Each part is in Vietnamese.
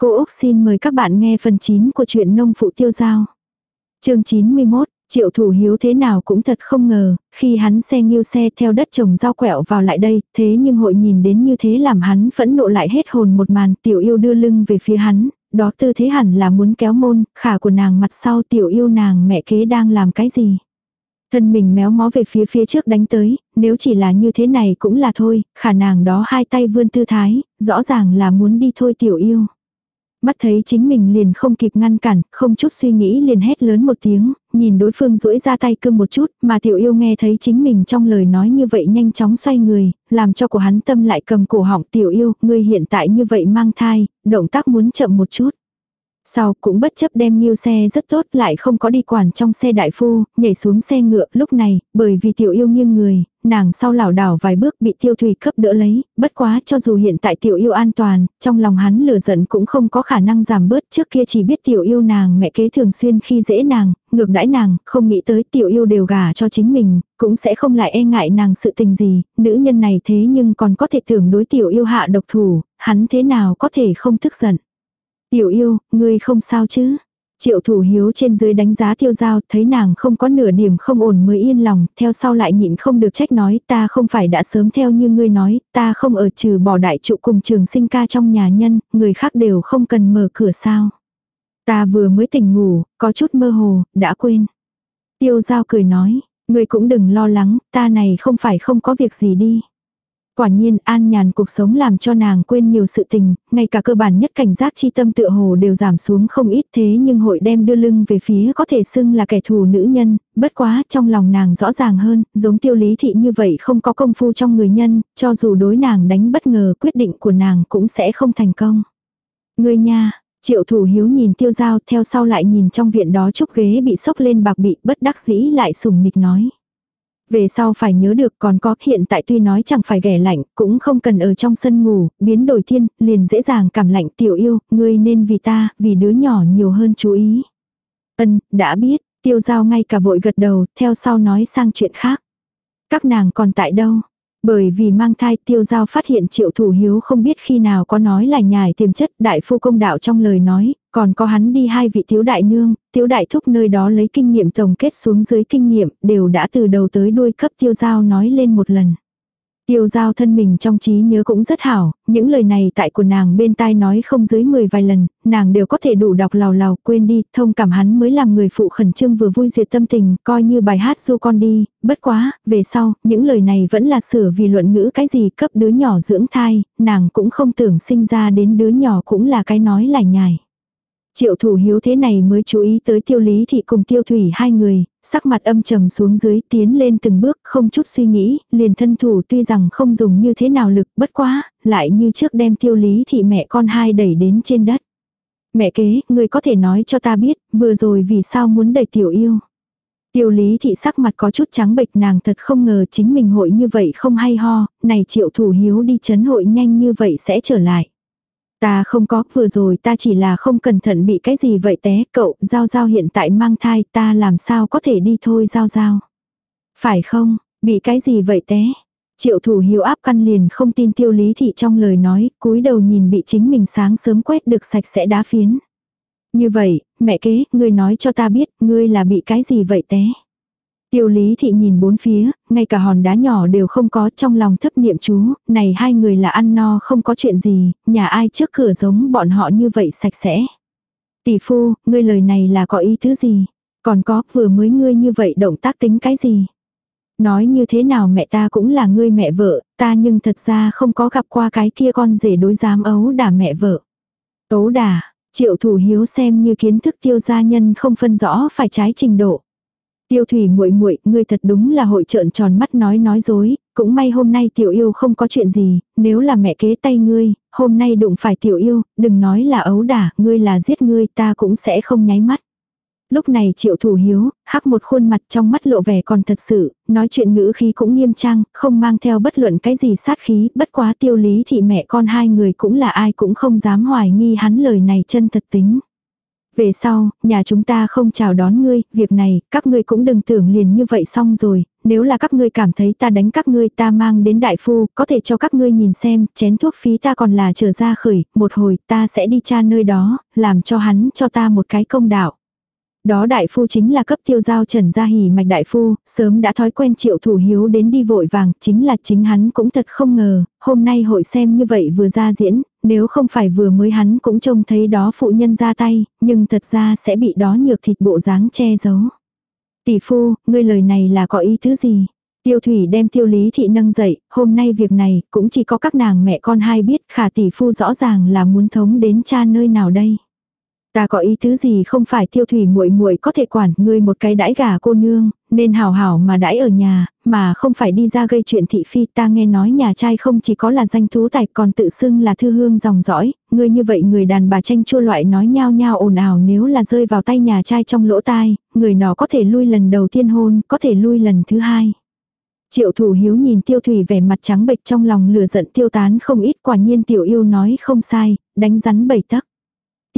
Cô Úc xin mời các bạn nghe phần 9 của truyện nông phụ tiêu giao. chương 91, Triệu thủ hiếu thế nào cũng thật không ngờ, khi hắn xe nghiêu xe theo đất trồng rau quẹo vào lại đây, thế nhưng hội nhìn đến như thế làm hắn phẫn nộ lại hết hồn một màn tiểu yêu đưa lưng về phía hắn, đó tư thế hẳn là muốn kéo môn, khả của nàng mặt sau tiểu yêu nàng mẹ kế đang làm cái gì. Thân mình méo mó về phía phía trước đánh tới, nếu chỉ là như thế này cũng là thôi, khả nàng đó hai tay vươn tư thái, rõ ràng là muốn đi thôi tiểu yêu. Mắt thấy chính mình liền không kịp ngăn cản, không chút suy nghĩ liền hét lớn một tiếng, nhìn đối phương duỗi ra tay cương một chút, mà tiểu yêu nghe thấy chính mình trong lời nói như vậy nhanh chóng xoay người, làm cho của hắn tâm lại cầm cổ họng tiểu yêu, ngươi hiện tại như vậy mang thai, động tác muốn chậm một chút. Sau cũng bất chấp đem nghiêu xe rất tốt lại không có đi quản trong xe đại phu, nhảy xuống xe ngựa. Lúc này, bởi vì tiểu yêu nghiêng người, nàng sau lảo đảo vài bước bị tiêu thủy cấp đỡ lấy, bất quá cho dù hiện tại tiểu yêu an toàn, trong lòng hắn lửa giận cũng không có khả năng giảm bớt. Trước kia chỉ biết tiểu yêu nàng mẹ kế thường xuyên khi dễ nàng, ngược đãi nàng, không nghĩ tới tiểu yêu đều gả cho chính mình, cũng sẽ không lại e ngại nàng sự tình gì, nữ nhân này thế nhưng còn có thể tưởng đối tiểu yêu hạ độc thủ, hắn thế nào có thể không tức giận. Tiểu yêu, ngươi không sao chứ? Triệu thủ hiếu trên dưới đánh giá tiêu giao, thấy nàng không có nửa điểm không ổn mới yên lòng, theo sau lại nhịn không được trách nói, ta không phải đã sớm theo như ngươi nói, ta không ở trừ bỏ đại trụ cùng trường sinh ca trong nhà nhân, người khác đều không cần mở cửa sao. Ta vừa mới tỉnh ngủ, có chút mơ hồ, đã quên. Tiêu giao cười nói, ngươi cũng đừng lo lắng, ta này không phải không có việc gì đi. Quả nhiên an nhàn cuộc sống làm cho nàng quên nhiều sự tình, ngay cả cơ bản nhất cảnh giác chi tâm tựa hồ đều giảm xuống không ít thế nhưng hội đem đưa lưng về phía có thể xưng là kẻ thù nữ nhân, bất quá trong lòng nàng rõ ràng hơn, giống tiêu lý thị như vậy không có công phu trong người nhân, cho dù đối nàng đánh bất ngờ quyết định của nàng cũng sẽ không thành công. Người nha, Triệu thủ hiếu nhìn tiêu giao theo sau lại nhìn trong viện đó trúc ghế bị sốc lên bạc bị bất đắc dĩ lại sùng nịch nói. Về sau phải nhớ được còn có hiện tại tuy nói chẳng phải ghẻ lạnh, cũng không cần ở trong sân ngủ, biến đổi thiên, liền dễ dàng cảm lạnh tiểu yêu, ngươi nên vì ta, vì đứa nhỏ nhiều hơn chú ý. Ân, đã biết, tiêu giao ngay cả vội gật đầu, theo sau nói sang chuyện khác. Các nàng còn tại đâu? Bởi vì mang thai tiêu giao phát hiện triệu thủ hiếu không biết khi nào có nói là nhài tiềm chất đại phu công đạo trong lời nói, còn có hắn đi hai vị thiếu đại nương, thiếu đại thúc nơi đó lấy kinh nghiệm tổng kết xuống dưới kinh nghiệm đều đã từ đầu tới đuôi cấp tiêu giao nói lên một lần. Tiêu giao thân mình trong trí nhớ cũng rất hảo, những lời này tại của nàng bên tai nói không dưới 10 vài lần, nàng đều có thể đủ đọc lào lào quên đi, thông cảm hắn mới làm người phụ khẩn trương vừa vui duyệt tâm tình, coi như bài hát du con đi, bất quá, về sau, những lời này vẫn là sửa vì luận ngữ cái gì cấp đứa nhỏ dưỡng thai, nàng cũng không tưởng sinh ra đến đứa nhỏ cũng là cái nói lải nhải. Triệu thủ hiếu thế này mới chú ý tới tiêu lý thị cùng tiêu thủy hai người, sắc mặt âm trầm xuống dưới tiến lên từng bước không chút suy nghĩ, liền thân thủ tuy rằng không dùng như thế nào lực bất quá, lại như trước đem tiêu lý thị mẹ con hai đẩy đến trên đất. Mẹ kế, người có thể nói cho ta biết, vừa rồi vì sao muốn đẩy tiểu yêu. Tiêu lý thị sắc mặt có chút trắng bệch nàng thật không ngờ chính mình hội như vậy không hay ho, này triệu thủ hiếu đi chấn hội nhanh như vậy sẽ trở lại. Ta không có, vừa rồi ta chỉ là không cẩn thận bị cái gì vậy té, cậu, giao giao hiện tại mang thai, ta làm sao có thể đi thôi giao giao. Phải không, bị cái gì vậy té? Triệu thủ hiếu áp căn liền không tin tiêu lý thị trong lời nói, cúi đầu nhìn bị chính mình sáng sớm quét được sạch sẽ đá phiến. Như vậy, mẹ kế, ngươi nói cho ta biết, ngươi là bị cái gì vậy té? Tiêu lý thị nhìn bốn phía, ngay cả hòn đá nhỏ đều không có trong lòng thấp niệm chú, này hai người là ăn no không có chuyện gì, nhà ai trước cửa giống bọn họ như vậy sạch sẽ. Tỷ phu, ngươi lời này là có ý thứ gì? Còn có, vừa mới ngươi như vậy động tác tính cái gì? Nói như thế nào mẹ ta cũng là ngươi mẹ vợ, ta nhưng thật ra không có gặp qua cái kia con rể đối giám ấu đả mẹ vợ. Tố đả, triệu thủ hiếu xem như kiến thức tiêu gia nhân không phân rõ phải trái trình độ. Tiêu thủy muội muội, ngươi thật đúng là hội trợn tròn mắt nói nói dối, cũng may hôm nay tiểu yêu không có chuyện gì, nếu là mẹ kế tay ngươi, hôm nay đụng phải tiểu yêu, đừng nói là ấu đả, ngươi là giết ngươi ta cũng sẽ không nháy mắt. Lúc này triệu thủ hiếu, hắc một khuôn mặt trong mắt lộ vẻ còn thật sự, nói chuyện ngữ khí cũng nghiêm trang, không mang theo bất luận cái gì sát khí, bất quá tiêu lý thì mẹ con hai người cũng là ai cũng không dám hoài nghi hắn lời này chân thật tính. Về sau, nhà chúng ta không chào đón ngươi, việc này, các ngươi cũng đừng tưởng liền như vậy xong rồi, nếu là các ngươi cảm thấy ta đánh các ngươi ta mang đến đại phu, có thể cho các ngươi nhìn xem, chén thuốc phí ta còn là trở ra khởi, một hồi ta sẽ đi tra nơi đó, làm cho hắn cho ta một cái công đạo. Đó đại phu chính là cấp tiêu giao trần gia hỉ mạch đại phu, sớm đã thói quen triệu thủ hiếu đến đi vội vàng, chính là chính hắn cũng thật không ngờ, hôm nay hội xem như vậy vừa ra diễn, nếu không phải vừa mới hắn cũng trông thấy đó phụ nhân ra tay, nhưng thật ra sẽ bị đó nhược thịt bộ dáng che giấu. Tỷ phu, ngươi lời này là có ý thứ gì? Tiêu thủy đem tiêu lý thị nâng dậy, hôm nay việc này cũng chỉ có các nàng mẹ con hai biết khả tỷ phu rõ ràng là muốn thống đến cha nơi nào đây. Ta có ý tứ gì không phải tiêu thủy muội muội có thể quản ngươi một cái đãi gà cô nương, nên hảo hảo mà đãi ở nhà, mà không phải đi ra gây chuyện thị phi. Ta nghe nói nhà trai không chỉ có là danh thú tài còn tự xưng là thư hương dòng dõi, ngươi như vậy người đàn bà tranh chua loại nói nhao nhao ồn ào nếu là rơi vào tay nhà trai trong lỗ tai, người nó có thể lui lần đầu tiên hôn, có thể lui lần thứ hai. Triệu thủ hiếu nhìn tiêu thủy vẻ mặt trắng bệch trong lòng lửa giận tiêu tán không ít quả nhiên tiểu yêu nói không sai, đánh rắn bảy tấc.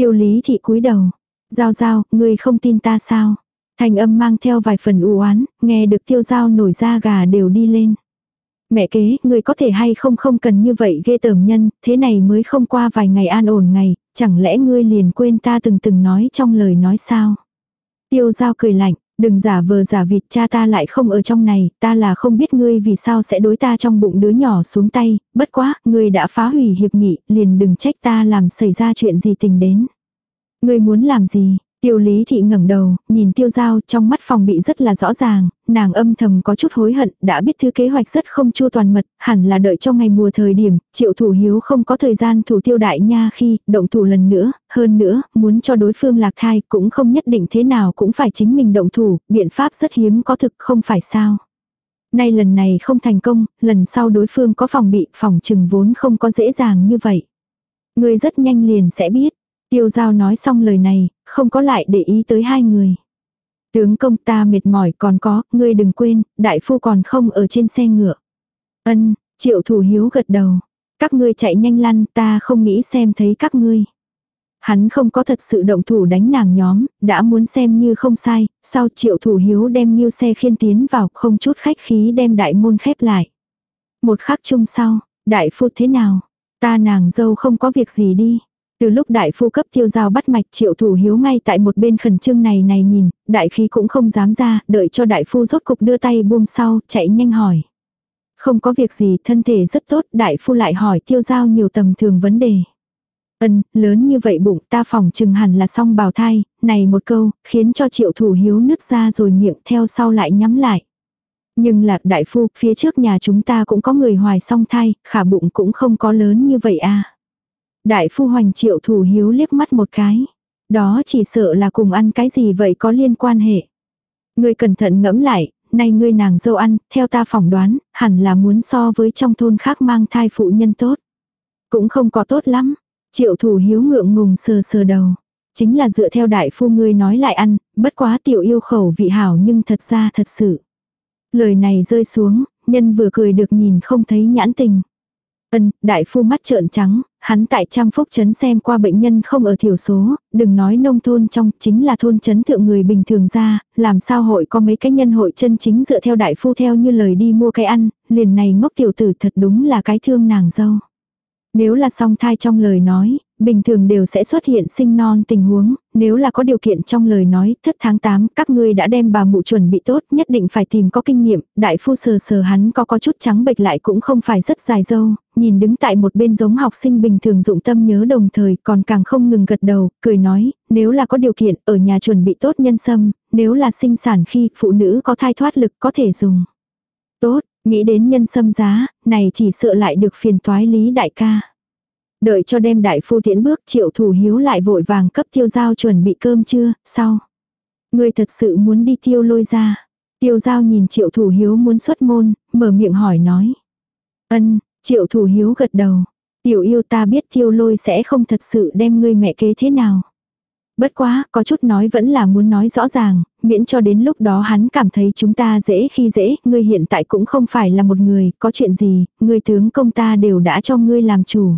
Tiêu lý thị cúi đầu. Giao giao, ngươi không tin ta sao? Thành âm mang theo vài phần u oán nghe được tiêu giao nổi da gà đều đi lên. Mẹ kế, ngươi có thể hay không không cần như vậy ghê tởm nhân, thế này mới không qua vài ngày an ổn ngày, chẳng lẽ ngươi liền quên ta từng từng nói trong lời nói sao? Tiêu giao cười lạnh, Đừng giả vờ giả vịt cha ta lại không ở trong này, ta là không biết ngươi vì sao sẽ đối ta trong bụng đứa nhỏ xuống tay, bất quá, ngươi đã phá hủy hiệp nghị, liền đừng trách ta làm xảy ra chuyện gì tình đến. Ngươi muốn làm gì, Tiêu lý thị ngẩng đầu, nhìn tiêu giao trong mắt phòng bị rất là rõ ràng, nàng âm thầm có chút hối hận, đã biết thứ kế hoạch rất không chu toàn mật, hẳn là đợi trong ngày mùa thời điểm, triệu thủ hiếu không có thời gian thủ tiêu đại nha khi, động thủ lần nữa, hơn nữa, muốn cho đối phương lạc thai cũng không nhất định thế nào cũng phải chính mình động thủ, biện pháp rất hiếm có thực không phải sao. Nay lần này không thành công, lần sau đối phương có phòng bị, phòng trừng vốn không có dễ dàng như vậy. Người rất nhanh liền sẽ biết, Tiêu giao nói xong lời này, không có lại để ý tới hai người. Tướng công ta mệt mỏi còn có, ngươi đừng quên, đại phu còn không ở trên xe ngựa. Ân, triệu thủ hiếu gật đầu. Các ngươi chạy nhanh lăn, ta không nghĩ xem thấy các ngươi. Hắn không có thật sự động thủ đánh nàng nhóm, đã muốn xem như không sai, sau triệu thủ hiếu đem như xe khiên tiến vào không chút khách khí đem đại môn khép lại. Một khắc chung sau, đại phu thế nào? Ta nàng dâu không có việc gì đi. Từ lúc đại phu cấp tiêu giao bắt mạch triệu thủ hiếu ngay tại một bên khẩn trương này này nhìn, đại khí cũng không dám ra, đợi cho đại phu rốt cục đưa tay buông sau, chạy nhanh hỏi. Không có việc gì, thân thể rất tốt, đại phu lại hỏi tiêu giao nhiều tầm thường vấn đề. Ân, lớn như vậy bụng ta phòng chừng hẳn là xong bào thai, này một câu, khiến cho triệu thủ hiếu nứt ra rồi miệng theo sau lại nhắm lại. Nhưng là đại phu, phía trước nhà chúng ta cũng có người hoài song thai, khả bụng cũng không có lớn như vậy à. Đại phu hoành triệu thủ hiếu liếc mắt một cái. Đó chỉ sợ là cùng ăn cái gì vậy có liên quan hệ. Ngươi cẩn thận ngẫm lại, nay ngươi nàng dâu ăn, theo ta phỏng đoán, hẳn là muốn so với trong thôn khác mang thai phụ nhân tốt. Cũng không có tốt lắm. Triệu thủ hiếu ngượng ngùng sờ sờ đầu. Chính là dựa theo đại phu ngươi nói lại ăn, bất quá tiểu yêu khẩu vị hảo nhưng thật ra thật sự. Lời này rơi xuống, nhân vừa cười được nhìn không thấy nhãn tình. Ân, đại phu mắt trợn trắng, hắn tại trăm phúc chấn xem qua bệnh nhân không ở thiểu số, đừng nói nông thôn trong, chính là thôn chấn thượng người bình thường ra, làm sao hội có mấy cái nhân hội chân chính dựa theo đại phu theo như lời đi mua cái ăn, liền này ngốc tiểu tử thật đúng là cái thương nàng dâu. Nếu là song thai trong lời nói, bình thường đều sẽ xuất hiện sinh non tình huống, nếu là có điều kiện trong lời nói, thất tháng 8, các ngươi đã đem bà mụ chuẩn bị tốt, nhất định phải tìm có kinh nghiệm, đại phu sờ sờ hắn có có chút trắng bệch lại cũng không phải rất dài dâu, nhìn đứng tại một bên giống học sinh bình thường dụng tâm nhớ đồng thời còn càng không ngừng gật đầu, cười nói, nếu là có điều kiện, ở nhà chuẩn bị tốt nhân sâm, nếu là sinh sản khi phụ nữ có thai thoát lực có thể dùng. Tốt, nghĩ đến nhân sâm giá, này chỉ sợ lại được phiền toái lý đại ca. Đợi cho đem đại phu tiễn bước triệu thủ hiếu lại vội vàng cấp tiêu giao chuẩn bị cơm trưa sau. Người thật sự muốn đi tiêu lôi ra. Tiêu giao nhìn triệu thủ hiếu muốn xuất môn, mở miệng hỏi nói. Ân, triệu thủ hiếu gật đầu. Tiểu yêu ta biết tiêu lôi sẽ không thật sự đem ngươi mẹ kế thế nào. Bất quá, có chút nói vẫn là muốn nói rõ ràng, miễn cho đến lúc đó hắn cảm thấy chúng ta dễ khi dễ, ngươi hiện tại cũng không phải là một người, có chuyện gì, ngươi tướng công ta đều đã cho ngươi làm chủ.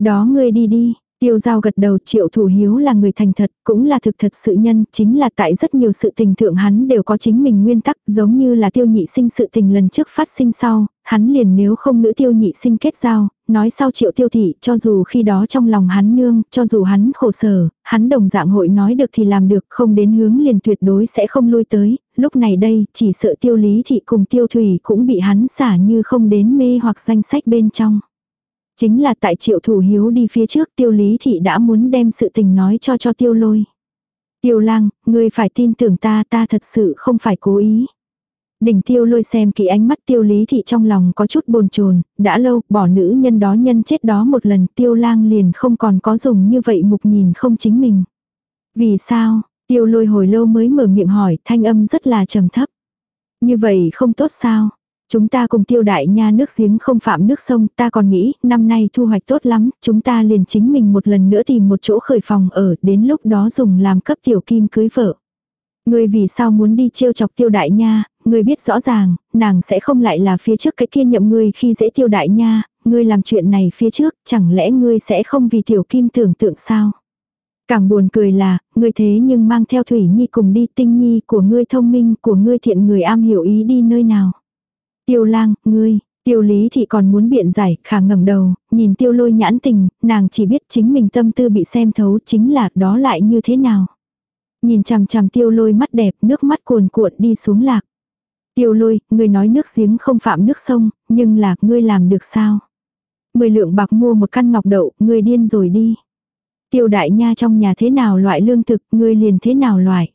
Đó ngươi đi đi, Tiêu giao gật đầu triệu thủ hiếu là người thành thật, cũng là thực thật sự nhân, chính là tại rất nhiều sự tình thượng hắn đều có chính mình nguyên tắc, giống như là tiêu nhị sinh sự tình lần trước phát sinh sau, hắn liền nếu không ngữ tiêu nhị sinh kết giao, nói sau triệu tiêu thị, cho dù khi đó trong lòng hắn nương, cho dù hắn khổ sở, hắn đồng dạng hội nói được thì làm được, không đến hướng liền tuyệt đối sẽ không lui tới, lúc này đây, chỉ sợ tiêu lý thị cùng tiêu thủy cũng bị hắn xả như không đến mê hoặc danh sách bên trong. Chính là tại triệu thủ hiếu đi phía trước tiêu lý thị đã muốn đem sự tình nói cho cho tiêu lôi. Tiêu lang, ngươi phải tin tưởng ta ta thật sự không phải cố ý. Đỉnh tiêu lôi xem kỹ ánh mắt tiêu lý thị trong lòng có chút bồn chồn đã lâu bỏ nữ nhân đó nhân chết đó một lần tiêu lang liền không còn có dùng như vậy mục nhìn không chính mình. Vì sao, tiêu lôi hồi lâu mới mở miệng hỏi thanh âm rất là trầm thấp. Như vậy không tốt sao? Chúng ta cùng tiêu đại nha nước giếng không phạm nước sông, ta còn nghĩ, năm nay thu hoạch tốt lắm, chúng ta liền chính mình một lần nữa tìm một chỗ khởi phòng ở, đến lúc đó dùng làm cấp tiểu kim cưới vợ. Người vì sao muốn đi trêu chọc tiêu đại nha, người biết rõ ràng, nàng sẽ không lại là phía trước cái kia nhậm ngươi khi dễ tiêu đại nha, ngươi làm chuyện này phía trước, chẳng lẽ ngươi sẽ không vì tiểu kim tưởng tượng sao? Càng buồn cười là, ngươi thế nhưng mang theo Thủy Nhi cùng đi tinh nhi của ngươi thông minh, của ngươi thiện người am hiểu ý đi nơi nào. Tiêu lang, ngươi, tiêu lý thì còn muốn biện giải, khả ngẩng đầu, nhìn tiêu lôi nhãn tình, nàng chỉ biết chính mình tâm tư bị xem thấu chính là đó lại như thế nào. Nhìn chằm chằm tiêu lôi mắt đẹp, nước mắt cuồn cuộn đi xuống lạc. Tiêu lôi, ngươi nói nước giếng không phạm nước sông, nhưng là, ngươi làm được sao? Mười lượng bạc mua một căn ngọc đậu, ngươi điên rồi đi. Tiêu đại nha trong nhà thế nào loại lương thực, ngươi liền thế nào loại.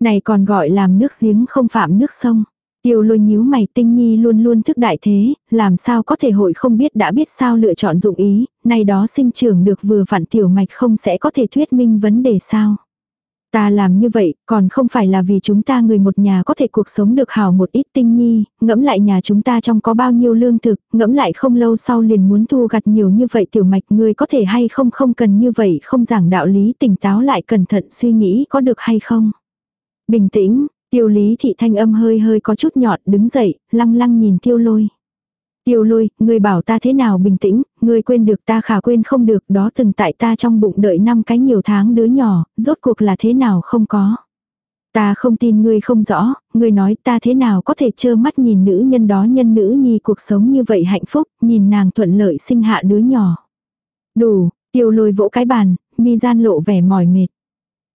Này còn gọi làm nước giếng không phạm nước sông. Tiêu lôi nhíu mày tinh nhi luôn luôn thức đại thế, làm sao có thể hội không biết đã biết sao lựa chọn dụng ý, này đó sinh trưởng được vừa vặn tiểu mạch không sẽ có thể thuyết minh vấn đề sao. Ta làm như vậy, còn không phải là vì chúng ta người một nhà có thể cuộc sống được hảo một ít tinh nhi, ngẫm lại nhà chúng ta trong có bao nhiêu lương thực, ngẫm lại không lâu sau liền muốn thu gặt nhiều như vậy tiểu mạch người có thể hay không không cần như vậy không giảng đạo lý tỉnh táo lại cẩn thận suy nghĩ có được hay không. Bình tĩnh, tiêu lý thị thanh âm hơi hơi có chút nhọt đứng dậy, lăng lăng nhìn tiêu lôi. Tiêu lôi, ngươi bảo ta thế nào bình tĩnh, ngươi quên được ta khả quên không được, đó từng tại ta trong bụng đợi năm cái nhiều tháng đứa nhỏ, rốt cuộc là thế nào không có. Ta không tin ngươi không rõ, ngươi nói ta thế nào có thể trơ mắt nhìn nữ nhân đó nhân nữ nhi cuộc sống như vậy hạnh phúc, nhìn nàng thuận lợi sinh hạ đứa nhỏ. Đủ, tiêu lôi vỗ cái bàn, mi gian lộ vẻ mỏi mệt.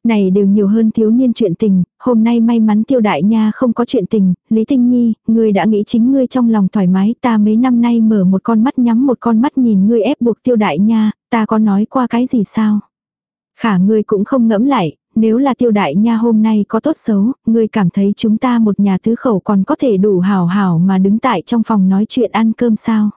Này đều nhiều hơn thiếu niên chuyện tình, hôm nay may mắn tiêu đại nha không có chuyện tình, Lý Tinh Nhi, ngươi đã nghĩ chính ngươi trong lòng thoải mái, ta mấy năm nay mở một con mắt nhắm một con mắt nhìn ngươi ép buộc tiêu đại nha, ta có nói qua cái gì sao? Khả ngươi cũng không ngẫm lại, nếu là tiêu đại nha hôm nay có tốt xấu, ngươi cảm thấy chúng ta một nhà tứ khẩu còn có thể đủ hảo hảo mà đứng tại trong phòng nói chuyện ăn cơm sao?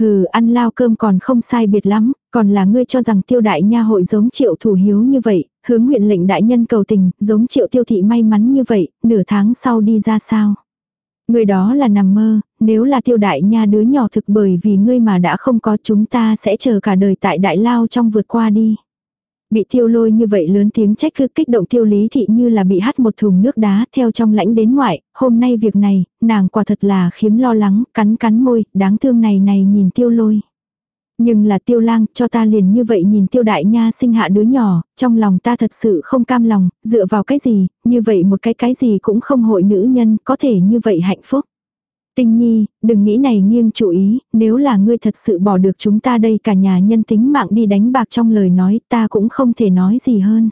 Hừ, ăn lao cơm còn không sai biệt lắm, còn là ngươi cho rằng tiêu đại nha hội giống triệu thủ hiếu như vậy, hướng huyện lệnh đại nhân cầu tình, giống triệu tiêu thị may mắn như vậy, nửa tháng sau đi ra sao. Người đó là nằm mơ, nếu là tiêu đại nha đứa nhỏ thực bởi vì ngươi mà đã không có chúng ta sẽ chờ cả đời tại đại lao trong vượt qua đi. Bị tiêu lôi như vậy lớn tiếng trách cứ kích động tiêu lý thị như là bị hắt một thùng nước đá theo trong lãnh đến ngoại, hôm nay việc này, nàng quả thật là khiếm lo lắng, cắn cắn môi, đáng thương này này nhìn tiêu lôi. Nhưng là tiêu lang, cho ta liền như vậy nhìn tiêu đại nha sinh hạ đứa nhỏ, trong lòng ta thật sự không cam lòng, dựa vào cái gì, như vậy một cái cái gì cũng không hội nữ nhân, có thể như vậy hạnh phúc. Tinh nhi, đừng nghĩ này nghiêng chủ ý, nếu là ngươi thật sự bỏ được chúng ta đây cả nhà nhân tính mạng đi đánh bạc trong lời nói ta cũng không thể nói gì hơn.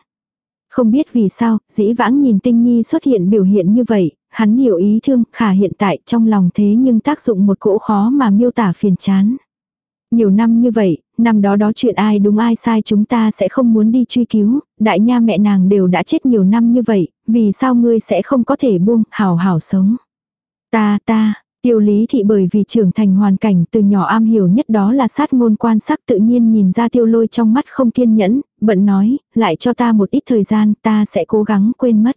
Không biết vì sao, dĩ vãng nhìn tinh nhi xuất hiện biểu hiện như vậy, hắn hiểu ý thương, khả hiện tại trong lòng thế nhưng tác dụng một cỗ khó mà miêu tả phiền chán. Nhiều năm như vậy, năm đó đó chuyện ai đúng ai sai chúng ta sẽ không muốn đi truy cứu, đại nha mẹ nàng đều đã chết nhiều năm như vậy, vì sao ngươi sẽ không có thể buông, hảo hảo sống. Ta ta, Tiêu lý thị bởi vì trưởng thành hoàn cảnh từ nhỏ am hiểu nhất đó là sát ngôn quan sắc tự nhiên nhìn ra tiêu lôi trong mắt không kiên nhẫn, bận nói, lại cho ta một ít thời gian ta sẽ cố gắng quên mất.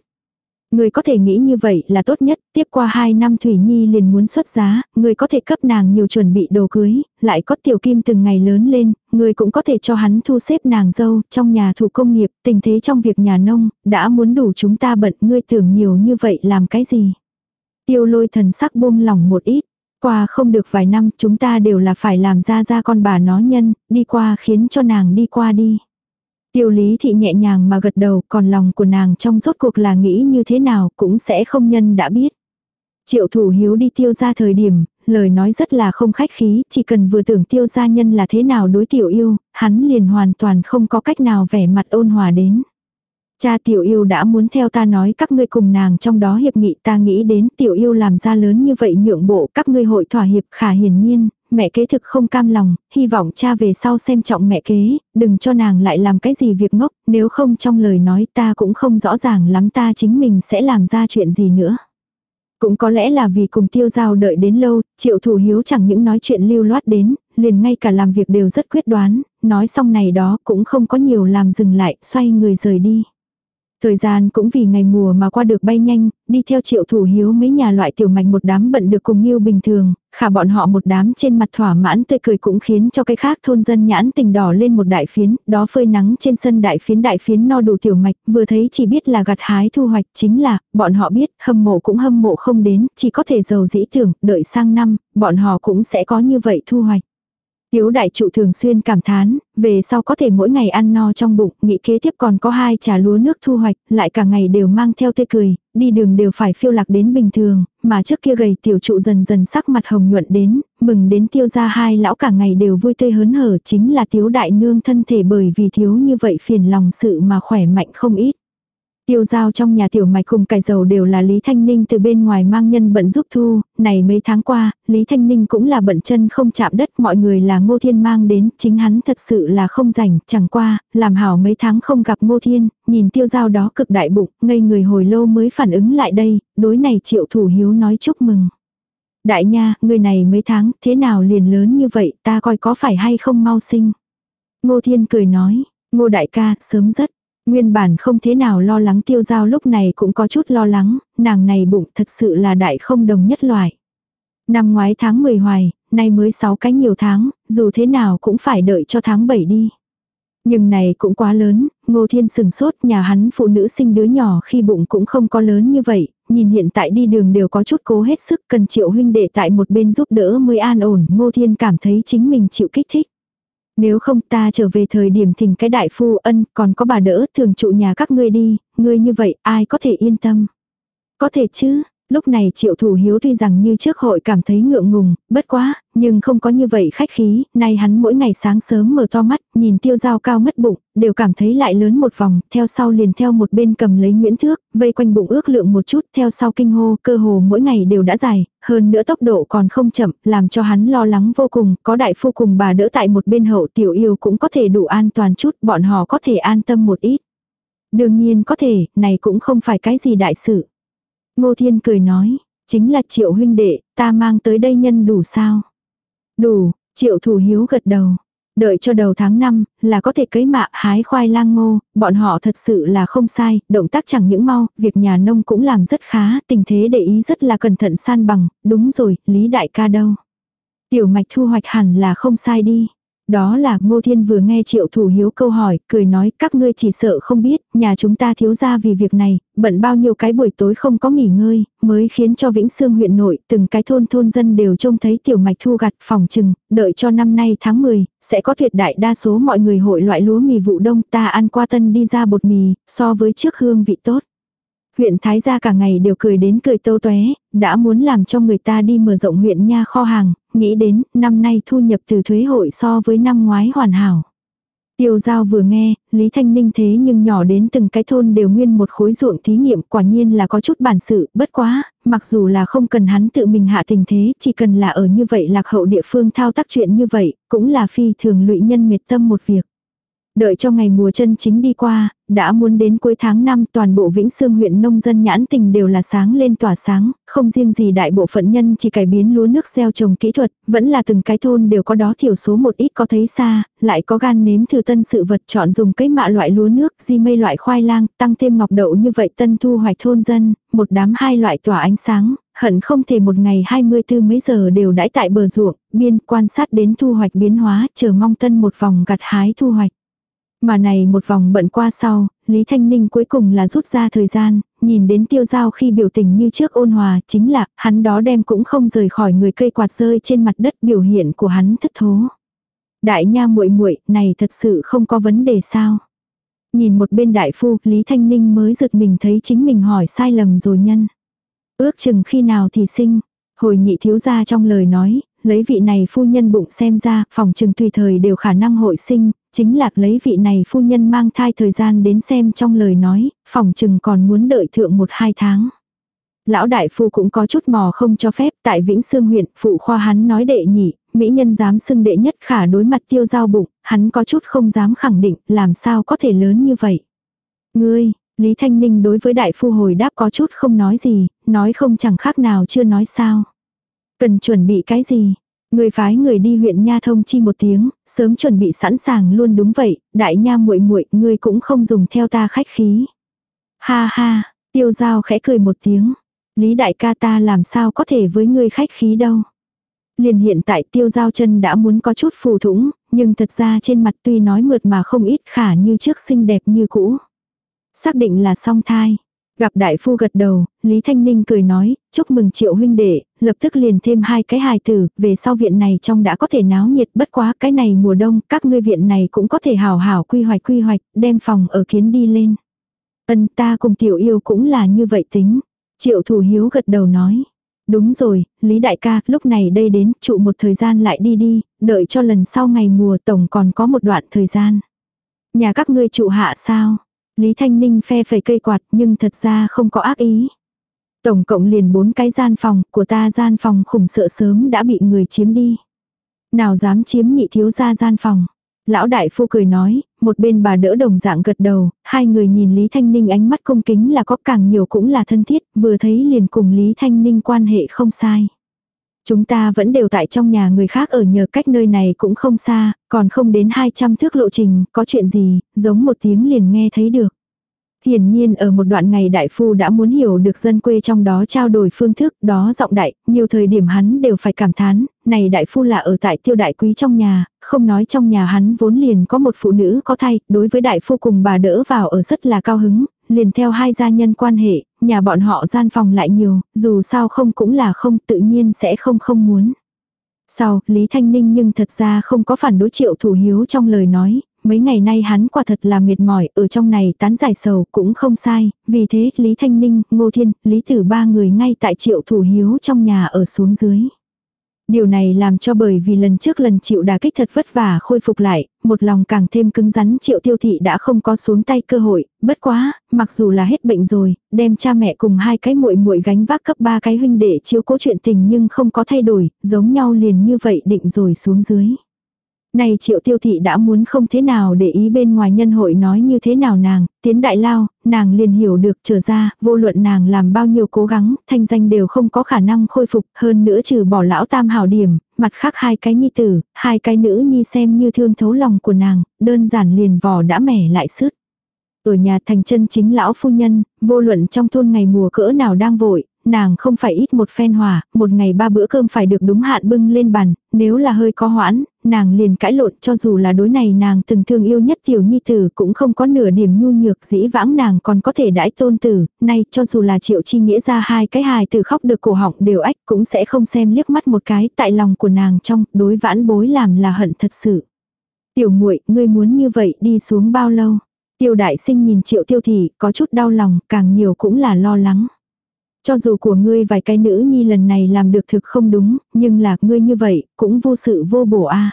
Người có thể nghĩ như vậy là tốt nhất, tiếp qua 2 năm Thủy Nhi liền muốn xuất giá, người có thể cấp nàng nhiều chuẩn bị đồ cưới, lại có tiểu kim từng ngày lớn lên, người cũng có thể cho hắn thu xếp nàng dâu, trong nhà thủ công nghiệp, tình thế trong việc nhà nông, đã muốn đủ chúng ta bận, ngươi tưởng nhiều như vậy làm cái gì. Tiêu lôi thần sắc buông lỏng một ít. Qua không được vài năm chúng ta đều là phải làm ra ra con bà nó nhân, đi qua khiến cho nàng đi qua đi. Tiêu lý thị nhẹ nhàng mà gật đầu còn lòng của nàng trong rốt cuộc là nghĩ như thế nào cũng sẽ không nhân đã biết. Triệu thủ hiếu đi tiêu ra thời điểm, lời nói rất là không khách khí, chỉ cần vừa tưởng tiêu gia nhân là thế nào đối tiểu yêu, hắn liền hoàn toàn không có cách nào vẻ mặt ôn hòa đến. Cha tiểu yêu đã muốn theo ta nói các ngươi cùng nàng trong đó hiệp nghị ta nghĩ đến tiểu yêu làm ra lớn như vậy nhượng bộ các ngươi hội thỏa hiệp khả hiển nhiên, mẹ kế thực không cam lòng, hy vọng cha về sau xem trọng mẹ kế, đừng cho nàng lại làm cái gì việc ngốc, nếu không trong lời nói ta cũng không rõ ràng lắm ta chính mình sẽ làm ra chuyện gì nữa. Cũng có lẽ là vì cùng tiêu giao đợi đến lâu, triệu thủ hiếu chẳng những nói chuyện lưu loát đến, liền ngay cả làm việc đều rất quyết đoán, nói xong này đó cũng không có nhiều làm dừng lại, xoay người rời đi. Thời gian cũng vì ngày mùa mà qua được bay nhanh, đi theo triệu thủ hiếu mấy nhà loại tiểu mạch một đám bận được cùng như bình thường, khả bọn họ một đám trên mặt thỏa mãn tươi cười cũng khiến cho cái khác thôn dân nhãn tình đỏ lên một đại phiến, đó phơi nắng trên sân đại phiến đại phiến no đủ tiểu mạch, vừa thấy chỉ biết là gặt hái thu hoạch, chính là, bọn họ biết, hâm mộ cũng hâm mộ không đến, chỉ có thể giàu dĩ tưởng, đợi sang năm, bọn họ cũng sẽ có như vậy thu hoạch. Tiếu đại trụ thường xuyên cảm thán, về sau có thể mỗi ngày ăn no trong bụng, nghĩ kế tiếp còn có hai trà lúa nước thu hoạch, lại cả ngày đều mang theo tê cười, đi đường đều phải phiêu lạc đến bình thường, mà trước kia gầy tiểu trụ dần dần sắc mặt hồng nhuận đến, mừng đến tiêu ra hai lão cả ngày đều vui tươi hớn hở chính là tiếu đại nương thân thể bởi vì thiếu như vậy phiền lòng sự mà khỏe mạnh không ít. Tiêu giao trong nhà tiểu mạch cùng cải dầu đều là Lý Thanh Ninh từ bên ngoài mang nhân bận giúp thu, này mấy tháng qua, Lý Thanh Ninh cũng là bận chân không chạm đất, mọi người là Ngô Thiên mang đến, chính hắn thật sự là không rảnh, chẳng qua, làm hảo mấy tháng không gặp Ngô Thiên, nhìn tiêu giao đó cực đại bụng, ngây người hồi lâu mới phản ứng lại đây, đối này triệu thủ hiếu nói chúc mừng. Đại nha, người này mấy tháng, thế nào liền lớn như vậy, ta coi có phải hay không mau sinh. Ngô Thiên cười nói, Ngô đại ca, sớm rất, Nguyên bản không thế nào lo lắng tiêu giao lúc này cũng có chút lo lắng, nàng này bụng thật sự là đại không đồng nhất loại. Năm ngoái tháng 10 hoài, nay mới 6 cái nhiều tháng, dù thế nào cũng phải đợi cho tháng 7 đi. Nhưng này cũng quá lớn, Ngô Thiên sừng sốt nhà hắn phụ nữ sinh đứa nhỏ khi bụng cũng không có lớn như vậy, nhìn hiện tại đi đường đều có chút cố hết sức cần triệu huynh đệ tại một bên giúp đỡ mới an ổn, Ngô Thiên cảm thấy chính mình chịu kích thích. Nếu không ta trở về thời điểm thỉnh cái đại phu ân còn có bà đỡ thường trụ nhà các ngươi đi, ngươi như vậy ai có thể yên tâm. Có thể chứ, Lúc này triệu thủ hiếu tuy rằng như trước hội cảm thấy ngượng ngùng, bất quá, nhưng không có như vậy khách khí, nay hắn mỗi ngày sáng sớm mở to mắt, nhìn tiêu dao cao mất bụng, đều cảm thấy lại lớn một vòng, theo sau liền theo một bên cầm lấy nguyễn thước, vây quanh bụng ước lượng một chút, theo sau kinh hô, cơ hồ mỗi ngày đều đã dài, hơn nữa tốc độ còn không chậm, làm cho hắn lo lắng vô cùng, có đại phu cùng bà đỡ tại một bên hậu tiểu yêu cũng có thể đủ an toàn chút, bọn họ có thể an tâm một ít. Đương nhiên có thể, này cũng không phải cái gì đại sự. Ngô Thiên cười nói, chính là triệu huynh đệ, ta mang tới đây nhân đủ sao? Đủ, triệu thủ hiếu gật đầu. Đợi cho đầu tháng 5 là có thể cấy mạ hái khoai lang ngô, bọn họ thật sự là không sai, động tác chẳng những mau, việc nhà nông cũng làm rất khá, tình thế để ý rất là cẩn thận san bằng, đúng rồi, Lý Đại ca đâu. Tiểu mạch thu hoạch hẳn là không sai đi. Đó là Ngô Thiên vừa nghe triệu thủ hiếu câu hỏi, cười nói các ngươi chỉ sợ không biết, nhà chúng ta thiếu ra vì việc này, bận bao nhiêu cái buổi tối không có nghỉ ngơi, mới khiến cho Vĩnh Sương huyện nội, từng cái thôn thôn dân đều trông thấy tiểu mạch thu gặt phòng trừng, đợi cho năm nay tháng 10, sẽ có tuyệt đại đa số mọi người hội loại lúa mì vụ đông ta ăn qua tân đi ra bột mì, so với trước hương vị tốt. Huyện Thái gia cả ngày đều cười đến cười tâu tóe, đã muốn làm cho người ta đi mở rộng huyện nha kho hàng, nghĩ đến năm nay thu nhập từ thuế hội so với năm ngoái hoàn hảo. Tiêu giao vừa nghe, Lý Thanh Ninh thế nhưng nhỏ đến từng cái thôn đều nguyên một khối ruộng thí nghiệm quả nhiên là có chút bản sự, bất quá, mặc dù là không cần hắn tự mình hạ tình thế, chỉ cần là ở như vậy lạc hậu địa phương thao tác chuyện như vậy, cũng là phi thường lụy nhân miệt tâm một việc. Đợi cho ngày mùa chân chính đi qua, đã muốn đến cuối tháng 5 toàn bộ Vĩnh Sương huyện nông dân nhãn tình đều là sáng lên tỏa sáng, không riêng gì đại bộ phận nhân chỉ cải biến lúa nước gieo trồng kỹ thuật, vẫn là từng cái thôn đều có đó thiểu số một ít có thấy xa, lại có gan nếm thử tân sự vật chọn dùng cây mạ loại lúa nước, di mây loại khoai lang, tăng thêm ngọc đậu như vậy tân thu hoạch thôn dân, một đám hai loại tỏa ánh sáng, hận không thể một ngày 24 mấy giờ đều đãi tại bờ ruộng, biên quan sát đến thu hoạch biến hóa, chờ mong tân một vòng gặt hái thu hoạch. Mà này một vòng bận qua sau, Lý Thanh Ninh cuối cùng là rút ra thời gian, nhìn đến tiêu giao khi biểu tình như trước ôn hòa, chính là, hắn đó đem cũng không rời khỏi người cây quạt rơi trên mặt đất biểu hiện của hắn thất thố. Đại nha muội muội này thật sự không có vấn đề sao. Nhìn một bên đại phu, Lý Thanh Ninh mới giật mình thấy chính mình hỏi sai lầm rồi nhân. Ước chừng khi nào thì sinh. Hồi nhị thiếu gia trong lời nói, lấy vị này phu nhân bụng xem ra, phòng chừng tùy thời đều khả năng hội sinh, chính là lấy vị này phu nhân mang thai thời gian đến xem trong lời nói, phòng chừng còn muốn đợi thượng một hai tháng. Lão đại phu cũng có chút mò không cho phép tại Vĩnh Sương huyện, phụ khoa hắn nói đệ nhị, mỹ nhân dám xưng đệ nhất khả đối mặt tiêu giao bụng, hắn có chút không dám khẳng định, làm sao có thể lớn như vậy. Ngươi, Lý Thanh Ninh đối với đại phu hồi đáp có chút không nói gì, nói không chẳng khác nào chưa nói sao. Cần chuẩn bị cái gì? Người phái người đi huyện Nha thông chi một tiếng, sớm chuẩn bị sẵn sàng luôn đúng vậy, đại nha muội muội, ngươi cũng không dùng theo ta khách khí. Ha ha, tiêu giao khẽ cười một tiếng. Lý đại ca ta làm sao có thể với ngươi khách khí đâu. Liền hiện tại tiêu giao chân đã muốn có chút phù thủng, nhưng thật ra trên mặt tuy nói mượt mà không ít khả như trước xinh đẹp như cũ. Xác định là song thai. Gặp đại phu gật đầu, Lý Thanh Ninh cười nói, chúc mừng triệu huynh đệ, lập tức liền thêm hai cái hài tử, về sau viện này trong đã có thể náo nhiệt bất quá cái này mùa đông, các ngươi viện này cũng có thể hào hảo quy hoạch quy hoạch, đem phòng ở kiến đi lên. Ân ta cùng tiểu yêu cũng là như vậy tính. Triệu thủ hiếu gật đầu nói. Đúng rồi, Lý đại ca, lúc này đây đến, trụ một thời gian lại đi đi, đợi cho lần sau ngày mùa tổng còn có một đoạn thời gian. Nhà các ngươi trụ hạ sao? Lý Thanh Ninh phe phẩy cây quạt nhưng thật ra không có ác ý. Tổng cộng liền bốn cái gian phòng, của ta gian phòng khủng sợ sớm đã bị người chiếm đi. Nào dám chiếm nhị thiếu gia gian phòng. Lão đại phu cười nói, một bên bà đỡ đồng dạng gật đầu, hai người nhìn Lý Thanh Ninh ánh mắt công kính là có càng nhiều cũng là thân thiết, vừa thấy liền cùng Lý Thanh Ninh quan hệ không sai. Chúng ta vẫn đều tại trong nhà người khác ở nhờ cách nơi này cũng không xa, còn không đến 200 thước lộ trình, có chuyện gì, giống một tiếng liền nghe thấy được. Hiển nhiên ở một đoạn ngày đại phu đã muốn hiểu được dân quê trong đó trao đổi phương thức, đó giọng đại, nhiều thời điểm hắn đều phải cảm thán, này đại phu là ở tại tiêu đại quý trong nhà, không nói trong nhà hắn vốn liền có một phụ nữ có thai, đối với đại phu cùng bà đỡ vào ở rất là cao hứng, liền theo hai gia nhân quan hệ, nhà bọn họ gian phòng lại nhiều, dù sao không cũng là không tự nhiên sẽ không không muốn. Sau, Lý Thanh Ninh nhưng thật ra không có phản đối triệu thủ hiếu trong lời nói, mấy ngày nay hắn quả thật là mệt mỏi, ở trong này tán giải sầu cũng không sai, vì thế Lý Thanh Ninh, Ngô Thiên, Lý Tử ba người ngay tại triệu thủ hiếu trong nhà ở xuống dưới. Điều này làm cho bởi vì lần trước lần chịu đà kích thật vất vả khôi phục lại, một lòng càng thêm cứng rắn triệu tiêu thị đã không có xuống tay cơ hội, bất quá, mặc dù là hết bệnh rồi, đem cha mẹ cùng hai cái muội muội gánh vác cấp ba cái huynh đệ chiếu cố chuyện tình nhưng không có thay đổi, giống nhau liền như vậy định rồi xuống dưới. Này triệu tiêu thị đã muốn không thế nào để ý bên ngoài nhân hội nói như thế nào nàng, tiến đại lao, nàng liền hiểu được trở ra, vô luận nàng làm bao nhiêu cố gắng, thanh danh đều không có khả năng khôi phục, hơn nữa trừ bỏ lão tam hảo điểm, mặt khác hai cái nhi tử, hai cái nữ nhi xem như thương thấu lòng của nàng, đơn giản liền vò đã mẻ lại sứt. Ở nhà thành chân chính lão phu nhân, vô luận trong thôn ngày mùa cỡ nào đang vội, nàng không phải ít một phen hòa, một ngày ba bữa cơm phải được đúng hạn bưng lên bàn, nếu là hơi có hoãn, nàng liền cãi lộn cho dù là đối này nàng từng thương yêu nhất tiểu nhi tử cũng không có nửa điểm nhu nhược dĩ vãng nàng còn có thể đãi tôn tử, nay cho dù là triệu chi nghĩa ra hai cái hài tử khóc được cổ họng đều ách cũng sẽ không xem liếc mắt một cái tại lòng của nàng trong đối vãn bối làm là hận thật sự. Tiểu muội ngươi muốn như vậy đi xuống bao lâu? Tiêu đại sinh nhìn triệu tiêu thị có chút đau lòng càng nhiều cũng là lo lắng. Cho dù của ngươi vài cái nữ nhi lần này làm được thực không đúng, nhưng là ngươi như vậy, cũng vô sự vô bổ a.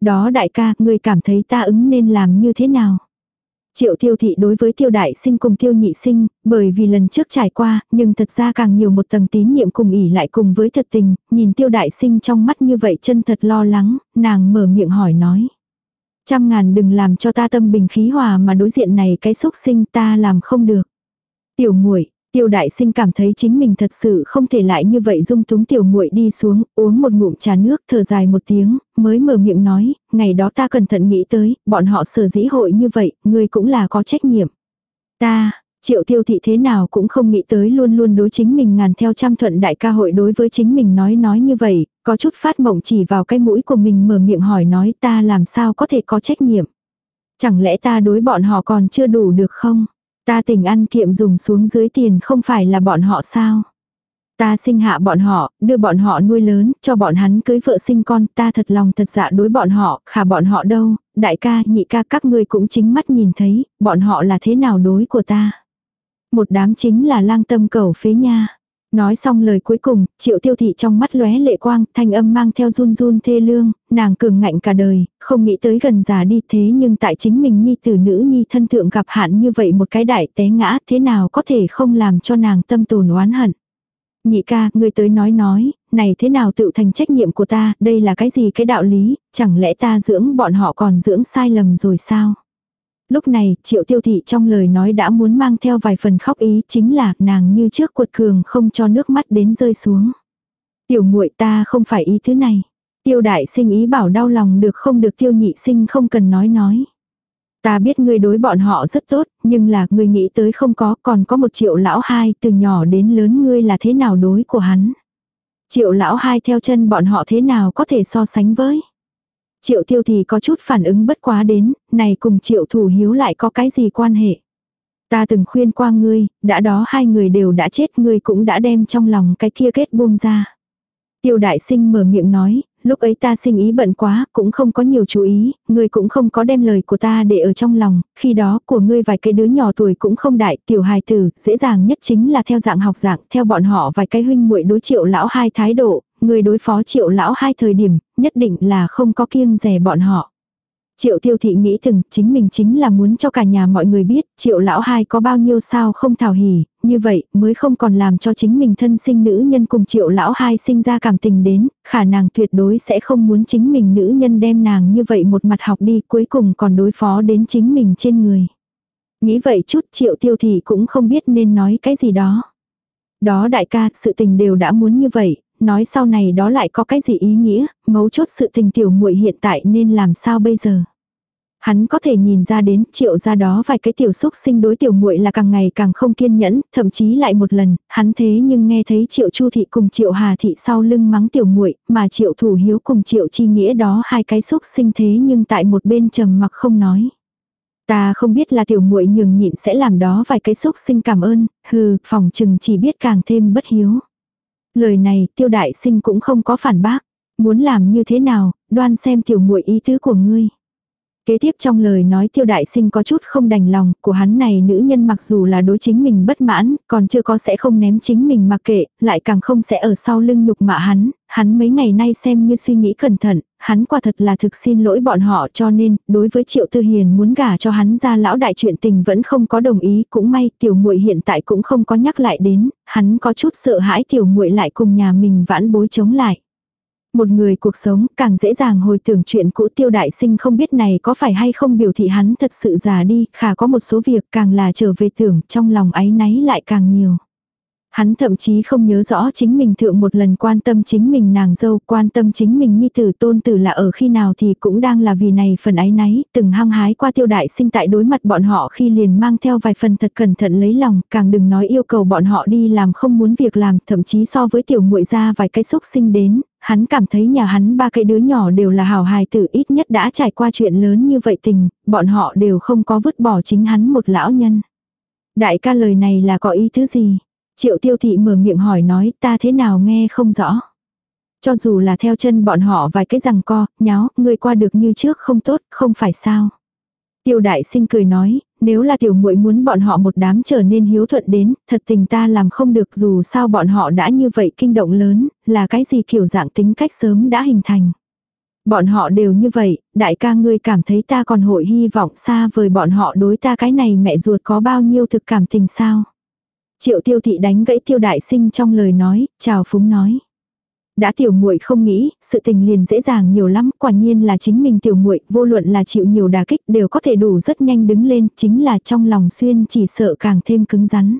Đó đại ca, ngươi cảm thấy ta ứng nên làm như thế nào? Triệu tiêu thị đối với tiêu đại sinh cùng tiêu nhị sinh, bởi vì lần trước trải qua, nhưng thật ra càng nhiều một tầng tín nhiệm cùng ỉ lại cùng với thật tình, nhìn tiêu đại sinh trong mắt như vậy chân thật lo lắng, nàng mở miệng hỏi nói. Trăm ngàn đừng làm cho ta tâm bình khí hòa mà đối diện này cái xúc sinh ta làm không được. Tiểu muội Tiêu đại sinh cảm thấy chính mình thật sự không thể lại như vậy dung túng tiểu muội đi xuống, uống một ngụm trà nước, thở dài một tiếng, mới mở miệng nói, ngày đó ta cẩn thận nghĩ tới, bọn họ sở dĩ hội như vậy, ngươi cũng là có trách nhiệm. Ta, triệu tiêu thị thế nào cũng không nghĩ tới luôn luôn đối chính mình ngàn theo trăm thuận đại ca hội đối với chính mình nói nói như vậy, có chút phát mộng chỉ vào cái mũi của mình mở miệng hỏi nói ta làm sao có thể có trách nhiệm. Chẳng lẽ ta đối bọn họ còn chưa đủ được không? Ta tình ăn kiệm dùng xuống dưới tiền không phải là bọn họ sao? Ta sinh hạ bọn họ, đưa bọn họ nuôi lớn, cho bọn hắn cưới vợ sinh con, ta thật lòng thật dạ đối bọn họ, khả bọn họ đâu, đại ca, nhị ca các ngươi cũng chính mắt nhìn thấy, bọn họ là thế nào đối của ta. Một đám chính là lang tâm cầu phế nha. Nói xong lời cuối cùng, triệu tiêu thị trong mắt lóe lệ quang, thanh âm mang theo run run thê lương, nàng cường ngạnh cả đời, không nghĩ tới gần già đi thế nhưng tại chính mình nhi tử nữ nhi thân thượng gặp hạn như vậy một cái đại té ngã thế nào có thể không làm cho nàng tâm tồn oán hận. Nhị ca, ngươi tới nói nói, này thế nào tự thành trách nhiệm của ta, đây là cái gì cái đạo lý, chẳng lẽ ta dưỡng bọn họ còn dưỡng sai lầm rồi sao? Lúc này, triệu tiêu thị trong lời nói đã muốn mang theo vài phần khóc ý chính là nàng như trước cuột cường không cho nước mắt đến rơi xuống. Tiểu muội ta không phải ý thứ này. Tiêu đại sinh ý bảo đau lòng được không được tiêu nhị sinh không cần nói nói. Ta biết ngươi đối bọn họ rất tốt, nhưng là ngươi nghĩ tới không có, còn có một triệu lão hai, từ nhỏ đến lớn ngươi là thế nào đối của hắn. Triệu lão hai theo chân bọn họ thế nào có thể so sánh với. Triệu tiêu thì có chút phản ứng bất quá đến, này cùng triệu thủ hiếu lại có cái gì quan hệ. Ta từng khuyên qua ngươi, đã đó hai người đều đã chết ngươi cũng đã đem trong lòng cái kia kết buông ra. Tiêu đại sinh mở miệng nói, lúc ấy ta sinh ý bận quá, cũng không có nhiều chú ý, ngươi cũng không có đem lời của ta để ở trong lòng, khi đó của ngươi vài cái đứa nhỏ tuổi cũng không đại, tiểu hài tử, dễ dàng nhất chính là theo dạng học dạng, theo bọn họ vài cái huynh muội đối triệu lão hai thái độ, người đối phó triệu lão hai thời điểm, nhất định là không có kiêng rẻ bọn họ. Triệu tiêu thị nghĩ từng, chính mình chính là muốn cho cả nhà mọi người biết, triệu lão hai có bao nhiêu sao không thảo hỉ, như vậy mới không còn làm cho chính mình thân sinh nữ nhân cùng triệu lão hai sinh ra cảm tình đến, khả năng tuyệt đối sẽ không muốn chính mình nữ nhân đem nàng như vậy một mặt học đi cuối cùng còn đối phó đến chính mình trên người. Nghĩ vậy chút triệu tiêu thị cũng không biết nên nói cái gì đó. Đó đại ca, sự tình đều đã muốn như vậy, nói sau này đó lại có cái gì ý nghĩa, mấu chốt sự tình tiểu muội hiện tại nên làm sao bây giờ. Hắn có thể nhìn ra đến triệu ra đó vài cái tiểu xúc sinh đối tiểu muội là càng ngày càng không kiên nhẫn, thậm chí lại một lần, hắn thế nhưng nghe thấy triệu chu thị cùng triệu hà thị sau lưng mắng tiểu muội mà triệu thủ hiếu cùng triệu chi nghĩa đó hai cái xúc sinh thế nhưng tại một bên trầm mặc không nói. Ta không biết là tiểu muội nhường nhịn sẽ làm đó vài cái xúc sinh cảm ơn, hừ, phòng chừng chỉ biết càng thêm bất hiếu. Lời này tiêu đại sinh cũng không có phản bác. Muốn làm như thế nào, đoan xem tiểu muội ý tứ của ngươi. Kế tiếp trong lời nói tiêu đại sinh có chút không đành lòng, của hắn này nữ nhân mặc dù là đối chính mình bất mãn, còn chưa có sẽ không ném chính mình mặc kệ, lại càng không sẽ ở sau lưng nhục mạ hắn, hắn mấy ngày nay xem như suy nghĩ cẩn thận, hắn quả thật là thực xin lỗi bọn họ cho nên, đối với triệu tư hiền muốn gả cho hắn ra lão đại chuyện tình vẫn không có đồng ý, cũng may tiểu muội hiện tại cũng không có nhắc lại đến, hắn có chút sợ hãi tiểu muội lại cùng nhà mình vãn bối chống lại. Một người cuộc sống càng dễ dàng hồi tưởng chuyện cũ tiêu đại sinh không biết này có phải hay không biểu thị hắn thật sự già đi, khả có một số việc càng là trở về tưởng trong lòng ấy náy lại càng nhiều. Hắn thậm chí không nhớ rõ chính mình thượng một lần quan tâm chính mình nàng dâu, quan tâm chính mình nhi tử tôn tử là ở khi nào thì cũng đang là vì này phần ái náy, từng hăng hái qua tiêu đại sinh tại đối mặt bọn họ khi liền mang theo vài phần thật cẩn thận lấy lòng, càng đừng nói yêu cầu bọn họ đi làm không muốn việc làm, thậm chí so với tiểu muội ra vài cái xúc sinh đến, hắn cảm thấy nhà hắn ba cái đứa nhỏ đều là hảo hài tử ít nhất đã trải qua chuyện lớn như vậy tình, bọn họ đều không có vứt bỏ chính hắn một lão nhân. Đại ca lời này là có ý thứ gì? Triệu tiêu thị mở miệng hỏi nói ta thế nào nghe không rõ. Cho dù là theo chân bọn họ vài cái rằng co, nháo, người qua được như trước không tốt, không phải sao. Tiêu đại sinh cười nói, nếu là tiểu muội muốn bọn họ một đám trở nên hiếu thuận đến, thật tình ta làm không được dù sao bọn họ đã như vậy kinh động lớn, là cái gì kiểu dạng tính cách sớm đã hình thành. Bọn họ đều như vậy, đại ca ngươi cảm thấy ta còn hội hy vọng xa vời bọn họ đối ta cái này mẹ ruột có bao nhiêu thực cảm tình sao. Triệu tiêu thị đánh gãy tiêu đại sinh trong lời nói, chào phúng nói. Đã tiểu muội không nghĩ, sự tình liền dễ dàng nhiều lắm, quả nhiên là chính mình tiểu muội, vô luận là chịu nhiều đả kích đều có thể đủ rất nhanh đứng lên, chính là trong lòng xuyên chỉ sợ càng thêm cứng rắn.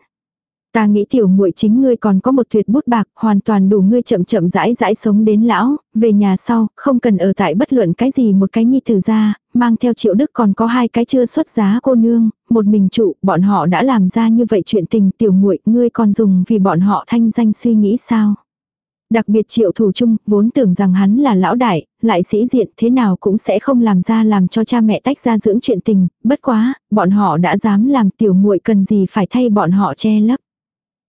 Ta nghĩ tiểu muội chính ngươi còn có một tuyệt bút bạc, hoàn toàn đủ ngươi chậm chậm rãi rãi sống đến lão, về nhà sau, không cần ở tại bất luận cái gì một cái nhi tử ra, mang theo triệu đức còn có hai cái chưa xuất giá cô nương, một mình trụ, bọn họ đã làm ra như vậy chuyện tình tiểu muội ngươi còn dùng vì bọn họ thanh danh suy nghĩ sao. Đặc biệt triệu thủ chung, vốn tưởng rằng hắn là lão đại, lại sĩ diện thế nào cũng sẽ không làm ra làm cho cha mẹ tách ra dưỡng chuyện tình, bất quá, bọn họ đã dám làm tiểu muội cần gì phải thay bọn họ che lấp.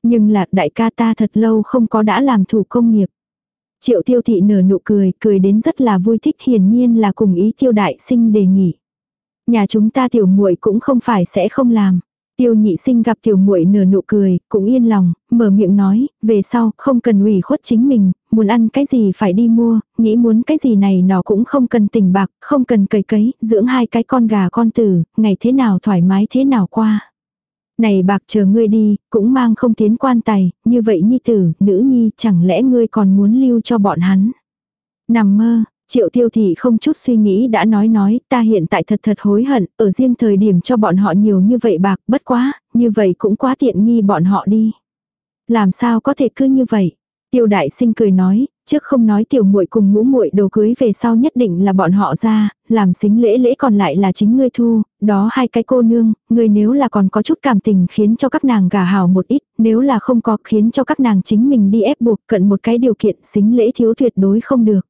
Nhưng là đại ca ta thật lâu không có đã làm thủ công nghiệp. Triệu tiêu thị nở nụ cười, cười đến rất là vui thích hiển nhiên là cùng ý tiêu đại sinh đề nghị. Nhà chúng ta tiểu muội cũng không phải sẽ không làm. Tiêu nhị sinh gặp tiểu muội nở nụ cười, cũng yên lòng, mở miệng nói, về sau, không cần ủy khuất chính mình, muốn ăn cái gì phải đi mua, nghĩ muốn cái gì này nó cũng không cần tình bạc, không cần cầy cấy, dưỡng hai cái con gà con tử, ngày thế nào thoải mái thế nào qua. Này bạc chờ ngươi đi, cũng mang không tiến quan tài, như vậy nhi tử, nữ nhi, chẳng lẽ ngươi còn muốn lưu cho bọn hắn. Nằm mơ, Triệu tiêu thị không chút suy nghĩ đã nói nói, ta hiện tại thật thật hối hận, ở riêng thời điểm cho bọn họ nhiều như vậy bạc, bất quá, như vậy cũng quá tiện nghi bọn họ đi. Làm sao có thể cứ như vậy? Tiêu đại sinh cười nói, trước không nói tiểu muội cùng ngũ muội đồ cưới về sau nhất định là bọn họ ra, làm xính lễ lễ còn lại là chính ngươi thu, đó hai cái cô nương, ngươi nếu là còn có chút cảm tình khiến cho các nàng gả hào một ít, nếu là không có khiến cho các nàng chính mình đi ép buộc cận một cái điều kiện xính lễ thiếu tuyệt đối không được.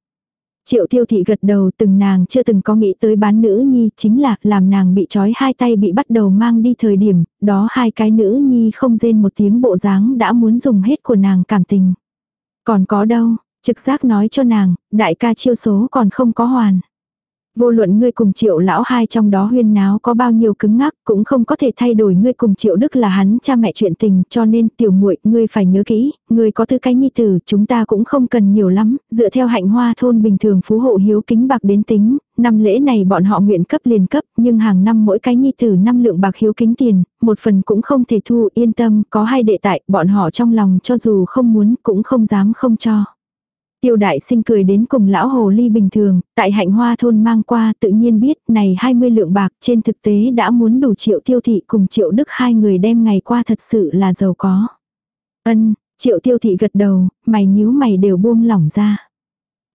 Triệu tiêu thị gật đầu từng nàng chưa từng có nghĩ tới bán nữ nhi chính là làm nàng bị trói hai tay bị bắt đầu mang đi thời điểm, đó hai cái nữ nhi không rên một tiếng bộ dáng đã muốn dùng hết của nàng cảm tình. Còn có đâu, trực giác nói cho nàng, đại ca chiêu số còn không có hoàn. Vô luận ngươi cùng triệu lão hai trong đó huyên náo có bao nhiêu cứng ngắc cũng không có thể thay đổi ngươi cùng triệu đức là hắn cha mẹ chuyện tình cho nên tiểu muội ngươi phải nhớ kỹ, ngươi có tư cái nhi tử chúng ta cũng không cần nhiều lắm, dựa theo hạnh hoa thôn bình thường phú hộ hiếu kính bạc đến tính, năm lễ này bọn họ nguyện cấp liền cấp nhưng hàng năm mỗi cái nhi tử năm lượng bạc hiếu kính tiền, một phần cũng không thể thu yên tâm có hai đệ tại bọn họ trong lòng cho dù không muốn cũng không dám không cho. Tiêu đại sinh cười đến cùng lão hồ ly bình thường, tại hạnh hoa thôn mang qua tự nhiên biết này 20 lượng bạc trên thực tế đã muốn đủ triệu tiêu thị cùng triệu đức hai người đem ngày qua thật sự là giàu có. Ân, triệu tiêu thị gật đầu, mày nhíu mày đều buông lỏng ra.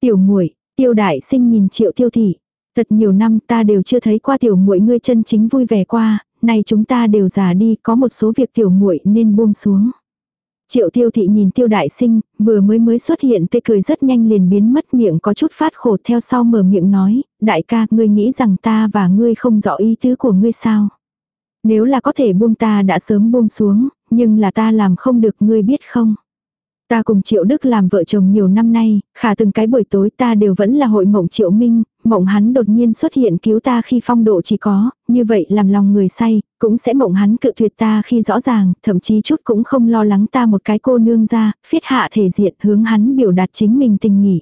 Tiểu muội tiêu đại sinh nhìn triệu tiêu thị. Thật nhiều năm ta đều chưa thấy qua tiểu muội ngươi chân chính vui vẻ qua, này chúng ta đều già đi có một số việc tiểu muội nên buông xuống. Triệu tiêu thị nhìn tiêu đại sinh, vừa mới mới xuất hiện tê cười rất nhanh liền biến mất miệng có chút phát khổ theo sau mở miệng nói, đại ca ngươi nghĩ rằng ta và ngươi không rõ ý tứ của ngươi sao. Nếu là có thể buông ta đã sớm buông xuống, nhưng là ta làm không được ngươi biết không. Ta cùng Triệu Đức làm vợ chồng nhiều năm nay, khả từng cái buổi tối ta đều vẫn là hội mộng Triệu Minh, mộng hắn đột nhiên xuất hiện cứu ta khi phong độ chỉ có, như vậy làm lòng người say, cũng sẽ mộng hắn cự tuyệt ta khi rõ ràng, thậm chí chút cũng không lo lắng ta một cái cô nương ra, phiết hạ thể diện hướng hắn biểu đạt chính mình tình nghỉ.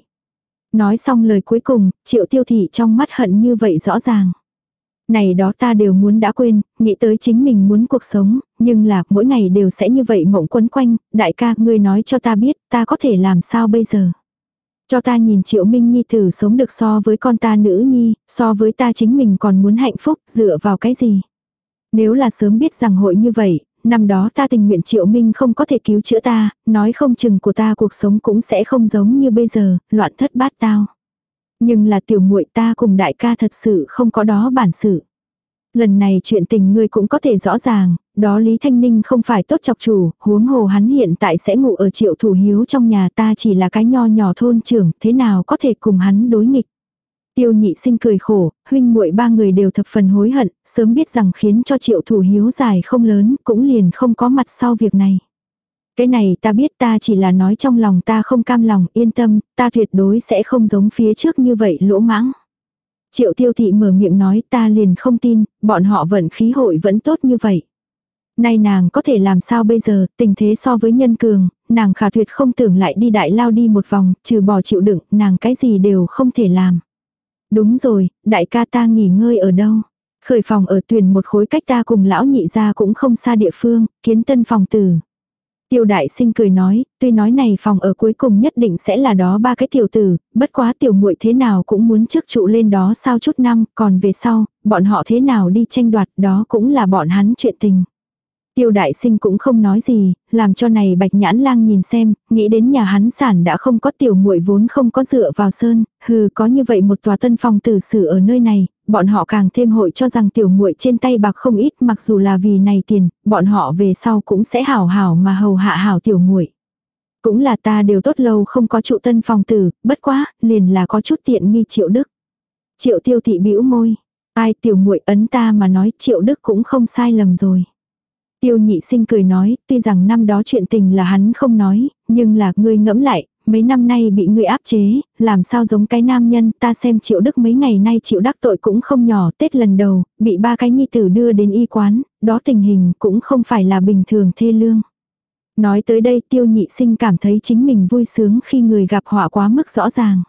Nói xong lời cuối cùng, Triệu Tiêu Thị trong mắt hận như vậy rõ ràng. Này đó ta đều muốn đã quên, nghĩ tới chính mình muốn cuộc sống, nhưng là mỗi ngày đều sẽ như vậy mộng quấn quanh, đại ca ngươi nói cho ta biết ta có thể làm sao bây giờ. Cho ta nhìn triệu minh nhi tử sống được so với con ta nữ nhi, so với ta chính mình còn muốn hạnh phúc, dựa vào cái gì. Nếu là sớm biết rằng hội như vậy, năm đó ta tình nguyện triệu minh không có thể cứu chữa ta, nói không chừng của ta cuộc sống cũng sẽ không giống như bây giờ, loạn thất bát tao. Nhưng là tiểu muội ta cùng đại ca thật sự không có đó bản sự. Lần này chuyện tình ngươi cũng có thể rõ ràng, đó Lý Thanh Ninh không phải tốt chọc chủ, huống hồ hắn hiện tại sẽ ngủ ở triệu thủ hiếu trong nhà ta chỉ là cái nho nhỏ thôn trưởng, thế nào có thể cùng hắn đối nghịch. Tiêu nhị sinh cười khổ, huynh muội ba người đều thập phần hối hận, sớm biết rằng khiến cho triệu thủ hiếu dài không lớn, cũng liền không có mặt sau việc này. Cái này ta biết ta chỉ là nói trong lòng ta không cam lòng, yên tâm, ta tuyệt đối sẽ không giống phía trước như vậy lỗ mãng. Triệu tiêu thị mở miệng nói ta liền không tin, bọn họ vận khí hội vẫn tốt như vậy. Nay nàng có thể làm sao bây giờ, tình thế so với nhân cường, nàng khả tuyệt không tưởng lại đi đại lao đi một vòng, trừ bỏ chịu đựng, nàng cái gì đều không thể làm. Đúng rồi, đại ca ta nghỉ ngơi ở đâu? Khởi phòng ở tuyển một khối cách ta cùng lão nhị ra cũng không xa địa phương, kiến tân phòng tử. Tiêu đại sinh cười nói, tuy nói này phòng ở cuối cùng nhất định sẽ là đó ba cái tiểu tử, bất quá tiểu muội thế nào cũng muốn trước trụ lên đó sao chút năm, còn về sau, bọn họ thế nào đi tranh đoạt đó cũng là bọn hắn chuyện tình. Tiêu đại sinh cũng không nói gì, làm cho này bạch nhãn lang nhìn xem, nghĩ đến nhà hắn sản đã không có tiểu muội vốn không có dựa vào sơn, hừ có như vậy một tòa tân phòng tử sử ở nơi này, bọn họ càng thêm hội cho rằng tiểu muội trên tay bạc không ít mặc dù là vì này tiền, bọn họ về sau cũng sẽ hảo hảo mà hầu hạ hảo tiểu muội. Cũng là ta đều tốt lâu không có trụ tân phòng tử, bất quá, liền là có chút tiện nghi triệu đức. Triệu tiêu thị bĩu môi. Ai tiểu muội ấn ta mà nói triệu đức cũng không sai lầm rồi. Tiêu nhị sinh cười nói, tuy rằng năm đó chuyện tình là hắn không nói, nhưng là ngươi ngẫm lại, mấy năm nay bị ngươi áp chế, làm sao giống cái nam nhân, ta xem triệu đức mấy ngày nay chịu đắc tội cũng không nhỏ, Tết lần đầu, bị ba cái nhi tử đưa đến y quán, đó tình hình cũng không phải là bình thường thê lương. Nói tới đây tiêu nhị sinh cảm thấy chính mình vui sướng khi người gặp họa quá mức rõ ràng.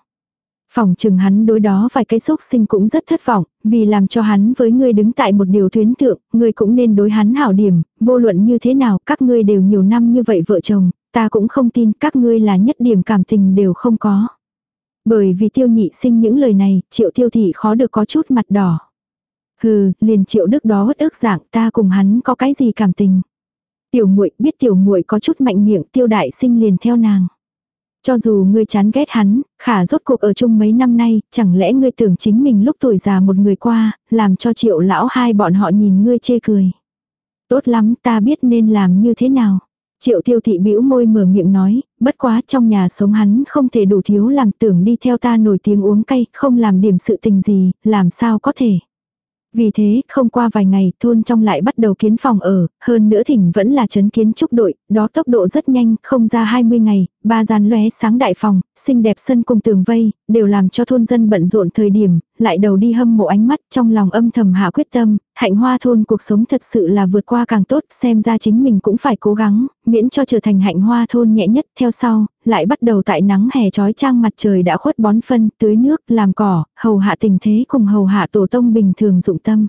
Phòng chừng hắn đối đó vài cái xúc sinh cũng rất thất vọng, vì làm cho hắn với ngươi đứng tại một điều tuyến thượng, ngươi cũng nên đối hắn hảo điểm, vô luận như thế nào các ngươi đều nhiều năm như vậy vợ chồng, ta cũng không tin các ngươi là nhất điểm cảm tình đều không có. Bởi vì tiêu nhị sinh những lời này, triệu tiêu thị khó được có chút mặt đỏ. Hừ, liền triệu đức đó hất ức dạng ta cùng hắn có cái gì cảm tình. Tiểu muội biết tiểu muội có chút mạnh miệng tiêu đại sinh liền theo nàng. Cho dù ngươi chán ghét hắn, khả rốt cuộc ở chung mấy năm nay, chẳng lẽ ngươi tưởng chính mình lúc tuổi già một người qua, làm cho triệu lão hai bọn họ nhìn ngươi chê cười. Tốt lắm ta biết nên làm như thế nào. Triệu tiêu thị bĩu môi mở miệng nói, bất quá trong nhà sống hắn không thể đủ thiếu làm tưởng đi theo ta nổi tiếng uống cay, không làm điểm sự tình gì, làm sao có thể. Vì thế, không qua vài ngày, thôn trong lại bắt đầu kiến phòng ở, hơn nữa thỉnh vẫn là chấn kiến trúc đội, đó tốc độ rất nhanh, không ra 20 ngày, ba gian lóe sáng đại phòng, xinh đẹp sân cùng tường vây, đều làm cho thôn dân bận rộn thời điểm, lại đầu đi hâm mộ ánh mắt trong lòng âm thầm hạ quyết tâm, hạnh hoa thôn cuộc sống thật sự là vượt qua càng tốt, xem ra chính mình cũng phải cố gắng, miễn cho trở thành hạnh hoa thôn nhẹ nhất, theo sau, lại bắt đầu tại nắng hè trói trang mặt trời đã khuất bón phân, tưới nước, làm cỏ, hầu hạ tình thế cùng hầu hạ tổ tông bình thường dụng tâm.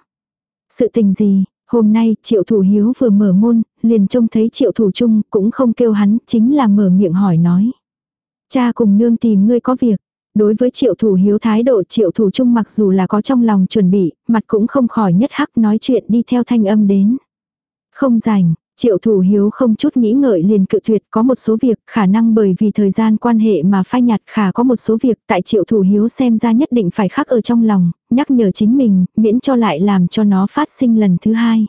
Sự tình gì, hôm nay triệu thủ hiếu vừa mở môn, liền trông thấy triệu thủ chung cũng không kêu hắn, chính là mở miệng hỏi nói. Cha cùng nương tìm ngươi có việc. Đối với triệu thủ hiếu thái độ triệu thủ chung mặc dù là có trong lòng chuẩn bị, mặt cũng không khỏi nhất hắc nói chuyện đi theo thanh âm đến. Không rảnh, Triệu thủ hiếu không chút nghĩ ngợi liền cự tuyệt có một số việc khả năng bởi vì thời gian quan hệ mà phai nhạt khả có một số việc tại triệu thủ hiếu xem ra nhất định phải khắc ở trong lòng, nhắc nhở chính mình, miễn cho lại làm cho nó phát sinh lần thứ hai.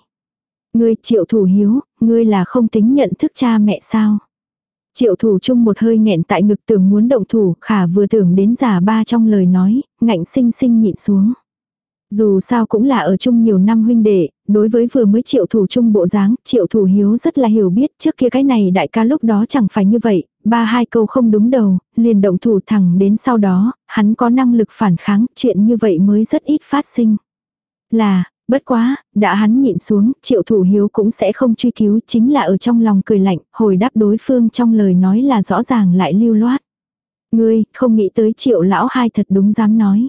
Ngươi triệu thủ hiếu, ngươi là không tính nhận thức cha mẹ sao? Triệu thủ chung một hơi nghẹn tại ngực tưởng muốn động thủ, khả vừa tưởng đến giả ba trong lời nói, ngạnh sinh sinh nhịn xuống. Dù sao cũng là ở chung nhiều năm huynh đệ, đối với vừa mới triệu thủ chung bộ dáng, triệu thủ hiếu rất là hiểu biết trước kia cái này đại ca lúc đó chẳng phải như vậy, ba hai câu không đúng đầu, liền động thủ thẳng đến sau đó, hắn có năng lực phản kháng, chuyện như vậy mới rất ít phát sinh. Là, bất quá, đã hắn nhịn xuống, triệu thủ hiếu cũng sẽ không truy cứu, chính là ở trong lòng cười lạnh, hồi đáp đối phương trong lời nói là rõ ràng lại lưu loát. Ngươi, không nghĩ tới triệu lão hai thật đúng dám nói.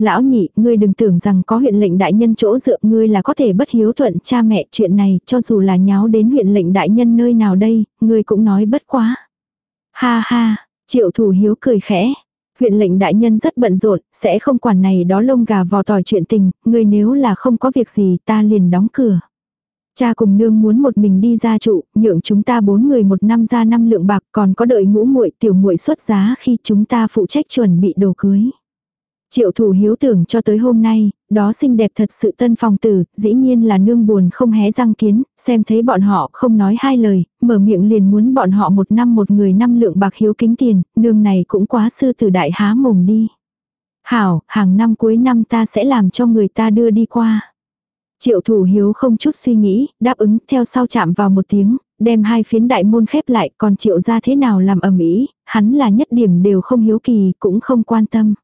Lão nhị, ngươi đừng tưởng rằng có huyện lệnh đại nhân chỗ dựa ngươi là có thể bất hiếu thuận cha mẹ chuyện này, cho dù là nháo đến huyện lệnh đại nhân nơi nào đây, ngươi cũng nói bất quá. Ha ha, triệu thủ hiếu cười khẽ. Huyện lệnh đại nhân rất bận rộn, sẽ không quản này đó lông gà vò tỏi chuyện tình, ngươi nếu là không có việc gì ta liền đóng cửa. Cha cùng nương muốn một mình đi ra trụ, nhượng chúng ta bốn người một năm ra năm lượng bạc còn có đợi ngũ muội tiểu muội xuất giá khi chúng ta phụ trách chuẩn bị đồ cưới. Triệu thủ hiếu tưởng cho tới hôm nay, đó xinh đẹp thật sự tân phòng tử, dĩ nhiên là nương buồn không hé răng kiến, xem thấy bọn họ không nói hai lời, mở miệng liền muốn bọn họ một năm một người năm lượng bạc hiếu kính tiền, nương này cũng quá sư tử đại há mồm đi. Hảo, hàng năm cuối năm ta sẽ làm cho người ta đưa đi qua. Triệu thủ hiếu không chút suy nghĩ, đáp ứng theo sau chạm vào một tiếng, đem hai phiến đại môn khép lại còn triệu ra thế nào làm ầm ĩ hắn là nhất điểm đều không hiếu kỳ cũng không quan tâm.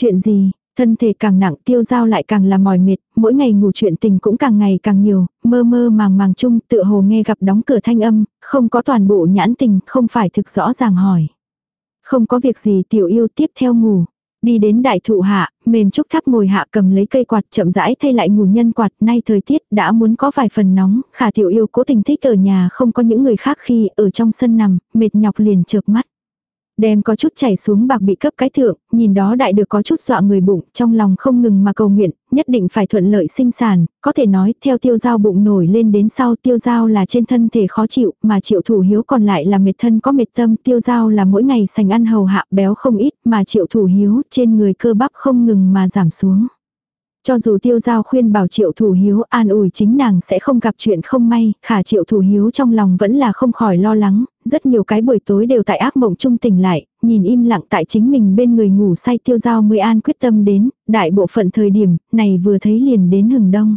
Chuyện gì, thân thể càng nặng tiêu dao lại càng là mỏi mệt, mỗi ngày ngủ chuyện tình cũng càng ngày càng nhiều, mơ mơ màng màng chung tựa hồ nghe gặp đóng cửa thanh âm, không có toàn bộ nhãn tình, không phải thực rõ ràng hỏi. Không có việc gì tiểu yêu tiếp theo ngủ. Đi đến đại thụ hạ, mềm trúc tháp ngồi hạ cầm lấy cây quạt chậm rãi thay lại ngủ nhân quạt, nay thời tiết đã muốn có vài phần nóng, khả tiểu yêu cố tình thích ở nhà không có những người khác khi ở trong sân nằm, mệt nhọc liền chợp mắt. Đem có chút chảy xuống bạc bị cấp cái thượng, nhìn đó đại được có chút dọa người bụng, trong lòng không ngừng mà cầu nguyện, nhất định phải thuận lợi sinh sản, có thể nói theo tiêu giao bụng nổi lên đến sau tiêu giao là trên thân thể khó chịu, mà triệu thủ hiếu còn lại là mệt thân có mệt tâm, tiêu giao là mỗi ngày sành ăn hầu hạ béo không ít, mà triệu thủ hiếu trên người cơ bắp không ngừng mà giảm xuống. Cho dù tiêu giao khuyên bảo triệu thủ hiếu an ủi chính nàng sẽ không gặp chuyện không may, khả triệu thủ hiếu trong lòng vẫn là không khỏi lo lắng, rất nhiều cái buổi tối đều tại ác mộng trung tỉnh lại, nhìn im lặng tại chính mình bên người ngủ say tiêu giao mới an quyết tâm đến, đại bộ phận thời điểm, này vừa thấy liền đến hừng đông.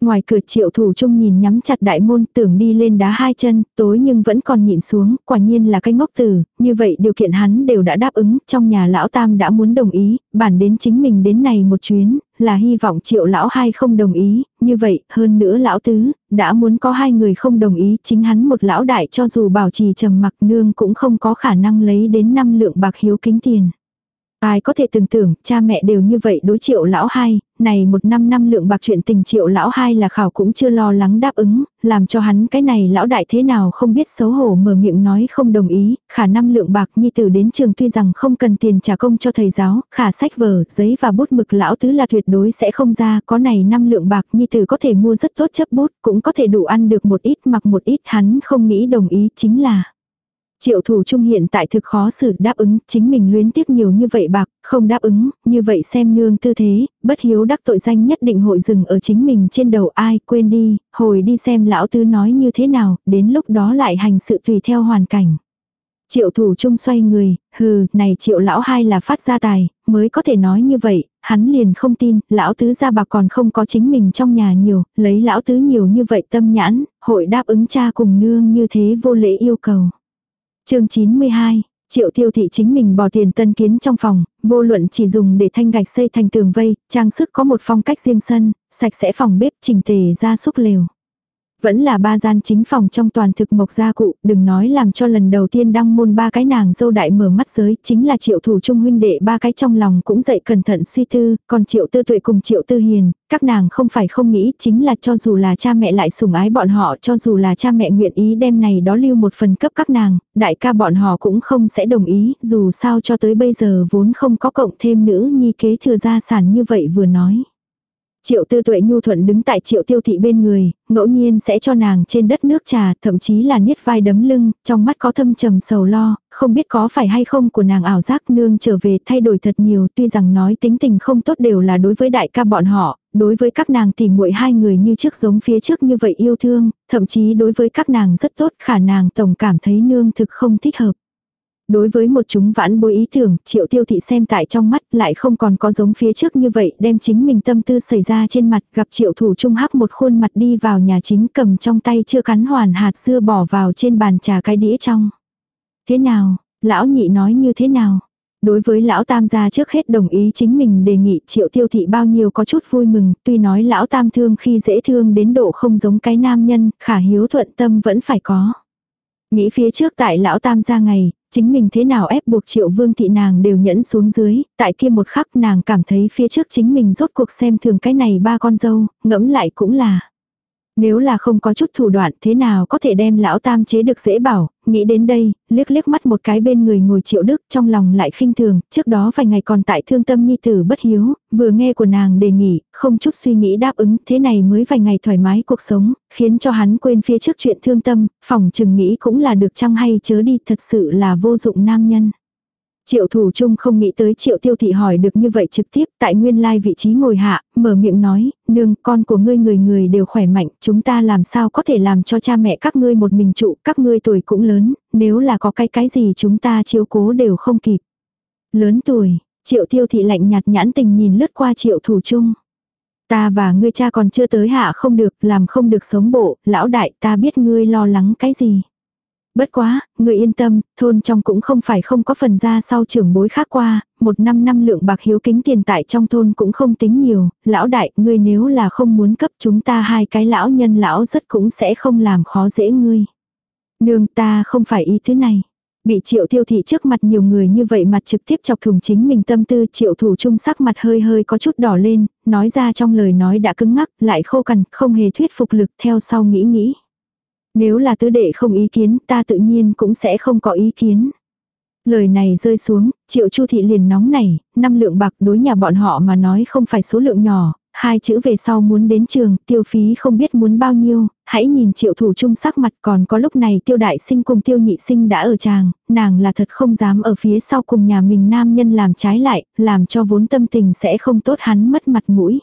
Ngoài cửa triệu thủ trung nhìn nhắm chặt đại môn tưởng đi lên đá hai chân, tối nhưng vẫn còn nhịn xuống, quả nhiên là cái ngốc tử, như vậy điều kiện hắn đều đã đáp ứng, trong nhà lão tam đã muốn đồng ý, bản đến chính mình đến này một chuyến, là hy vọng triệu lão hai không đồng ý, như vậy, hơn nữa lão tứ, đã muốn có hai người không đồng ý, chính hắn một lão đại cho dù bảo trì trầm mặc nương cũng không có khả năng lấy đến năm lượng bạc hiếu kính tiền. Ai có thể tưởng tưởng, cha mẹ đều như vậy đối triệu lão hai, này một năm năm lượng bạc chuyện tình triệu lão hai là khảo cũng chưa lo lắng đáp ứng, làm cho hắn cái này lão đại thế nào không biết xấu hổ mở miệng nói không đồng ý, khả năm lượng bạc nhi tử đến trường tuy rằng không cần tiền trả công cho thầy giáo, khả sách vở, giấy và bút mực lão tứ là tuyệt đối sẽ không ra, có này năm lượng bạc nhi tử có thể mua rất tốt chấp bút, cũng có thể đủ ăn được một ít mặc một ít hắn không nghĩ đồng ý chính là. Triệu thủ trung hiện tại thực khó xử đáp ứng, chính mình luyến tiếc nhiều như vậy bạc, không đáp ứng, như vậy xem nương tư thế, bất hiếu đắc tội danh nhất định hội dừng ở chính mình trên đầu ai, quên đi, hồi đi xem lão tư nói như thế nào, đến lúc đó lại hành sự tùy theo hoàn cảnh. Triệu thủ trung xoay người, hừ, này triệu lão hai là phát gia tài, mới có thể nói như vậy, hắn liền không tin, lão tứ gia bạc còn không có chính mình trong nhà nhiều, lấy lão tứ nhiều như vậy tâm nhãn, hội đáp ứng cha cùng nương như thế vô lễ yêu cầu chương 92, Triệu tiêu thị chính mình bỏ tiền tân kiến trong phòng, vô luận chỉ dùng để thanh gạch xây thành tường vây, trang sức có một phong cách riêng sân, sạch sẽ phòng bếp chỉnh tề ra súc lều. Vẫn là ba gian chính phòng trong toàn thực mộc gia cụ, đừng nói làm cho lần đầu tiên đăng môn ba cái nàng dâu đại mở mắt giới, chính là triệu thủ trung huynh đệ ba cái trong lòng cũng dậy cẩn thận suy tư, còn triệu tư tuệ cùng triệu tư hiền, các nàng không phải không nghĩ, chính là cho dù là cha mẹ lại sủng ái bọn họ, cho dù là cha mẹ nguyện ý đem này đó lưu một phần cấp các nàng, đại ca bọn họ cũng không sẽ đồng ý, dù sao cho tới bây giờ vốn không có cộng thêm nữ nhi kế thừa gia sản như vậy vừa nói. Triệu tư tuệ nhu thuận đứng tại triệu tiêu thị bên người, ngẫu nhiên sẽ cho nàng trên đất nước trà, thậm chí là niết vai đấm lưng, trong mắt có thâm trầm sầu lo, không biết có phải hay không của nàng ảo giác nương trở về thay đổi thật nhiều, tuy rằng nói tính tình không tốt đều là đối với đại ca bọn họ, đối với các nàng thì muội hai người như trước giống phía trước như vậy yêu thương, thậm chí đối với các nàng rất tốt, khả nàng tổng cảm thấy nương thực không thích hợp. Đối với một chúng vãn bối ý tưởng, triệu tiêu thị xem tại trong mắt lại không còn có giống phía trước như vậy, đem chính mình tâm tư xảy ra trên mặt, gặp triệu thủ trung hắc một khuôn mặt đi vào nhà chính cầm trong tay chưa cắn hoàn hạt dưa bỏ vào trên bàn trà cái đĩa trong. Thế nào, lão nhị nói như thế nào? Đối với lão tam gia trước hết đồng ý chính mình đề nghị triệu tiêu thị bao nhiêu có chút vui mừng, tuy nói lão tam thương khi dễ thương đến độ không giống cái nam nhân, khả hiếu thuận tâm vẫn phải có. Nghĩ phía trước tại lão tam gia ngày, chính mình thế nào ép buộc triệu vương thị nàng đều nhẫn xuống dưới, tại kia một khắc nàng cảm thấy phía trước chính mình rốt cuộc xem thường cái này ba con dâu, ngẫm lại cũng là. Nếu là không có chút thủ đoạn thế nào có thể đem lão tam chế được dễ bảo, nghĩ đến đây, liếc liếc mắt một cái bên người ngồi triệu đức trong lòng lại khinh thường, trước đó vài ngày còn tại thương tâm nhi tử bất hiếu, vừa nghe của nàng đề nghị, không chút suy nghĩ đáp ứng, thế này mới vài ngày thoải mái cuộc sống, khiến cho hắn quên phía trước chuyện thương tâm, phòng chừng nghĩ cũng là được chăng hay chớ đi thật sự là vô dụng nam nhân. Triệu thủ trung không nghĩ tới triệu tiêu thị hỏi được như vậy trực tiếp tại nguyên lai vị trí ngồi hạ, mở miệng nói, nương con của ngươi người người đều khỏe mạnh, chúng ta làm sao có thể làm cho cha mẹ các ngươi một mình trụ, các ngươi tuổi cũng lớn, nếu là có cái cái gì chúng ta chiếu cố đều không kịp. Lớn tuổi, triệu tiêu thị lạnh nhạt nhãn tình nhìn lướt qua triệu thủ trung. Ta và ngươi cha còn chưa tới hạ không được, làm không được sống bộ, lão đại ta biết ngươi lo lắng cái gì. Bất quá, người yên tâm, thôn trong cũng không phải không có phần ra sau trưởng bối khác qua, một năm năm lượng bạc hiếu kính tiền tại trong thôn cũng không tính nhiều, lão đại, ngươi nếu là không muốn cấp chúng ta hai cái lão nhân lão rất cũng sẽ không làm khó dễ ngươi. Nương ta không phải ý thứ này. Bị triệu tiêu thị trước mặt nhiều người như vậy mặt trực tiếp chọc thùng chính mình tâm tư triệu thủ trung sắc mặt hơi hơi có chút đỏ lên, nói ra trong lời nói đã cứng ngắc, lại khô cằn, không hề thuyết phục lực theo sau nghĩ nghĩ. Nếu là tứ đệ không ý kiến, ta tự nhiên cũng sẽ không có ý kiến. Lời này rơi xuống, triệu chu thị liền nóng nảy, năm lượng bạc đối nhà bọn họ mà nói không phải số lượng nhỏ, hai chữ về sau muốn đến trường, tiêu phí không biết muốn bao nhiêu, hãy nhìn triệu thủ trung sắc mặt còn có lúc này tiêu đại sinh cùng tiêu nhị sinh đã ở tràng, nàng là thật không dám ở phía sau cùng nhà mình nam nhân làm trái lại, làm cho vốn tâm tình sẽ không tốt hắn mất mặt mũi.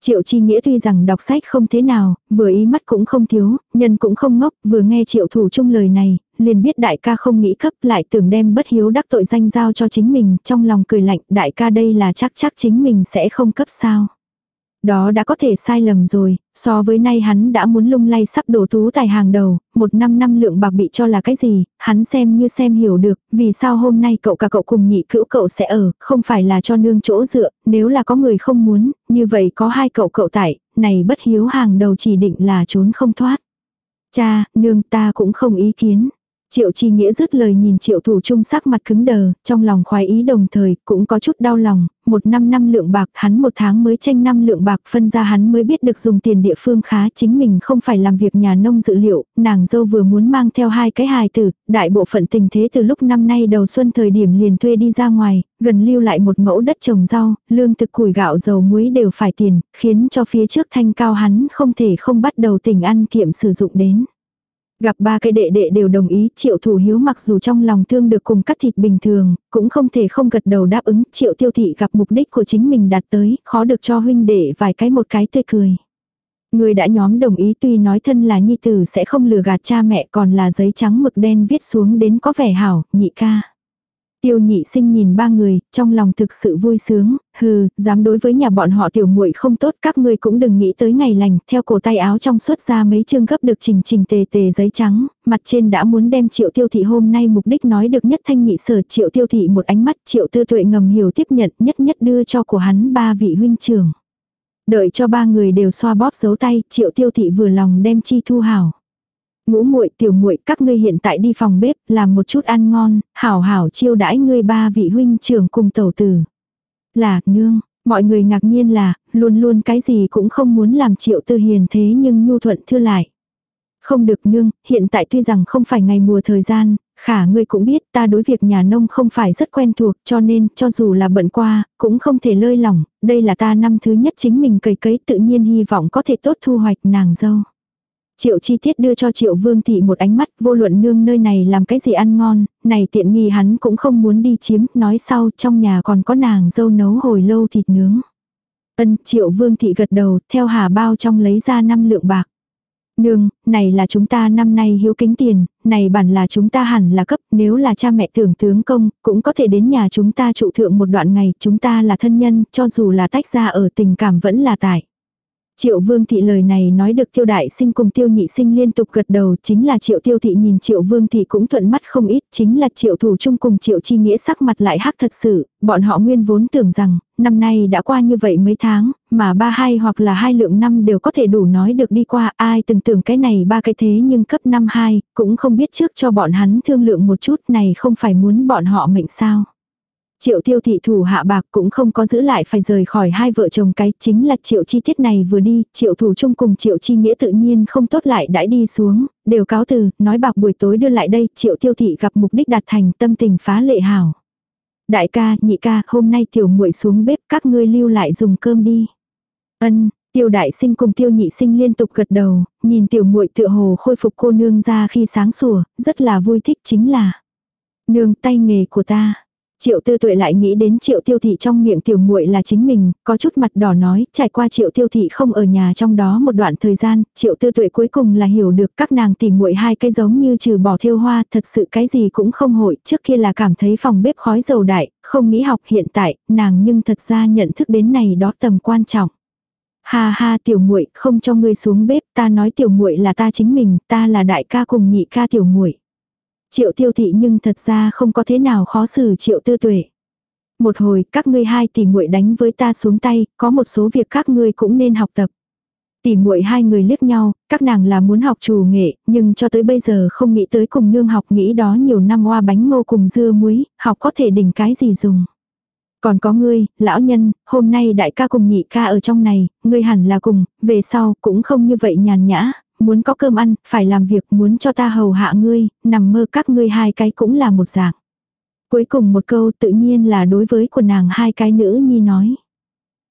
Triệu Chi Nghĩa tuy rằng đọc sách không thế nào, vừa ý mắt cũng không thiếu, nhân cũng không ngốc, vừa nghe Triệu Thủ Trung lời này, liền biết đại ca không nghĩ cấp lại tưởng đem bất hiếu đắc tội danh giao cho chính mình, trong lòng cười lạnh đại ca đây là chắc chắc chính mình sẽ không cấp sao. Đó đã có thể sai lầm rồi, so với nay hắn đã muốn lung lay sắp đổ tú tài hàng đầu, một năm năm lượng bạc bị cho là cái gì, hắn xem như xem hiểu được, vì sao hôm nay cậu cả cậu cùng nhị cữu cậu sẽ ở, không phải là cho nương chỗ dựa, nếu là có người không muốn, như vậy có hai cậu cậu tại, này bất hiếu hàng đầu chỉ định là trốn không thoát. Cha, nương ta cũng không ý kiến. Triệu chi nghĩa dứt lời nhìn triệu thủ trung sắc mặt cứng đờ, trong lòng khoái ý đồng thời, cũng có chút đau lòng, một năm năm lượng bạc, hắn một tháng mới tranh năm lượng bạc, phân ra hắn mới biết được dùng tiền địa phương khá, chính mình không phải làm việc nhà nông dự liệu, nàng dâu vừa muốn mang theo hai cái hài tử, đại bộ phận tình thế từ lúc năm nay đầu xuân thời điểm liền thuê đi ra ngoài, gần lưu lại một mẫu đất trồng rau, lương thực củi gạo dầu muối đều phải tiền, khiến cho phía trước thanh cao hắn không thể không bắt đầu tỉnh ăn kiệm sử dụng đến. Gặp ba cái đệ đệ đều đồng ý, triệu thủ hiếu mặc dù trong lòng thương được cùng cắt thịt bình thường, cũng không thể không gật đầu đáp ứng, triệu tiêu thị gặp mục đích của chính mình đạt tới, khó được cho huynh đệ vài cái một cái tươi cười. Người đã nhóm đồng ý tuy nói thân là nhi tử sẽ không lừa gạt cha mẹ còn là giấy trắng mực đen viết xuống đến có vẻ hảo, nhị ca. Tiêu nhị sinh nhìn ba người, trong lòng thực sự vui sướng, hừ, dám đối với nhà bọn họ tiểu muội không tốt, các ngươi cũng đừng nghĩ tới ngày lành, theo cổ tay áo trong suốt ra mấy chương gấp được trình trình tề tề giấy trắng, mặt trên đã muốn đem triệu tiêu thị hôm nay mục đích nói được nhất thanh nhị sở triệu tiêu thị một ánh mắt triệu tư tuệ ngầm hiểu tiếp nhận nhất nhất đưa cho của hắn ba vị huynh trưởng. Đợi cho ba người đều xoa bóp dấu tay, triệu tiêu thị vừa lòng đem chi thu hảo. Ngũ muội tiểu muội các ngươi hiện tại đi phòng bếp làm một chút ăn ngon, hảo hảo chiêu đãi ngươi ba vị huynh trưởng cùng tẩu tử. Là, nương, mọi người ngạc nhiên là, luôn luôn cái gì cũng không muốn làm triệu tư hiền thế nhưng nhu thuận thưa lại. Không được nương, hiện tại tuy rằng không phải ngày mùa thời gian, khả ngươi cũng biết ta đối việc nhà nông không phải rất quen thuộc cho nên cho dù là bận qua, cũng không thể lơi lỏng, đây là ta năm thứ nhất chính mình cày cấy tự nhiên hy vọng có thể tốt thu hoạch nàng dâu. Triệu chi tiết đưa cho triệu vương thị một ánh mắt vô luận nương nơi này làm cái gì ăn ngon, này tiện nghi hắn cũng không muốn đi chiếm, nói sau trong nhà còn có nàng dâu nấu hồi lâu thịt nướng. Ân triệu vương thị gật đầu, theo hà bao trong lấy ra năm lượng bạc. Nương, này là chúng ta năm nay hiếu kính tiền, này bản là chúng ta hẳn là cấp, nếu là cha mẹ tưởng tướng công, cũng có thể đến nhà chúng ta trụ thượng một đoạn ngày, chúng ta là thân nhân, cho dù là tách ra ở tình cảm vẫn là tại. Triệu vương thị lời này nói được tiêu đại sinh cùng tiêu nhị sinh liên tục gật đầu chính là triệu tiêu thị nhìn triệu vương thị cũng thuận mắt không ít chính là triệu thủ chung cùng triệu chi nghĩa sắc mặt lại hắc thật sự, bọn họ nguyên vốn tưởng rằng năm nay đã qua như vậy mấy tháng mà ba hai hoặc là hai lượng năm đều có thể đủ nói được đi qua ai từng tưởng cái này ba cái thế nhưng cấp năm hai cũng không biết trước cho bọn hắn thương lượng một chút này không phải muốn bọn họ mệnh sao. Triệu tiêu thị thủ hạ bạc cũng không có giữ lại phải rời khỏi hai vợ chồng cái chính là triệu chi tiết này vừa đi, triệu thủ chung cùng triệu chi nghĩa tự nhiên không tốt lại đãi đi xuống, đều cáo từ, nói bạc buổi tối đưa lại đây, triệu tiêu thị gặp mục đích đạt thành tâm tình phá lệ hảo. Đại ca, nhị ca, hôm nay tiểu muội xuống bếp các ngươi lưu lại dùng cơm đi. Ân, Tiêu đại sinh cùng tiêu nhị sinh liên tục gật đầu, nhìn tiểu muội tựa hồ khôi phục cô nương ra khi sáng sủa, rất là vui thích chính là nương tay nghề của ta. Triệu tư tuệ lại nghĩ đến triệu tiêu thị trong miệng tiểu muội là chính mình, có chút mặt đỏ nói, trải qua triệu tiêu thị không ở nhà trong đó một đoạn thời gian, triệu tư tuệ cuối cùng là hiểu được các nàng tìm muội hai cái giống như trừ bỏ thiêu hoa, thật sự cái gì cũng không hội, trước kia là cảm thấy phòng bếp khói dầu đại, không nghĩ học hiện tại, nàng nhưng thật ra nhận thức đến này đó tầm quan trọng. Ha ha tiểu muội không cho ngươi xuống bếp, ta nói tiểu muội là ta chính mình, ta là đại ca cùng nhị ca tiểu muội Triệu tiêu thị nhưng thật ra không có thế nào khó xử triệu tư tuệ. Một hồi các ngươi hai tỷ muội đánh với ta xuống tay, có một số việc các ngươi cũng nên học tập. Tỷ muội hai người liếc nhau, các nàng là muốn học chủ nghệ, nhưng cho tới bây giờ không nghĩ tới cùng nương học nghĩ đó nhiều năm hoa bánh ngô cùng dưa muối, học có thể đỉnh cái gì dùng. Còn có ngươi, lão nhân, hôm nay đại ca cùng nhị ca ở trong này, ngươi hẳn là cùng, về sau cũng không như vậy nhàn nhã, muốn có cơm ăn, phải làm việc muốn cho ta hầu hạ ngươi, nằm mơ các ngươi hai cái cũng là một dạng. Cuối cùng một câu tự nhiên là đối với của nàng hai cái nữ nhi nói.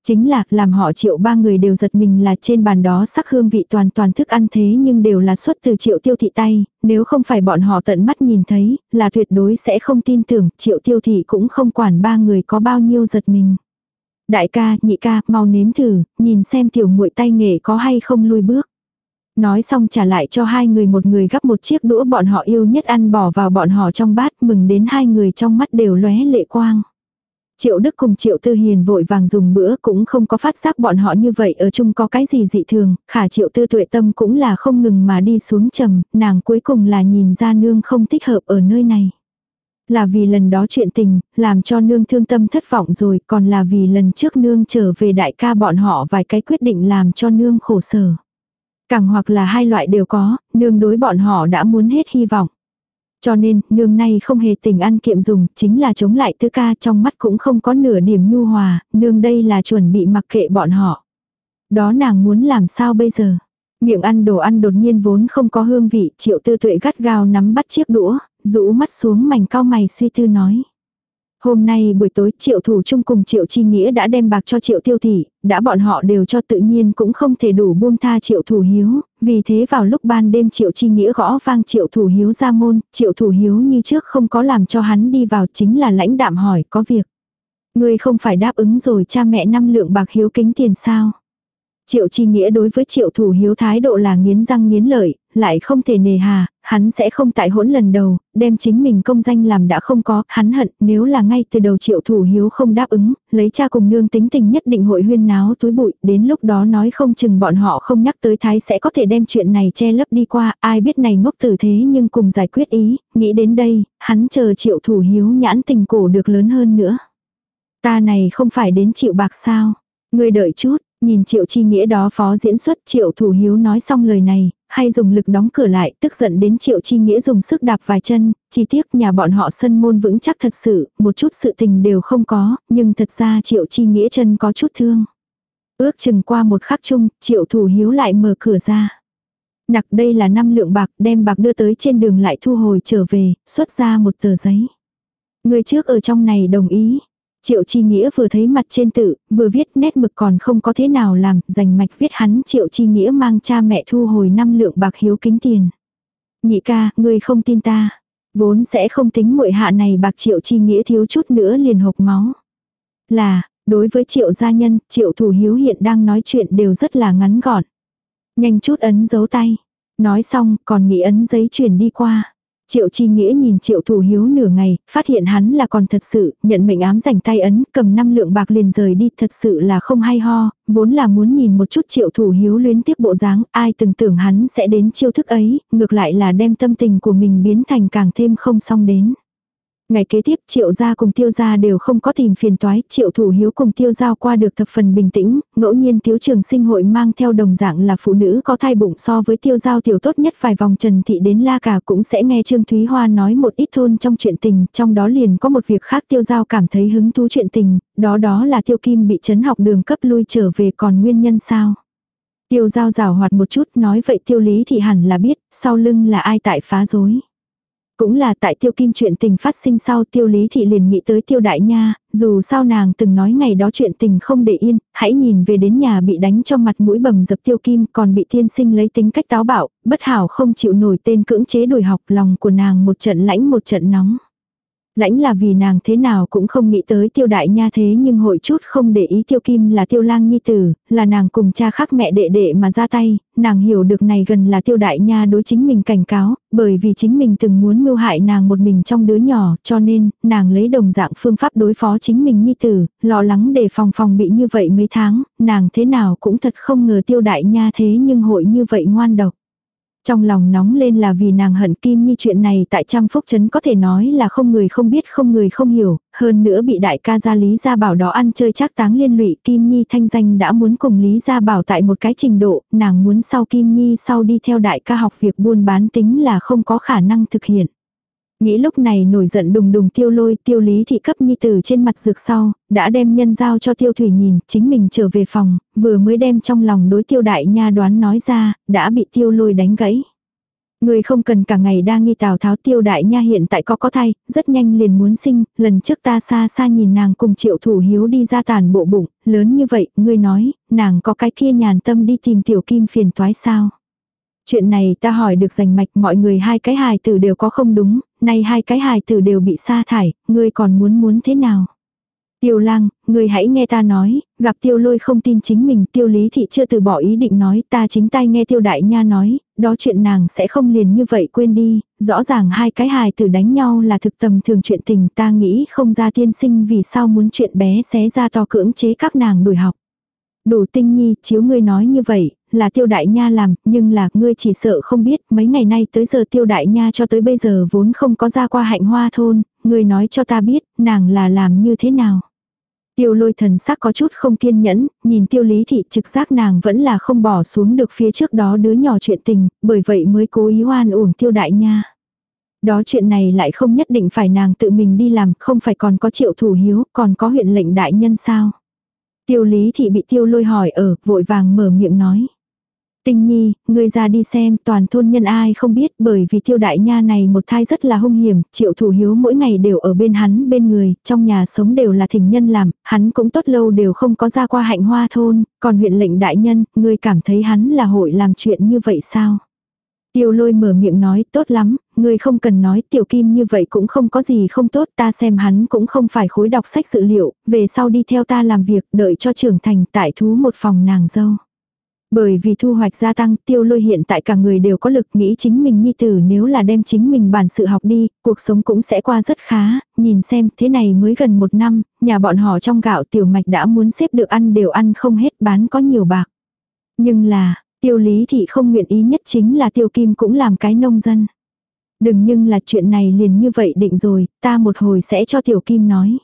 Chính là làm họ triệu ba người đều giật mình là trên bàn đó sắc hương vị toàn toàn thức ăn thế nhưng đều là xuất từ triệu tiêu thị tay, nếu không phải bọn họ tận mắt nhìn thấy, là tuyệt đối sẽ không tin tưởng triệu tiêu thị cũng không quản ba người có bao nhiêu giật mình. Đại ca, nhị ca, mau nếm thử, nhìn xem tiểu muội tay nghề có hay không lui bước. Nói xong trả lại cho hai người một người gắp một chiếc đũa bọn họ yêu nhất ăn bỏ vào bọn họ trong bát mừng đến hai người trong mắt đều lóe lệ quang. Triệu Đức cùng Triệu Tư Hiền vội vàng dùng bữa cũng không có phát giác bọn họ như vậy ở chung có cái gì dị thường, khả Triệu Tư tuệ tâm cũng là không ngừng mà đi xuống trầm, nàng cuối cùng là nhìn ra nương không thích hợp ở nơi này. Là vì lần đó chuyện tình, làm cho nương thương tâm thất vọng rồi, còn là vì lần trước nương trở về đại ca bọn họ vài cái quyết định làm cho nương khổ sở. Càng hoặc là hai loại đều có, nương đối bọn họ đã muốn hết hy vọng. Cho nên, nương nay không hề tình ăn kiệm dùng, chính là chống lại tứ ca trong mắt cũng không có nửa điểm nhu hòa, nương đây là chuẩn bị mặc kệ bọn họ. Đó nàng muốn làm sao bây giờ? Miệng ăn đồ ăn đột nhiên vốn không có hương vị, triệu tư tuệ gắt gao nắm bắt chiếc đũa, rũ mắt xuống mảnh cao mày suy tư nói. Hôm nay buổi tối triệu thủ chung cùng triệu chi nghĩa đã đem bạc cho triệu tiêu thị, đã bọn họ đều cho tự nhiên cũng không thể đủ buông tha triệu thủ hiếu, vì thế vào lúc ban đêm triệu chi nghĩa gõ vang triệu thủ hiếu ra môn, triệu thủ hiếu như trước không có làm cho hắn đi vào chính là lãnh đạm hỏi có việc. Người không phải đáp ứng rồi cha mẹ năm lượng bạc hiếu kính tiền sao. Triệu chi nghĩa đối với triệu thủ hiếu thái độ là nghiến răng nghiến lợi, lại không thể nề hà, hắn sẽ không tại hỗn lần đầu, đem chính mình công danh làm đã không có, hắn hận nếu là ngay từ đầu triệu thủ hiếu không đáp ứng, lấy cha cùng nương tính tình nhất định hội huyên náo túi bụi, đến lúc đó nói không chừng bọn họ không nhắc tới thái sẽ có thể đem chuyện này che lấp đi qua, ai biết này ngốc tử thế nhưng cùng giải quyết ý, nghĩ đến đây, hắn chờ triệu thủ hiếu nhãn tình cổ được lớn hơn nữa. Ta này không phải đến chịu bạc sao, người đợi chút, Nhìn triệu chi nghĩa đó phó diễn xuất triệu thủ hiếu nói xong lời này, hay dùng lực đóng cửa lại, tức giận đến triệu chi nghĩa dùng sức đạp vài chân, chi tiết nhà bọn họ sân môn vững chắc thật sự, một chút sự tình đều không có, nhưng thật ra triệu chi nghĩa chân có chút thương. Ước chừng qua một khắc chung, triệu thủ hiếu lại mở cửa ra. Nặc đây là năm lượng bạc, đem bạc đưa tới trên đường lại thu hồi trở về, xuất ra một tờ giấy. Người trước ở trong này đồng ý, Triệu Chi Nghĩa vừa thấy mặt trên tự, vừa viết nét mực còn không có thế nào làm, dành mạch viết hắn Triệu Chi Nghĩa mang cha mẹ thu hồi năm lượng bạc hiếu kính tiền. Nhị ca, ngươi không tin ta. Vốn sẽ không tính muội hạ này bạc Triệu Chi Nghĩa thiếu chút nữa liền hộc máu. Là, đối với Triệu gia nhân, Triệu Thủ Hiếu hiện đang nói chuyện đều rất là ngắn gọn. Nhanh chút ấn dấu tay. Nói xong, còn nghĩ ấn giấy chuyển đi qua. Triệu chi nghĩa nhìn triệu thủ hiếu nửa ngày, phát hiện hắn là còn thật sự, nhận mệnh ám rảnh tay ấn, cầm năm lượng bạc liền rời đi, thật sự là không hay ho, vốn là muốn nhìn một chút triệu thủ hiếu luyến tiếc bộ dáng, ai từng tưởng hắn sẽ đến chiêu thức ấy, ngược lại là đem tâm tình của mình biến thành càng thêm không xong đến. Ngày kế tiếp triệu gia cùng tiêu gia đều không có tìm phiền toái, triệu thủ hiếu cùng tiêu giao qua được thập phần bình tĩnh, ngẫu nhiên thiếu trường sinh hội mang theo đồng dạng là phụ nữ có thai bụng so với tiêu giao tiểu tốt nhất vài vòng trần thị đến la cả cũng sẽ nghe Trương Thúy Hoa nói một ít thôn trong chuyện tình, trong đó liền có một việc khác tiêu giao cảm thấy hứng thú chuyện tình, đó đó là tiêu kim bị chấn học đường cấp lui trở về còn nguyên nhân sao. Tiêu giao rào hoạt một chút nói vậy tiêu lý thì hẳn là biết, sau lưng là ai tại phá rối. Cũng là tại tiêu kim chuyện tình phát sinh sau tiêu lý thị liền nghĩ tới tiêu đại nha, dù sao nàng từng nói ngày đó chuyện tình không để yên, hãy nhìn về đến nhà bị đánh cho mặt mũi bầm dập tiêu kim còn bị tiên sinh lấy tính cách táo bạo, bất hảo không chịu nổi tên cưỡng chế đuổi học lòng của nàng một trận lãnh một trận nóng. Lãnh là vì nàng thế nào cũng không nghĩ tới tiêu đại nha thế nhưng hội chút không để ý tiêu kim là tiêu lang nhi tử, là nàng cùng cha khác mẹ đệ đệ mà ra tay, nàng hiểu được này gần là tiêu đại nha đối chính mình cảnh cáo, bởi vì chính mình từng muốn mưu hại nàng một mình trong đứa nhỏ, cho nên, nàng lấy đồng dạng phương pháp đối phó chính mình nhi tử, lo lắng để phòng phòng bị như vậy mấy tháng, nàng thế nào cũng thật không ngờ tiêu đại nha thế nhưng hội như vậy ngoan độc. Trong lòng nóng lên là vì nàng hận Kim Nhi chuyện này tại trăm phúc chấn có thể nói là không người không biết không người không hiểu, hơn nữa bị đại ca gia Lý Gia Bảo đó ăn chơi chắc táng liên lụy Kim Nhi thanh danh đã muốn cùng Lý Gia Bảo tại một cái trình độ, nàng muốn sau Kim Nhi sau đi theo đại ca học việc buôn bán tính là không có khả năng thực hiện. Nghĩ lúc này nổi giận đùng đùng tiêu lôi tiêu lý thị cấp nhi tử trên mặt dược sau, đã đem nhân giao cho tiêu thủy nhìn, chính mình trở về phòng, vừa mới đem trong lòng đối tiêu đại nha đoán nói ra, đã bị tiêu lôi đánh gãy. Người không cần cả ngày đang nghi tào tháo tiêu đại nha hiện tại có có thai, rất nhanh liền muốn sinh, lần trước ta xa xa nhìn nàng cùng triệu thủ hiếu đi ra tàn bộ bụng, lớn như vậy, ngươi nói, nàng có cái kia nhàn tâm đi tìm tiểu kim phiền toái sao. Chuyện này ta hỏi được rành mạch mọi người hai cái hài tử đều có không đúng, nay hai cái hài tử đều bị sa thải, ngươi còn muốn muốn thế nào? Tiêu lang, người hãy nghe ta nói, gặp tiêu lôi không tin chính mình, tiêu lý thị chưa từ bỏ ý định nói, ta chính tay nghe tiêu đại nha nói, đó chuyện nàng sẽ không liền như vậy quên đi, rõ ràng hai cái hài tử đánh nhau là thực tầm thường chuyện tình ta nghĩ không ra tiên sinh vì sao muốn chuyện bé xé ra to cưỡng chế các nàng đuổi học. Đủ tinh nhi, chiếu ngươi nói như vậy, là tiêu đại nha làm, nhưng là ngươi chỉ sợ không biết, mấy ngày nay tới giờ tiêu đại nha cho tới bây giờ vốn không có ra qua hạnh hoa thôn, ngươi nói cho ta biết, nàng là làm như thế nào. Tiêu lôi thần sắc có chút không kiên nhẫn, nhìn tiêu lý thị trực giác nàng vẫn là không bỏ xuống được phía trước đó đứa nhỏ chuyện tình, bởi vậy mới cố ý hoan uổng tiêu đại nha. Đó chuyện này lại không nhất định phải nàng tự mình đi làm, không phải còn có triệu thủ hiếu, còn có huyện lệnh đại nhân sao. Tiêu lý thị bị tiêu lôi hỏi ở, vội vàng mở miệng nói. Tinh nhi, ngươi ra đi xem, toàn thôn nhân ai không biết bởi vì tiêu đại nha này một thai rất là hung hiểm, triệu thủ hiếu mỗi ngày đều ở bên hắn bên người, trong nhà sống đều là thỉnh nhân làm, hắn cũng tốt lâu đều không có ra qua hạnh hoa thôn, còn huyện lệnh đại nhân, ngươi cảm thấy hắn là hội làm chuyện như vậy sao? Tiêu lôi mở miệng nói tốt lắm, ngươi không cần nói tiểu kim như vậy cũng không có gì không tốt ta xem hắn cũng không phải khối đọc sách dự liệu, về sau đi theo ta làm việc đợi cho trưởng thành tại thú một phòng nàng dâu. Bởi vì thu hoạch gia tăng tiêu lôi hiện tại cả người đều có lực nghĩ chính mình nhi tử nếu là đem chính mình bản sự học đi, cuộc sống cũng sẽ qua rất khá, nhìn xem thế này mới gần một năm, nhà bọn họ trong gạo tiểu mạch đã muốn xếp được ăn đều ăn không hết bán có nhiều bạc. Nhưng là, tiêu lý thị không nguyện ý nhất chính là tiêu kim cũng làm cái nông dân. Đừng nhưng là chuyện này liền như vậy định rồi, ta một hồi sẽ cho tiểu kim nói.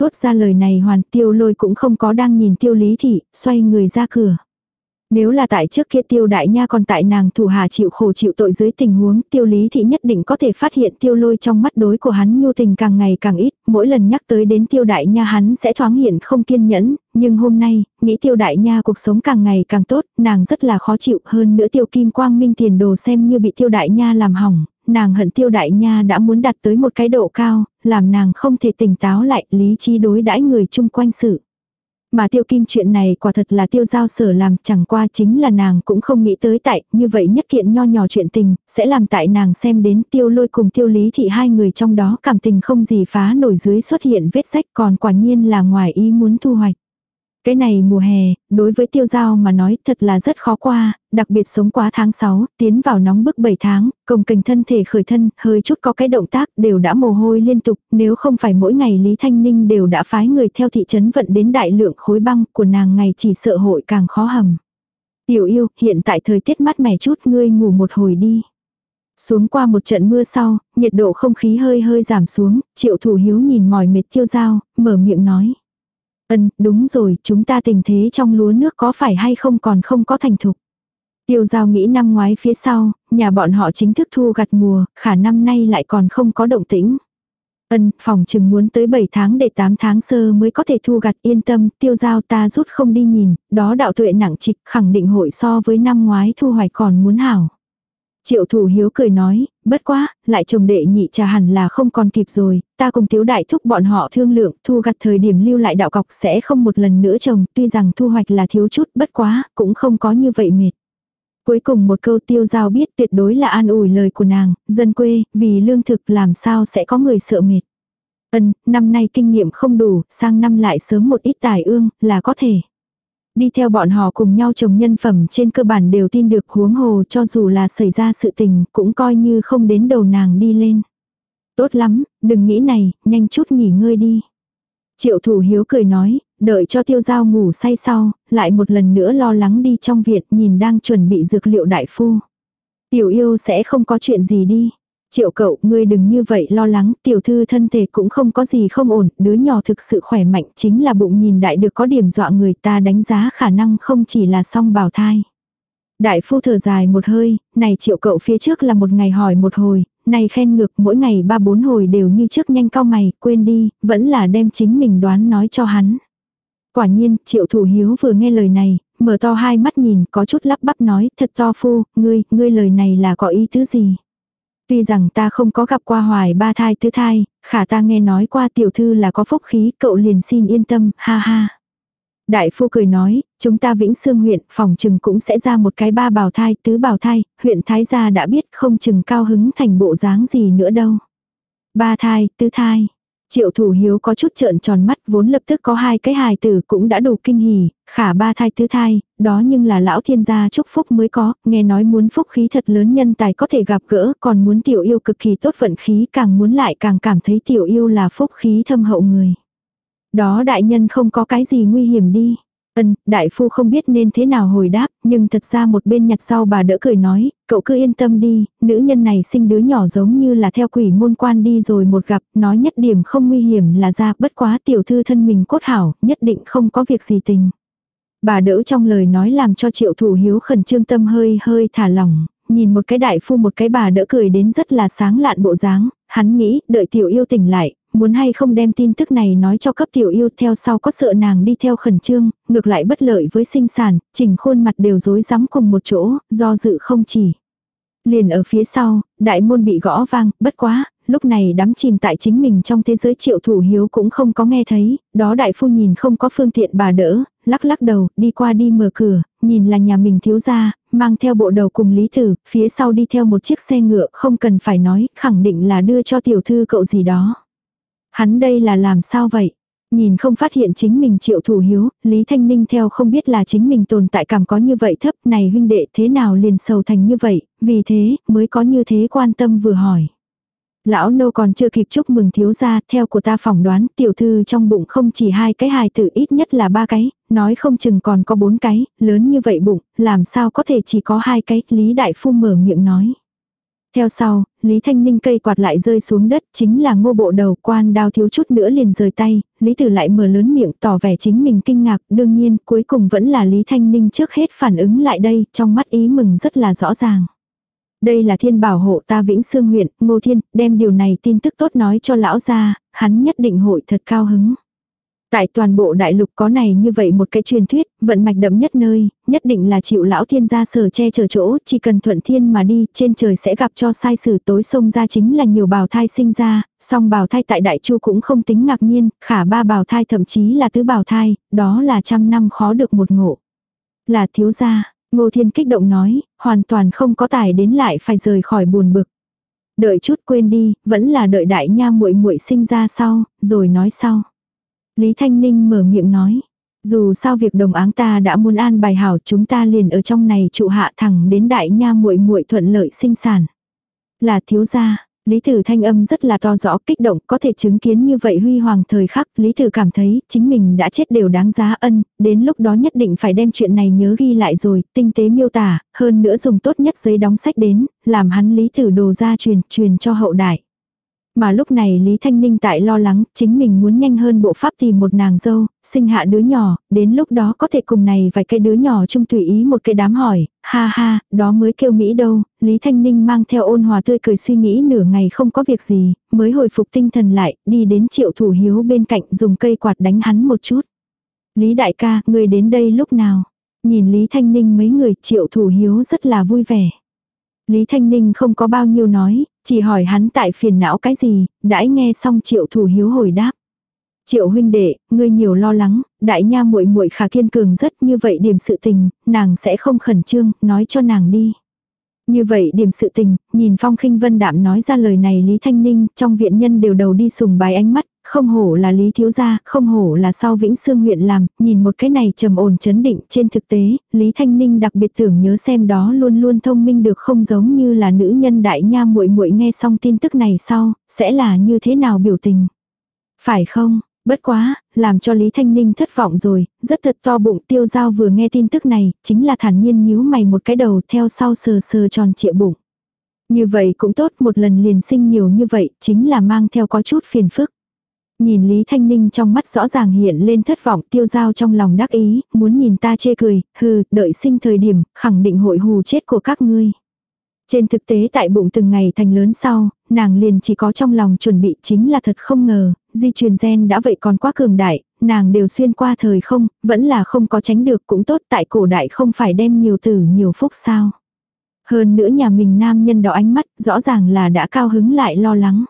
Thốt ra lời này hoàn tiêu lôi cũng không có đang nhìn tiêu lý thị, xoay người ra cửa. Nếu là tại trước kia tiêu đại nha còn tại nàng thủ hà chịu khổ chịu tội dưới tình huống tiêu lý thị nhất định có thể phát hiện tiêu lôi trong mắt đối của hắn nhu tình càng ngày càng ít, mỗi lần nhắc tới đến tiêu đại nha hắn sẽ thoáng hiện không kiên nhẫn, nhưng hôm nay, nghĩ tiêu đại nha cuộc sống càng ngày càng tốt, nàng rất là khó chịu hơn nữa tiêu kim quang minh tiền đồ xem như bị tiêu đại nha làm hỏng, nàng hận tiêu đại nha đã muốn đặt tới một cái độ cao, làm nàng không thể tỉnh táo lại lý trí đối đãi người chung quanh sự. Mà tiêu kim chuyện này quả thật là tiêu giao sở làm, chẳng qua chính là nàng cũng không nghĩ tới tại, như vậy nhất kiện nho nhỏ chuyện tình, sẽ làm tại nàng xem đến tiêu lôi cùng tiêu lý thị hai người trong đó cảm tình không gì phá nổi dưới xuất hiện vết sách còn quả nhiên là ngoài ý muốn thu hoạch. Cái này mùa hè, đối với tiêu giao mà nói thật là rất khó qua, đặc biệt sống quá tháng 6, tiến vào nóng bức 7 tháng, công kình thân thể khởi thân, hơi chút có cái động tác đều đã mồ hôi liên tục, nếu không phải mỗi ngày Lý Thanh Ninh đều đã phái người theo thị trấn vận đến đại lượng khối băng của nàng ngày chỉ sợ hội càng khó hầm. Tiểu yêu, hiện tại thời tiết mát mẻ chút ngươi ngủ một hồi đi. Xuống qua một trận mưa sau, nhiệt độ không khí hơi hơi giảm xuống, triệu thủ hiếu nhìn mỏi mệt tiêu dao mở miệng nói. Ân, đúng rồi, chúng ta tình thế trong lúa nước có phải hay không còn không có thành thục. Tiêu giao nghĩ năm ngoái phía sau, nhà bọn họ chính thức thu gặt mùa, khả năm nay lại còn không có động tĩnh. Ân, phòng chừng muốn tới 7 tháng để 8 tháng sơ mới có thể thu gặt yên tâm, tiêu giao ta rút không đi nhìn, đó đạo tuệ nặng trịch khẳng định hội so với năm ngoái thu hoạch còn muốn hảo. Triệu thủ hiếu cười nói, bất quá, lại chồng đệ nhị trà hẳn là không còn kịp rồi, ta cùng tiếu đại thúc bọn họ thương lượng, thu gặt thời điểm lưu lại đạo cọc sẽ không một lần nữa trồng, tuy rằng thu hoạch là thiếu chút, bất quá, cũng không có như vậy mệt. Cuối cùng một câu tiêu giao biết tuyệt đối là an ủi lời của nàng, dân quê, vì lương thực làm sao sẽ có người sợ mệt. Ân, năm nay kinh nghiệm không đủ, sang năm lại sớm một ít tài ương, là có thể. Đi theo bọn họ cùng nhau trồng nhân phẩm trên cơ bản đều tin được huống hồ cho dù là xảy ra sự tình cũng coi như không đến đầu nàng đi lên. Tốt lắm, đừng nghĩ này, nhanh chút nghỉ ngơi đi. Triệu thủ hiếu cười nói, đợi cho tiêu giao ngủ say sau, lại một lần nữa lo lắng đi trong viện nhìn đang chuẩn bị dược liệu đại phu. Tiểu yêu sẽ không có chuyện gì đi. Triệu cậu, ngươi đừng như vậy lo lắng, tiểu thư thân thể cũng không có gì không ổn, đứa nhỏ thực sự khỏe mạnh, chính là bụng nhìn đại được có điểm dọa người ta đánh giá khả năng không chỉ là song bào thai. Đại phu thở dài một hơi, này triệu cậu phía trước là một ngày hỏi một hồi, này khen ngược mỗi ngày ba bốn hồi đều như trước nhanh cao mày, quên đi, vẫn là đem chính mình đoán nói cho hắn. Quả nhiên, triệu thủ hiếu vừa nghe lời này, mở to hai mắt nhìn, có chút lắp bắp nói, thật to phu, ngươi, ngươi lời này là có ý tứ gì? Tuy rằng ta không có gặp qua hoài ba thai tứ thai, khả ta nghe nói qua tiểu thư là có phúc khí, cậu liền xin yên tâm, ha ha. Đại phu cười nói, chúng ta Vĩnh xương huyện, phòng trừng cũng sẽ ra một cái ba bào thai, tứ bào thai, huyện Thái gia đã biết không chừng cao hứng thành bộ dáng gì nữa đâu. Ba thai, tứ thai. Triệu thủ hiếu có chút trợn tròn mắt vốn lập tức có hai cái hài tử cũng đã đủ kinh hỉ, khả ba thai tứ thai, đó nhưng là lão thiên gia chúc phúc mới có, nghe nói muốn phúc khí thật lớn nhân tài có thể gặp gỡ, còn muốn tiểu yêu cực kỳ tốt vận khí càng muốn lại càng cảm thấy tiểu yêu là phúc khí thâm hậu người. Đó đại nhân không có cái gì nguy hiểm đi. Ân, đại phu không biết nên thế nào hồi đáp, nhưng thật ra một bên nhặt sau bà đỡ cười nói, cậu cứ yên tâm đi, nữ nhân này sinh đứa nhỏ giống như là theo quỷ môn quan đi rồi một gặp, nói nhất điểm không nguy hiểm là ra, bất quá tiểu thư thân mình cốt hảo, nhất định không có việc gì tình. Bà đỡ trong lời nói làm cho triệu thủ hiếu khẩn trương tâm hơi hơi thả lỏng, nhìn một cái đại phu một cái bà đỡ cười đến rất là sáng lạn bộ dáng, hắn nghĩ, đợi tiểu yêu tỉnh lại, muốn hay không đem tin tức này nói cho cấp tiểu yêu theo sau có sợ nàng đi theo khẩn trương, ngược lại bất lợi với sinh sản, chỉnh khuôn mặt đều rối rắm cùng một chỗ, do dự không chỉ. Liền ở phía sau, đại môn bị gõ vang, bất quá, lúc này đắm chìm tại chính mình trong thế giới triệu thủ hiếu cũng không có nghe thấy, đó đại phu nhìn không có phương tiện bà đỡ, lắc lắc đầu, đi qua đi mở cửa, nhìn là nhà mình thiếu gia, mang theo bộ đầu cùng Lý Tử, phía sau đi theo một chiếc xe ngựa, không cần phải nói, khẳng định là đưa cho tiểu thư cậu gì đó. Hắn đây là làm sao vậy? Nhìn không phát hiện chính mình triệu thủ hiếu, Lý Thanh Ninh theo không biết là chính mình tồn tại cảm có như vậy thấp này huynh đệ thế nào liền sầu thành như vậy, vì thế mới có như thế quan tâm vừa hỏi. Lão nô còn chưa kịp chúc mừng thiếu gia, theo của ta phỏng đoán tiểu thư trong bụng không chỉ hai cái hài tử ít nhất là ba cái, nói không chừng còn có bốn cái, lớn như vậy bụng, làm sao có thể chỉ có hai cái, Lý Đại Phu mở miệng nói. Theo sau, Lý Thanh Ninh cây quạt lại rơi xuống đất, chính là ngô bộ đầu quan đao thiếu chút nữa liền rời tay, Lý Tử lại mở lớn miệng tỏ vẻ chính mình kinh ngạc, đương nhiên cuối cùng vẫn là Lý Thanh Ninh trước hết phản ứng lại đây, trong mắt ý mừng rất là rõ ràng. Đây là thiên bảo hộ ta Vĩnh Sương huyện, Ngô Thiên, đem điều này tin tức tốt nói cho lão gia, hắn nhất định hội thật cao hứng. Tại toàn bộ đại lục có này như vậy một cái truyền thuyết, vận mạch đậm nhất nơi, nhất định là chịu lão thiên gia sở che chở chỗ, chỉ cần thuận thiên mà đi, trên trời sẽ gặp cho sai sử tối sông ra chính là nhiều bào thai sinh ra, song bào thai tại đại chu cũng không tính ngạc nhiên, khả ba bào thai thậm chí là tứ bào thai, đó là trăm năm khó được một ngộ. Là thiếu gia, ngô thiên kích động nói, hoàn toàn không có tài đến lại phải rời khỏi buồn bực. Đợi chút quên đi, vẫn là đợi đại nha muội muội sinh ra sau, rồi nói sau. Lý Thanh Ninh mở miệng nói. Dù sao việc đồng áng ta đã muốn an bài hảo chúng ta liền ở trong này trụ hạ thẳng đến đại nha muội muội thuận lợi sinh sản. Là thiếu gia, Lý Tử thanh âm rất là to rõ kích động có thể chứng kiến như vậy huy hoàng thời khắc Lý Tử cảm thấy chính mình đã chết đều đáng giá ân, đến lúc đó nhất định phải đem chuyện này nhớ ghi lại rồi, tinh tế miêu tả, hơn nữa dùng tốt nhất giấy đóng sách đến, làm hắn Lý Tử đồ ra truyền, truyền cho hậu đại. Mà lúc này Lý Thanh Ninh tại lo lắng, chính mình muốn nhanh hơn bộ pháp tìm một nàng dâu, sinh hạ đứa nhỏ, đến lúc đó có thể cùng này vài cái đứa nhỏ chung tùy ý một cái đám hỏi, ha ha, đó mới kêu Mỹ đâu, Lý Thanh Ninh mang theo ôn hòa tươi cười suy nghĩ nửa ngày không có việc gì, mới hồi phục tinh thần lại, đi đến triệu thủ hiếu bên cạnh dùng cây quạt đánh hắn một chút. Lý đại ca, người đến đây lúc nào? Nhìn Lý Thanh Ninh mấy người triệu thủ hiếu rất là vui vẻ. Lý Thanh Ninh không có bao nhiêu nói, chỉ hỏi hắn tại phiền não cái gì, đãi nghe xong triệu thủ hiếu hồi đáp. Triệu huynh đệ, ngươi nhiều lo lắng, đại nha muội muội khả kiên cường rất như vậy điểm sự tình, nàng sẽ không khẩn trương, nói cho nàng đi. Như vậy điểm sự tình, nhìn Phong khinh Vân đạm nói ra lời này Lý Thanh Ninh, trong viện nhân đều đầu đi sùng bái ánh mắt, không hổ là Lý Thiếu Gia, không hổ là sau Vĩnh Sương huyện làm, nhìn một cái này trầm ổn chấn định trên thực tế, Lý Thanh Ninh đặc biệt tưởng nhớ xem đó luôn luôn thông minh được không giống như là nữ nhân đại nha muội muội nghe xong tin tức này sau, sẽ là như thế nào biểu tình. Phải không? Bất quá, làm cho Lý Thanh Ninh thất vọng rồi, rất thật to bụng tiêu giao vừa nghe tin tức này, chính là thản nhiên nhíu mày một cái đầu theo sau sờ sờ tròn trịa bụng. Như vậy cũng tốt một lần liền sinh nhiều như vậy, chính là mang theo có chút phiền phức. Nhìn Lý Thanh Ninh trong mắt rõ ràng hiện lên thất vọng tiêu giao trong lòng đắc ý, muốn nhìn ta chê cười, hừ, đợi sinh thời điểm, khẳng định hội hù chết của các ngươi. Trên thực tế tại bụng từng ngày thành lớn sau, nàng liền chỉ có trong lòng chuẩn bị chính là thật không ngờ, di truyền gen đã vậy còn quá cường đại, nàng đều xuyên qua thời không, vẫn là không có tránh được cũng tốt tại cổ đại không phải đem nhiều tử nhiều phúc sao. Hơn nữa nhà mình nam nhân đỏ ánh mắt rõ ràng là đã cao hứng lại lo lắng.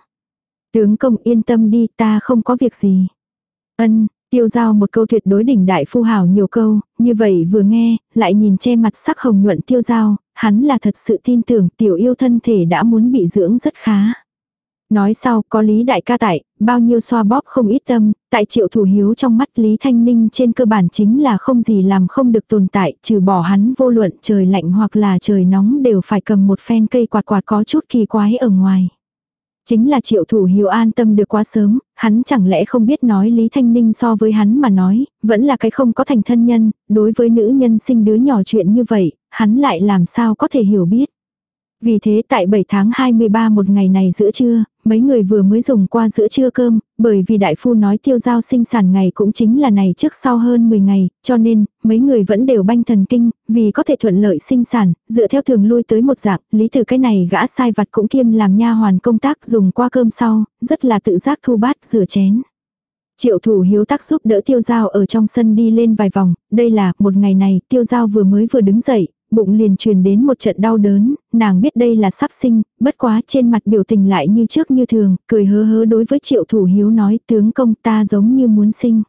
Tướng công yên tâm đi ta không có việc gì. Ân, tiêu giao một câu tuyệt đối đỉnh đại phu hào nhiều câu, như vậy vừa nghe, lại nhìn che mặt sắc hồng nhuận tiêu giao, hắn là thật sự tin tưởng tiểu yêu thân thể đã muốn bị dưỡng rất khá. Nói sau có Lý Đại ca tại, bao nhiêu xoa bóp không ít tâm, tại triệu thủ hiếu trong mắt Lý Thanh Ninh trên cơ bản chính là không gì làm không được tồn tại, trừ bỏ hắn vô luận trời lạnh hoặc là trời nóng đều phải cầm một phen cây quạt quạt có chút kỳ quái ở ngoài. Chính là triệu thủ hiếu an tâm được quá sớm, hắn chẳng lẽ không biết nói Lý Thanh Ninh so với hắn mà nói, vẫn là cái không có thành thân nhân, đối với nữ nhân sinh đứa nhỏ chuyện như vậy, hắn lại làm sao có thể hiểu biết. Vì thế tại 7 tháng 23 một ngày này giữa trưa, mấy người vừa mới dùng qua giữa trưa cơm, bởi vì đại phu nói tiêu giao sinh sản ngày cũng chính là này trước sau hơn 10 ngày, cho nên, mấy người vẫn đều banh thần kinh, vì có thể thuận lợi sinh sản, dựa theo thường lui tới một dạng, lý từ cái này gã sai vặt cũng kiêm làm nha hoàn công tác dùng qua cơm sau, rất là tự giác thu bát rửa chén. Triệu thủ hiếu tác giúp đỡ tiêu giao ở trong sân đi lên vài vòng, đây là một ngày này tiêu giao vừa mới vừa đứng dậy, bụng liền truyền đến một trận đau đớn, nàng biết đây là sắp sinh, bất quá trên mặt biểu tình lại như trước như thường, cười hớ hớ đối với triệu thủ hiếu nói tướng công ta giống như muốn sinh.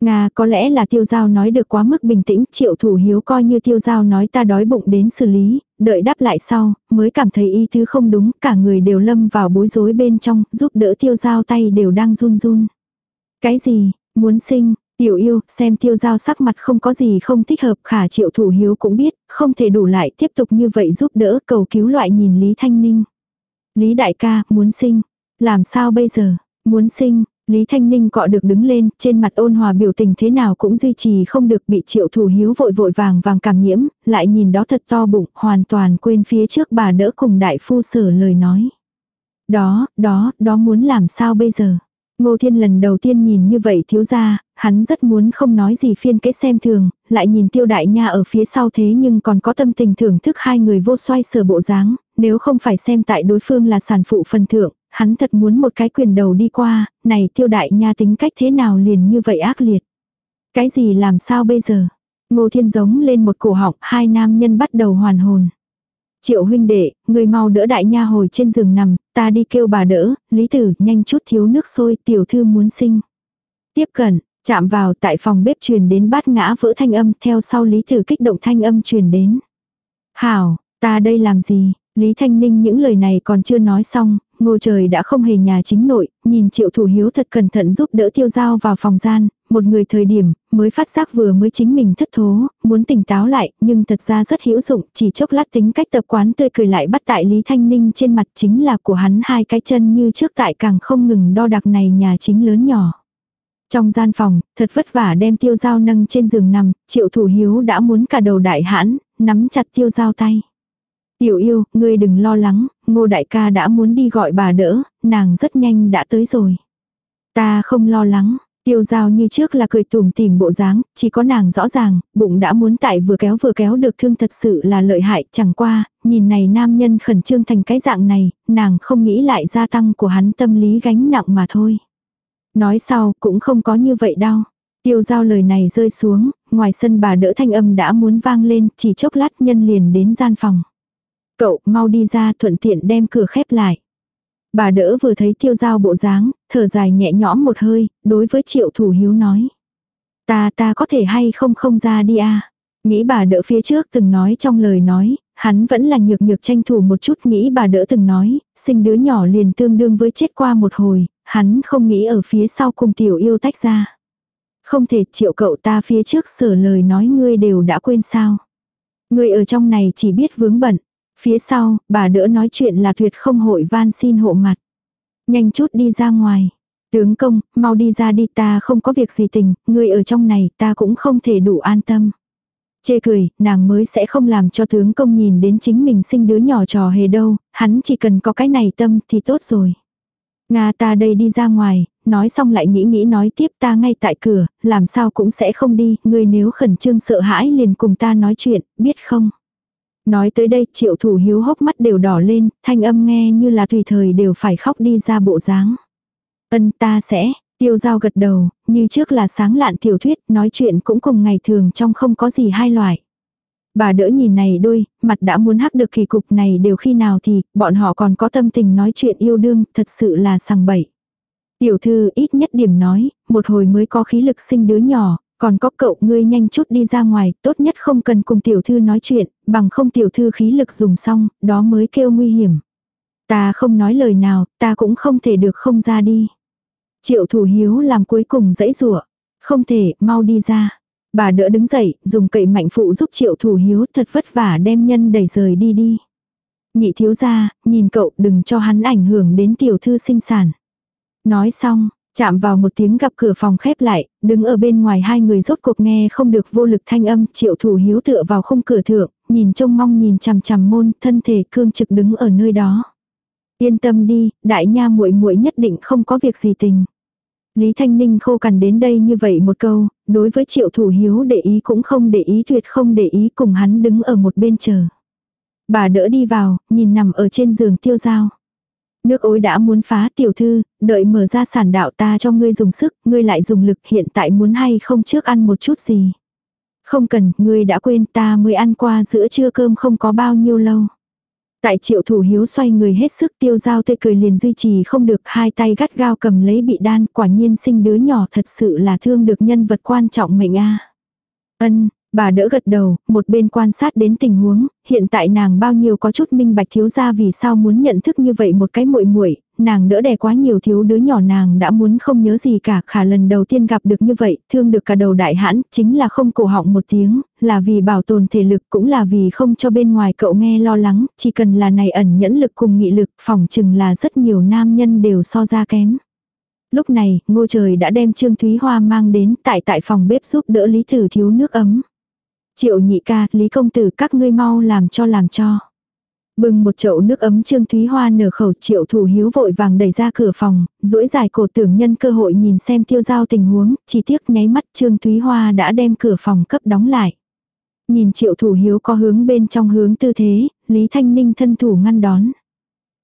Nga có lẽ là tiêu giao nói được quá mức bình tĩnh, triệu thủ hiếu coi như tiêu giao nói ta đói bụng đến xử lý, đợi đáp lại sau, mới cảm thấy ý thứ không đúng, cả người đều lâm vào bối rối bên trong, giúp đỡ tiêu giao tay đều đang run run. Cái gì, muốn sinh, Tiểu yêu, xem tiêu giao sắc mặt không có gì không thích hợp khả triệu thủ hiếu cũng biết, không thể đủ lại tiếp tục như vậy giúp đỡ cầu cứu loại nhìn Lý Thanh Ninh. Lý đại ca, muốn sinh. Làm sao bây giờ? Muốn sinh. Lý Thanh Ninh cọ được đứng lên, trên mặt ôn hòa biểu tình thế nào cũng duy trì không được bị triệu thủ hiếu vội vội vàng vàng cảm nhiễm, lại nhìn đó thật to bụng, hoàn toàn quên phía trước bà đỡ cùng đại phu sở lời nói. Đó, đó, đó muốn làm sao bây giờ? Ngô Thiên lần đầu tiên nhìn như vậy thiếu ra, hắn rất muốn không nói gì phiên kế xem thường, lại nhìn tiêu đại nha ở phía sau thế nhưng còn có tâm tình thưởng thức hai người vô xoay sở bộ dáng, nếu không phải xem tại đối phương là sản phụ phần thượng, hắn thật muốn một cái quyền đầu đi qua, này tiêu đại nha tính cách thế nào liền như vậy ác liệt. Cái gì làm sao bây giờ? Ngô Thiên giống lên một cổ họng, hai nam nhân bắt đầu hoàn hồn. Triệu huynh đệ, người mau đỡ đại nha hồi trên giường nằm, ta đi kêu bà đỡ, lý tử, nhanh chút thiếu nước sôi, tiểu thư muốn sinh. Tiếp cận, chạm vào tại phòng bếp truyền đến bát ngã vỡ thanh âm, theo sau lý thử kích động thanh âm truyền đến. Hảo, ta đây làm gì? Lý Thanh Ninh những lời này còn chưa nói xong, ngô trời đã không hề nhà chính nội, nhìn triệu thủ hiếu thật cẩn thận giúp đỡ tiêu giao vào phòng gian, một người thời điểm, mới phát giác vừa mới chính mình thất thố, muốn tỉnh táo lại, nhưng thật ra rất hữu dụng, chỉ chốc lát tính cách tập quán tươi cười lại bắt tại Lý Thanh Ninh trên mặt chính là của hắn hai cái chân như trước tại càng không ngừng đo đạc này nhà chính lớn nhỏ. Trong gian phòng, thật vất vả đem tiêu dao nâng trên giường nằm, triệu thủ hiếu đã muốn cả đầu đại hãn, nắm chặt tiêu dao tay. Tiểu yêu, ngươi đừng lo lắng, ngô đại ca đã muốn đi gọi bà đỡ, nàng rất nhanh đã tới rồi. Ta không lo lắng, Tiêu dao như trước là cười tùm tìm bộ dáng, chỉ có nàng rõ ràng, bụng đã muốn tại vừa kéo vừa kéo được thương thật sự là lợi hại, chẳng qua, nhìn này nam nhân khẩn trương thành cái dạng này, nàng không nghĩ lại gia tăng của hắn tâm lý gánh nặng mà thôi. Nói sau, cũng không có như vậy đâu. Tiêu giao lời này rơi xuống, ngoài sân bà đỡ thanh âm đã muốn vang lên, chỉ chốc lát nhân liền đến gian phòng. Cậu mau đi ra thuận tiện đem cửa khép lại. Bà đỡ vừa thấy tiêu giao bộ dáng, thở dài nhẹ nhõm một hơi, đối với triệu thủ hiếu nói. Ta ta có thể hay không không ra đi à. Nghĩ bà đỡ phía trước từng nói trong lời nói, hắn vẫn là nhược nhược tranh thủ một chút nghĩ bà đỡ từng nói, sinh đứa nhỏ liền tương đương với chết qua một hồi, hắn không nghĩ ở phía sau cùng tiểu yêu tách ra. Không thể triệu cậu ta phía trước sửa lời nói ngươi đều đã quên sao. Ngươi ở trong này chỉ biết vướng bận. Phía sau, bà đỡ nói chuyện là tuyệt không hội van xin hộ mặt. Nhanh chút đi ra ngoài. Tướng công, mau đi ra đi ta không có việc gì tình, ngươi ở trong này ta cũng không thể đủ an tâm. Chê cười, nàng mới sẽ không làm cho tướng công nhìn đến chính mình sinh đứa nhỏ trò hề đâu, hắn chỉ cần có cái này tâm thì tốt rồi. Nga ta đây đi ra ngoài, nói xong lại nghĩ nghĩ nói tiếp ta ngay tại cửa, làm sao cũng sẽ không đi, người nếu khẩn trương sợ hãi liền cùng ta nói chuyện, biết không? Nói tới đây triệu thủ hiếu hốc mắt đều đỏ lên, thanh âm nghe như là tùy thời đều phải khóc đi ra bộ dáng. Ân ta sẽ, tiêu giao gật đầu, như trước là sáng lạn tiểu thuyết, nói chuyện cũng cùng ngày thường trong không có gì hai loại. Bà đỡ nhìn này đôi, mặt đã muốn hắc được kỳ cục này đều khi nào thì, bọn họ còn có tâm tình nói chuyện yêu đương, thật sự là sằng bậy. Tiểu thư ít nhất điểm nói, một hồi mới có khí lực sinh đứa nhỏ, còn có cậu ngươi nhanh chút đi ra ngoài, tốt nhất không cần cùng tiểu thư nói chuyện, bằng không tiểu thư khí lực dùng xong, đó mới kêu nguy hiểm. Ta không nói lời nào, ta cũng không thể được không ra đi. Triệu thủ hiếu làm cuối cùng dãy rủa Không thể, mau đi ra. Bà đỡ đứng dậy, dùng cậy mạnh phụ giúp triệu thủ hiếu thật vất vả đem nhân đẩy rời đi đi. Nhị thiếu ra, nhìn cậu đừng cho hắn ảnh hưởng đến tiểu thư sinh sản. Nói xong, chạm vào một tiếng gặp cửa phòng khép lại, đứng ở bên ngoài hai người rốt cuộc nghe không được vô lực thanh âm triệu thủ hiếu tựa vào không cửa thượng, nhìn trông mong nhìn chằm chằm môn, thân thể cương trực đứng ở nơi đó. Yên tâm đi, đại nha muội muội nhất định không có việc gì tình. Lý Thanh Ninh khô cằn đến đây như vậy một câu, đối với triệu thủ hiếu để ý cũng không để ý tuyệt không để ý cùng hắn đứng ở một bên chờ. Bà đỡ đi vào, nhìn nằm ở trên giường tiêu dao Nước ối đã muốn phá tiểu thư, đợi mở ra sản đạo ta cho ngươi dùng sức, ngươi lại dùng lực hiện tại muốn hay không trước ăn một chút gì. Không cần, ngươi đã quên ta mới ăn qua giữa trưa cơm không có bao nhiêu lâu. Tại triệu thủ hiếu xoay người hết sức tiêu dao tê cười liền duy trì không được hai tay gắt gao cầm lấy bị đan quả nhiên sinh đứa nhỏ thật sự là thương được nhân vật quan trọng mệnh a. Ân, Bà đỡ gật đầu, một bên quan sát đến tình huống, hiện tại nàng bao nhiêu có chút minh bạch thiếu gia vì sao muốn nhận thức như vậy một cái muội muội, nàng đỡ đè quá nhiều thiếu đứa nhỏ nàng đã muốn không nhớ gì cả, khả lần đầu tiên gặp được như vậy, thương được cả đầu đại hãn, chính là không cổ họng một tiếng, là vì bảo tồn thể lực cũng là vì không cho bên ngoài cậu nghe lo lắng, chỉ cần là này ẩn nhẫn lực cùng nghị lực, phòng chừng là rất nhiều nam nhân đều so ra kém. Lúc này, ngô trời đã đem Trương Thúy Hoa mang đến tại tại phòng bếp giúp đỡ Lý Tử thiếu nước ấm. Triệu nhị ca, Lý công tử các ngươi mau làm cho làm cho. Bưng một chậu nước ấm Trương Thúy Hoa nở khẩu triệu thủ hiếu vội vàng đẩy ra cửa phòng, duỗi dài cổ tưởng nhân cơ hội nhìn xem tiêu giao tình huống, chỉ tiếc nháy mắt Trương Thúy Hoa đã đem cửa phòng cấp đóng lại. Nhìn triệu thủ hiếu có hướng bên trong hướng tư thế, Lý Thanh Ninh thân thủ ngăn đón.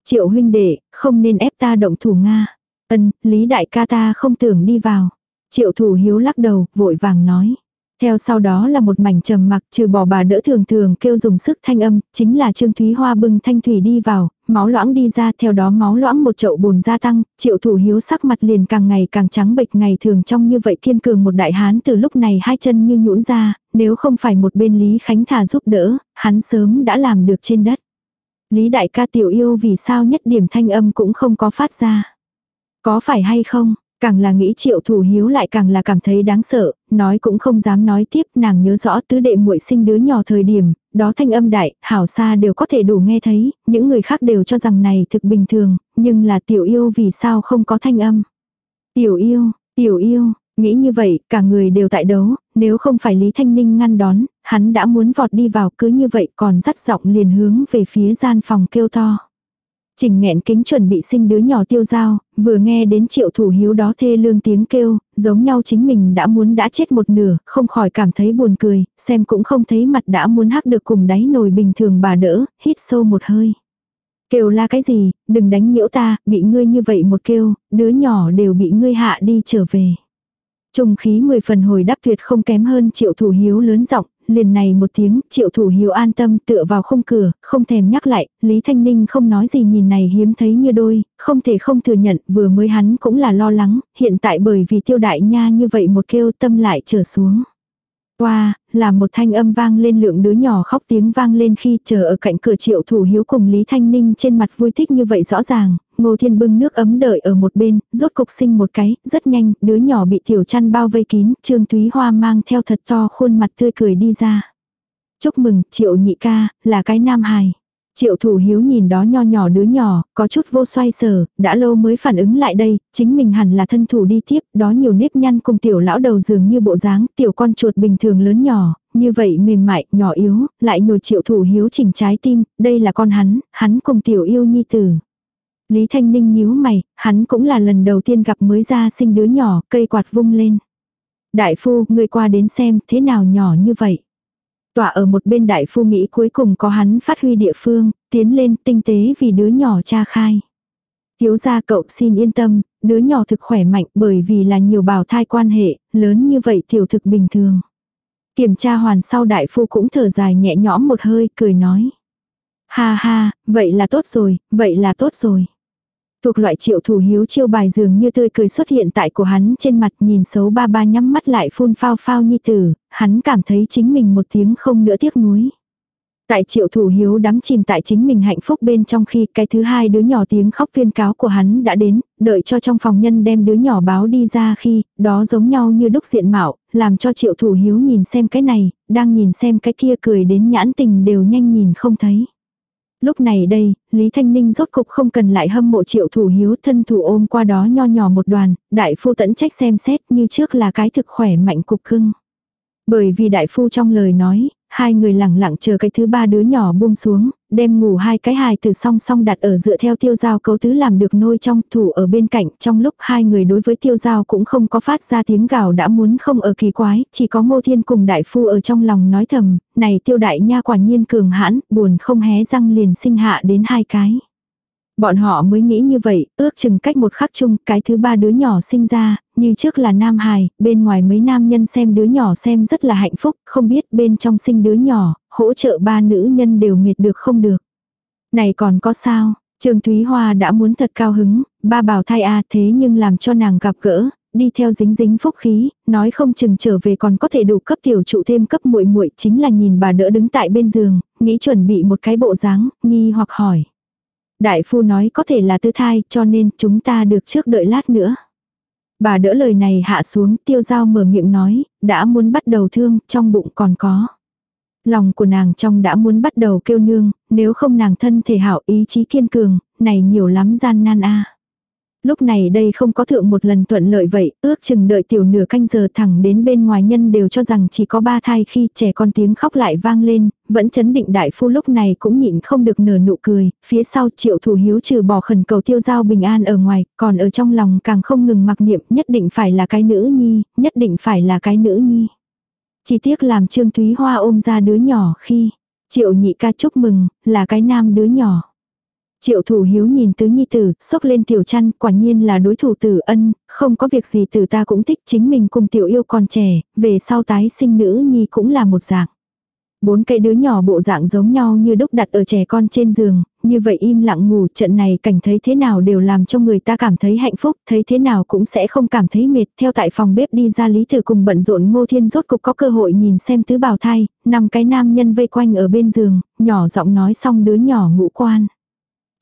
Triệu huynh đệ, không nên ép ta động thủ Nga. Ân, Lý đại ca ta không tưởng đi vào. Triệu thủ hiếu lắc đầu, vội vàng nói. Theo sau đó là một mảnh trầm mặc trừ bỏ bà đỡ thường thường kêu dùng sức thanh âm, chính là Trương Thúy Hoa bưng thanh thủy đi vào, máu loãng đi ra theo đó máu loãng một chậu bùn gia tăng, triệu thủ hiếu sắc mặt liền càng ngày càng trắng bệch ngày thường trong như vậy kiên cường một đại hán từ lúc này hai chân như nhũn ra, nếu không phải một bên Lý Khánh Thà giúp đỡ, hắn sớm đã làm được trên đất. Lý đại ca tiểu yêu vì sao nhất điểm thanh âm cũng không có phát ra. Có phải hay không, Càng là nghĩ triệu thủ hiếu lại càng là cảm thấy đáng sợ, nói cũng không dám nói tiếp, nàng nhớ rõ tứ đệ muội sinh đứa nhỏ thời điểm, đó thanh âm đại, hảo xa đều có thể đủ nghe thấy, những người khác đều cho rằng này thực bình thường, nhưng là tiểu yêu vì sao không có thanh âm. Tiểu yêu, tiểu yêu, nghĩ như vậy, cả người đều tại đấu, nếu không phải Lý Thanh Ninh ngăn đón, hắn đã muốn vọt đi vào cứ như vậy còn dắt giọng liền hướng về phía gian phòng kêu to. Trình nghẹn kính chuẩn bị sinh đứa nhỏ tiêu dao vừa nghe đến triệu thủ hiếu đó thê lương tiếng kêu, giống nhau chính mình đã muốn đã chết một nửa, không khỏi cảm thấy buồn cười, xem cũng không thấy mặt đã muốn hắc được cùng đáy nồi bình thường bà đỡ, hít sâu một hơi. Kêu la cái gì, đừng đánh nhiễu ta, bị ngươi như vậy một kêu, đứa nhỏ đều bị ngươi hạ đi trở về. Trung khí mười phần hồi đáp tuyệt không kém hơn triệu thủ hiếu lớn giọng liền này một tiếng, triệu thủ hiếu an tâm tựa vào không cửa, không thèm nhắc lại, Lý Thanh Ninh không nói gì nhìn này hiếm thấy như đôi, không thể không thừa nhận, vừa mới hắn cũng là lo lắng, hiện tại bởi vì tiêu đại nha như vậy một kêu tâm lại trở xuống. Qua, là một thanh âm vang lên lượng đứa nhỏ khóc tiếng vang lên khi chờ ở cạnh cửa triệu thủ hiếu cùng Lý Thanh Ninh trên mặt vui thích như vậy rõ ràng, Ngô Thiên bưng nước ấm đợi ở một bên, rốt cục sinh một cái, rất nhanh, đứa nhỏ bị tiểu chăn bao vây kín, Trương Túy Hoa mang theo thật to khuôn mặt tươi cười đi ra. Chúc mừng, triệu nhị ca, là cái nam hài. Triệu thủ hiếu nhìn đó nho nhỏ đứa nhỏ, có chút vô xoay sở, đã lâu mới phản ứng lại đây, chính mình hẳn là thân thủ đi tiếp, đó nhiều nếp nhăn cùng tiểu lão đầu dường như bộ dáng, tiểu con chuột bình thường lớn nhỏ, như vậy mềm mại, nhỏ yếu, lại nhồi triệu thủ hiếu chỉnh trái tim, đây là con hắn, hắn cùng tiểu yêu nhi tử. Lý Thanh Ninh nhíu mày, hắn cũng là lần đầu tiên gặp mới ra sinh đứa nhỏ, cây quạt vung lên. Đại phu, người qua đến xem, thế nào nhỏ như vậy. Tỏa ở một bên đại phu nghĩ cuối cùng có hắn phát huy địa phương, tiến lên tinh tế vì đứa nhỏ cha khai. Thiếu gia cậu xin yên tâm, đứa nhỏ thực khỏe mạnh bởi vì là nhiều bào thai quan hệ, lớn như vậy tiểu thực bình thường. Kiểm tra hoàn sau đại phu cũng thở dài nhẹ nhõm một hơi, cười nói. Ha ha, vậy là tốt rồi, vậy là tốt rồi. Thuộc loại triệu thủ hiếu chiêu bài dường như tươi cười xuất hiện tại của hắn trên mặt nhìn xấu ba ba nhắm mắt lại phun phao phao như tử, hắn cảm thấy chính mình một tiếng không nữa tiếc nuối. Tại triệu thủ hiếu đắm chìm tại chính mình hạnh phúc bên trong khi cái thứ hai đứa nhỏ tiếng khóc tuyên cáo của hắn đã đến, đợi cho trong phòng nhân đem đứa nhỏ báo đi ra khi, đó giống nhau như đúc diện mạo, làm cho triệu thủ hiếu nhìn xem cái này, đang nhìn xem cái kia cười đến nhãn tình đều nhanh nhìn không thấy. Lúc này đây, Lý Thanh Ninh rốt cục không cần lại hâm mộ triệu thủ hiếu thân thủ ôm qua đó nho nhỏ một đoàn, đại phu tẫn trách xem xét như trước là cái thực khỏe mạnh cục cưng. Bởi vì đại phu trong lời nói, hai người lẳng lặng chờ cái thứ ba đứa nhỏ buông xuống, đem ngủ hai cái hài từ song song đặt ở dựa theo tiêu giao cấu tứ làm được nôi trong thủ ở bên cạnh, trong lúc hai người đối với tiêu giao cũng không có phát ra tiếng gào đã muốn không ở kỳ quái, chỉ có ngô thiên cùng đại phu ở trong lòng nói thầm, này tiêu đại nha quả nhiên cường hãn, buồn không hé răng liền sinh hạ đến hai cái. Bọn họ mới nghĩ như vậy, ước chừng cách một khắc chung, cái thứ ba đứa nhỏ sinh ra, như trước là nam hài, bên ngoài mấy nam nhân xem đứa nhỏ xem rất là hạnh phúc, không biết bên trong sinh đứa nhỏ, hỗ trợ ba nữ nhân đều mệt được không được. Này còn có sao, Trương Thúy Hoa đã muốn thật cao hứng, ba bảo thai a thế nhưng làm cho nàng gặp gỡ, đi theo dính dính phúc khí, nói không chừng trở về còn có thể đủ cấp tiểu trụ thêm cấp muội muội chính là nhìn bà đỡ đứng tại bên giường, nghĩ chuẩn bị một cái bộ dáng, nghi hoặc hỏi. Đại phu nói có thể là tư thai cho nên chúng ta được trước đợi lát nữa. Bà đỡ lời này hạ xuống tiêu dao mở miệng nói, đã muốn bắt đầu thương, trong bụng còn có. Lòng của nàng trong đã muốn bắt đầu kêu nương, nếu không nàng thân thể hảo ý chí kiên cường, này nhiều lắm gian nan a Lúc này đây không có thượng một lần thuận lợi vậy, ước chừng đợi tiểu nửa canh giờ thẳng đến bên ngoài nhân đều cho rằng chỉ có ba thai khi trẻ con tiếng khóc lại vang lên, vẫn chấn định đại phu lúc này cũng nhịn không được nở nụ cười, phía sau triệu thủ hiếu trừ bỏ khẩn cầu tiêu giao bình an ở ngoài, còn ở trong lòng càng không ngừng mặc niệm nhất định phải là cái nữ nhi, nhất định phải là cái nữ nhi. Chỉ tiếc làm Trương Thúy Hoa ôm ra đứa nhỏ khi, triệu nhị ca chúc mừng, là cái nam đứa nhỏ. Triệu thủ hiếu nhìn tứ nhi tử, sốc lên tiểu chăn, quả nhiên là đối thủ tử ân, không có việc gì tử ta cũng thích chính mình cùng tiểu yêu còn trẻ, về sau tái sinh nữ nhi cũng là một dạng. Bốn cây đứa nhỏ bộ dạng giống nhau như đúc đặt ở trẻ con trên giường, như vậy im lặng ngủ trận này cảnh thấy thế nào đều làm cho người ta cảm thấy hạnh phúc, thấy thế nào cũng sẽ không cảm thấy mệt. Theo tại phòng bếp đi ra Lý Tử cùng bận rộn ngô thiên rốt cục có cơ hội nhìn xem tứ bào thai, năm cái nam nhân vây quanh ở bên giường, nhỏ giọng nói xong đứa nhỏ ngũ quan.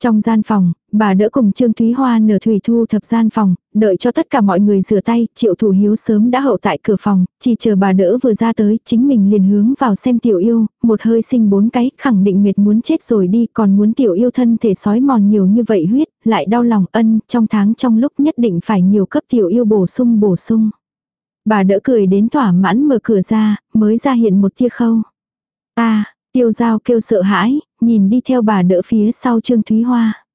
Trong gian phòng, bà đỡ cùng Trương Thúy Hoa nở thủy thu thập gian phòng, đợi cho tất cả mọi người rửa tay, triệu thủ hiếu sớm đã hậu tại cửa phòng, chỉ chờ bà đỡ vừa ra tới, chính mình liền hướng vào xem tiểu yêu, một hơi sinh bốn cái, khẳng định mệt muốn chết rồi đi, còn muốn tiểu yêu thân thể sói mòn nhiều như vậy huyết, lại đau lòng ân, trong tháng trong lúc nhất định phải nhiều cấp tiểu yêu bổ sung bổ sung. Bà đỡ cười đến thỏa mãn mở cửa ra, mới ra hiện một tia khâu. Ta, Tiêu giao kêu sợ hãi, nhìn đi theo bà đỡ phía sau Trương Thúy Hoa.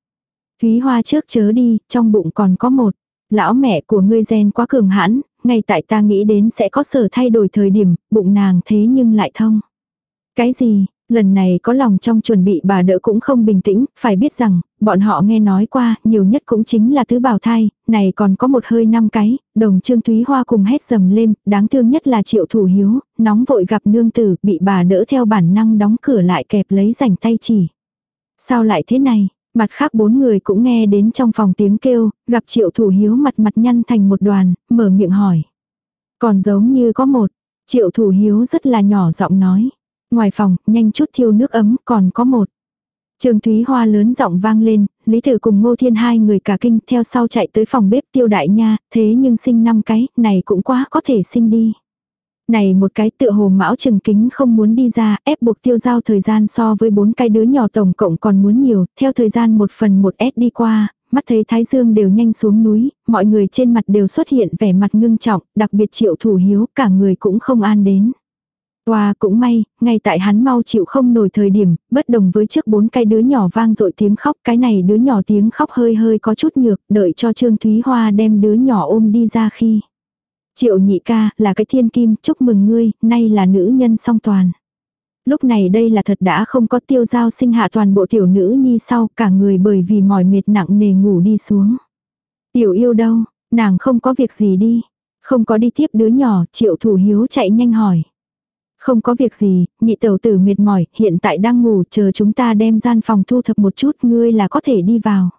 Thúy Hoa trước chớ đi, trong bụng còn có một. Lão mẹ của ngươi gen quá cường hãn, ngay tại ta nghĩ đến sẽ có sở thay đổi thời điểm, bụng nàng thế nhưng lại thông. Cái gì, Lần này có lòng trong chuẩn bị bà đỡ cũng không bình tĩnh, phải biết rằng, bọn họ nghe nói qua, nhiều nhất cũng chính là tứ bào thai, này còn có một hơi năm cái, đồng trương thúy hoa cùng hét dầm lên, đáng thương nhất là triệu thủ hiếu, nóng vội gặp nương tử, bị bà đỡ theo bản năng đóng cửa lại kẹp lấy rảnh tay chỉ. Sao lại thế này? Mặt khác bốn người cũng nghe đến trong phòng tiếng kêu, gặp triệu thủ hiếu mặt mặt nhăn thành một đoàn, mở miệng hỏi. Còn giống như có một, triệu thủ hiếu rất là nhỏ giọng nói. Ngoài phòng, nhanh chút thiêu nước ấm, còn có một. trường Thúy Hoa lớn giọng vang lên, Lý Tử cùng Ngô Thiên hai người cả kinh theo sau chạy tới phòng bếp tiêu đại nha, thế nhưng sinh năm cái, này cũng quá có thể sinh đi. Này một cái tựa hồ mão trừng kính không muốn đi ra, ép buộc tiêu giao thời gian so với bốn cái đứa nhỏ tổng cộng còn muốn nhiều, theo thời gian một phần một S đi qua, mắt thấy thái dương đều nhanh xuống núi, mọi người trên mặt đều xuất hiện vẻ mặt ngưng trọng, đặc biệt triệu thủ hiếu, cả người cũng không an đến. Hoa cũng may, ngay tại hắn mau chịu không nổi thời điểm, bất đồng với trước bốn cái đứa nhỏ vang dội tiếng khóc, cái này đứa nhỏ tiếng khóc hơi hơi có chút nhược, đợi cho Trương Thúy Hoa đem đứa nhỏ ôm đi ra khi. Triệu nhị ca, là cái thiên kim, chúc mừng ngươi, nay là nữ nhân song toàn. Lúc này đây là thật đã không có tiêu giao sinh hạ toàn bộ tiểu nữ nhi sau, cả người bởi vì mỏi mệt nặng nề ngủ đi xuống. Tiểu yêu đâu, nàng không có việc gì đi. Không có đi tiếp đứa nhỏ, triệu thủ hiếu chạy nhanh hỏi. Không có việc gì, nhị tẩu tử mệt mỏi, hiện tại đang ngủ, chờ chúng ta đem gian phòng thu thập một chút, ngươi là có thể đi vào.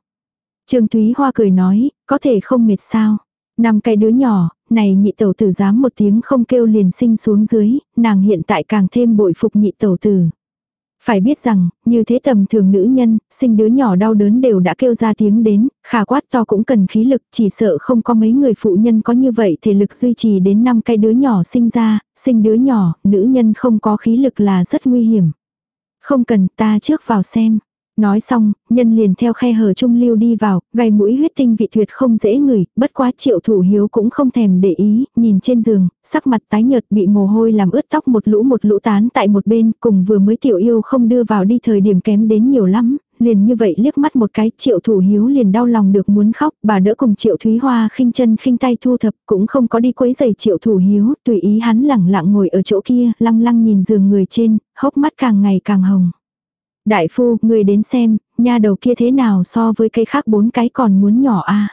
Trương Thúy Hoa cười nói, có thể không mệt sao. Năm cái đứa nhỏ, này nhị tẩu tử dám một tiếng không kêu liền sinh xuống dưới, nàng hiện tại càng thêm bội phục nhị tẩu tử. Phải biết rằng, như thế tầm thường nữ nhân, sinh đứa nhỏ đau đớn đều đã kêu ra tiếng đến, khả quát to cũng cần khí lực, chỉ sợ không có mấy người phụ nhân có như vậy thể lực duy trì đến năm cái đứa nhỏ sinh ra, sinh đứa nhỏ, nữ nhân không có khí lực là rất nguy hiểm. Không cần ta trước vào xem. Nói xong, nhân liền theo khe hở trung lưu đi vào, gai mũi huyết tinh vị tuyệt không dễ ngửi, bất quá triệu thủ hiếu cũng không thèm để ý, nhìn trên giường, sắc mặt tái nhợt bị mồ hôi làm ướt tóc một lũ một lũ tán tại một bên, cùng vừa mới tiểu yêu không đưa vào đi thời điểm kém đến nhiều lắm, liền như vậy liếc mắt một cái, triệu thủ hiếu liền đau lòng được muốn khóc, bà đỡ cùng triệu thúy hoa khinh chân khinh tay thu thập, cũng không có đi quấy giày triệu thủ hiếu, tùy ý hắn lẳng lặng ngồi ở chỗ kia, lăng lăng nhìn giường người trên, hốc mắt càng ngày càng hồng. Đại phu, người đến xem, nha đầu kia thế nào so với cái khác bốn cái còn muốn nhỏ a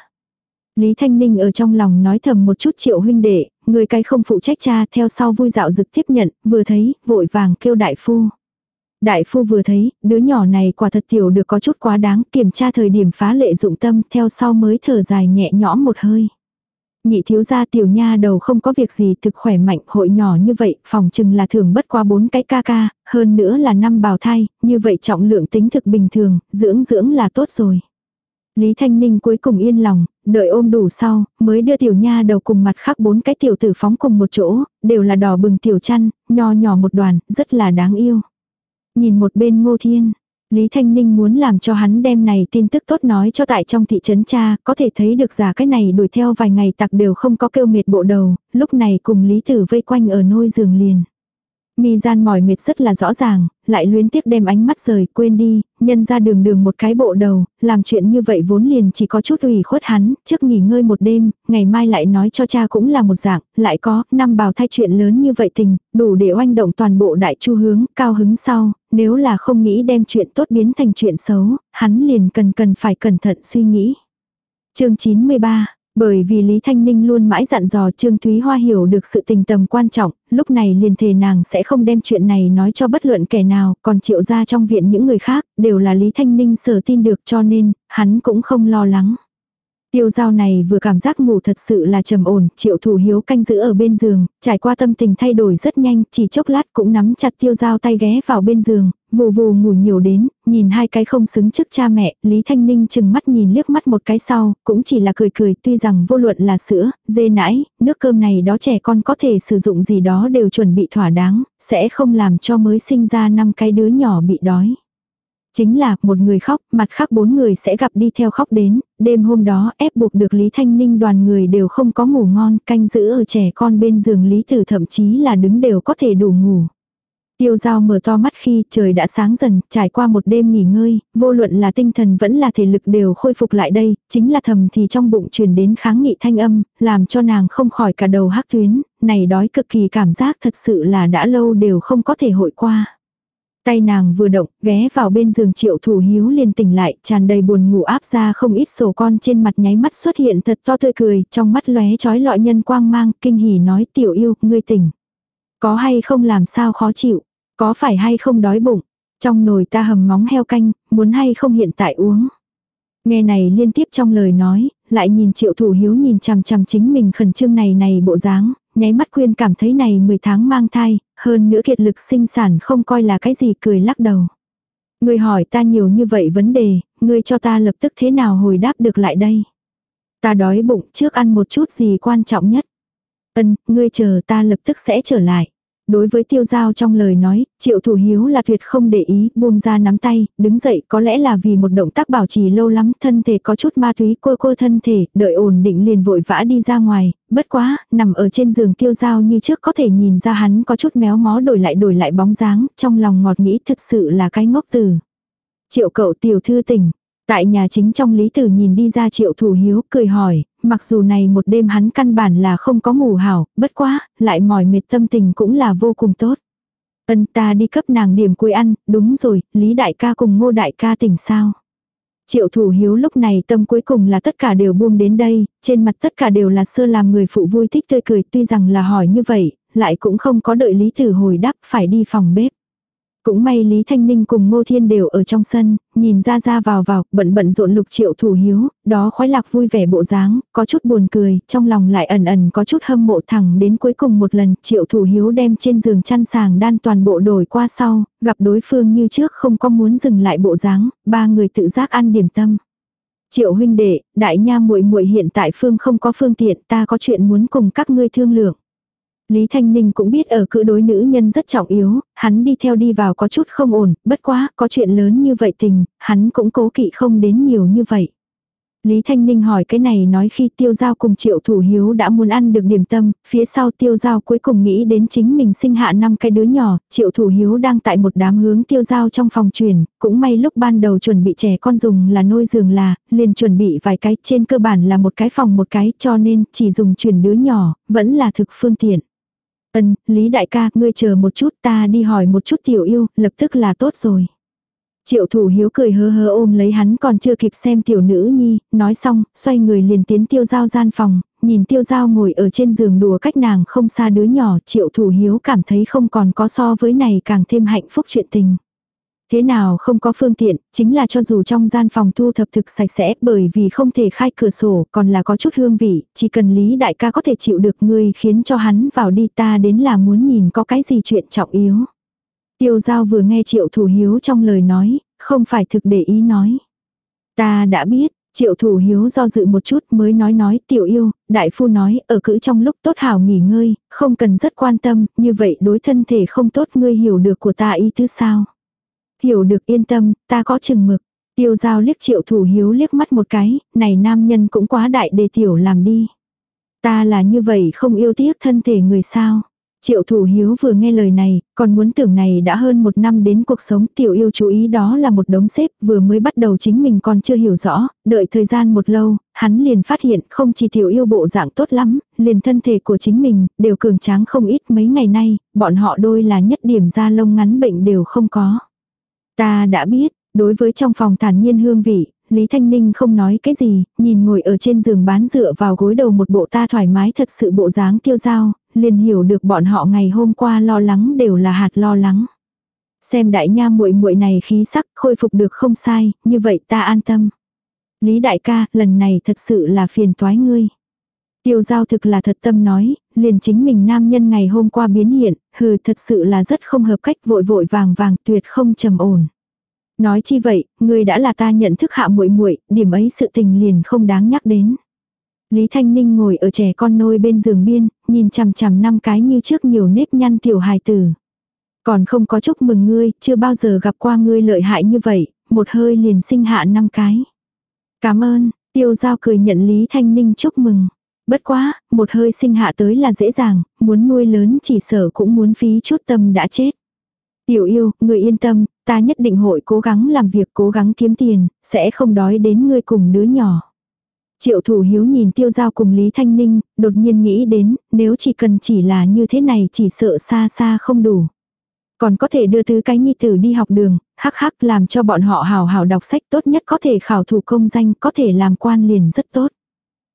Lý Thanh Ninh ở trong lòng nói thầm một chút triệu huynh đệ, người cái không phụ trách cha theo sau vui dạo dực tiếp nhận, vừa thấy, vội vàng kêu đại phu. Đại phu vừa thấy, đứa nhỏ này quả thật tiểu được có chút quá đáng, kiểm tra thời điểm phá lệ dụng tâm, theo sau mới thở dài nhẹ nhõm một hơi. Nhị thiếu gia tiểu nha đầu không có việc gì thực khỏe mạnh, hội nhỏ như vậy, phòng chừng là thường bất qua bốn cái ca ca, hơn nữa là năm bào thai, như vậy trọng lượng tính thực bình thường, dưỡng dưỡng là tốt rồi. Lý Thanh Ninh cuối cùng yên lòng, đợi ôm đủ sau, mới đưa tiểu nha đầu cùng mặt khác bốn cái tiểu tử phóng cùng một chỗ, đều là đỏ bừng tiểu chăn, nho nhỏ một đoàn, rất là đáng yêu. Nhìn một bên ngô thiên, Lý Thanh Ninh muốn làm cho hắn đem này tin tức tốt nói cho tại trong thị trấn cha, có thể thấy được giả cái này đuổi theo vài ngày tặc đều không có kêu mệt bộ đầu, lúc này cùng Lý Tử vây quanh ở nôi giường liền. Mi gian mỏi mệt rất là rõ ràng, lại luyến tiếc đem ánh mắt rời quên đi, nhân ra đường đường một cái bộ đầu, làm chuyện như vậy vốn liền chỉ có chút ủy khuất hắn, trước nghỉ ngơi một đêm, ngày mai lại nói cho cha cũng là một dạng, lại có, năm bào thai chuyện lớn như vậy tình, đủ để oanh động toàn bộ đại chu hướng, cao hứng sau, nếu là không nghĩ đem chuyện tốt biến thành chuyện xấu, hắn liền cần cần phải cẩn thận suy nghĩ. chương 93 bởi vì Lý Thanh Ninh luôn mãi dặn dò Trương Thúy Hoa hiểu được sự tình tầm quan trọng, lúc này liền thề nàng sẽ không đem chuyện này nói cho bất luận kẻ nào, còn triệu ra trong viện những người khác, đều là Lý Thanh Ninh sở tin được cho nên, hắn cũng không lo lắng. Tiêu giao này vừa cảm giác ngủ thật sự là trầm ổn, triệu thủ hiếu canh giữ ở bên giường, trải qua tâm tình thay đổi rất nhanh, chỉ chốc lát cũng nắm chặt tiêu giao tay ghé vào bên giường, vù vù ngủ nhiều đến, nhìn hai cái không xứng trước cha mẹ, Lý Thanh Ninh chừng mắt nhìn liếc mắt một cái sau, cũng chỉ là cười cười tuy rằng vô luận là sữa, dê nãi, nước cơm này đó trẻ con có thể sử dụng gì đó đều chuẩn bị thỏa đáng, sẽ không làm cho mới sinh ra năm cái đứa nhỏ bị đói. Chính là một người khóc, mặt khác bốn người sẽ gặp đi theo khóc đến, đêm hôm đó ép buộc được Lý Thanh Ninh đoàn người đều không có ngủ ngon, canh giữ ở trẻ con bên giường Lý Tử thậm chí là đứng đều có thể đủ ngủ. Tiêu giao mở to mắt khi trời đã sáng dần, trải qua một đêm nghỉ ngơi, vô luận là tinh thần vẫn là thể lực đều khôi phục lại đây, chính là thầm thì trong bụng truyền đến kháng nghị thanh âm, làm cho nàng không khỏi cả đầu hắc tuyến, này đói cực kỳ cảm giác thật sự là đã lâu đều không có thể hội qua. Tay nàng vừa động, ghé vào bên giường triệu thủ hiếu liền tỉnh lại, tràn đầy buồn ngủ áp ra không ít sổ con trên mặt nháy mắt xuất hiện thật to tươi cười, trong mắt lóe trói lọi nhân quang mang, kinh hỉ nói tiểu yêu, ngươi tỉnh. Có hay không làm sao khó chịu, có phải hay không đói bụng, trong nồi ta hầm móng heo canh, muốn hay không hiện tại uống. Nghe này liên tiếp trong lời nói, lại nhìn triệu thủ hiếu nhìn chằm chằm chính mình khẩn trương này này bộ dáng, nháy mắt khuyên cảm thấy này 10 tháng mang thai, hơn nữa kiệt lực sinh sản không coi là cái gì cười lắc đầu. Người hỏi ta nhiều như vậy vấn đề, người cho ta lập tức thế nào hồi đáp được lại đây. Ta đói bụng trước ăn một chút gì quan trọng nhất. Ân, ngươi chờ ta lập tức sẽ trở lại. Đối với tiêu giao trong lời nói, triệu thủ hiếu là tuyệt không để ý, buông ra nắm tay, đứng dậy có lẽ là vì một động tác bảo trì lâu lắm, thân thể có chút ma túy cô cô thân thể, đợi ổn định liền vội vã đi ra ngoài, bất quá, nằm ở trên giường tiêu giao như trước có thể nhìn ra hắn có chút méo mó đổi lại đổi lại bóng dáng, trong lòng ngọt nghĩ thật sự là cái ngốc tử. Triệu cậu tiểu thư tỉnh, Tại nhà chính trong lý tử nhìn đi ra triệu thủ hiếu, cười hỏi, mặc dù này một đêm hắn căn bản là không có ngủ hảo, bất quá, lại mỏi mệt tâm tình cũng là vô cùng tốt. Ân ta đi cấp nàng điểm cuối ăn, đúng rồi, Lý đại ca cùng ngô đại ca tỉnh sao. Triệu thủ hiếu lúc này tâm cuối cùng là tất cả đều buông đến đây, trên mặt tất cả đều là sơ làm người phụ vui thích tươi cười tuy rằng là hỏi như vậy, lại cũng không có đợi Lý Tử hồi đáp phải đi phòng bếp. Cũng may Lý Thanh Ninh cùng Ngô Thiên đều ở trong sân, nhìn ra ra vào vào, bận bận rộn lục triệu thủ hiếu, đó khoái lạc vui vẻ bộ dáng, có chút buồn cười, trong lòng lại ẩn ẩn có chút hâm mộ thẳng đến cuối cùng một lần triệu thủ hiếu đem trên giường chăn sàng đan toàn bộ đổi qua sau, gặp đối phương như trước không có muốn dừng lại bộ dáng, ba người tự giác ăn điểm tâm. Triệu huynh đệ, đại nha muội muội hiện tại phương không có phương tiện, ta có chuyện muốn cùng các ngươi thương lượng. Lý Thanh Ninh cũng biết ở cự đối nữ nhân rất trọng yếu, hắn đi theo đi vào có chút không ổn, bất quá, có chuyện lớn như vậy tình, hắn cũng cố kỵ không đến nhiều như vậy. Lý Thanh Ninh hỏi cái này nói khi tiêu giao cùng triệu thủ hiếu đã muốn ăn được điểm tâm, phía sau tiêu giao cuối cùng nghĩ đến chính mình sinh hạ năm cái đứa nhỏ, triệu thủ hiếu đang tại một đám hướng tiêu giao trong phòng truyền, cũng may lúc ban đầu chuẩn bị trẻ con dùng là nôi giường là, liền chuẩn bị vài cái trên cơ bản là một cái phòng một cái cho nên chỉ dùng truyền đứa nhỏ, vẫn là thực phương tiện. Ân, Lý đại ca, ngươi chờ một chút ta đi hỏi một chút tiểu yêu, lập tức là tốt rồi. Triệu thủ hiếu cười hơ hơ ôm lấy hắn còn chưa kịp xem tiểu nữ nhi, nói xong, xoay người liền tiến tiêu giao gian phòng, nhìn tiêu giao ngồi ở trên giường đùa cách nàng không xa đứa nhỏ, triệu thủ hiếu cảm thấy không còn có so với này càng thêm hạnh phúc chuyện tình. Thế nào không có phương tiện, chính là cho dù trong gian phòng thu thập thực sạch sẽ bởi vì không thể khai cửa sổ còn là có chút hương vị, chỉ cần Lý đại ca có thể chịu được ngươi khiến cho hắn vào đi ta đến là muốn nhìn có cái gì chuyện trọng yếu. Tiêu giao vừa nghe triệu thủ hiếu trong lời nói, không phải thực để ý nói. Ta đã biết, Triệu thủ hiếu do dự một chút mới nói nói tiểu yêu, đại phu nói ở cữ trong lúc tốt hảo nghỉ ngơi, không cần rất quan tâm, như vậy đối thân thể không tốt ngươi hiểu được của ta ý tứ sao. Hiểu được yên tâm, ta có chừng mực. Tiêu giao liếc triệu thủ hiếu liếc mắt một cái, này nam nhân cũng quá đại để tiểu làm đi. Ta là như vậy không yêu tiếc thân thể người sao. Triệu thủ hiếu vừa nghe lời này, còn muốn tưởng này đã hơn một năm đến cuộc sống tiểu yêu chú ý đó là một đống xếp vừa mới bắt đầu chính mình còn chưa hiểu rõ, đợi thời gian một lâu, hắn liền phát hiện không chỉ tiểu yêu bộ dạng tốt lắm, liền thân thể của chính mình đều cường tráng không ít mấy ngày nay, bọn họ đôi là nhất điểm da lông ngắn bệnh đều không có. Ta đã biết, đối với trong phòng thản nhiên hương vị, Lý Thanh Ninh không nói cái gì, nhìn ngồi ở trên giường bán dựa vào gối đầu một bộ ta thoải mái thật sự bộ dáng tiêu dao liền hiểu được bọn họ ngày hôm qua lo lắng đều là hạt lo lắng. Xem đại nha muội muội này khí sắc khôi phục được không sai, như vậy ta an tâm. Lý đại ca, lần này thật sự là phiền toái ngươi. Tiêu giao thực là thật tâm nói, liền chính mình nam nhân ngày hôm qua biến hiện, hừ thật sự là rất không hợp cách vội vội vàng vàng tuyệt không trầm ổn. Nói chi vậy, người đã là ta nhận thức hạ muội muội, điểm ấy sự tình liền không đáng nhắc đến. Lý Thanh Ninh ngồi ở trẻ con nôi bên giường biên, nhìn chằm chằm năm cái như trước nhiều nếp nhăn tiểu hài tử. Còn không có chúc mừng ngươi, chưa bao giờ gặp qua ngươi lợi hại như vậy, một hơi liền sinh hạ năm cái. Cảm ơn, tiêu giao cười nhận Lý Thanh Ninh chúc mừng. Bất quá, một hơi sinh hạ tới là dễ dàng, muốn nuôi lớn chỉ sợ cũng muốn phí chút tâm đã chết. Tiểu yêu, người yên tâm, ta nhất định hội cố gắng làm việc cố gắng kiếm tiền, sẽ không đói đến ngươi cùng đứa nhỏ. Triệu thủ hiếu nhìn tiêu giao cùng Lý Thanh Ninh, đột nhiên nghĩ đến, nếu chỉ cần chỉ là như thế này chỉ sợ xa xa không đủ. Còn có thể đưa tứ cái nhi tử đi học đường, hắc hắc làm cho bọn họ hào hào đọc sách tốt nhất có thể khảo thủ công danh, có thể làm quan liền rất tốt.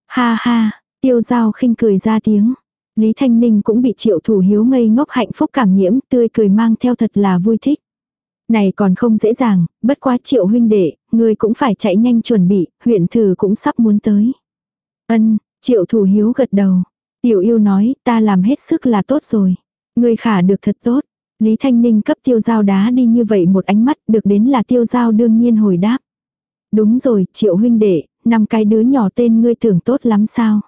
Ha ha, tiêu giao khinh cười ra tiếng. Lý Thanh Ninh cũng bị triệu thủ hiếu ngây ngốc hạnh phúc cảm nhiễm, tươi cười mang theo thật là vui thích. Này còn không dễ dàng, bất quá triệu huynh đệ, người cũng phải chạy nhanh chuẩn bị, huyện thử cũng sắp muốn tới. Ân, triệu thủ hiếu gật đầu. Tiểu yêu nói, ta làm hết sức là tốt rồi. Người khả được thật tốt. Lý Thanh Ninh cấp tiêu giao đá đi như vậy một ánh mắt, được đến là tiêu giao đương nhiên hồi đáp. Đúng rồi, triệu huynh đệ, năm cái đứa nhỏ tên ngươi tưởng tốt lắm sao?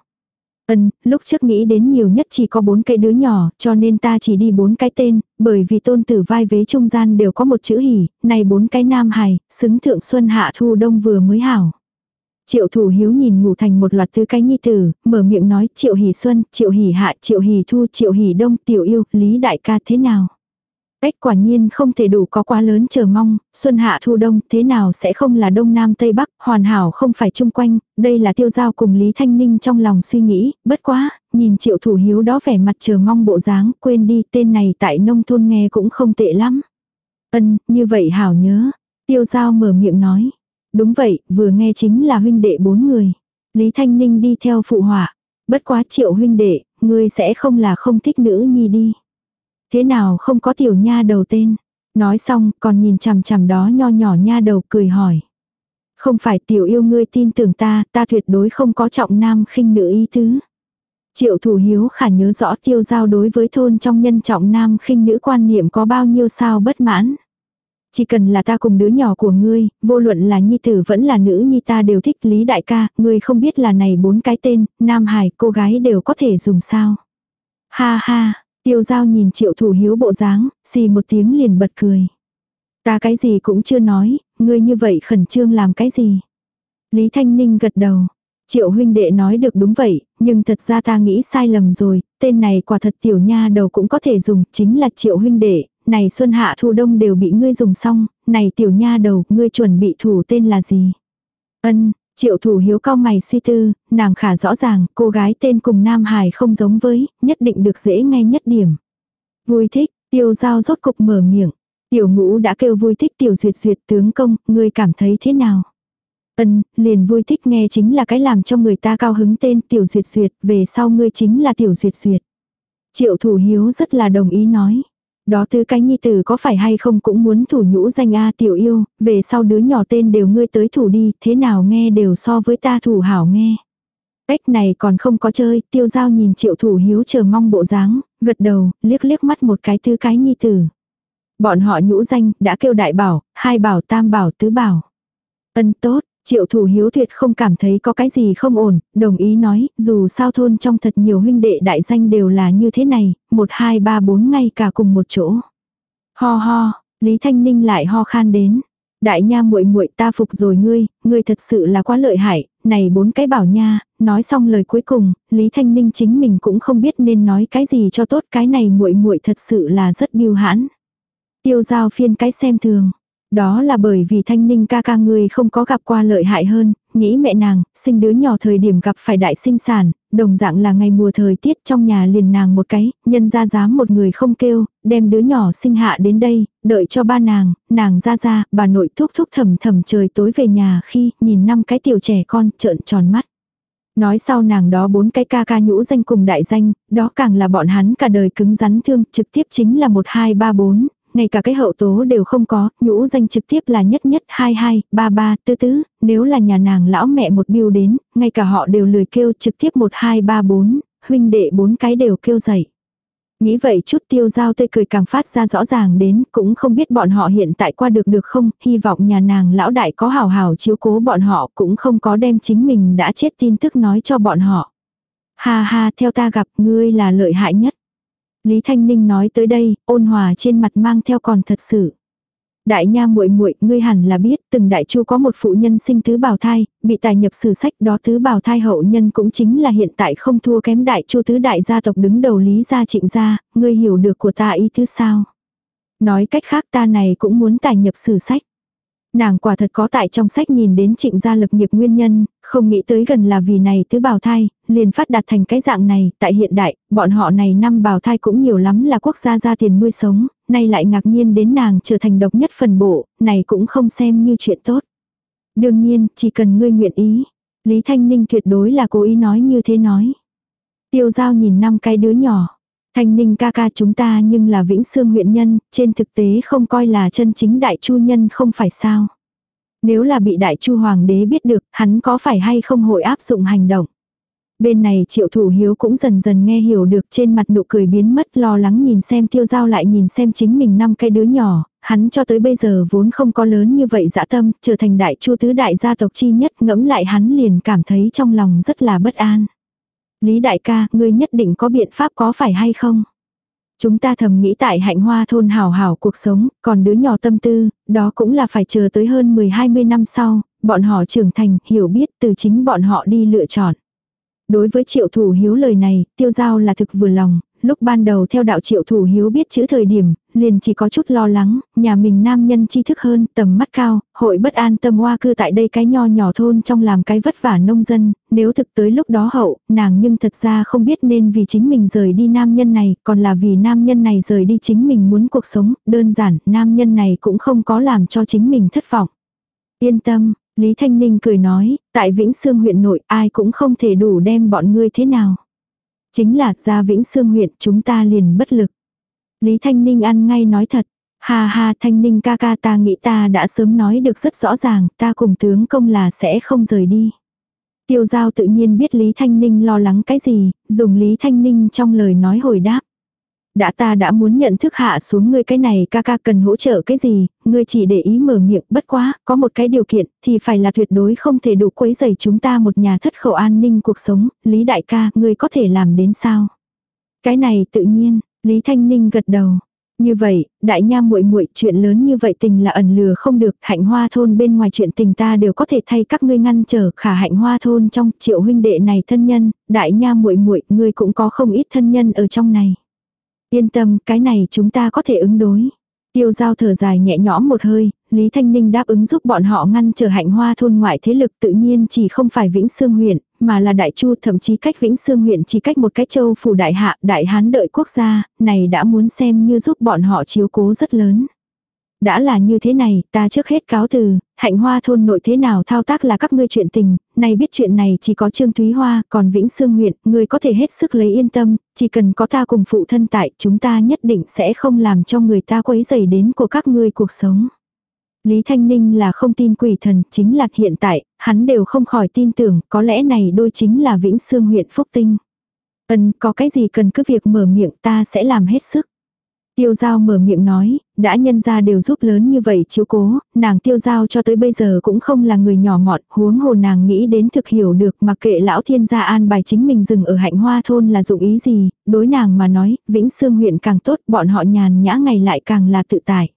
Ân, lúc trước nghĩ đến nhiều nhất chỉ có bốn cái đứa nhỏ, cho nên ta chỉ đi bốn cái tên, bởi vì tôn tử vai vế trung gian đều có một chữ hỉ, này bốn cái nam hài, xứng thượng xuân hạ thu đông vừa mới hảo. Triệu thủ hiếu nhìn ngủ thành một loạt thứ cái nhi tử, mở miệng nói triệu hỉ xuân, triệu hỉ hạ, triệu hỉ thu, triệu hỉ đông, tiểu yêu, lý đại ca thế nào cách quả nhiên không thể đủ có quá lớn chờ mong, xuân hạ thu đông thế nào sẽ không là đông nam tây bắc, hoàn hảo không phải chung quanh, đây là tiêu giao cùng Lý Thanh Ninh trong lòng suy nghĩ, bất quá, nhìn triệu thủ hiếu đó vẻ mặt chờ mong bộ dáng, quên đi tên này tại nông thôn nghe cũng không tệ lắm. Ân, như vậy hảo nhớ, tiêu giao mở miệng nói. Đúng vậy, vừa nghe chính là huynh đệ bốn người. Lý Thanh Ninh đi theo phụ họa. Bất quá triệu huynh đệ, ngươi sẽ không là không thích nữ nhi đi. Thế nào không có tiểu nha đầu tên? Nói xong còn nhìn chằm chằm đó nho nhỏ nha đầu cười hỏi. Không phải tiểu yêu ngươi tin tưởng ta, ta tuyệt đối không có trọng nam khinh nữ ý tứ. Triệu thủ hiếu khả nhớ rõ tiêu giao đối với thôn trong nhân trọng nam khinh nữ quan niệm có bao nhiêu sao bất mãn. Chỉ cần là ta cùng đứa nhỏ của ngươi, vô luận là nhi tử vẫn là nữ nhi ta đều thích Lý đại ca, ngươi không biết là này bốn cái tên, nam hải, cô gái đều có thể dùng sao. Ha ha, tiêu giao nhìn triệu thủ hiếu bộ dáng, xì một tiếng liền bật cười. Ta cái gì cũng chưa nói, ngươi như vậy khẩn trương làm cái gì. Lý Thanh Ninh gật đầu. Triệu huynh đệ nói được đúng vậy, nhưng thật ra ta nghĩ sai lầm rồi, tên này quả thật tiểu nha đầu cũng có thể dùng, chính là triệu huynh đệ, này xuân hạ thu đông đều bị ngươi dùng xong, này tiểu nha đầu, ngươi chuẩn bị thủ tên là gì? Ân, triệu thủ hiếu cao mày suy tư, nàng khả rõ ràng, cô gái tên cùng Nam Hải không giống với, nhất định được dễ nghe nhất điểm. Vui thích, tiêu giao rốt cục mở miệng. Tiểu ngũ đã kêu vui thích tiểu duyệt duyệt tướng công, ngươi cảm thấy thế nào? Ân, liền vui thích nghe chính là cái làm cho người ta cao hứng tên tiểu duyệt duyệt, về sau ngươi chính là tiểu duyệt duyệt. Triệu thủ hiếu rất là đồng ý nói. Đó tứ cái nhi tử có phải hay không cũng muốn thủ nhũ danh A tiểu yêu, về sau đứa nhỏ tên đều ngươi tới thủ đi, thế nào nghe đều so với ta thủ hảo nghe. Cách này còn không có chơi, tiêu giao nhìn triệu thủ hiếu chờ mong bộ dáng, gật đầu, liếc liếc mắt một cái tứ cái nhi tử. Bọn họ nhũ danh, đã kêu đại bảo, hai bảo tam bảo tứ bảo. Ân tốt, Triệu thủ hiếu tuyệt không cảm thấy có cái gì không ổn, đồng ý nói, dù sao thôn trong thật nhiều huynh đệ đại danh đều là như thế này, một hai ba bốn ngay cả cùng một chỗ. Ho ho, Lý Thanh Ninh lại ho khan đến. Đại nha muội muội ta phục rồi ngươi, ngươi thật sự là quá lợi hại, này bốn cái bảo nha, nói xong lời cuối cùng, Lý Thanh Ninh chính mình cũng không biết nên nói cái gì cho tốt, cái này muội muội thật sự là rất biêu hãn. Tiêu giao phiên cái xem thường. Đó là bởi vì thanh ninh ca ca người không có gặp qua lợi hại hơn, nghĩ mẹ nàng, sinh đứa nhỏ thời điểm gặp phải đại sinh sản, đồng dạng là ngày mùa thời tiết trong nhà liền nàng một cái, nhân ra dám một người không kêu, đem đứa nhỏ sinh hạ đến đây, đợi cho ba nàng, nàng ra ra, bà nội thúc thúc thầm thầm trời tối về nhà khi nhìn năm cái tiểu trẻ con trợn tròn mắt. Nói sau nàng đó bốn cái ca ca nhũ danh cùng đại danh, đó càng là bọn hắn cả đời cứng rắn thương, trực tiếp chính là một hai ba bốn ngay cả cái hậu tố đều không có, nhũ danh trực tiếp là nhất nhất hai hai, ba ba, tư tứ, nếu là nhà nàng lão mẹ một biêu đến, ngay cả họ đều lười kêu trực tiếp một hai ba bốn, huynh đệ bốn cái đều kêu dậy. Nghĩ vậy chút tiêu giao tê cười càng phát ra rõ ràng đến, cũng không biết bọn họ hiện tại qua được được không, hy vọng nhà nàng lão đại có hào hào chiếu cố bọn họ cũng không có đem chính mình đã chết tin tức nói cho bọn họ. Ha ha theo ta gặp ngươi là lợi hại nhất. Lý Thanh Ninh nói tới đây, ôn hòa trên mặt mang theo còn thật sự. Đại nha muội muội, ngươi hẳn là biết, từng đại chu có một phụ nhân sinh tứ bào thai, bị tài nhập sử sách đó tứ bào thai hậu nhân cũng chính là hiện tại không thua kém đại chu tứ đại gia tộc đứng đầu lý gia trịnh gia, ngươi hiểu được của ta ý thứ sao? Nói cách khác ta này cũng muốn tài nhập sử sách. Nàng quả thật có tại trong sách nhìn đến trịnh gia lập nghiệp nguyên nhân, không nghĩ tới gần là vì này tứ bào thai, liền phát đạt thành cái dạng này, tại hiện đại, bọn họ này năm bào thai cũng nhiều lắm là quốc gia ra tiền nuôi sống, nay lại ngạc nhiên đến nàng trở thành độc nhất phần bộ, này cũng không xem như chuyện tốt. Đương nhiên, chỉ cần ngươi nguyện ý. Lý Thanh Ninh tuyệt đối là cố ý nói như thế nói. Tiêu giao nhìn năm cái đứa nhỏ. Thanh Ninh ca ca chúng ta nhưng là Vĩnh Sương huyện nhân, trên thực tế không coi là chân chính đại chu nhân không phải sao. Nếu là bị đại chu hoàng đế biết được, hắn có phải hay không hội áp dụng hành động. Bên này triệu thủ hiếu cũng dần dần nghe hiểu được trên mặt nụ cười biến mất lo lắng nhìn xem tiêu giao lại nhìn xem chính mình năm cái đứa nhỏ, hắn cho tới bây giờ vốn không có lớn như vậy dã tâm, trở thành đại chu tứ đại gia tộc chi nhất ngẫm lại hắn liền cảm thấy trong lòng rất là bất an. Lý đại ca, ngươi nhất định có biện pháp có phải hay không? Chúng ta thầm nghĩ tại hạnh hoa thôn hảo hảo cuộc sống, còn đứa nhỏ tâm tư, đó cũng là phải chờ tới hơn 10-20 năm sau, bọn họ trưởng thành, hiểu biết từ chính bọn họ đi lựa chọn. Đối với triệu thủ hiếu lời này, tiêu giao là thực vừa lòng, lúc ban đầu theo đạo triệu thủ hiếu biết chữ thời điểm, liền chỉ có chút lo lắng, nhà mình nam nhân tri thức hơn, tầm mắt cao, hội bất an tâm hoa cư tại đây cái nho nhỏ thôn trong làm cái vất vả nông dân, nếu thực tới lúc đó hậu, nàng nhưng thật ra không biết nên vì chính mình rời đi nam nhân này, còn là vì nam nhân này rời đi chính mình muốn cuộc sống, đơn giản, nam nhân này cũng không có làm cho chính mình thất vọng. Yên tâm, Lý Thanh Ninh cười nói, tại Vĩnh Sương huyện nội ai cũng không thể đủ đem bọn ngươi thế nào. Chính là ra Vĩnh Sương huyện chúng ta liền bất lực. Lý Thanh Ninh ăn ngay nói thật. Ha ha thanh ninh ca ca ta nghĩ ta đã sớm nói được rất rõ ràng, ta cùng tướng công là sẽ không rời đi. Tiêu giao tự nhiên biết Lý Thanh Ninh lo lắng cái gì, dùng Lý Thanh Ninh trong lời nói hồi đáp. Đã ta đã muốn nhận thức hạ xuống ngươi cái này ca ca cần hỗ trợ cái gì, ngươi chỉ để ý mở miệng bất quá, có một cái điều kiện thì phải là tuyệt đối không thể đủ quấy rầy chúng ta một nhà thất khẩu an ninh cuộc sống, Lý đại ca, ngươi có thể làm đến sao? Cái này tự nhiên, Lý Thanh Ninh gật đầu. Như vậy, đại nha muội muội chuyện lớn như vậy tình là ẩn lừa không được, hạnh hoa thôn bên ngoài chuyện tình ta đều có thể thay các ngươi ngăn trở, khả hạnh hoa thôn trong triệu huynh đệ này thân nhân, đại nha muội muội ngươi cũng có không ít thân nhân ở trong này. Yên tâm, cái này chúng ta có thể ứng đối. Tiêu giao thở dài nhẹ nhõm một hơi, Lý Thanh Ninh đáp ứng giúp bọn họ ngăn trở hạnh hoa thôn ngoại thế lực tự nhiên chỉ không phải Vĩnh Sương huyện, mà là Đại Chu thậm chí cách Vĩnh Sương huyện chỉ cách một cái châu phủ đại hạ, đại hán đợi quốc gia, này đã muốn xem như giúp bọn họ chiếu cố rất lớn. Đã là như thế này, ta trước hết cáo từ, hạnh hoa thôn nội thế nào thao tác là các ngươi chuyện tình, này biết chuyện này chỉ có Trương Thúy Hoa, còn Vĩnh Sương huyện, ngươi có thể hết sức lấy yên tâm, chỉ cần có ta cùng phụ thân tại, chúng ta nhất định sẽ không làm cho người ta quấy rầy đến của các ngươi cuộc sống. Lý Thanh Ninh là không tin quỷ thần, chính là hiện tại, hắn đều không khỏi tin tưởng, có lẽ này đôi chính là Vĩnh Sương huyện Phúc Tinh. Ân, có cái gì cần cứ việc mở miệng ta sẽ làm hết sức. Tiêu giao mở miệng nói, đã nhân ra đều giúp lớn như vậy chiếu cố, nàng tiêu giao cho tới bây giờ cũng không là người nhỏ mọn, huống hồ nàng nghĩ đến thực hiểu được mà kệ lão thiên gia an bài chính mình dừng ở hạnh hoa thôn là dụng ý gì, đối nàng mà nói, vĩnh xương huyện càng tốt, bọn họ nhàn nhã ngày lại càng là tự tại.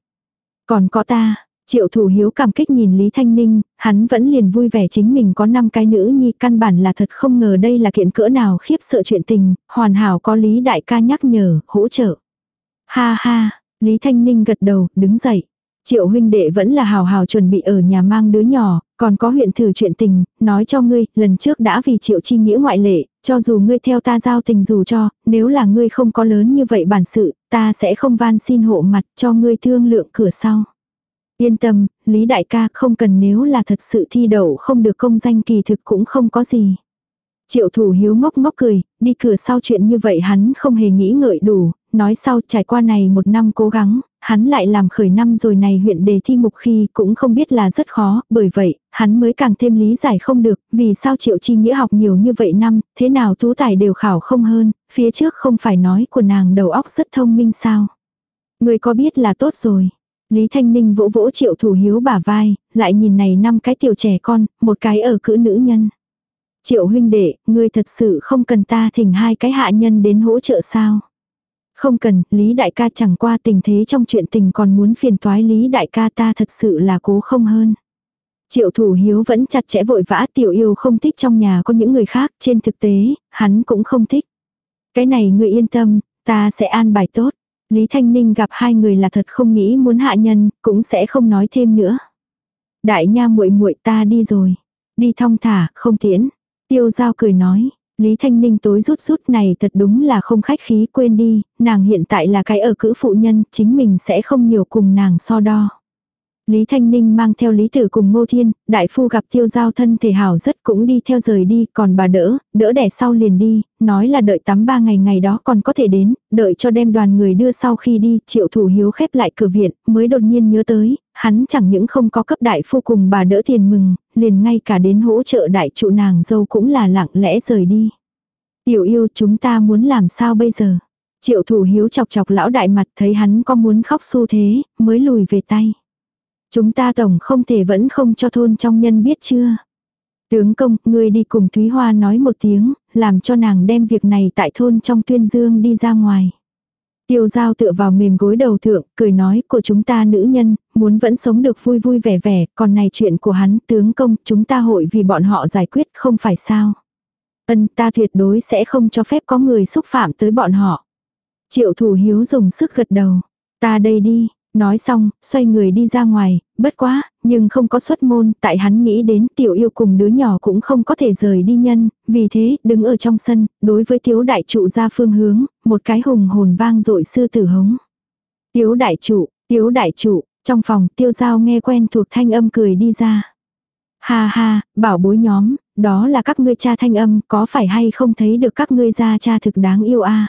Còn có ta, Triệu thủ hiếu cảm kích nhìn Lý Thanh Ninh, hắn vẫn liền vui vẻ chính mình có năm cái nữ nhi căn bản là thật không ngờ đây là kiện cỡ nào khiếp sợ chuyện tình, hoàn hảo có Lý đại ca nhắc nhở, hỗ trợ. Ha ha, Lý Thanh Ninh gật đầu, đứng dậy. Triệu huynh đệ vẫn là hào hào chuẩn bị ở nhà mang đứa nhỏ, còn có huyện thử chuyện tình, nói cho ngươi, lần trước đã vì triệu chi nghĩa ngoại lệ, cho dù ngươi theo ta giao tình dù cho, nếu là ngươi không có lớn như vậy bản sự, ta sẽ không van xin hộ mặt cho ngươi thương lượng cửa sau. Yên tâm, Lý đại ca không cần nếu là thật sự thi đậu không được công danh kỳ thực cũng không có gì. Triệu thủ hiếu ngốc ngốc cười, đi cửa sau chuyện như vậy hắn không hề nghĩ ngợi đủ, nói sau trải qua này một năm cố gắng, hắn lại làm khởi năm rồi này huyện đề thi mục khi cũng không biết là rất khó, bởi vậy, hắn mới càng thêm lý giải không được, vì sao triệu chi nghĩa học nhiều như vậy năm, thế nào tú tài đều khảo không hơn, phía trước không phải nói của nàng đầu óc rất thông minh sao. Người có biết là tốt rồi. Lý Thanh Ninh vỗ vỗ triệu thủ hiếu bả vai, lại nhìn này năm cái tiểu trẻ con, một cái ở cữ nữ nhân. Triệu huynh đệ, ngươi thật sự không cần ta thỉnh hai cái hạ nhân đến hỗ trợ sao? Không cần, Lý đại ca chẳng qua tình thế trong chuyện tình còn muốn phiền toái Lý đại ca ta thật sự là cố không hơn. Triệu thủ hiếu vẫn chặt chẽ vội vã tiểu yêu không thích trong nhà có những người khác, trên thực tế, hắn cũng không thích. Cái này ngươi yên tâm, ta sẽ an bài tốt. Lý Thanh Ninh gặp hai người là thật không nghĩ muốn hạ nhân, cũng sẽ không nói thêm nữa. Đại nha muội muội ta đi rồi. Đi thong thả, không tiễn. Tiêu giao cười nói, Lý Thanh Ninh tối rút rút này thật đúng là không khách khí quên đi, nàng hiện tại là cái ở cữ phụ nhân, chính mình sẽ không nhiều cùng nàng so đo. Lý Thanh Ninh mang theo Lý Tử cùng Ngô Thiên, đại phu gặp tiêu giao thân thể hảo rất cũng đi theo rời đi, còn bà đỡ, đỡ đẻ sau liền đi, nói là đợi tắm ba ngày ngày đó còn có thể đến, đợi cho đem đoàn người đưa sau khi đi, triệu thủ hiếu khép lại cửa viện, mới đột nhiên nhớ tới, hắn chẳng những không có cấp đại phu cùng bà đỡ tiền mừng, liền ngay cả đến hỗ trợ đại trụ nàng dâu cũng là lặng lẽ rời đi. Tiểu yêu chúng ta muốn làm sao bây giờ? Triệu thủ hiếu chọc chọc lão đại mặt thấy hắn có muốn khóc xu thế, mới lùi về tay. Chúng ta tổng không thể vẫn không cho thôn trong nhân biết chưa. Tướng công, ngươi đi cùng Thúy Hoa nói một tiếng, làm cho nàng đem việc này tại thôn trong tuyên dương đi ra ngoài. Tiêu giao tựa vào mềm gối đầu thượng, cười nói của chúng ta nữ nhân, muốn vẫn sống được vui vui vẻ vẻ, còn này chuyện của hắn, tướng công, chúng ta hội vì bọn họ giải quyết không phải sao. Ân ta tuyệt đối sẽ không cho phép có người xúc phạm tới bọn họ. Triệu thủ hiếu dùng sức gật đầu. Ta đây đi, Nói xong, xoay người đi ra ngoài, bất quá, nhưng không có xuất môn, tại hắn nghĩ đến tiểu yêu cùng đứa nhỏ cũng không có thể rời đi nhân, vì thế, đứng ở trong sân, đối với tiếu đại trụ ra phương hướng, một cái hùng hồn vang dội sư tử hống. Tiếu đại trụ, tiếu đại trụ, trong phòng tiêu giao nghe quen thuộc thanh âm cười đi ra. Ha ha, bảo bối nhóm, đó là các ngươi cha thanh âm, có phải hay không thấy được các ngươi gia cha thực đáng yêu a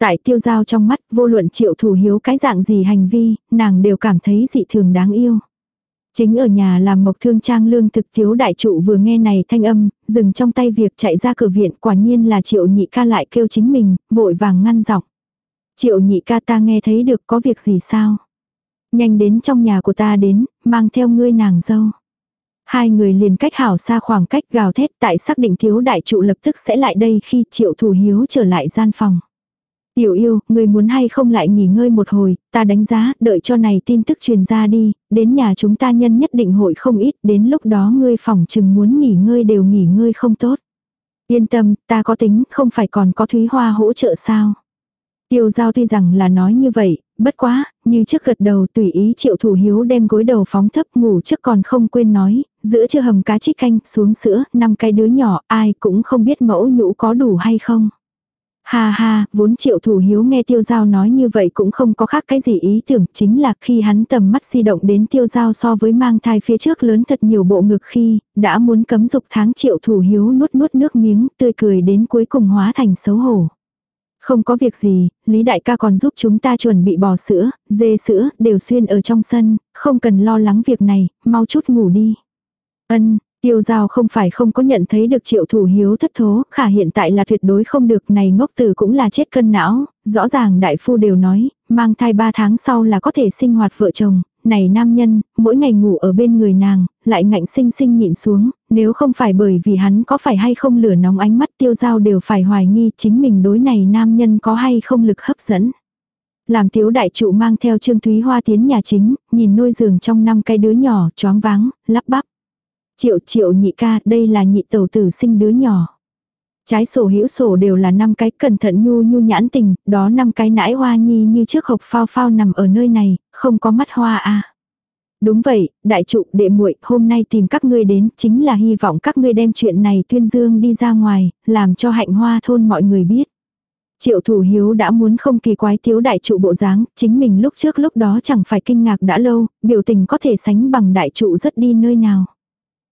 Tại tiêu giao trong mắt, vô luận triệu thủ hiếu cái dạng gì hành vi, nàng đều cảm thấy dị thường đáng yêu. Chính ở nhà làm mộc thương trang lương thực thiếu đại trụ vừa nghe này thanh âm, dừng trong tay việc chạy ra cửa viện quả nhiên là triệu nhị ca lại kêu chính mình, vội vàng ngăn giọng. Triệu nhị ca ta nghe thấy được có việc gì sao? Nhanh đến trong nhà của ta đến, mang theo ngươi nàng dâu. Hai người liền cách hảo xa khoảng cách gào thét tại xác định thiếu đại trụ lập tức sẽ lại đây khi triệu thủ hiếu trở lại gian phòng. Tiểu yêu, người muốn hay không lại nghỉ ngơi một hồi, ta đánh giá, đợi cho này tin tức truyền ra đi, đến nhà chúng ta nhân nhất định hội không ít, đến lúc đó ngươi phòng chừng muốn nghỉ ngơi đều nghỉ ngơi không tốt. Yên tâm, ta có tính, không phải còn có Thúy Hoa hỗ trợ sao. Tiêu giao tuy rằng là nói như vậy, bất quá, như trước gật đầu tùy ý triệu thủ hiếu đem gối đầu phóng thấp ngủ trước còn không quên nói, giữa chưa hầm cá trích canh xuống sữa, năm cái đứa nhỏ, ai cũng không biết mẫu nhũ có đủ hay không. Ha ha, vốn triệu thủ hiếu nghe tiêu giao nói như vậy cũng không có khác cái gì ý tưởng, chính là khi hắn tầm mắt di động đến tiêu giao so với mang thai phía trước lớn thật nhiều bộ ngực khi, đã muốn cấm dục tháng triệu thủ hiếu nuốt nuốt nước miếng, tươi cười đến cuối cùng hóa thành xấu hổ. Không có việc gì, Lý Đại ca còn giúp chúng ta chuẩn bị bò sữa, dê sữa, đều xuyên ở trong sân, không cần lo lắng việc này, mau chút ngủ đi. Ân, Tiêu giao không phải không có nhận thấy được triệu thủ hiếu thất thố, khả hiện tại là tuyệt đối không được này ngốc tử cũng là chết cân não, rõ ràng đại phu đều nói, mang thai 3 tháng sau là có thể sinh hoạt vợ chồng, này nam nhân, mỗi ngày ngủ ở bên người nàng, lại ngạnh sinh sinh nhịn xuống, nếu không phải bởi vì hắn có phải hay không lửa nóng ánh mắt tiêu giao đều phải hoài nghi chính mình đối này nam nhân có hay không lực hấp dẫn. Làm tiếu đại trụ mang theo Trương Thúy Hoa tiến nhà chính, nhìn nôi giường trong năm cái đứa nhỏ, choáng váng, lắp bắp. Triệu triệu nhị ca, đây là nhị tẩu tử sinh đứa nhỏ. Trái sổ hữu sổ đều là năm cái cẩn thận nhu nhu nhãn tình, đó năm cái nãi hoa nhi như trước hộp phao phao nằm ở nơi này, không có mắt hoa à. Đúng vậy, đại trụ đệ muội hôm nay tìm các ngươi đến chính là hy vọng các ngươi đem chuyện này tuyên dương đi ra ngoài, làm cho hạnh hoa thôn mọi người biết. Triệu thủ hiếu đã muốn không kỳ quái thiếu đại trụ bộ dáng, chính mình lúc trước lúc đó chẳng phải kinh ngạc đã lâu, biểu tình có thể sánh bằng đại trụ rất đi nơi nào.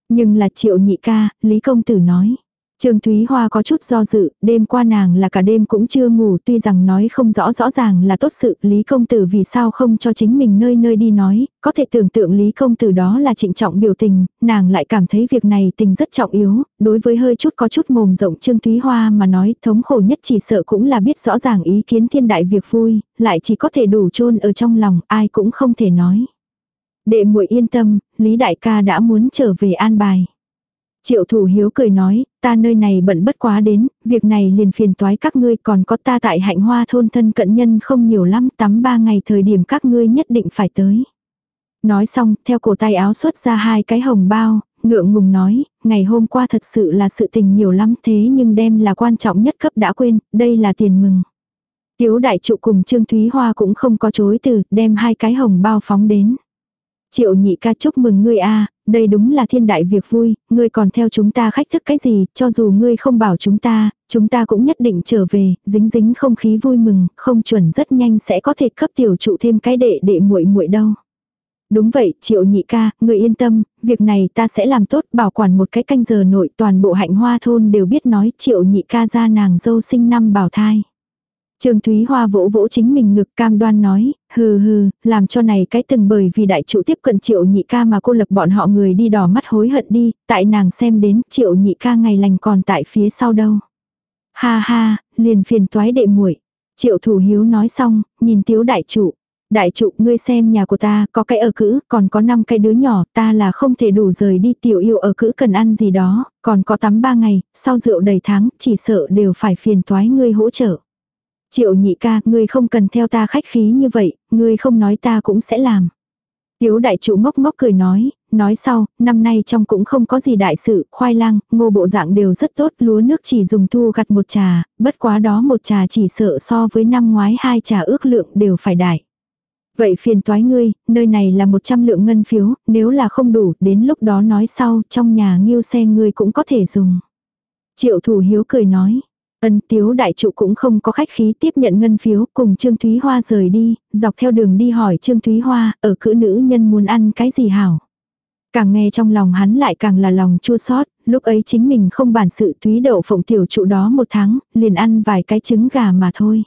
Nhưng là triệu nhị ca, Lý Công Tử nói. Trương Thúy Hoa có chút do dự, đêm qua nàng là cả đêm cũng chưa ngủ tuy rằng nói không rõ rõ ràng là tốt sự Lý Công Tử vì sao không cho chính mình nơi nơi đi nói, có thể tưởng tượng Lý Công Tử đó là trịnh trọng biểu tình, nàng lại cảm thấy việc này tình rất trọng yếu, đối với hơi chút có chút mồm rộng Trương Thúy Hoa mà nói thống khổ nhất chỉ sợ cũng là biết rõ ràng ý kiến thiên đại việc vui, lại chỉ có thể đủ chôn ở trong lòng, ai cũng không thể nói. Đệ muội yên tâm, Lý đại ca đã muốn trở về an bài. Triệu thủ hiếu cười nói, ta nơi này bận bất quá đến, việc này liền phiền toái các ngươi còn có ta tại hạnh hoa thôn thân cận nhân không nhiều lắm tắm ba ngày thời điểm các ngươi nhất định phải tới. Nói xong, theo cổ tay áo xuất ra hai cái hồng bao, ngượng ngùng nói, ngày hôm qua thật sự là sự tình nhiều lắm thế nhưng đem là quan trọng nhất cấp đã quên, đây là tiền mừng. Tiếu đại trụ cùng Trương Thúy Hoa cũng không có chối từ, đem hai cái hồng bao phóng đến. Triệu nhị ca chúc mừng ngươi a đây đúng là thiên đại việc vui, ngươi còn theo chúng ta khách thức cái gì, cho dù ngươi không bảo chúng ta, chúng ta cũng nhất định trở về, dính dính không khí vui mừng, không chuẩn rất nhanh sẽ có thể cấp tiểu trụ thêm cái đệ đệ muội muội đâu. Đúng vậy, triệu nhị ca, người yên tâm, việc này ta sẽ làm tốt, bảo quản một cái canh giờ nội toàn bộ hạnh hoa thôn đều biết nói triệu nhị ca ra nàng dâu sinh năm bảo thai. Trương Thúy Hoa vỗ vỗ chính mình ngực cam đoan nói, hừ hừ, làm cho này cái từng bởi vì đại trụ tiếp cận triệu nhị ca mà cô lập bọn họ người đi đỏ mắt hối hận đi, tại nàng xem đến triệu nhị ca ngày lành còn tại phía sau đâu. Ha ha, liền phiền toái đệ muội Triệu thủ hiếu nói xong, nhìn tiếu đại trụ. Đại trụ ngươi xem nhà của ta có cái ở cữ, còn có năm cái đứa nhỏ, ta là không thể đủ rời đi tiểu yêu ở cữ cần ăn gì đó, còn có tắm ba ngày, sau rượu đầy tháng, chỉ sợ đều phải phiền toái ngươi hỗ trợ. Triệu nhị ca, ngươi không cần theo ta khách khí như vậy, ngươi không nói ta cũng sẽ làm. Tiếu đại trụ ngốc ngốc cười nói, nói sau, năm nay trong cũng không có gì đại sự, khoai lang, ngô bộ dạng đều rất tốt, lúa nước chỉ dùng thu gặt một trà, bất quá đó một trà chỉ sợ so với năm ngoái hai trà ước lượng đều phải đại. Vậy phiền toái ngươi, nơi này là 100 lượng ngân phiếu, nếu là không đủ, đến lúc đó nói sau, trong nhà nghiêu xe ngươi cũng có thể dùng. Triệu thủ hiếu cười nói, Ân tiếu đại trụ cũng không có khách khí tiếp nhận ngân phiếu cùng Trương Thúy Hoa rời đi, dọc theo đường đi hỏi Trương Thúy Hoa, ở cữ nữ nhân muốn ăn cái gì hảo. Càng nghe trong lòng hắn lại càng là lòng chua xót lúc ấy chính mình không bản sự Thúy đậu phộng tiểu trụ đó một tháng, liền ăn vài cái trứng gà mà thôi.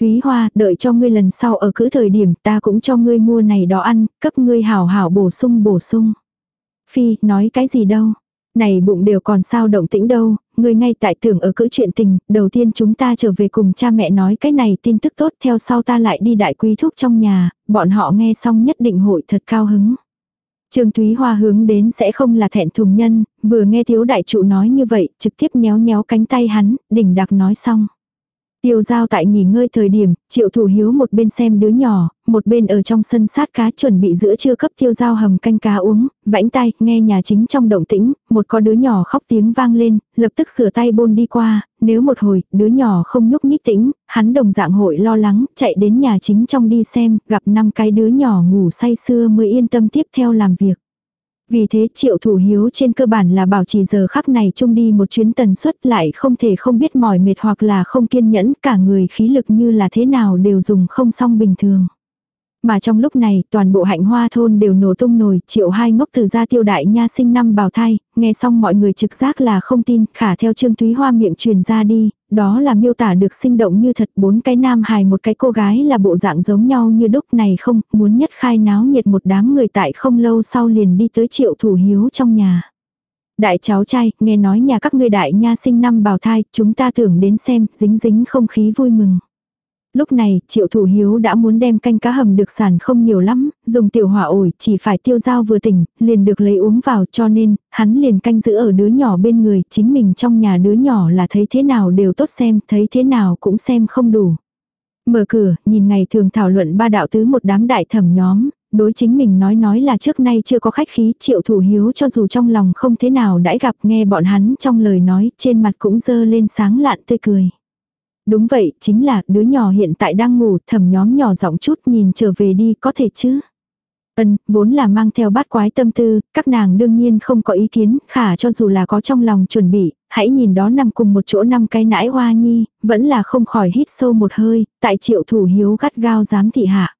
Thúy Hoa, đợi cho ngươi lần sau ở cữ thời điểm ta cũng cho ngươi mua này đó ăn, cấp ngươi hảo hảo bổ sung bổ sung. Phi, nói cái gì đâu. Này bụng đều còn sao động tĩnh đâu, người ngay tại tưởng ở cữ chuyện tình, đầu tiên chúng ta trở về cùng cha mẹ nói cái này tin tức tốt theo sau ta lại đi đại quý thúc trong nhà, bọn họ nghe xong nhất định hội thật cao hứng. Trương Thúy Hoa hướng đến sẽ không là thẹn thùng nhân, vừa nghe thiếu đại trụ nói như vậy, trực tiếp nhéo nhéo cánh tay hắn, đỉnh đặc nói xong. Tiêu giao tại nghỉ ngơi thời điểm, triệu thủ hiếu một bên xem đứa nhỏ, một bên ở trong sân sát cá chuẩn bị giữa trưa cấp tiêu giao hầm canh cá uống, vãnh tay, nghe nhà chính trong động tĩnh, một con đứa nhỏ khóc tiếng vang lên, lập tức sửa tay bôn đi qua, nếu một hồi, đứa nhỏ không nhúc nhích tĩnh, hắn đồng dạng hội lo lắng, chạy đến nhà chính trong đi xem, gặp năm cái đứa nhỏ ngủ say sưa mới yên tâm tiếp theo làm việc. Vì thế triệu thủ hiếu trên cơ bản là bảo trì giờ khắc này chung đi một chuyến tần suất lại không thể không biết mỏi mệt hoặc là không kiên nhẫn, cả người khí lực như là thế nào đều dùng không xong bình thường. Mà trong lúc này, toàn bộ hạnh hoa thôn đều nổ tung nổi, triệu hai ngốc từ gia tiêu đại nha sinh năm bào thai, nghe xong mọi người trực giác là không tin, khả theo Trương Thúy Hoa miệng truyền ra đi, đó là miêu tả được sinh động như thật, bốn cái nam hài một cái cô gái là bộ dạng giống nhau như đúc này không, muốn nhất khai náo nhiệt một đám người tại không lâu sau liền đi tới triệu thủ hiếu trong nhà. Đại cháu trai, nghe nói nhà các ngươi đại nha sinh năm bào thai, chúng ta tưởng đến xem, dính dính không khí vui mừng. Lúc này, triệu thủ hiếu đã muốn đem canh cá hầm được sản không nhiều lắm, dùng tiểu hỏa ổi chỉ phải tiêu dao vừa tỉnh, liền được lấy uống vào cho nên, hắn liền canh giữ ở đứa nhỏ bên người, chính mình trong nhà đứa nhỏ là thấy thế nào đều tốt xem, thấy thế nào cũng xem không đủ. Mở cửa, nhìn ngày thường thảo luận ba đạo tứ một đám đại thẩm nhóm, đối chính mình nói nói là trước nay chưa có khách khí triệu thủ hiếu cho dù trong lòng không thế nào đãi gặp nghe bọn hắn trong lời nói trên mặt cũng dơ lên sáng lạn tươi cười. Đúng vậy, chính là đứa nhỏ hiện tại đang ngủ, thầm nhóm nhỏ giọng chút nhìn trở về đi có thể chứ. Ân, vốn là mang theo bát quái tâm tư, các nàng đương nhiên không có ý kiến, khả cho dù là có trong lòng chuẩn bị, hãy nhìn đó nằm cùng một chỗ năm cái nãi hoa nhi, vẫn là không khỏi hít sâu một hơi, tại triệu thủ hiếu gắt gao dám thị hạ.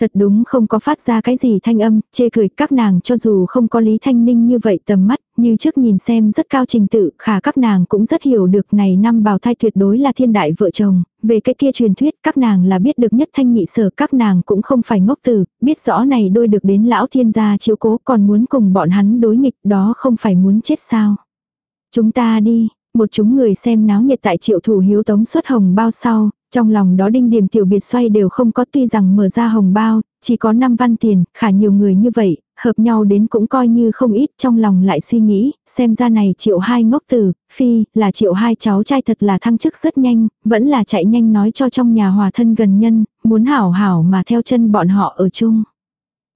Thật đúng không có phát ra cái gì thanh âm, chê cười các nàng cho dù không có Lý Thanh Ninh như vậy tầm mắt, như trước nhìn xem rất cao trình tự, khả các nàng cũng rất hiểu được này năm bào thai tuyệt đối là thiên đại vợ chồng, về cái kia truyền thuyết các nàng là biết được nhất thanh nhị sở các nàng cũng không phải ngốc tử, biết rõ này đôi được đến lão thiên gia chiếu cố còn muốn cùng bọn hắn đối nghịch đó không phải muốn chết sao. Chúng ta đi, một chúng người xem náo nhiệt tại triệu thủ hiếu tống xuất hồng bao sau, trong lòng đó đinh điểm tiểu biệt xoay đều không có tuy rằng mở ra hồng bao, chỉ có 5 văn tiền, khả nhiều người như vậy, hợp nhau đến cũng coi như không ít trong lòng lại suy nghĩ, xem ra này triệu hai ngốc tử, phi, là triệu hai cháu trai thật là thăng chức rất nhanh, vẫn là chạy nhanh nói cho trong nhà hòa thân gần nhân, muốn hảo hảo mà theo chân bọn họ ở chung.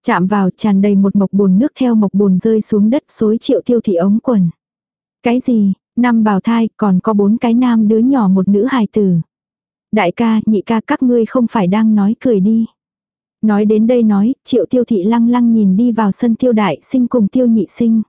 Chạm vào tràn đầy một mộc bồn nước theo mộc bồn rơi xuống đất xối triệu tiêu thị ống quần. Cái gì, năm bào thai còn có bốn cái nam đứa nhỏ một nữ hài tử. Đại ca, nhị ca các ngươi không phải đang nói cười đi. Nói đến đây nói, triệu tiêu thị lăng lăng nhìn đi vào sân tiêu đại sinh cùng tiêu nhị sinh.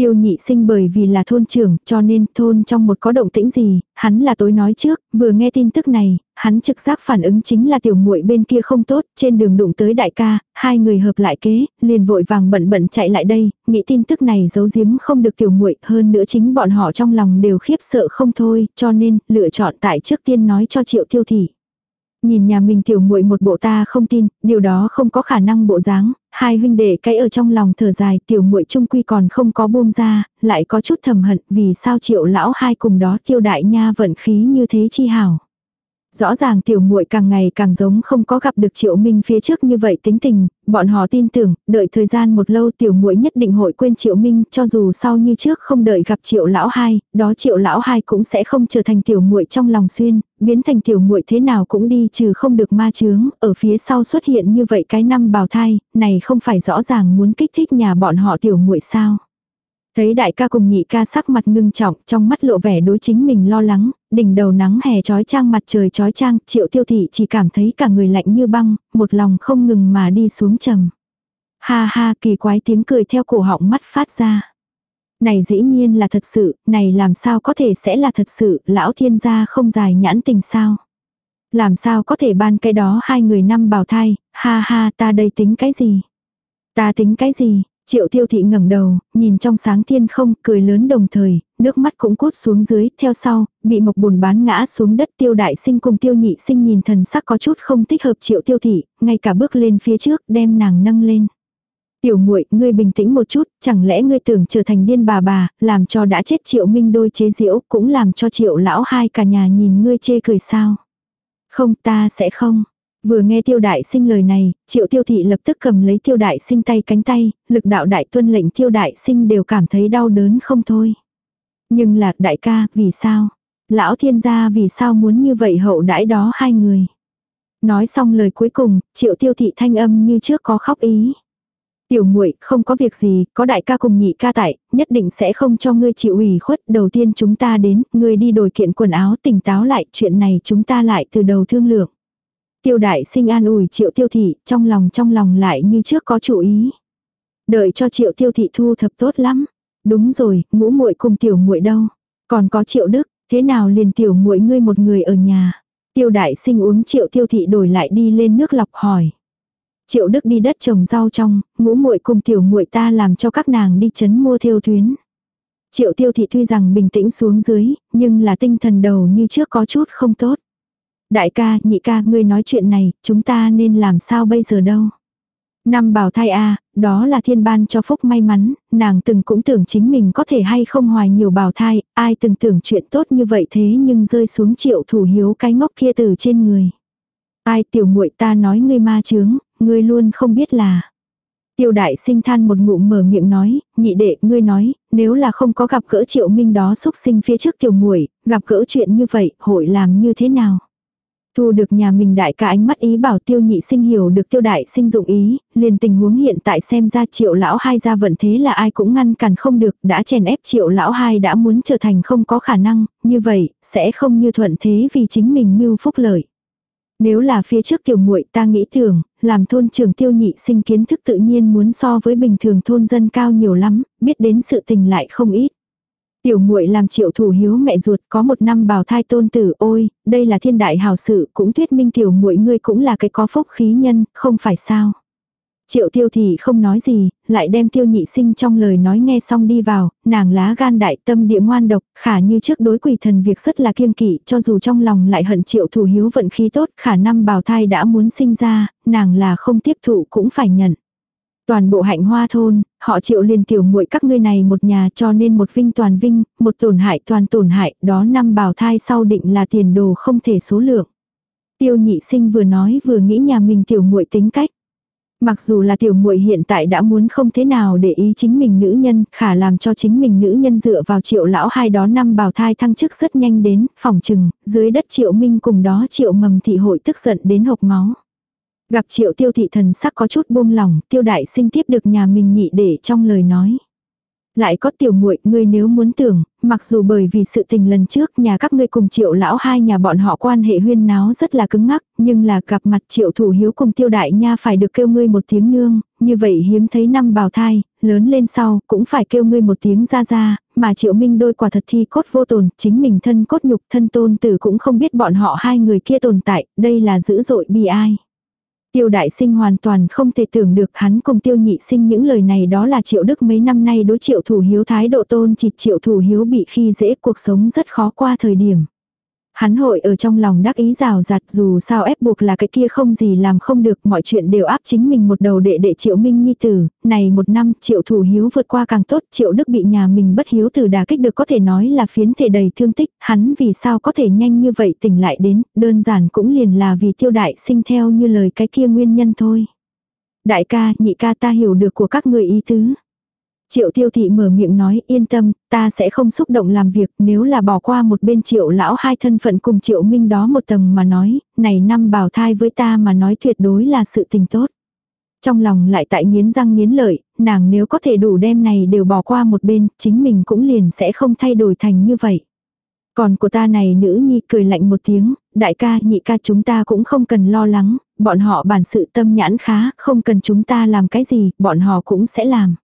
Tiêu nhị sinh bởi vì là thôn trưởng, cho nên thôn trong một có động tĩnh gì, hắn là tối nói trước, vừa nghe tin tức này, hắn trực giác phản ứng chính là tiểu muội bên kia không tốt, trên đường đụng tới đại ca, hai người hợp lại kế, liền vội vàng bận bận chạy lại đây, nghĩ tin tức này giấu giếm không được tiểu muội, hơn nữa chính bọn họ trong lòng đều khiếp sợ không thôi, cho nên lựa chọn tại trước tiên nói cho Triệu Tiêu thị. Nhìn nhà mình tiểu muội một bộ ta không tin, điều đó không có khả năng bộ dáng, hai huynh đệ cái ở trong lòng thở dài, tiểu muội trung quy còn không có buông ra, lại có chút thầm hận, vì sao triệu lão hai cùng đó tiêu đại nha vận khí như thế chi hảo. Rõ ràng tiểu muội càng ngày càng giống không có gặp được Triệu Minh phía trước như vậy tính tình, bọn họ tin tưởng, đợi thời gian một lâu tiểu muội nhất định hội quên Triệu Minh, cho dù sau như trước không đợi gặp Triệu lão hai, đó Triệu lão hai cũng sẽ không trở thành tiểu muội trong lòng xuyên, biến thành tiểu muội thế nào cũng đi trừ không được ma chướng, ở phía sau xuất hiện như vậy cái năm bào thai, này không phải rõ ràng muốn kích thích nhà bọn họ tiểu muội sao? Thấy đại ca cùng nhị ca sắc mặt ngưng trọng, trong mắt lộ vẻ đối chính mình lo lắng, đỉnh đầu nắng hè trói trang mặt trời trói trang, triệu tiêu thị chỉ cảm thấy cả người lạnh như băng, một lòng không ngừng mà đi xuống trầm. Ha ha kỳ quái tiếng cười theo cổ họng mắt phát ra. Này dĩ nhiên là thật sự, này làm sao có thể sẽ là thật sự, lão thiên gia không dài nhãn tình sao. Làm sao có thể ban cái đó hai người năm bào thai, ha ha ta đây tính cái gì. Ta tính cái gì, Triệu tiêu thị ngẩng đầu, nhìn trong sáng thiên không, cười lớn đồng thời, nước mắt cũng cốt xuống dưới, theo sau, bị mộc bùn bán ngã xuống đất tiêu đại sinh cùng tiêu nhị sinh nhìn thần sắc có chút không thích hợp triệu tiêu thị, ngay cả bước lên phía trước đem nàng nâng lên. Tiểu muội, ngươi bình tĩnh một chút, chẳng lẽ ngươi tưởng trở thành điên bà bà, làm cho đã chết triệu minh đôi chế diễu, cũng làm cho triệu lão hai cả nhà nhìn ngươi chê cười sao. Không ta sẽ không. Vừa nghe tiêu đại sinh lời này, triệu tiêu thị lập tức cầm lấy tiêu đại sinh tay cánh tay, lực đạo đại tuân lệnh tiêu đại sinh đều cảm thấy đau đớn không thôi. Nhưng là đại ca, vì sao? Lão thiên gia vì sao muốn như vậy hậu đãi đó hai người? Nói xong lời cuối cùng, triệu tiêu thị thanh âm như trước có khóc ý. Tiểu muội không có việc gì, có đại ca cùng nhị ca tại, nhất định sẽ không cho ngươi chịu ủy khuất. Đầu tiên chúng ta đến, ngươi đi đổi kiện quần áo tỉnh táo lại, chuyện này chúng ta lại từ đầu thương lượng. Tiêu đại sinh an ủi triệu tiêu thị, trong lòng trong lòng lại như trước có chủ ý. Đợi cho triệu tiêu thị thu thập tốt lắm. Đúng rồi, ngũ muội cùng tiểu muội đâu? Còn có triệu đức, thế nào liền tiểu muội ngươi một người ở nhà? Tiêu đại sinh uống triệu tiêu thị đổi lại đi lên nước lọc hỏi. Triệu Đức đi đất trồng rau trong, ngũ muội cùng tiểu muội ta làm cho các nàng đi chấn mua theo tuyến. Triệu Tiêu thị tuy rằng bình tĩnh xuống dưới, nhưng là tinh thần đầu như trước có chút không tốt. Đại ca, nhị ca, ngươi nói chuyện này, chúng ta nên làm sao bây giờ đâu? Năm bảo thai a, đó là thiên ban cho phúc may mắn, nàng từng cũng tưởng chính mình có thể hay không hoài nhiều bảo thai, ai từng tưởng chuyện tốt như vậy thế nhưng rơi xuống triệu thủ hiếu cái ngốc kia từ trên người. Ai tiểu muội ta nói ngươi ma chướng, ngươi luôn không biết là. Tiêu đại sinh than một ngụm mở miệng nói, nhị đệ, ngươi nói, nếu là không có gặp gỡ triệu minh đó xúc sinh phía trước tiểu muội gặp gỡ chuyện như vậy, hội làm như thế nào? Thu được nhà mình đại ca ánh mắt ý bảo tiêu nhị sinh hiểu được tiêu đại sinh dụng ý, liền tình huống hiện tại xem ra triệu lão hai ra vận thế là ai cũng ngăn cản không được, đã chèn ép triệu lão hai đã muốn trở thành không có khả năng, như vậy, sẽ không như thuận thế vì chính mình mưu phúc lợi. Nếu là phía trước tiểu muội ta nghĩ tưởng, làm thôn trưởng tiêu nhị sinh kiến thức tự nhiên muốn so với bình thường thôn dân cao nhiều lắm, biết đến sự tình lại không ít. Tiểu muội làm triệu thủ hiếu mẹ ruột có một năm bào thai tôn tử ôi, đây là thiên đại hào sự cũng thuyết minh tiểu muội ngươi cũng là cái có phúc khí nhân, không phải sao. Triệu tiêu thì không nói gì, lại đem tiêu nhị sinh trong lời nói nghe xong đi vào, nàng lá gan đại tâm địa ngoan độc, khả như trước đối quỷ thần việc rất là kiêng kỵ, cho dù trong lòng lại hận triệu thủ hiếu vận khí tốt, khả năm bào thai đã muốn sinh ra, nàng là không tiếp thụ cũng phải nhận. Toàn bộ hạnh hoa thôn, họ triệu liền tiểu muội các ngươi này một nhà cho nên một vinh toàn vinh, một tổn hại toàn tổn hại, đó năm bào thai sau định là tiền đồ không thể số lượng. Tiêu nhị sinh vừa nói vừa nghĩ nhà mình tiểu muội tính cách. Mặc dù là tiểu muội hiện tại đã muốn không thế nào để ý chính mình nữ nhân, khả làm cho chính mình nữ nhân dựa vào triệu lão hai đó năm bào thai thăng chức rất nhanh đến, phòng trừng, dưới đất triệu minh cùng đó triệu mầm thị hội tức giận đến hộc máu. Gặp triệu tiêu thị thần sắc có chút buông lòng, tiêu đại sinh tiếp được nhà mình nhị để trong lời nói. Lại có tiểu muội ngươi nếu muốn tưởng, mặc dù bởi vì sự tình lần trước nhà các ngươi cùng triệu lão hai nhà bọn họ quan hệ huyên náo rất là cứng ngắc, nhưng là gặp mặt triệu thủ hiếu cùng tiêu đại nha phải được kêu ngươi một tiếng nương, như vậy hiếm thấy năm bào thai, lớn lên sau cũng phải kêu ngươi một tiếng ra ra, mà triệu minh đôi quả thật thi cốt vô tồn, chính mình thân cốt nhục thân tôn tử cũng không biết bọn họ hai người kia tồn tại, đây là dữ dội bi ai. Tiêu đại sinh hoàn toàn không thể tưởng được hắn cùng tiêu nhị sinh những lời này đó là triệu đức mấy năm nay đối triệu thủ hiếu thái độ tôn chỉ triệu thủ hiếu bị khi dễ cuộc sống rất khó qua thời điểm. Hắn hội ở trong lòng đắc ý rào rạt dù sao ép buộc là cái kia không gì làm không được mọi chuyện đều áp chính mình một đầu đệ đệ triệu minh nhi tử, này một năm triệu thủ hiếu vượt qua càng tốt triệu đức bị nhà mình bất hiếu từ đà kích được có thể nói là phiến thể đầy thương tích, hắn vì sao có thể nhanh như vậy tỉnh lại đến, đơn giản cũng liền là vì tiêu đại sinh theo như lời cái kia nguyên nhân thôi. Đại ca, nhị ca ta hiểu được của các người ý tứ. Triệu tiêu thị mở miệng nói yên tâm, ta sẽ không xúc động làm việc nếu là bỏ qua một bên triệu lão hai thân phận cùng triệu minh đó một tầng mà nói, này năm bào thai với ta mà nói tuyệt đối là sự tình tốt. Trong lòng lại tại nghiến răng nghiến lợi, nàng nếu có thể đủ đem này đều bỏ qua một bên, chính mình cũng liền sẽ không thay đổi thành như vậy. Còn của ta này nữ nhi cười lạnh một tiếng, đại ca nhị ca chúng ta cũng không cần lo lắng, bọn họ bản sự tâm nhãn khá, không cần chúng ta làm cái gì, bọn họ cũng sẽ làm.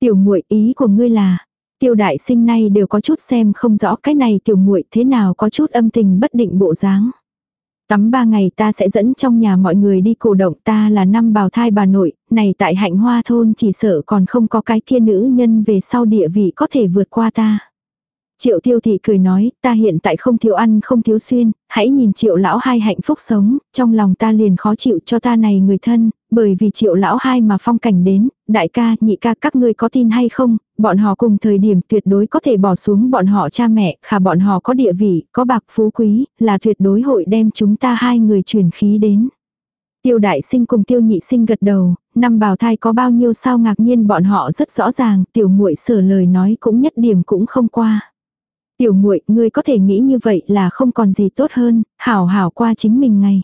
Tiểu muội ý của ngươi là, tiêu đại sinh nay đều có chút xem không rõ cái này tiểu muội thế nào có chút âm tình bất định bộ dáng. Tắm ba ngày ta sẽ dẫn trong nhà mọi người đi cổ động ta là năm bào thai bà nội, này tại hạnh hoa thôn chỉ sợ còn không có cái kia nữ nhân về sau địa vị có thể vượt qua ta. Triệu tiêu thị cười nói, ta hiện tại không thiếu ăn không thiếu xuyên, hãy nhìn triệu lão hai hạnh phúc sống, trong lòng ta liền khó chịu cho ta này người thân, bởi vì triệu lão hai mà phong cảnh đến, đại ca, nhị ca các ngươi có tin hay không, bọn họ cùng thời điểm tuyệt đối có thể bỏ xuống bọn họ cha mẹ, khả bọn họ có địa vị, có bạc phú quý, là tuyệt đối hội đem chúng ta hai người truyền khí đến. Tiêu đại sinh cùng tiêu nhị sinh gật đầu, năm bào thai có bao nhiêu sao ngạc nhiên bọn họ rất rõ ràng, tiểu muội sở lời nói cũng nhất điểm cũng không qua. Tiểu muội, ngươi có thể nghĩ như vậy là không còn gì tốt hơn, hảo hảo qua chính mình ngay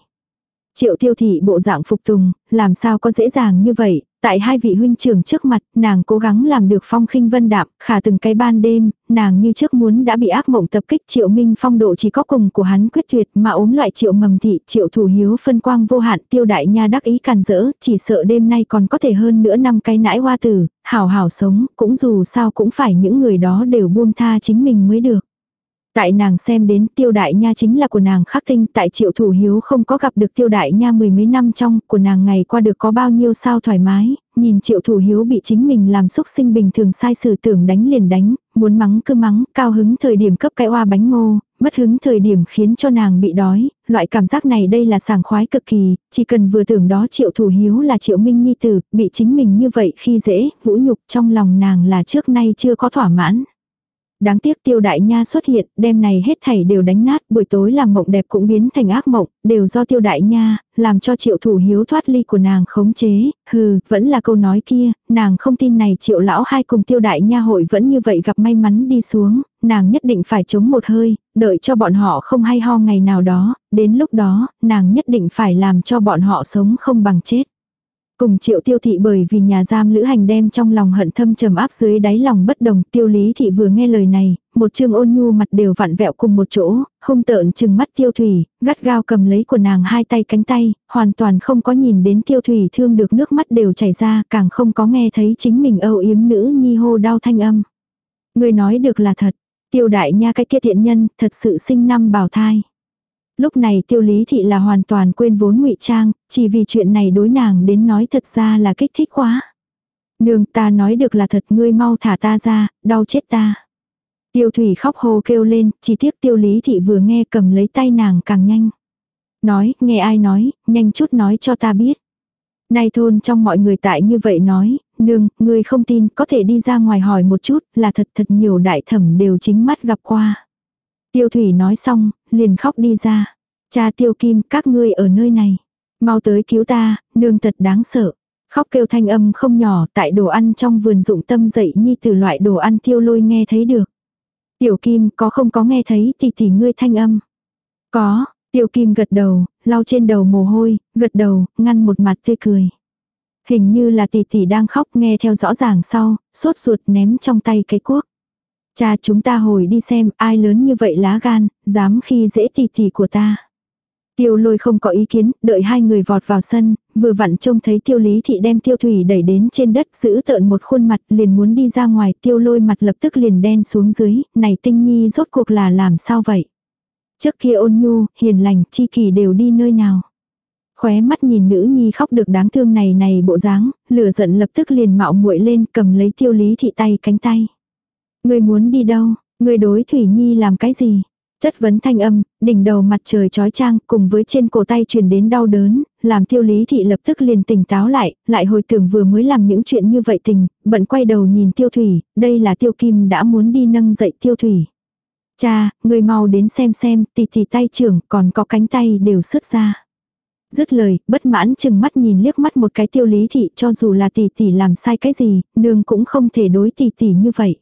Triệu tiêu thị bộ dạng phục tùng, làm sao có dễ dàng như vậy, tại hai vị huynh trưởng trước mặt, nàng cố gắng làm được phong khinh vân đạm, khả từng cái ban đêm, nàng như trước muốn đã bị ác mộng tập kích triệu minh phong độ chỉ có cùng của hắn quyết tuyệt mà ốm loại triệu mầm thị, triệu thủ hiếu phân quang vô hạn tiêu đại nha đắc ý càn rỡ, chỉ sợ đêm nay còn có thể hơn nữa năm cái nãi hoa tử, hảo hảo sống, cũng dù sao cũng phải những người đó đều buông tha chính mình mới được. Tại nàng xem đến tiêu đại nha chính là của nàng khắc tinh, tại triệu thủ hiếu không có gặp được tiêu đại nha mười mấy năm trong, của nàng ngày qua được có bao nhiêu sao thoải mái, nhìn triệu thủ hiếu bị chính mình làm xúc sinh bình thường sai sử tưởng đánh liền đánh, muốn mắng cứ mắng, cao hứng thời điểm cấp cái oa bánh ngô, mất hứng thời điểm khiến cho nàng bị đói, loại cảm giác này đây là sảng khoái cực kỳ, chỉ cần vừa tưởng đó triệu thủ hiếu là triệu minh nhi tử, bị chính mình như vậy khi dễ, vũ nhục trong lòng nàng là trước nay chưa có thỏa mãn. Đáng tiếc tiêu đại nha xuất hiện, đêm này hết thảy đều đánh nát, buổi tối làm mộng đẹp cũng biến thành ác mộng, đều do tiêu đại nha, làm cho triệu thủ hiếu thoát ly của nàng khống chế, hừ, vẫn là câu nói kia, nàng không tin này triệu lão hai cùng tiêu đại nha hội vẫn như vậy gặp may mắn đi xuống, nàng nhất định phải chống một hơi, đợi cho bọn họ không hay ho ngày nào đó, đến lúc đó, nàng nhất định phải làm cho bọn họ sống không bằng chết. Cùng triệu tiêu thị bởi vì nhà giam lữ hành đem trong lòng hận thâm trầm áp dưới đáy lòng bất đồng tiêu lý thị vừa nghe lời này, một chương ôn nhu mặt đều vặn vẹo cùng một chỗ, hung tợn chừng mắt tiêu thủy, gắt gao cầm lấy của nàng hai tay cánh tay, hoàn toàn không có nhìn đến tiêu thủy thương được nước mắt đều chảy ra, càng không có nghe thấy chính mình âu yếm nữ nhi hô đau thanh âm. Người nói được là thật, tiêu đại nha cái kia thiện nhân, thật sự sinh năm bào thai. Lúc này tiêu lý thị là hoàn toàn quên vốn ngụy trang, chỉ vì chuyện này đối nàng đến nói thật ra là kích thích quá. Nương ta nói được là thật ngươi mau thả ta ra, đau chết ta. Tiêu thủy khóc hô kêu lên, chỉ tiếc tiêu lý thị vừa nghe cầm lấy tay nàng càng nhanh. Nói, nghe ai nói, nhanh chút nói cho ta biết. Nay thôn trong mọi người tại như vậy nói, nương, ngươi không tin, có thể đi ra ngoài hỏi một chút, là thật thật nhiều đại thẩm đều chính mắt gặp qua. Tiêu thủy nói xong, liền khóc đi ra. Cha tiêu kim, các ngươi ở nơi này. Mau tới cứu ta, nương thật đáng sợ. Khóc kêu thanh âm không nhỏ tại đồ ăn trong vườn dụng tâm dậy nhi từ loại đồ ăn tiêu lôi nghe thấy được. Tiểu kim có không có nghe thấy thì tỷ ngươi thanh âm. Có, tiêu kim gật đầu, lau trên đầu mồ hôi, gật đầu, ngăn một mặt tươi cười. Hình như là tỷ tỷ đang khóc nghe theo rõ ràng sau, sốt ruột ném trong tay cái cuốc. Cha chúng ta hồi đi xem ai lớn như vậy lá gan, dám khi dễ tỷ tỷ của ta. Tiêu lôi không có ý kiến, đợi hai người vọt vào sân, vừa vặn trông thấy tiêu lý thị đem tiêu thủy đẩy đến trên đất giữ tợn một khuôn mặt liền muốn đi ra ngoài tiêu lôi mặt lập tức liền đen xuống dưới, này tinh nhi rốt cuộc là làm sao vậy. Trước kia ôn nhu, hiền lành, chi kỳ đều đi nơi nào. Khóe mắt nhìn nữ nhi khóc được đáng thương này này bộ dáng, lửa giận lập tức liền mạo muội lên cầm lấy tiêu lý thị tay cánh tay ngươi muốn đi đâu, ngươi đối Thủy Nhi làm cái gì? Chất vấn thanh âm, đỉnh đầu mặt trời trói trang cùng với trên cổ tay truyền đến đau đớn, làm tiêu lý thị lập tức liền tỉnh táo lại, lại hồi tưởng vừa mới làm những chuyện như vậy tình, bận quay đầu nhìn tiêu thủy, đây là tiêu kim đã muốn đi nâng dậy tiêu thủy. Cha, người mau đến xem xem, tỷ tỷ tay trưởng còn có cánh tay đều xuất ra. Dứt lời, bất mãn chừng mắt nhìn liếc mắt một cái tiêu lý thị cho dù là tỷ tỷ làm sai cái gì, nương cũng không thể đối tỷ tỷ như vậy.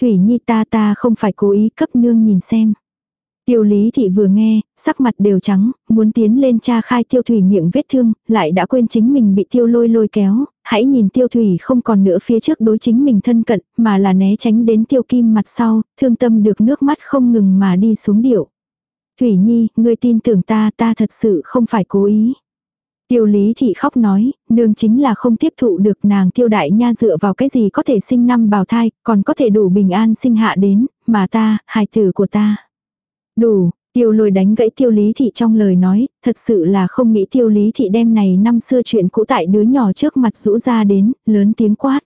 Thủy Nhi ta ta không phải cố ý cấp nương nhìn xem. Tiêu lý thị vừa nghe, sắc mặt đều trắng, muốn tiến lên cha khai tiêu thủy miệng vết thương, lại đã quên chính mình bị tiêu lôi lôi kéo, hãy nhìn tiêu thủy không còn nữa phía trước đối chính mình thân cận, mà là né tránh đến tiêu kim mặt sau, thương tâm được nước mắt không ngừng mà đi xuống điệu. Thủy Nhi, ngươi tin tưởng ta, ta thật sự không phải cố ý. Tiêu lý thị khóc nói, nương chính là không tiếp thụ được nàng tiêu đại nha dựa vào cái gì có thể sinh năm bào thai, còn có thể đủ bình an sinh hạ đến, mà ta, hài tử của ta. Đủ, tiêu lôi đánh gãy tiêu lý thị trong lời nói, thật sự là không nghĩ tiêu lý thị đem này năm xưa chuyện cũ tại đứa nhỏ trước mặt rũ ra đến, lớn tiếng quát.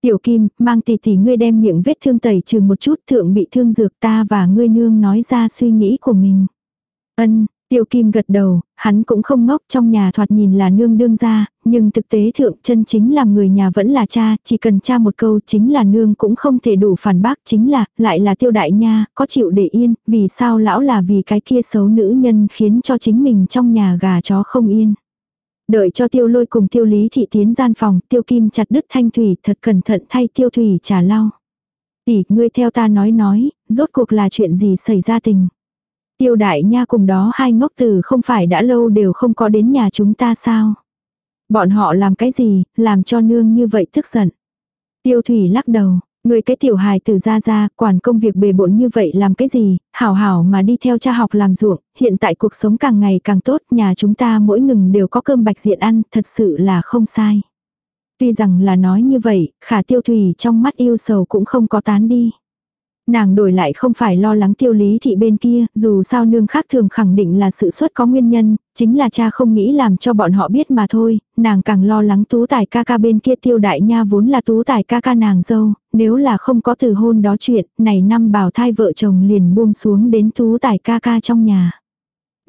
Tiểu Kim, mang tỷ tỷ ngươi đem miệng vết thương tẩy trừ một chút thượng bị thương dược ta và ngươi nương nói ra suy nghĩ của mình. Ân, Tiêu Kim gật đầu, hắn cũng không ngốc trong nhà thoạt nhìn là nương đương ra, nhưng thực tế thượng chân chính làm người nhà vẫn là cha, chỉ cần cha một câu chính là nương cũng không thể đủ phản bác chính là, lại là tiêu đại nha, có chịu để yên, vì sao lão là vì cái kia xấu nữ nhân khiến cho chính mình trong nhà gà chó không yên. Đợi cho tiêu lôi cùng tiêu lý thị tiến gian phòng, tiêu kim chặt đứt thanh thủy thật cẩn thận thay tiêu thủy trả lau. Tỷ, ngươi theo ta nói nói, rốt cuộc là chuyện gì xảy ra tình. Tiêu đại nha cùng đó hai ngốc tử không phải đã lâu đều không có đến nhà chúng ta sao. Bọn họ làm cái gì, làm cho nương như vậy tức giận. Tiêu thủy lắc đầu, người cái tiểu hài từ ra ra, quản công việc bề bộn như vậy làm cái gì, hảo hảo mà đi theo cha học làm ruộng, hiện tại cuộc sống càng ngày càng tốt, nhà chúng ta mỗi ngừng đều có cơm bạch diện ăn, thật sự là không sai. Tuy rằng là nói như vậy, khả tiêu thủy trong mắt yêu sầu cũng không có tán đi. Nàng đổi lại không phải lo lắng tiêu lý thị bên kia, dù sao nương khác thường khẳng định là sự xuất có nguyên nhân, chính là cha không nghĩ làm cho bọn họ biết mà thôi, nàng càng lo lắng tú tài ca ca bên kia tiêu đại nha vốn là tú tài ca ca nàng dâu, nếu là không có từ hôn đó chuyện, này năm bảo thai vợ chồng liền buông xuống đến tú tài ca ca trong nhà.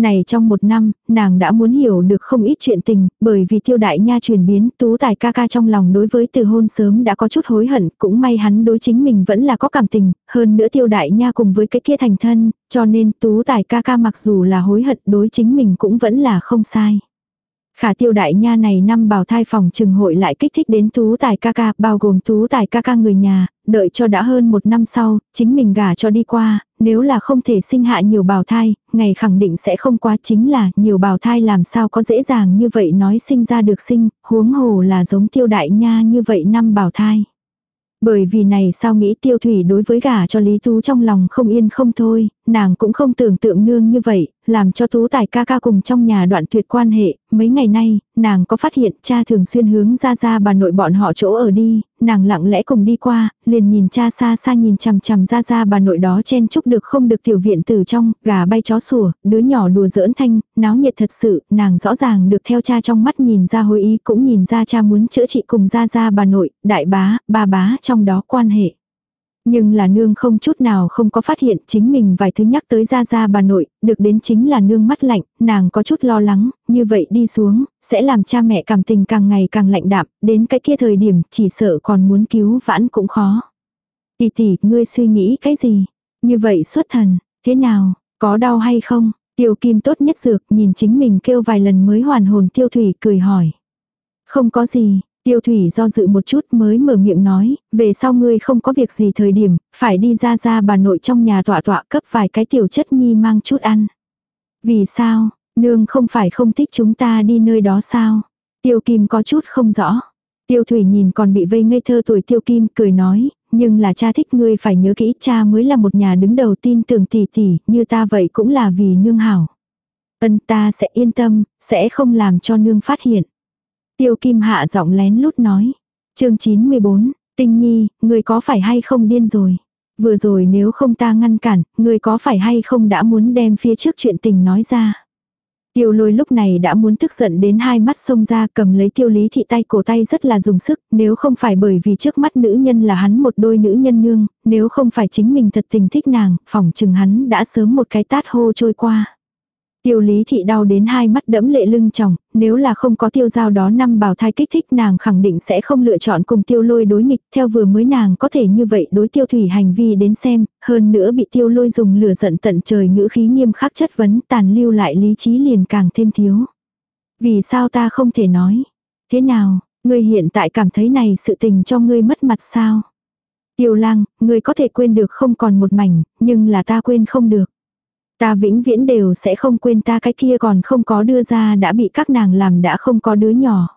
Này trong một năm, nàng đã muốn hiểu được không ít chuyện tình, bởi vì tiêu đại nha chuyển biến, tú tài ca ca trong lòng đối với từ hôn sớm đã có chút hối hận, cũng may hắn đối chính mình vẫn là có cảm tình, hơn nữa tiêu đại nha cùng với cái kia thành thân, cho nên tú tài ca ca mặc dù là hối hận đối chính mình cũng vẫn là không sai. Khả tiêu đại nha này năm bào thai phòng trừng hội lại kích thích đến tú tài ca ca, bao gồm tú tài ca ca người nhà, đợi cho đã hơn một năm sau, chính mình gả cho đi qua, nếu là không thể sinh hạ nhiều bào thai, ngày khẳng định sẽ không quá chính là nhiều bào thai làm sao có dễ dàng như vậy nói sinh ra được sinh, huống hồ là giống tiêu đại nha như vậy năm bào thai. Bởi vì này sao nghĩ tiêu thủy đối với gả cho Lý Tú trong lòng không yên không thôi, nàng cũng không tưởng tượng nương như vậy, làm cho Tú Tài ca ca cùng trong nhà đoạn tuyệt quan hệ, mấy ngày nay, nàng có phát hiện cha thường xuyên hướng ra ra bà nội bọn họ chỗ ở đi, nàng lặng lẽ cùng đi qua, liền nhìn cha xa xa nhìn chằm chằm ra ra bà nội đó chen chúc được không được tiểu viện từ trong, gà bay chó sủa, đứa nhỏ đùa giỡn thanh, náo nhiệt thật sự, nàng rõ ràng được theo cha trong mắt nhìn ra hối ý cũng nhìn ra cha muốn chữa trị cùng ra ra bà nội, đại bá, ba bá trong đó quan hệ. Nhưng là nương không chút nào không có phát hiện chính mình vài thứ nhắc tới ra ra bà nội, được đến chính là nương mắt lạnh, nàng có chút lo lắng, như vậy đi xuống, sẽ làm cha mẹ cảm tình càng ngày càng lạnh đạm, đến cái kia thời điểm chỉ sợ còn muốn cứu vãn cũng khó. Tỷ tỷ, ngươi suy nghĩ cái gì? Như vậy xuất thần, thế nào, có đau hay không? Tiêu kim tốt nhất dược nhìn chính mình kêu vài lần mới hoàn hồn tiêu thủy cười hỏi. Không có gì, Tiêu thủy do dự một chút mới mở miệng nói, về sau ngươi không có việc gì thời điểm, phải đi ra ra bà nội trong nhà tọa tọa cấp vài cái tiểu chất nhi mang chút ăn. Vì sao, nương không phải không thích chúng ta đi nơi đó sao? Tiêu kim có chút không rõ. Tiêu thủy nhìn còn bị vây ngây thơ tuổi tiêu kim cười nói, nhưng là cha thích ngươi phải nhớ kỹ cha mới là một nhà đứng đầu tin tưởng tỷ tỷ, như ta vậy cũng là vì nương hảo. Ân ta sẽ yên tâm, sẽ không làm cho nương phát hiện. Tiêu Kim Hạ giọng lén lút nói. chương 94, Tinh Nhi, người có phải hay không điên rồi? Vừa rồi nếu không ta ngăn cản, người có phải hay không đã muốn đem phía trước chuyện tình nói ra? Tiêu lôi lúc này đã muốn tức giận đến hai mắt sông ra cầm lấy tiêu lý thị tay cổ tay rất là dùng sức, nếu không phải bởi vì trước mắt nữ nhân là hắn một đôi nữ nhân nương, nếu không phải chính mình thật tình thích nàng, phỏng chừng hắn đã sớm một cái tát hô trôi qua. Tiêu lý thị đau đến hai mắt đẫm lệ lưng chồng, nếu là không có tiêu giao đó năm bào thai kích thích nàng khẳng định sẽ không lựa chọn cùng tiêu lôi đối nghịch, theo vừa mới nàng có thể như vậy đối tiêu thủy hành vi đến xem, hơn nữa bị tiêu lôi dùng lửa giận tận trời ngữ khí nghiêm khắc chất vấn tàn lưu lại lý trí liền càng thêm thiếu. Vì sao ta không thể nói? Thế nào, ngươi hiện tại cảm thấy này sự tình cho ngươi mất mặt sao? Tiêu lang, ngươi có thể quên được không còn một mảnh, nhưng là ta quên không được. Ta vĩnh viễn đều sẽ không quên ta cái kia còn không có đưa ra đã bị các nàng làm đã không có đứa nhỏ.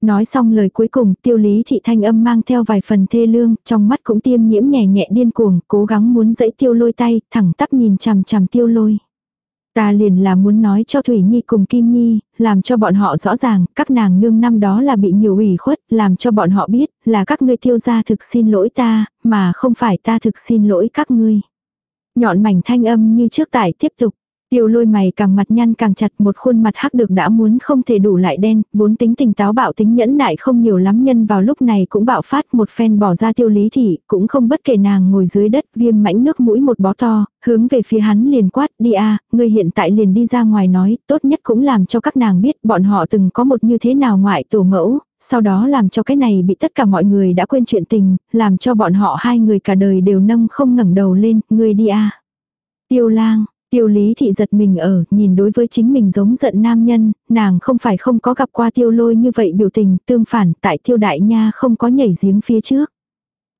Nói xong lời cuối cùng tiêu lý thị thanh âm mang theo vài phần thê lương, trong mắt cũng tiêm nhiễm nhẹ nhẹ điên cuồng, cố gắng muốn dẫy tiêu lôi tay, thẳng tắp nhìn chằm chằm tiêu lôi. Ta liền là muốn nói cho Thủy Nhi cùng Kim Nhi, làm cho bọn họ rõ ràng, các nàng nương năm đó là bị nhiều ủy khuất, làm cho bọn họ biết, là các ngươi tiêu gia thực xin lỗi ta, mà không phải ta thực xin lỗi các ngươi. Nhọn mảnh thanh âm như trước tải tiếp tục. Tiêu lôi mày càng mặt nhăn càng chặt một khuôn mặt hắc được đã muốn không thể đủ lại đen, vốn tính tình táo bạo tính nhẫn nại không nhiều lắm nhân vào lúc này cũng bạo phát một phen bỏ ra tiêu lý thị, cũng không bất kể nàng ngồi dưới đất viêm mãnh nước mũi một bó to, hướng về phía hắn liền quát đi a người hiện tại liền đi ra ngoài nói, tốt nhất cũng làm cho các nàng biết bọn họ từng có một như thế nào ngoại tổ mẫu, sau đó làm cho cái này bị tất cả mọi người đã quên chuyện tình, làm cho bọn họ hai người cả đời đều nâng không ngẩng đầu lên, người đi a. Tiêu lang, Tiêu lý thị giật mình ở, nhìn đối với chính mình giống giận nam nhân, nàng không phải không có gặp qua tiêu lôi như vậy biểu tình, tương phản, tại tiêu đại nha không có nhảy giếng phía trước.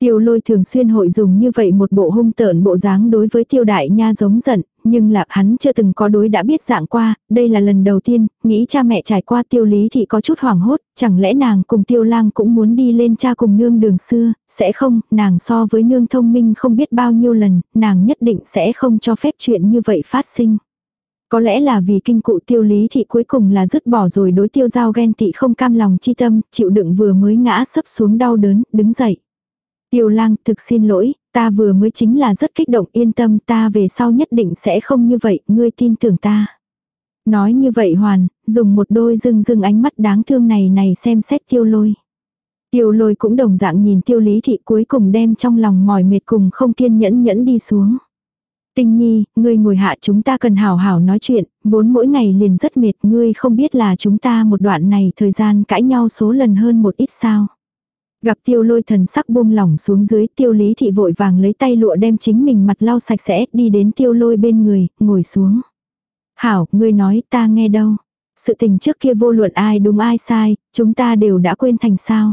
Tiêu lôi thường xuyên hội dùng như vậy một bộ hung tợn bộ dáng đối với tiêu đại nha giống giận, nhưng là hắn chưa từng có đối đã biết dạng qua, đây là lần đầu tiên, nghĩ cha mẹ trải qua tiêu lý thì có chút hoảng hốt, chẳng lẽ nàng cùng tiêu lang cũng muốn đi lên cha cùng nương đường xưa, sẽ không, nàng so với nương thông minh không biết bao nhiêu lần, nàng nhất định sẽ không cho phép chuyện như vậy phát sinh. Có lẽ là vì kinh cụ tiêu lý thì cuối cùng là dứt bỏ rồi đối tiêu giao ghen tị không cam lòng chi tâm, chịu đựng vừa mới ngã sấp xuống đau đớn, đứng dậy. Tiêu lang, thực xin lỗi, ta vừa mới chính là rất kích động yên tâm ta về sau nhất định sẽ không như vậy, ngươi tin tưởng ta. Nói như vậy hoàn, dùng một đôi rưng rưng ánh mắt đáng thương này này xem xét tiêu lôi. Tiêu lôi cũng đồng dạng nhìn tiêu lý thị cuối cùng đem trong lòng mỏi mệt cùng không kiên nhẫn nhẫn đi xuống. Tinh nhi, ngươi ngồi hạ chúng ta cần hào hào nói chuyện, vốn mỗi ngày liền rất mệt ngươi không biết là chúng ta một đoạn này thời gian cãi nhau số lần hơn một ít sao. Gặp tiêu lôi thần sắc buông lỏng xuống dưới tiêu lý thị vội vàng lấy tay lụa đem chính mình mặt lau sạch sẽ đi đến tiêu lôi bên người, ngồi xuống. Hảo, ngươi nói ta nghe đâu. Sự tình trước kia vô luận ai đúng ai sai, chúng ta đều đã quên thành sao.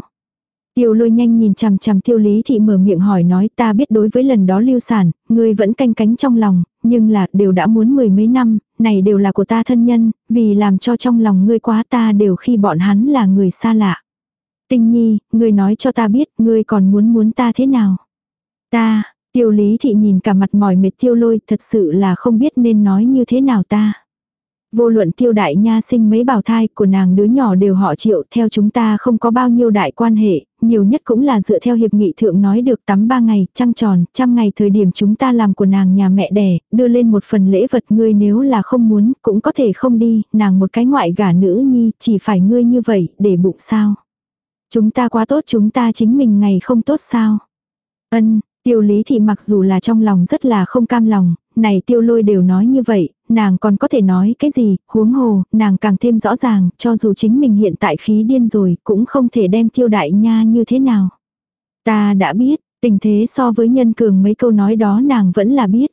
Tiêu lôi nhanh nhìn chằm chằm tiêu lý thị mở miệng hỏi nói ta biết đối với lần đó lưu sản, ngươi vẫn canh cánh trong lòng, nhưng là đều đã muốn mười mấy năm, này đều là của ta thân nhân, vì làm cho trong lòng ngươi quá ta đều khi bọn hắn là người xa lạ. Tinh nhi, ngươi nói cho ta biết, ngươi còn muốn muốn ta thế nào? Ta, tiêu lý thị nhìn cả mặt mỏi mệt tiêu lôi, thật sự là không biết nên nói như thế nào ta. Vô luận tiêu đại nha sinh mấy bào thai của nàng đứa nhỏ đều họ triệu theo chúng ta không có bao nhiêu đại quan hệ, nhiều nhất cũng là dựa theo hiệp nghị thượng nói được tắm ba ngày, trăng tròn, trăm ngày thời điểm chúng ta làm của nàng nhà mẹ đẻ, đưa lên một phần lễ vật ngươi nếu là không muốn, cũng có thể không đi, nàng một cái ngoại gả nữ nhi, chỉ phải ngươi như vậy, để bụng sao. Chúng ta quá tốt chúng ta chính mình ngày không tốt sao. Ân, tiêu lý thì mặc dù là trong lòng rất là không cam lòng, này tiêu lôi đều nói như vậy, nàng còn có thể nói cái gì, huống hồ, nàng càng thêm rõ ràng, cho dù chính mình hiện tại khí điên rồi, cũng không thể đem tiêu đại nha như thế nào. Ta đã biết, tình thế so với nhân cường mấy câu nói đó nàng vẫn là biết.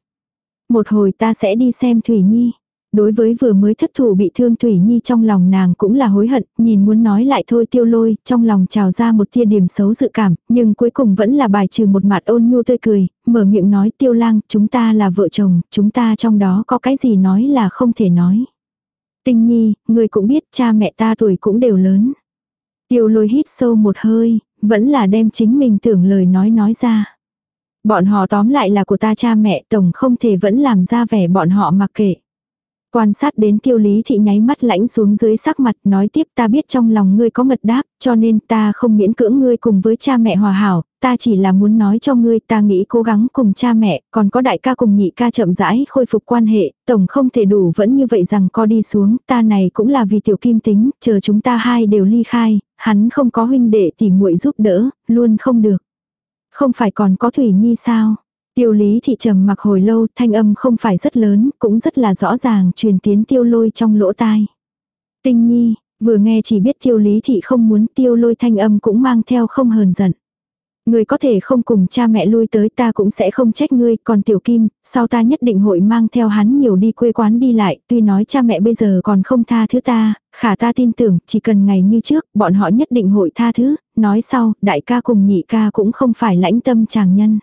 Một hồi ta sẽ đi xem Thủy Nhi. Đối với vừa mới thất thủ bị thương Thủy Nhi trong lòng nàng cũng là hối hận, nhìn muốn nói lại thôi tiêu lôi, trong lòng trào ra một tia điểm xấu dự cảm, nhưng cuối cùng vẫn là bài trừ một mặt ôn nhu tươi cười, mở miệng nói tiêu lang, chúng ta là vợ chồng, chúng ta trong đó có cái gì nói là không thể nói. Tinh Nhi, người cũng biết cha mẹ ta tuổi cũng đều lớn. Tiêu lôi hít sâu một hơi, vẫn là đem chính mình tưởng lời nói nói ra. Bọn họ tóm lại là của ta cha mẹ tổng không thể vẫn làm ra vẻ bọn họ mặc kệ. Quan sát đến tiêu lý thị nháy mắt lãnh xuống dưới sắc mặt nói tiếp ta biết trong lòng ngươi có ngật đáp, cho nên ta không miễn cưỡng ngươi cùng với cha mẹ hòa hảo, ta chỉ là muốn nói cho ngươi ta nghĩ cố gắng cùng cha mẹ, còn có đại ca cùng nhị ca chậm rãi khôi phục quan hệ, tổng không thể đủ vẫn như vậy rằng co đi xuống, ta này cũng là vì tiểu kim tính, chờ chúng ta hai đều ly khai, hắn không có huynh đệ thì muội giúp đỡ, luôn không được. Không phải còn có Thủy Nhi sao? Tiêu lý thị trầm mặc hồi lâu, thanh âm không phải rất lớn, cũng rất là rõ ràng truyền tiến tiêu lôi trong lỗ tai. Tinh nhi, vừa nghe chỉ biết tiêu lý thị không muốn tiêu lôi thanh âm cũng mang theo không hờn giận. Người có thể không cùng cha mẹ lui tới ta cũng sẽ không trách ngươi, còn tiểu kim, sau ta nhất định hội mang theo hắn nhiều đi quê quán đi lại, tuy nói cha mẹ bây giờ còn không tha thứ ta, khả ta tin tưởng, chỉ cần ngày như trước, bọn họ nhất định hội tha thứ, nói sau, đại ca cùng nhị ca cũng không phải lãnh tâm chàng nhân.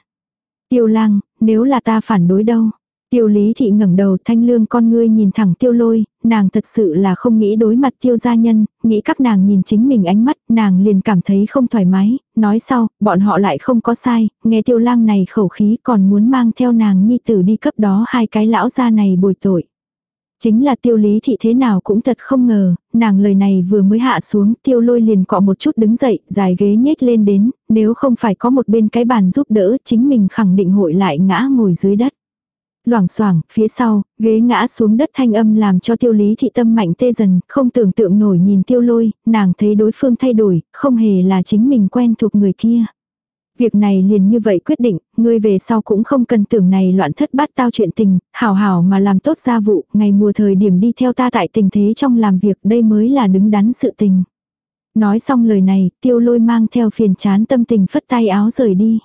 Tiêu lang, nếu là ta phản đối đâu. Tiêu lý thị ngẩng đầu thanh lương con ngươi nhìn thẳng tiêu lôi, nàng thật sự là không nghĩ đối mặt tiêu gia nhân, nghĩ các nàng nhìn chính mình ánh mắt, nàng liền cảm thấy không thoải mái, nói sau, bọn họ lại không có sai, nghe tiêu lang này khẩu khí còn muốn mang theo nàng nhi tử đi cấp đó hai cái lão gia này bồi tội. Chính là tiêu lý thị thế nào cũng thật không ngờ, nàng lời này vừa mới hạ xuống tiêu lôi liền cọ một chút đứng dậy, dài ghế nhếch lên đến, nếu không phải có một bên cái bàn giúp đỡ chính mình khẳng định hội lại ngã ngồi dưới đất. Loảng xoảng phía sau, ghế ngã xuống đất thanh âm làm cho tiêu lý thị tâm mạnh tê dần, không tưởng tượng nổi nhìn tiêu lôi, nàng thấy đối phương thay đổi, không hề là chính mình quen thuộc người kia. Việc này liền như vậy quyết định, ngươi về sau cũng không cần tưởng này loạn thất bát tao chuyện tình, hảo hảo mà làm tốt gia vụ, ngày mùa thời điểm đi theo ta tại tình thế trong làm việc đây mới là đứng đắn sự tình. Nói xong lời này, tiêu lôi mang theo phiền chán tâm tình phất tay áo rời đi.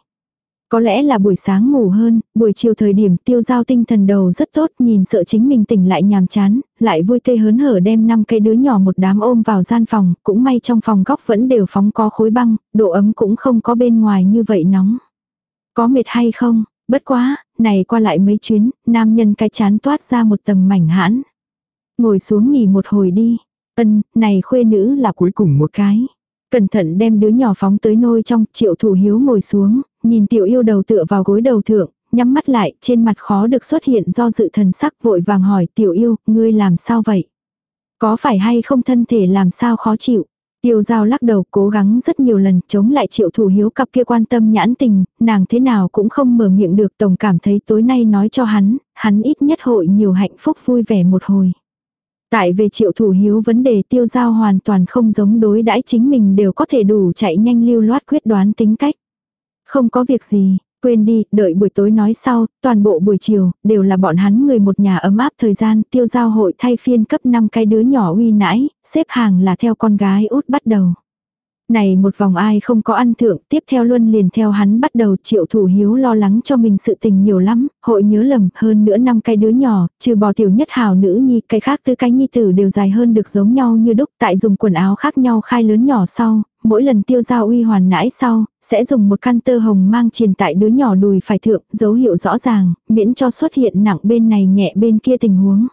Có lẽ là buổi sáng ngủ hơn, buổi chiều thời điểm tiêu giao tinh thần đầu rất tốt nhìn sợ chính mình tỉnh lại nhàm chán, lại vui tê hớn hở đem năm cái đứa nhỏ một đám ôm vào gian phòng, cũng may trong phòng góc vẫn đều phóng có khối băng, độ ấm cũng không có bên ngoài như vậy nóng. Có mệt hay không? Bất quá, này qua lại mấy chuyến, nam nhân cái chán toát ra một tầng mảnh hãn. Ngồi xuống nghỉ một hồi đi. Ân, này khuê nữ là cuối cùng một cái. Cẩn thận đem đứa nhỏ phóng tới nôi trong, triệu thủ hiếu ngồi xuống, nhìn tiểu yêu đầu tựa vào gối đầu thượng, nhắm mắt lại, trên mặt khó được xuất hiện do dự thần sắc vội vàng hỏi tiểu yêu, ngươi làm sao vậy? Có phải hay không thân thể làm sao khó chịu? Tiêu giao lắc đầu cố gắng rất nhiều lần chống lại triệu thủ hiếu cặp kia quan tâm nhãn tình, nàng thế nào cũng không mở miệng được tổng cảm thấy tối nay nói cho hắn, hắn ít nhất hội nhiều hạnh phúc vui vẻ một hồi. Tại về triệu thủ hiếu vấn đề tiêu giao hoàn toàn không giống đối đãi chính mình đều có thể đủ chạy nhanh lưu loát quyết đoán tính cách. Không có việc gì, quên đi, đợi buổi tối nói sau, toàn bộ buổi chiều, đều là bọn hắn người một nhà ấm áp thời gian, tiêu giao hội thay phiên cấp 5 cái đứa nhỏ uy nãi, xếp hàng là theo con gái út bắt đầu. Này một vòng ai không có ăn thượng, tiếp theo luôn liền theo hắn bắt đầu triệu thủ hiếu lo lắng cho mình sự tình nhiều lắm, hội nhớ lầm hơn nữa năm cái đứa nhỏ, trừ bỏ tiểu nhất hào nữ nhi, cái khác tư cái nhi tử đều dài hơn được giống nhau như đúc tại dùng quần áo khác nhau khai lớn nhỏ sau, mỗi lần tiêu giao uy hoàn nãi sau, sẽ dùng một căn tơ hồng mang triền tại đứa nhỏ đùi phải thượng, dấu hiệu rõ ràng, miễn cho xuất hiện nặng bên này nhẹ bên kia tình huống.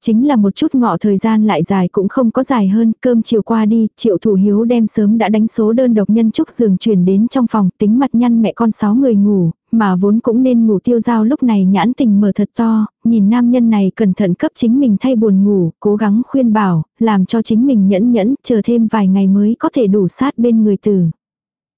Chính là một chút ngọ thời gian lại dài cũng không có dài hơn, cơm chiều qua đi, triệu thủ hiếu đem sớm đã đánh số đơn độc nhân trúc giường chuyển đến trong phòng, tính mặt nhăn mẹ con sáu người ngủ, mà vốn cũng nên ngủ tiêu dao lúc này nhãn tình mở thật to, nhìn nam nhân này cẩn thận cấp chính mình thay buồn ngủ, cố gắng khuyên bảo, làm cho chính mình nhẫn nhẫn, chờ thêm vài ngày mới có thể đủ sát bên người tử.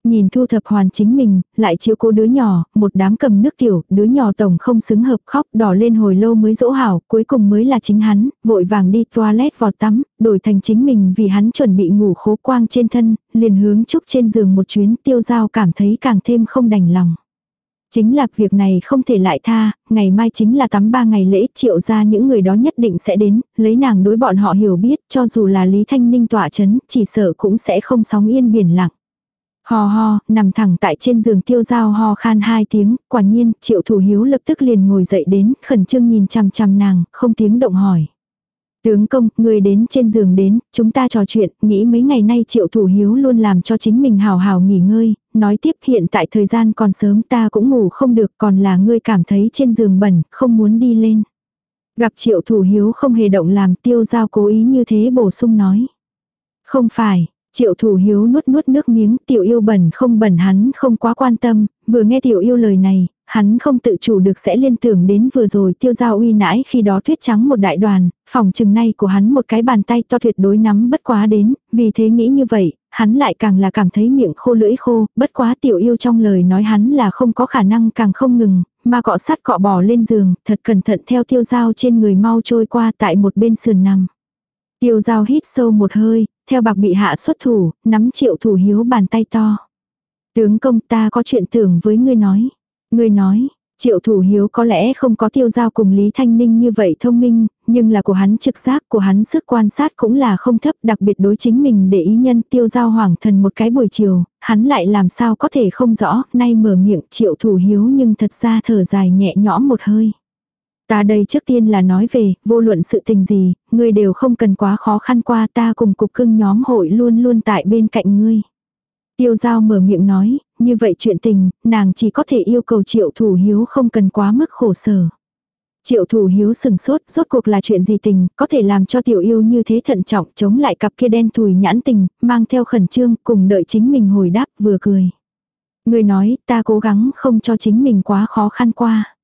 Nhìn thu thập hoàn chính mình, lại chiếu cố đứa nhỏ, một đám cầm nước tiểu, đứa nhỏ tổng không xứng hợp khóc đỏ lên hồi lâu mới dỗ hảo, cuối cùng mới là chính hắn, vội vàng đi toilet vọt tắm, đổi thành chính mình vì hắn chuẩn bị ngủ khố quang trên thân, liền hướng trúc trên giường một chuyến tiêu giao cảm thấy càng thêm không đành lòng. Chính là việc này không thể lại tha, ngày mai chính là tắm ba ngày lễ triệu ra những người đó nhất định sẽ đến, lấy nàng đối bọn họ hiểu biết cho dù là Lý Thanh Ninh tỏa chấn, chỉ sợ cũng sẽ không sóng yên biển lặng. Ho ho, nằm thẳng tại trên giường tiêu dao ho khan hai tiếng, quả nhiên, triệu thủ hiếu lập tức liền ngồi dậy đến, khẩn trương nhìn chằm chằm nàng, không tiếng động hỏi. Tướng công, người đến trên giường đến, chúng ta trò chuyện, nghĩ mấy ngày nay triệu thủ hiếu luôn làm cho chính mình hào hào nghỉ ngơi, nói tiếp hiện tại thời gian còn sớm ta cũng ngủ không được còn là ngươi cảm thấy trên giường bẩn, không muốn đi lên. Gặp triệu thủ hiếu không hề động làm tiêu giao cố ý như thế bổ sung nói. Không phải, Triệu thủ hiếu nuốt nuốt nước miếng, tiểu yêu bẩn không bẩn hắn không quá quan tâm, vừa nghe tiểu yêu lời này, hắn không tự chủ được sẽ liên tưởng đến vừa rồi tiêu giao uy nãi khi đó tuyết trắng một đại đoàn, phòng chừng nay của hắn một cái bàn tay to tuyệt đối nắm bất quá đến, vì thế nghĩ như vậy, hắn lại càng là cảm thấy miệng khô lưỡi khô, bất quá tiểu yêu trong lời nói hắn là không có khả năng càng không ngừng, mà cọ sát cọ bò lên giường, thật cẩn thận theo tiêu giao trên người mau trôi qua tại một bên sườn nằm. Tiêu giao hít sâu một hơi, theo bạc bị hạ xuất thủ, nắm triệu thủ hiếu bàn tay to. Tướng công ta có chuyện tưởng với ngươi nói. Ngươi nói, triệu thủ hiếu có lẽ không có tiêu giao cùng Lý Thanh Ninh như vậy thông minh, nhưng là của hắn trực giác của hắn sức quan sát cũng là không thấp đặc biệt đối chính mình để ý nhân tiêu giao hoàng thần một cái buổi chiều, hắn lại làm sao có thể không rõ, nay mở miệng triệu thủ hiếu nhưng thật ra thở dài nhẹ nhõm một hơi. Ta đây trước tiên là nói về, vô luận sự tình gì, ngươi đều không cần quá khó khăn qua ta cùng cục cưng nhóm hội luôn luôn tại bên cạnh ngươi. Tiêu giao mở miệng nói, như vậy chuyện tình, nàng chỉ có thể yêu cầu triệu thủ hiếu không cần quá mức khổ sở. Triệu thủ hiếu sừng sốt, rốt cuộc là chuyện gì tình, có thể làm cho tiểu yêu như thế thận trọng chống lại cặp kia đen thùi nhãn tình, mang theo khẩn trương, cùng đợi chính mình hồi đáp vừa cười. Người nói, ta cố gắng không cho chính mình quá khó khăn qua.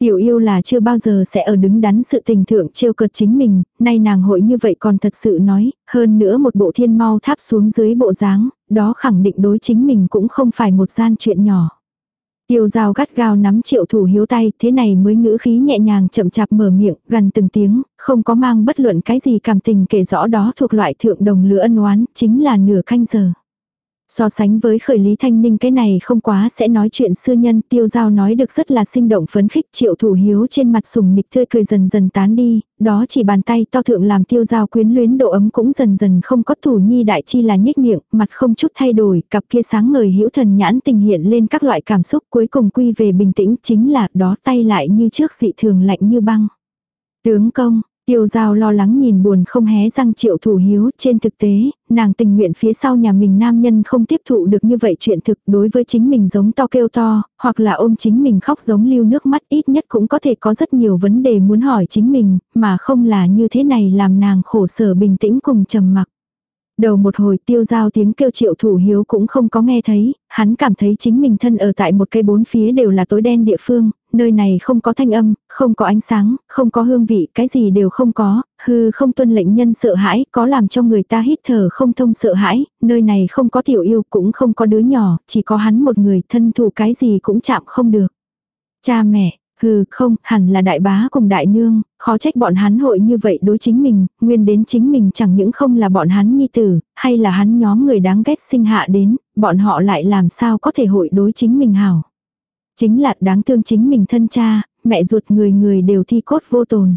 Tiểu yêu là chưa bao giờ sẽ ở đứng đắn sự tình thượng trêu cợt chính mình, nay nàng hội như vậy còn thật sự nói, hơn nữa một bộ thiên mau tháp xuống dưới bộ dáng, đó khẳng định đối chính mình cũng không phải một gian chuyện nhỏ. Tiêu giao gắt gao nắm triệu thủ hiếu tay, thế này mới ngữ khí nhẹ nhàng chậm chạp mở miệng, gần từng tiếng, không có mang bất luận cái gì cảm tình kể rõ đó thuộc loại thượng đồng lửa ân oán, chính là nửa canh giờ. So sánh với khởi lý thanh ninh cái này không quá sẽ nói chuyện xưa nhân tiêu giao nói được rất là sinh động phấn khích triệu thủ hiếu trên mặt sùng nịch tươi cười dần dần tán đi, đó chỉ bàn tay to thượng làm tiêu giao quyến luyến độ ấm cũng dần dần không có thủ nhi đại chi là nhếch miệng, mặt không chút thay đổi, cặp kia sáng ngời hữu thần nhãn tình hiện lên các loại cảm xúc cuối cùng quy về bình tĩnh chính là đó tay lại như trước dị thường lạnh như băng. Tướng công, Tiêu giao lo lắng nhìn buồn không hé răng triệu thủ hiếu, trên thực tế, nàng tình nguyện phía sau nhà mình nam nhân không tiếp thụ được như vậy chuyện thực đối với chính mình giống to kêu to, hoặc là ôm chính mình khóc giống lưu nước mắt ít nhất cũng có thể có rất nhiều vấn đề muốn hỏi chính mình, mà không là như thế này làm nàng khổ sở bình tĩnh cùng trầm mặc. Đầu một hồi tiêu giao tiếng kêu triệu thủ hiếu cũng không có nghe thấy, hắn cảm thấy chính mình thân ở tại một cây bốn phía đều là tối đen địa phương, nơi này không có thanh âm, không có ánh sáng, không có hương vị, cái gì đều không có, hư không tuân lệnh nhân sợ hãi, có làm cho người ta hít thở không thông sợ hãi, nơi này không có tiểu yêu cũng không có đứa nhỏ, chỉ có hắn một người thân thủ cái gì cũng chạm không được. Cha mẹ, Hừ, không, hẳn là đại bá cùng đại nương, khó trách bọn hắn hội như vậy đối chính mình, nguyên đến chính mình chẳng những không là bọn hắn nhi tử, hay là hắn nhóm người đáng ghét sinh hạ đến, bọn họ lại làm sao có thể hội đối chính mình hảo. Chính là đáng thương chính mình thân cha, mẹ ruột người người đều thi cốt vô tồn.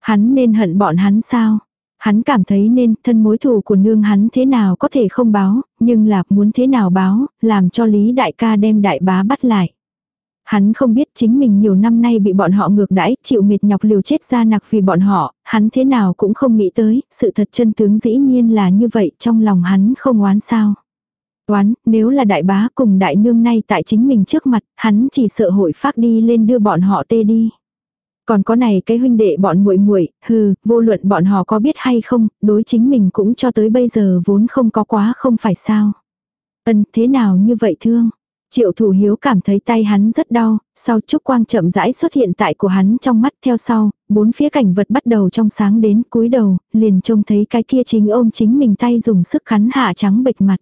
Hắn nên hận bọn hắn sao? Hắn cảm thấy nên thân mối thù của nương hắn thế nào có thể không báo, nhưng là muốn thế nào báo, làm cho Lý đại ca đem đại bá bắt lại. Hắn không biết chính mình nhiều năm nay bị bọn họ ngược đãi, chịu mệt nhọc liều chết ra nặc vì bọn họ, hắn thế nào cũng không nghĩ tới, sự thật chân tướng dĩ nhiên là như vậy, trong lòng hắn không oán sao. Oán, nếu là đại bá cùng đại nương nay tại chính mình trước mặt, hắn chỉ sợ hội phát đi lên đưa bọn họ tê đi. Còn có này cái huynh đệ bọn muội muội, hừ, vô luận bọn họ có biết hay không, đối chính mình cũng cho tới bây giờ vốn không có quá không phải sao. Ân, thế nào như vậy thương? Triệu thủ hiếu cảm thấy tay hắn rất đau, sau trúc quang chậm rãi xuất hiện tại của hắn trong mắt theo sau, bốn phía cảnh vật bắt đầu trong sáng đến cúi đầu, liền trông thấy cái kia chính ôm chính mình tay dùng sức khắn hạ trắng bệch mặt.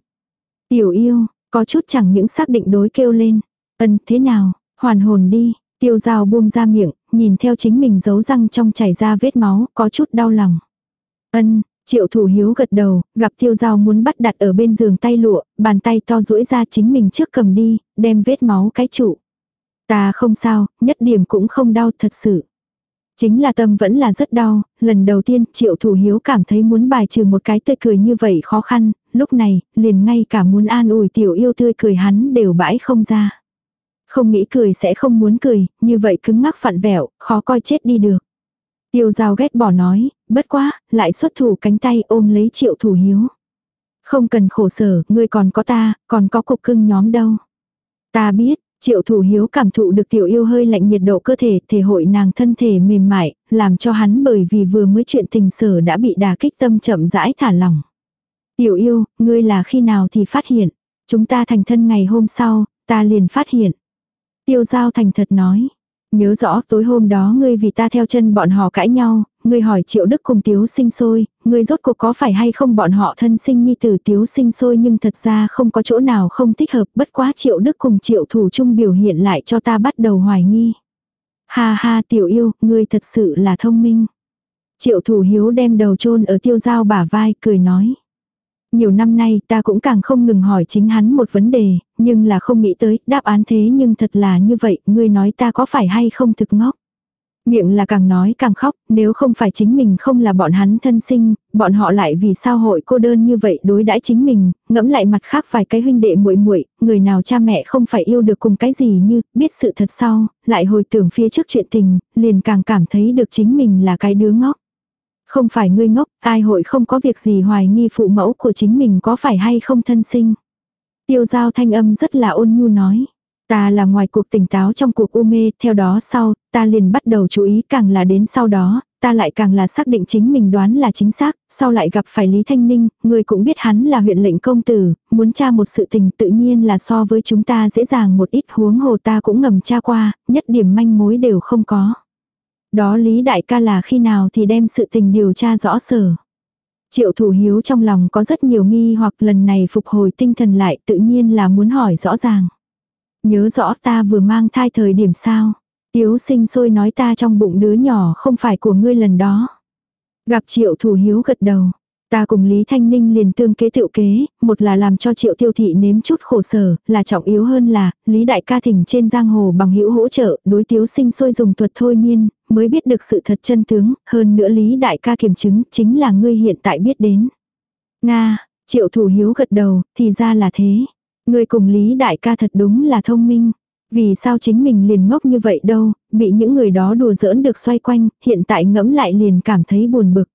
Tiểu yêu, có chút chẳng những xác định đối kêu lên. Ân thế nào, hoàn hồn đi, tiêu dao buông ra miệng, nhìn theo chính mình giấu răng trong chảy ra vết máu, có chút đau lòng. Ân, Triệu thủ hiếu gật đầu, gặp tiêu dao muốn bắt đặt ở bên giường tay lụa, bàn tay to duỗi ra chính mình trước cầm đi, đem vết máu cái trụ. Ta không sao, nhất điểm cũng không đau thật sự. Chính là tâm vẫn là rất đau, lần đầu tiên triệu thủ hiếu cảm thấy muốn bài trừ một cái tươi cười như vậy khó khăn, lúc này, liền ngay cả muốn an ủi tiểu yêu tươi cười hắn đều bãi không ra. Không nghĩ cười sẽ không muốn cười, như vậy cứng ngắc phản vẹo, khó coi chết đi được. Tiêu giao ghét bỏ nói, bất quá, lại xuất thủ cánh tay ôm lấy triệu thủ hiếu. Không cần khổ sở, ngươi còn có ta, còn có cục cưng nhóm đâu. Ta biết, triệu thủ hiếu cảm thụ được tiểu yêu hơi lạnh nhiệt độ cơ thể, thể hội nàng thân thể mềm mại, làm cho hắn bởi vì vừa mới chuyện tình sở đã bị đà kích tâm chậm rãi thả lỏng. Tiểu yêu, ngươi là khi nào thì phát hiện. Chúng ta thành thân ngày hôm sau, ta liền phát hiện. Tiêu giao thành thật nói. Nhớ rõ tối hôm đó ngươi vì ta theo chân bọn họ cãi nhau, ngươi hỏi triệu đức cùng tiếu sinh sôi, ngươi rốt cuộc có phải hay không bọn họ thân sinh nhi tử tiếu sinh sôi nhưng thật ra không có chỗ nào không thích hợp bất quá triệu đức cùng triệu thủ chung biểu hiện lại cho ta bắt đầu hoài nghi. Ha ha tiểu yêu, ngươi thật sự là thông minh. Triệu thủ hiếu đem đầu chôn ở tiêu dao bả vai cười nói. Nhiều năm nay ta cũng càng không ngừng hỏi chính hắn một vấn đề, nhưng là không nghĩ tới, đáp án thế nhưng thật là như vậy, ngươi nói ta có phải hay không thực ngốc. Miệng là càng nói càng khóc, nếu không phải chính mình không là bọn hắn thân sinh, bọn họ lại vì sao hội cô đơn như vậy đối đãi chính mình, ngẫm lại mặt khác vài cái huynh đệ muội muội, người nào cha mẹ không phải yêu được cùng cái gì như, biết sự thật sau, lại hồi tưởng phía trước chuyện tình, liền càng cảm thấy được chính mình là cái đứa ngốc. Không phải ngươi ngốc, ai hội không có việc gì hoài nghi phụ mẫu của chính mình có phải hay không thân sinh. Tiêu giao thanh âm rất là ôn nhu nói. Ta là ngoài cuộc tỉnh táo trong cuộc u mê, theo đó sau, ta liền bắt đầu chú ý càng là đến sau đó, ta lại càng là xác định chính mình đoán là chính xác, sau lại gặp phải Lý Thanh Ninh, người cũng biết hắn là huyện lệnh công tử, muốn tra một sự tình tự nhiên là so với chúng ta dễ dàng một ít huống hồ ta cũng ngầm tra qua, nhất điểm manh mối đều không có. Đó Lý Đại ca là khi nào thì đem sự tình điều tra rõ sở. Triệu thủ hiếu trong lòng có rất nhiều nghi hoặc lần này phục hồi tinh thần lại tự nhiên là muốn hỏi rõ ràng. Nhớ rõ ta vừa mang thai thời điểm sao. Tiếu sinh sôi nói ta trong bụng đứa nhỏ không phải của ngươi lần đó. Gặp triệu thủ hiếu gật đầu. Ta cùng Lý Thanh Ninh liền tương kế tiệu kế, một là làm cho triệu tiêu thị nếm chút khổ sở, là trọng yếu hơn là, Lý Đại ca thỉnh trên giang hồ bằng hữu hỗ trợ, đối tiếu sinh sôi dùng thuật thôi miên, mới biết được sự thật chân tướng, hơn nữa Lý Đại ca kiểm chứng, chính là ngươi hiện tại biết đến. Nga, triệu thủ hiếu gật đầu, thì ra là thế. Ngươi cùng Lý Đại ca thật đúng là thông minh. Vì sao chính mình liền ngốc như vậy đâu, bị những người đó đùa giỡn được xoay quanh, hiện tại ngẫm lại liền cảm thấy buồn bực.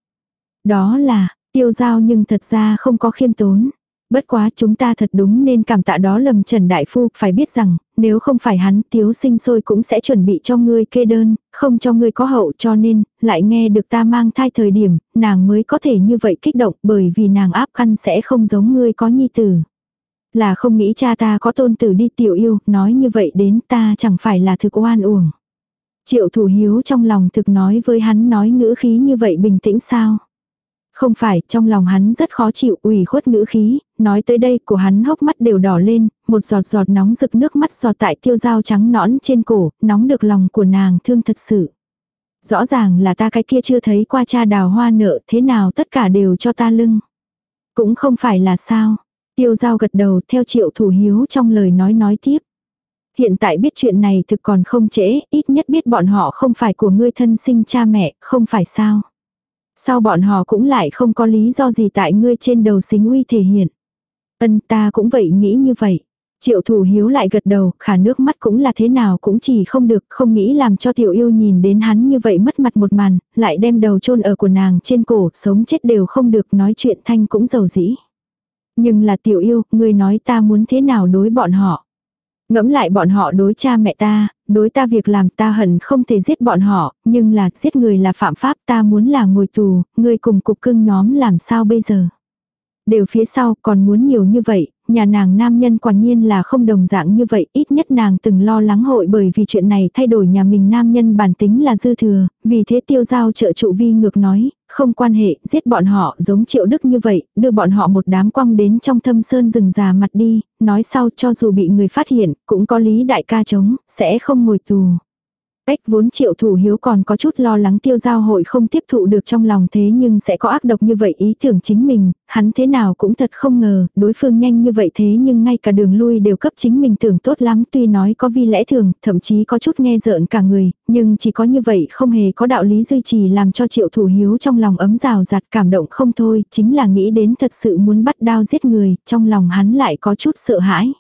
Đó là, tiêu giao nhưng thật ra không có khiêm tốn. Bất quá chúng ta thật đúng nên cảm tạ đó lầm Trần Đại Phu, phải biết rằng, nếu không phải hắn, tiếu sinh sôi cũng sẽ chuẩn bị cho ngươi kê đơn, không cho ngươi có hậu cho nên, lại nghe được ta mang thai thời điểm, nàng mới có thể như vậy kích động bởi vì nàng áp khăn sẽ không giống ngươi có nhi tử. Là không nghĩ cha ta có tôn tử đi tiểu yêu, nói như vậy đến ta chẳng phải là thực oan uổng. Triệu thủ hiếu trong lòng thực nói với hắn nói ngữ khí như vậy bình tĩnh sao. Không phải, trong lòng hắn rất khó chịu ủy khuất ngữ khí, nói tới đây của hắn hốc mắt đều đỏ lên, một giọt giọt nóng rực nước mắt giọt tại tiêu dao trắng nõn trên cổ, nóng được lòng của nàng thương thật sự. Rõ ràng là ta cái kia chưa thấy qua cha đào hoa nợ thế nào tất cả đều cho ta lưng. Cũng không phải là sao, Tiêu giao gật đầu theo triệu thủ hiếu trong lời nói nói tiếp. Hiện tại biết chuyện này thực còn không trễ, ít nhất biết bọn họ không phải của ngươi thân sinh cha mẹ, không phải sao. Sao bọn họ cũng lại không có lý do gì tại ngươi trên đầu xính uy thể hiện. Ân ta cũng vậy nghĩ như vậy. Triệu thủ hiếu lại gật đầu, khả nước mắt cũng là thế nào cũng chỉ không được, không nghĩ làm cho tiểu yêu nhìn đến hắn như vậy mất mặt một màn, lại đem đầu chôn ở của nàng trên cổ, sống chết đều không được nói chuyện thanh cũng giàu dĩ. Nhưng là tiểu yêu, ngươi nói ta muốn thế nào đối bọn họ. Ngẫm lại bọn họ đối cha mẹ ta, đối ta việc làm ta hận không thể giết bọn họ, nhưng là giết người là phạm pháp ta muốn là ngồi tù, ngươi cùng cục cưng nhóm làm sao bây giờ. Đều phía sau còn muốn nhiều như vậy, nhà nàng nam nhân quả nhiên là không đồng dạng như vậy, ít nhất nàng từng lo lắng hội bởi vì chuyện này thay đổi nhà mình nam nhân bản tính là dư thừa, vì thế tiêu giao trợ trụ vi ngược nói, không quan hệ, giết bọn họ giống triệu đức như vậy, đưa bọn họ một đám quăng đến trong thâm sơn rừng già mặt đi, nói sau cho dù bị người phát hiện, cũng có lý đại ca chống, sẽ không ngồi tù. Cách vốn triệu thủ hiếu còn có chút lo lắng tiêu giao hội không tiếp thụ được trong lòng thế nhưng sẽ có ác độc như vậy ý tưởng chính mình, hắn thế nào cũng thật không ngờ, đối phương nhanh như vậy thế nhưng ngay cả đường lui đều cấp chính mình tưởng tốt lắm tuy nói có vi lẽ thường, thậm chí có chút nghe rợn cả người, nhưng chỉ có như vậy không hề có đạo lý duy trì làm cho triệu thủ hiếu trong lòng ấm rào rạt cảm động không thôi, chính là nghĩ đến thật sự muốn bắt đao giết người, trong lòng hắn lại có chút sợ hãi.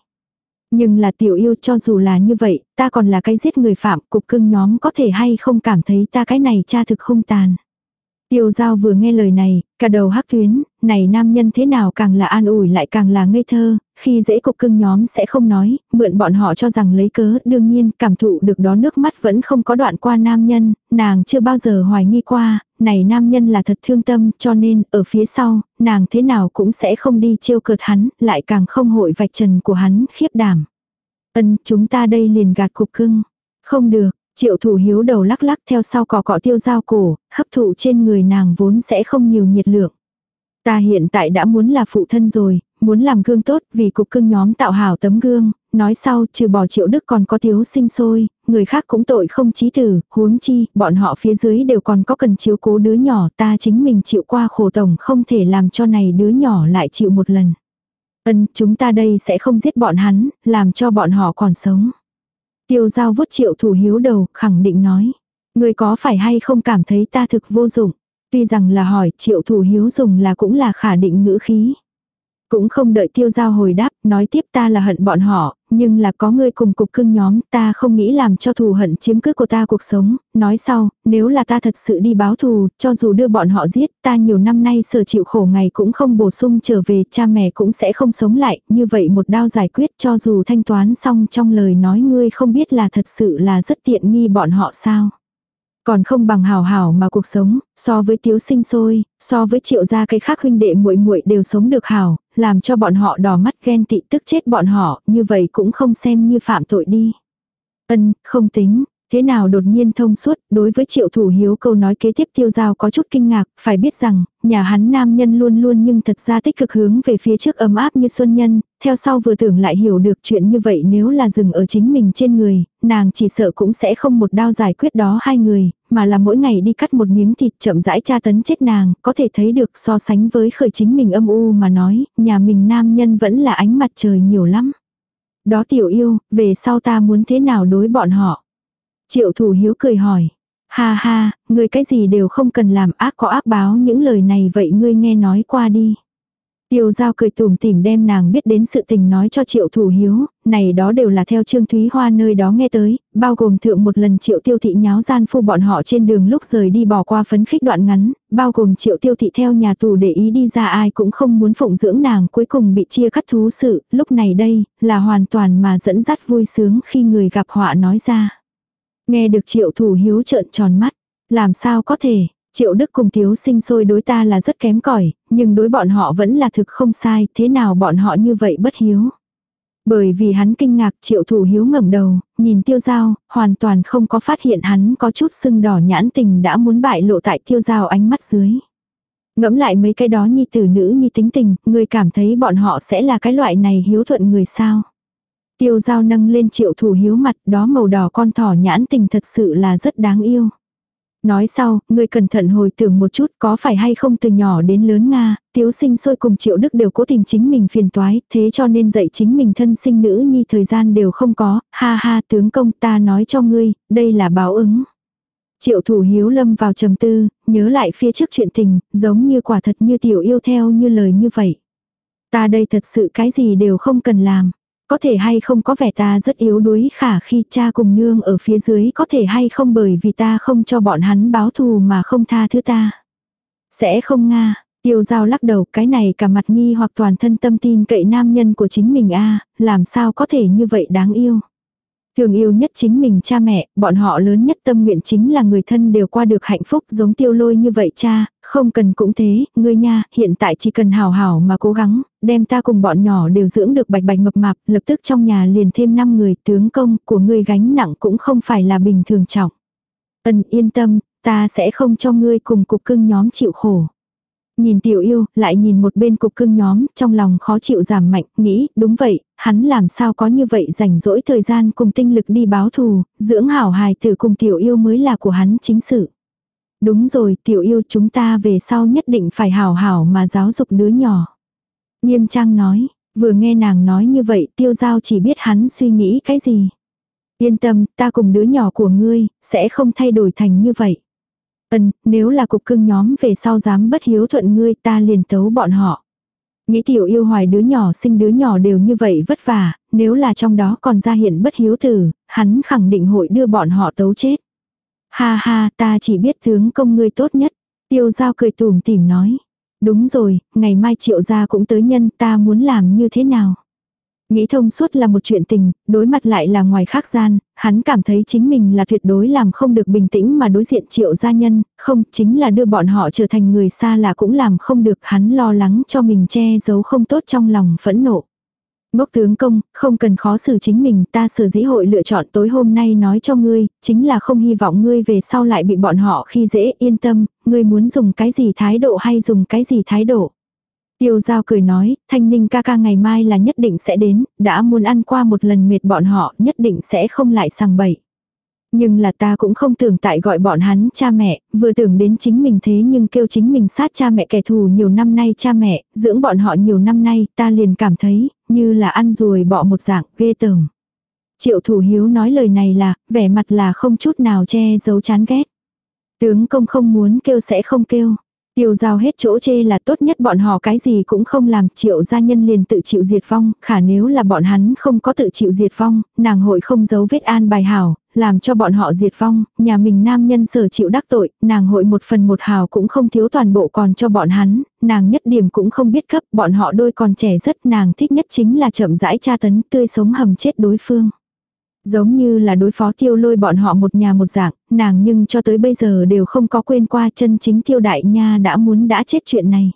Nhưng là tiểu yêu cho dù là như vậy, ta còn là cái giết người phạm, cục cưng nhóm có thể hay không cảm thấy ta cái này cha thực không tàn. Tiêu giao vừa nghe lời này, cả đầu hắc tuyến, này nam nhân thế nào càng là an ủi lại càng là ngây thơ, khi dễ cục cưng nhóm sẽ không nói, mượn bọn họ cho rằng lấy cớ, đương nhiên cảm thụ được đó nước mắt vẫn không có đoạn qua nam nhân, nàng chưa bao giờ hoài nghi qua, này nam nhân là thật thương tâm cho nên ở phía sau, nàng thế nào cũng sẽ không đi trêu cợt hắn, lại càng không hội vạch trần của hắn khiếp đảm. Ân chúng ta đây liền gạt cục cưng. Không được, triệu thủ hiếu đầu lắc lắc theo sau cỏ cọ tiêu dao cổ, hấp thụ trên người nàng vốn sẽ không nhiều nhiệt lượng. Ta hiện tại đã muốn là phụ thân rồi, muốn làm gương tốt vì cục cưng nhóm tạo hảo tấm gương, nói sau trừ bỏ triệu đức còn có thiếu sinh sôi, người khác cũng tội không trí tử, huống chi, bọn họ phía dưới đều còn có cần chiếu cố đứa nhỏ ta chính mình chịu qua khổ tổng không thể làm cho này đứa nhỏ lại chịu một lần. Ân, chúng ta đây sẽ không giết bọn hắn, làm cho bọn họ còn sống. Tiêu giao vuốt triệu thủ hiếu đầu, khẳng định nói. Người có phải hay không cảm thấy ta thực vô dụng? Tuy rằng là hỏi triệu thủ hiếu dùng là cũng là khả định ngữ khí. Cũng không đợi tiêu giao hồi đáp, nói tiếp ta là hận bọn họ, nhưng là có ngươi cùng cục cưng nhóm, ta không nghĩ làm cho thù hận chiếm cứ của ta cuộc sống, nói sau, nếu là ta thật sự đi báo thù, cho dù đưa bọn họ giết, ta nhiều năm nay sở chịu khổ ngày cũng không bổ sung trở về, cha mẹ cũng sẽ không sống lại, như vậy một đao giải quyết cho dù thanh toán xong trong lời nói ngươi không biết là thật sự là rất tiện nghi bọn họ sao. Còn không bằng hào hảo mà cuộc sống, so với tiếu sinh sôi, so với triệu gia cái khác huynh đệ muội muội đều sống được hảo, làm cho bọn họ đỏ mắt ghen tị tức chết bọn họ, như vậy cũng không xem như phạm tội đi. Ân, không tính, Thế nào đột nhiên thông suốt, đối với triệu thủ hiếu câu nói kế tiếp tiêu giao có chút kinh ngạc, phải biết rằng, nhà hắn nam nhân luôn luôn nhưng thật ra tích cực hướng về phía trước ấm áp như xuân nhân, theo sau vừa tưởng lại hiểu được chuyện như vậy nếu là dừng ở chính mình trên người, nàng chỉ sợ cũng sẽ không một đao giải quyết đó hai người, mà là mỗi ngày đi cắt một miếng thịt chậm rãi tra tấn chết nàng, có thể thấy được so sánh với khởi chính mình âm u mà nói, nhà mình nam nhân vẫn là ánh mặt trời nhiều lắm. Đó tiểu yêu, về sau ta muốn thế nào đối bọn họ. Triệu thủ hiếu cười hỏi. Ha ha, ngươi cái gì đều không cần làm ác có ác báo những lời này vậy ngươi nghe nói qua đi. Tiêu giao cười tủm tỉm đem nàng biết đến sự tình nói cho triệu thủ hiếu, này đó đều là theo Trương Thúy Hoa nơi đó nghe tới, bao gồm thượng một lần triệu tiêu thị nháo gian phu bọn họ trên đường lúc rời đi bỏ qua phấn khích đoạn ngắn, bao gồm triệu tiêu thị theo nhà tù để ý đi ra ai cũng không muốn phụng dưỡng nàng cuối cùng bị chia cắt thú sự, lúc này đây, là hoàn toàn mà dẫn dắt vui sướng khi người gặp họa nói ra. Nghe được triệu thủ hiếu trợn tròn mắt. Làm sao có thể, triệu đức cùng thiếu sinh sôi đối ta là rất kém cỏi nhưng đối bọn họ vẫn là thực không sai, thế nào bọn họ như vậy bất hiếu. Bởi vì hắn kinh ngạc triệu thủ hiếu ngẩng đầu, nhìn tiêu giao, hoàn toàn không có phát hiện hắn có chút sưng đỏ nhãn tình đã muốn bại lộ tại tiêu giao ánh mắt dưới. Ngẫm lại mấy cái đó nhi tử nữ nhi tính tình, người cảm thấy bọn họ sẽ là cái loại này hiếu thuận người sao. Tiêu dao nâng lên triệu thủ hiếu mặt đó màu đỏ con thỏ nhãn tình thật sự là rất đáng yêu. Nói sau, người cẩn thận hồi tưởng một chút có phải hay không từ nhỏ đến lớn Nga, tiếu sinh sôi cùng triệu đức đều cố tìm chính mình phiền toái, thế cho nên dạy chính mình thân sinh nữ nhi thời gian đều không có, ha ha tướng công ta nói cho ngươi, đây là báo ứng. Triệu thủ hiếu lâm vào trầm tư, nhớ lại phía trước chuyện tình, giống như quả thật như tiểu yêu theo như lời như vậy. Ta đây thật sự cái gì đều không cần làm. Có thể hay không có vẻ ta rất yếu đuối khả khi cha cùng nương ở phía dưới có thể hay không bởi vì ta không cho bọn hắn báo thù mà không tha thứ ta. Sẽ không nga, tiêu giao lắc đầu cái này cả mặt nghi hoặc toàn thân tâm tin cậy nam nhân của chính mình a làm sao có thể như vậy đáng yêu. Thường yêu nhất chính mình cha mẹ, bọn họ lớn nhất tâm nguyện chính là người thân đều qua được hạnh phúc giống tiêu lôi như vậy cha, không cần cũng thế, ngươi nha, hiện tại chỉ cần hào hảo mà cố gắng, đem ta cùng bọn nhỏ đều dưỡng được bạch bạch mập mạp, lập tức trong nhà liền thêm 5 người tướng công của ngươi gánh nặng cũng không phải là bình thường trọng. Ân yên tâm, ta sẽ không cho ngươi cùng cục cưng nhóm chịu khổ. Nhìn tiểu yêu, lại nhìn một bên cục cưng nhóm, trong lòng khó chịu giảm mạnh, nghĩ, đúng vậy, hắn làm sao có như vậy rảnh rỗi thời gian cùng tinh lực đi báo thù, dưỡng hảo hài tử cùng tiểu yêu mới là của hắn chính sự. Đúng rồi, tiểu yêu chúng ta về sau nhất định phải hảo hảo mà giáo dục đứa nhỏ. Nghiêm trang nói, vừa nghe nàng nói như vậy tiêu giao chỉ biết hắn suy nghĩ cái gì. Yên tâm, ta cùng đứa nhỏ của ngươi, sẽ không thay đổi thành như vậy. Ân, nếu là cục cưng nhóm về sau dám bất hiếu thuận ngươi ta liền tấu bọn họ. Nghĩ tiểu yêu hoài đứa nhỏ sinh đứa nhỏ đều như vậy vất vả, nếu là trong đó còn ra hiện bất hiếu tử, hắn khẳng định hội đưa bọn họ tấu chết. Ha ha, ta chỉ biết tướng công ngươi tốt nhất. Tiêu giao cười tùm tìm nói. Đúng rồi, ngày mai triệu gia cũng tới nhân ta muốn làm như thế nào. Nghĩ thông suốt là một chuyện tình, đối mặt lại là ngoài khác gian, hắn cảm thấy chính mình là tuyệt đối làm không được bình tĩnh mà đối diện triệu gia nhân, không chính là đưa bọn họ trở thành người xa là cũng làm không được hắn lo lắng cho mình che giấu không tốt trong lòng phẫn nộ. Ngốc tướng công, không cần khó xử chính mình, ta sở dĩ hội lựa chọn tối hôm nay nói cho ngươi, chính là không hy vọng ngươi về sau lại bị bọn họ khi dễ yên tâm, ngươi muốn dùng cái gì thái độ hay dùng cái gì thái độ. Tiêu giao cười nói, thanh ninh ca ca ngày mai là nhất định sẽ đến, đã muốn ăn qua một lần mệt bọn họ, nhất định sẽ không lại sang bậy. Nhưng là ta cũng không tưởng tại gọi bọn hắn cha mẹ, vừa tưởng đến chính mình thế nhưng kêu chính mình sát cha mẹ kẻ thù nhiều năm nay cha mẹ, dưỡng bọn họ nhiều năm nay, ta liền cảm thấy, như là ăn ruồi bọ một dạng, ghê tởm. Triệu thủ hiếu nói lời này là, vẻ mặt là không chút nào che giấu chán ghét. Tướng công không muốn kêu sẽ không kêu. Tiêu giao hết chỗ chê là tốt nhất bọn họ cái gì cũng không làm triệu gia nhân liền tự chịu diệt vong, khả nếu là bọn hắn không có tự chịu diệt vong, nàng hội không giấu vết an bài hảo, làm cho bọn họ diệt vong, nhà mình nam nhân sở chịu đắc tội, nàng hội một phần một hào cũng không thiếu toàn bộ còn cho bọn hắn, nàng nhất điểm cũng không biết cấp, bọn họ đôi còn trẻ rất nàng thích nhất chính là chậm rãi tra tấn tươi sống hầm chết đối phương. Giống như là đối phó tiêu lôi bọn họ một nhà một dạng, nàng nhưng cho tới bây giờ đều không có quên qua chân chính tiêu đại nha đã muốn đã chết chuyện này.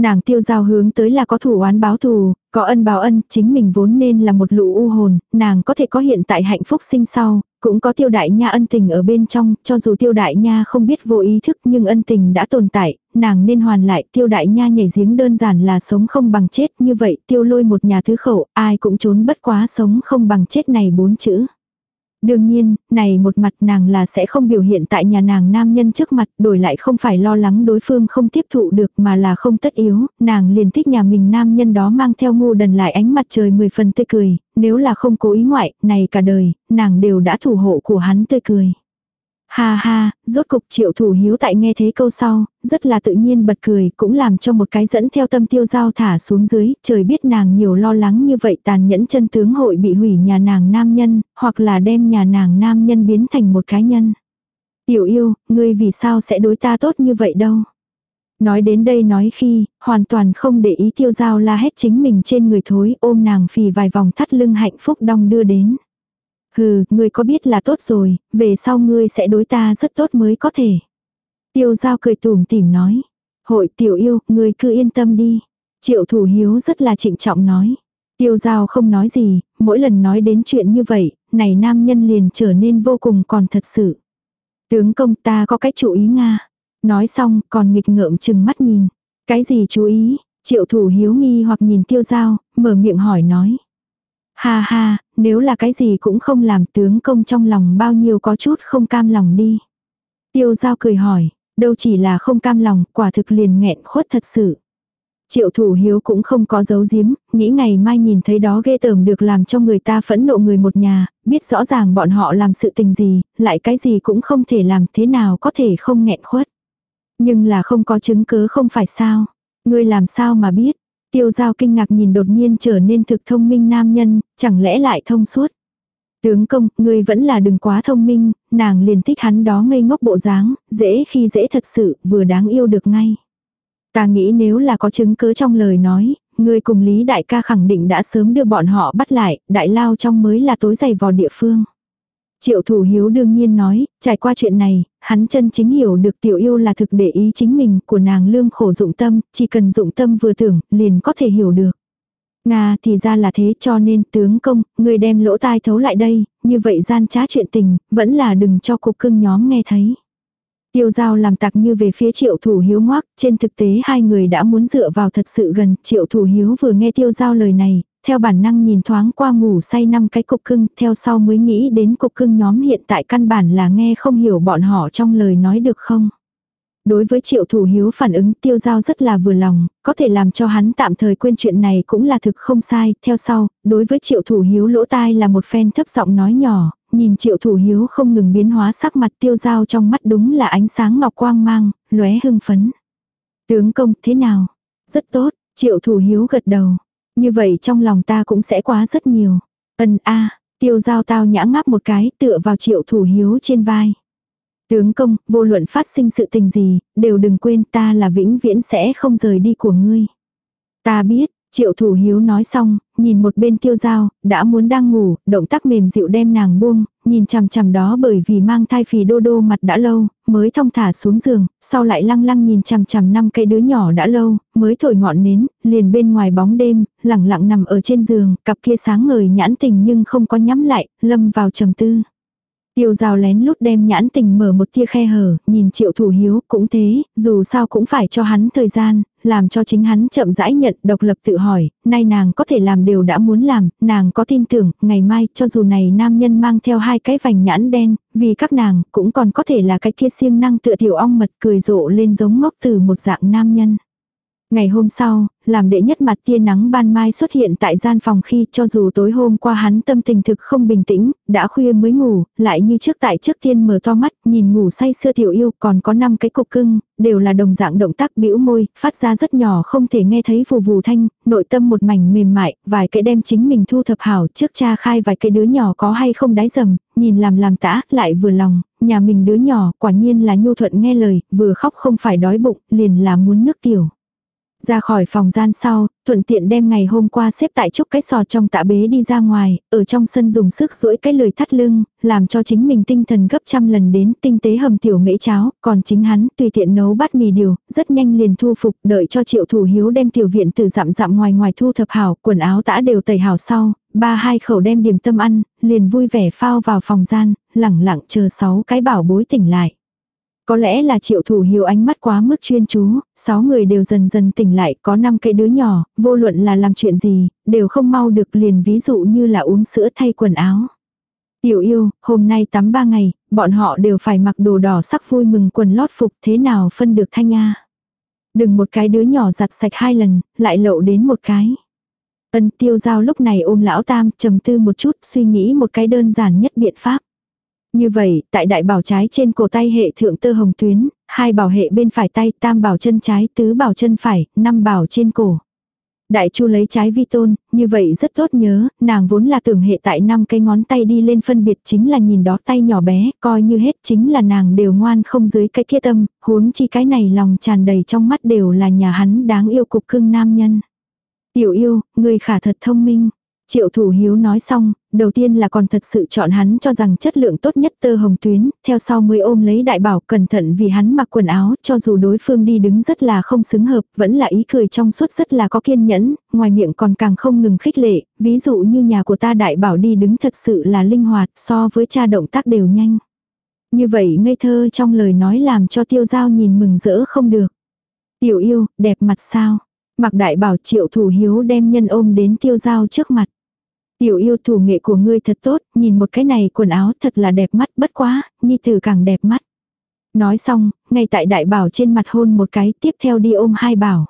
Nàng tiêu giao hướng tới là có thủ oán báo thù, có ân báo ân, chính mình vốn nên là một lũ u hồn, nàng có thể có hiện tại hạnh phúc sinh sau, Cũng có tiêu đại nha ân tình ở bên trong, cho dù tiêu đại nha không biết vô ý thức nhưng ân tình đã tồn tại, nàng nên hoàn lại tiêu đại nha nhảy giếng đơn giản là sống không bằng chết như vậy tiêu lôi một nhà thứ khẩu, ai cũng trốn bất quá sống không bằng chết này bốn chữ. Đương nhiên, này một mặt nàng là sẽ không biểu hiện tại nhà nàng nam nhân trước mặt, đổi lại không phải lo lắng đối phương không tiếp thụ được mà là không tất yếu, nàng liền thích nhà mình nam nhân đó mang theo ngu đần lại ánh mặt trời mười phần tươi cười, nếu là không cố ý ngoại, này cả đời, nàng đều đã thủ hộ của hắn tươi cười. Ha ha, rốt cục triệu thủ hiếu tại nghe thế câu sau, rất là tự nhiên bật cười, cũng làm cho một cái dẫn theo tâm tiêu giao thả xuống dưới, trời biết nàng nhiều lo lắng như vậy tàn nhẫn chân tướng hội bị hủy nhà nàng nam nhân, hoặc là đem nhà nàng nam nhân biến thành một cái nhân. Tiểu yêu, ngươi vì sao sẽ đối ta tốt như vậy đâu? Nói đến đây nói khi, hoàn toàn không để ý tiêu giao la hết chính mình trên người thối ôm nàng phì vài vòng thắt lưng hạnh phúc đong đưa đến. Hừ, ngươi có biết là tốt rồi, về sau ngươi sẽ đối ta rất tốt mới có thể. Tiêu giao cười tủm tỉm nói. Hội tiểu yêu, ngươi cứ yên tâm đi. Triệu thủ hiếu rất là trịnh trọng nói. Tiêu giao không nói gì, mỗi lần nói đến chuyện như vậy, này nam nhân liền trở nên vô cùng còn thật sự. Tướng công ta có cách chú ý Nga. Nói xong còn nghịch ngợm chừng mắt nhìn. Cái gì chú ý? Triệu thủ hiếu nghi hoặc nhìn tiêu giao, mở miệng hỏi nói. Ha ha, nếu là cái gì cũng không làm tướng công trong lòng bao nhiêu có chút không cam lòng đi. Tiêu giao cười hỏi, đâu chỉ là không cam lòng, quả thực liền nghẹn khuất thật sự. Triệu thủ hiếu cũng không có dấu giếm, nghĩ ngày mai nhìn thấy đó ghê tởm được làm cho người ta phẫn nộ người một nhà, biết rõ ràng bọn họ làm sự tình gì, lại cái gì cũng không thể làm thế nào có thể không nghẹn khuất. Nhưng là không có chứng cứ không phải sao. Ngươi làm sao mà biết, Tiêu giao kinh ngạc nhìn đột nhiên trở nên thực thông minh nam nhân, chẳng lẽ lại thông suốt. Tướng công, ngươi vẫn là đừng quá thông minh, nàng liền thích hắn đó ngây ngốc bộ dáng, dễ khi dễ thật sự, vừa đáng yêu được ngay. Ta nghĩ nếu là có chứng cứ trong lời nói, ngươi cùng Lý Đại ca khẳng định đã sớm đưa bọn họ bắt lại, đại lao trong mới là tối dày vò địa phương. Triệu thủ hiếu đương nhiên nói, trải qua chuyện này, hắn chân chính hiểu được tiểu yêu là thực để ý chính mình của nàng lương khổ dụng tâm, chỉ cần dụng tâm vừa tưởng, liền có thể hiểu được. Nga thì ra là thế cho nên tướng công, người đem lỗ tai thấu lại đây, như vậy gian trá chuyện tình, vẫn là đừng cho cục cưng nhóm nghe thấy. Tiêu giao làm tặc như về phía triệu thủ hiếu ngoác, trên thực tế hai người đã muốn dựa vào thật sự gần, triệu thủ hiếu vừa nghe tiêu giao lời này, theo bản năng nhìn thoáng qua ngủ say năm cái cục cưng, theo sau mới nghĩ đến cục cưng nhóm hiện tại căn bản là nghe không hiểu bọn họ trong lời nói được không. Đối với triệu thủ hiếu phản ứng tiêu giao rất là vừa lòng, có thể làm cho hắn tạm thời quên chuyện này cũng là thực không sai. Theo sau, đối với triệu thủ hiếu lỗ tai là một phen thấp giọng nói nhỏ, nhìn triệu thủ hiếu không ngừng biến hóa sắc mặt tiêu giao trong mắt đúng là ánh sáng ngọc quang mang, lóe hưng phấn. Tướng công thế nào? Rất tốt, triệu thủ hiếu gật đầu. Như vậy trong lòng ta cũng sẽ quá rất nhiều. Ân a, tiêu giao tao nhã ngáp một cái tựa vào triệu thủ hiếu trên vai. Tướng công, vô luận phát sinh sự tình gì, đều đừng quên ta là vĩnh viễn sẽ không rời đi của ngươi. Ta biết, Triệu thủ hiếu nói xong, nhìn một bên tiêu dao đã muốn đang ngủ, động tác mềm dịu đem nàng buông, nhìn chằm chằm đó bởi vì mang thai phì đô đô mặt đã lâu, mới thong thả xuống giường, sau lại lăng lăng nhìn chằm chằm năm cây đứa nhỏ đã lâu, mới thổi ngọn nến, liền bên ngoài bóng đêm, lẳng lặng nằm ở trên giường, cặp kia sáng ngời nhãn tình nhưng không có nhắm lại, lâm vào trầm tư. Tiêu rào lén lút đem nhãn tình mở một tia khe hở, nhìn triệu thủ hiếu, cũng thế, dù sao cũng phải cho hắn thời gian, làm cho chính hắn chậm rãi nhận độc lập tự hỏi, nay nàng có thể làm đều đã muốn làm, nàng có tin tưởng, ngày mai cho dù này nam nhân mang theo hai cái vành nhãn đen, vì các nàng cũng còn có thể là cái kia siêng năng tựa tiểu ong mật cười rộ lên giống ngốc từ một dạng nam nhân. Ngày hôm sau, làm đệ nhất mặt tia nắng ban mai xuất hiện tại gian phòng khi cho dù tối hôm qua hắn tâm tình thực không bình tĩnh, đã khuya mới ngủ, lại như trước tại trước tiên mở to mắt, nhìn ngủ say sưa tiểu yêu còn có năm cái cục cưng, đều là đồng dạng động tác bĩu môi, phát ra rất nhỏ không thể nghe thấy vù vù thanh, nội tâm một mảnh mềm mại, vài cái đem chính mình thu thập hảo trước cha khai vài cái đứa nhỏ có hay không đáy dầm, nhìn làm làm tã, lại vừa lòng, nhà mình đứa nhỏ quả nhiên là nhu thuận nghe lời, vừa khóc không phải đói bụng, liền là muốn nước tiểu. Ra khỏi phòng gian sau, thuận tiện đem ngày hôm qua xếp tại chốc cái sọt trong tạ bế đi ra ngoài, ở trong sân dùng sức duỗi cái lười thắt lưng, làm cho chính mình tinh thần gấp trăm lần đến tinh tế hầm tiểu mễ cháo, còn chính hắn tùy tiện nấu bát mì điều, rất nhanh liền thu phục, đợi cho triệu thủ hiếu đem tiểu viện từ dặm dặm ngoài ngoài thu thập hảo, quần áo tã đều tẩy hảo sau, ba hai khẩu đem điểm tâm ăn, liền vui vẻ phao vào phòng gian, lẳng lặng chờ sáu cái bảo bối tỉnh lại. Có lẽ là triệu thủ hiếu ánh mắt quá mức chuyên chú, sáu người đều dần dần tỉnh lại, có năm cái đứa nhỏ, vô luận là làm chuyện gì, đều không mau được liền ví dụ như là uống sữa thay quần áo. Tiểu yêu, hôm nay tắm ba ngày, bọn họ đều phải mặc đồ đỏ sắc vui mừng quần lót phục thế nào phân được thanh a Đừng một cái đứa nhỏ giặt sạch hai lần, lại lộ đến một cái. Ân tiêu giao lúc này ôm lão tam, trầm tư một chút, suy nghĩ một cái đơn giản nhất biện pháp. Như vậy, tại đại bảo trái trên cổ tay hệ thượng tơ hồng tuyến, hai bảo hệ bên phải tay, tam bảo chân trái, tứ bảo chân phải, năm bảo trên cổ. Đại chu lấy trái vi tôn, như vậy rất tốt nhớ, nàng vốn là tưởng hệ tại năm cái ngón tay đi lên phân biệt chính là nhìn đó tay nhỏ bé, coi như hết chính là nàng đều ngoan không dưới cái kia tâm, huống chi cái này lòng tràn đầy trong mắt đều là nhà hắn đáng yêu cục cưng nam nhân. Tiểu yêu, người khả thật thông minh. Triệu thủ hiếu nói xong, đầu tiên là còn thật sự chọn hắn cho rằng chất lượng tốt nhất tơ hồng tuyến, theo sau mới ôm lấy đại bảo cẩn thận vì hắn mặc quần áo, cho dù đối phương đi đứng rất là không xứng hợp, vẫn là ý cười trong suốt rất là có kiên nhẫn, ngoài miệng còn càng không ngừng khích lệ, ví dụ như nhà của ta đại bảo đi đứng thật sự là linh hoạt so với cha động tác đều nhanh. Như vậy ngây thơ trong lời nói làm cho tiêu giao nhìn mừng rỡ không được. Tiểu yêu, đẹp mặt sao? Mặc đại bảo triệu thủ hiếu đem nhân ôm đến tiêu giao trước mặt. Tiểu yêu thủ nghệ của ngươi thật tốt, nhìn một cái này quần áo thật là đẹp mắt bất quá, nhi tử càng đẹp mắt. Nói xong, ngay tại đại bảo trên mặt hôn một cái tiếp theo đi ôm hai bảo.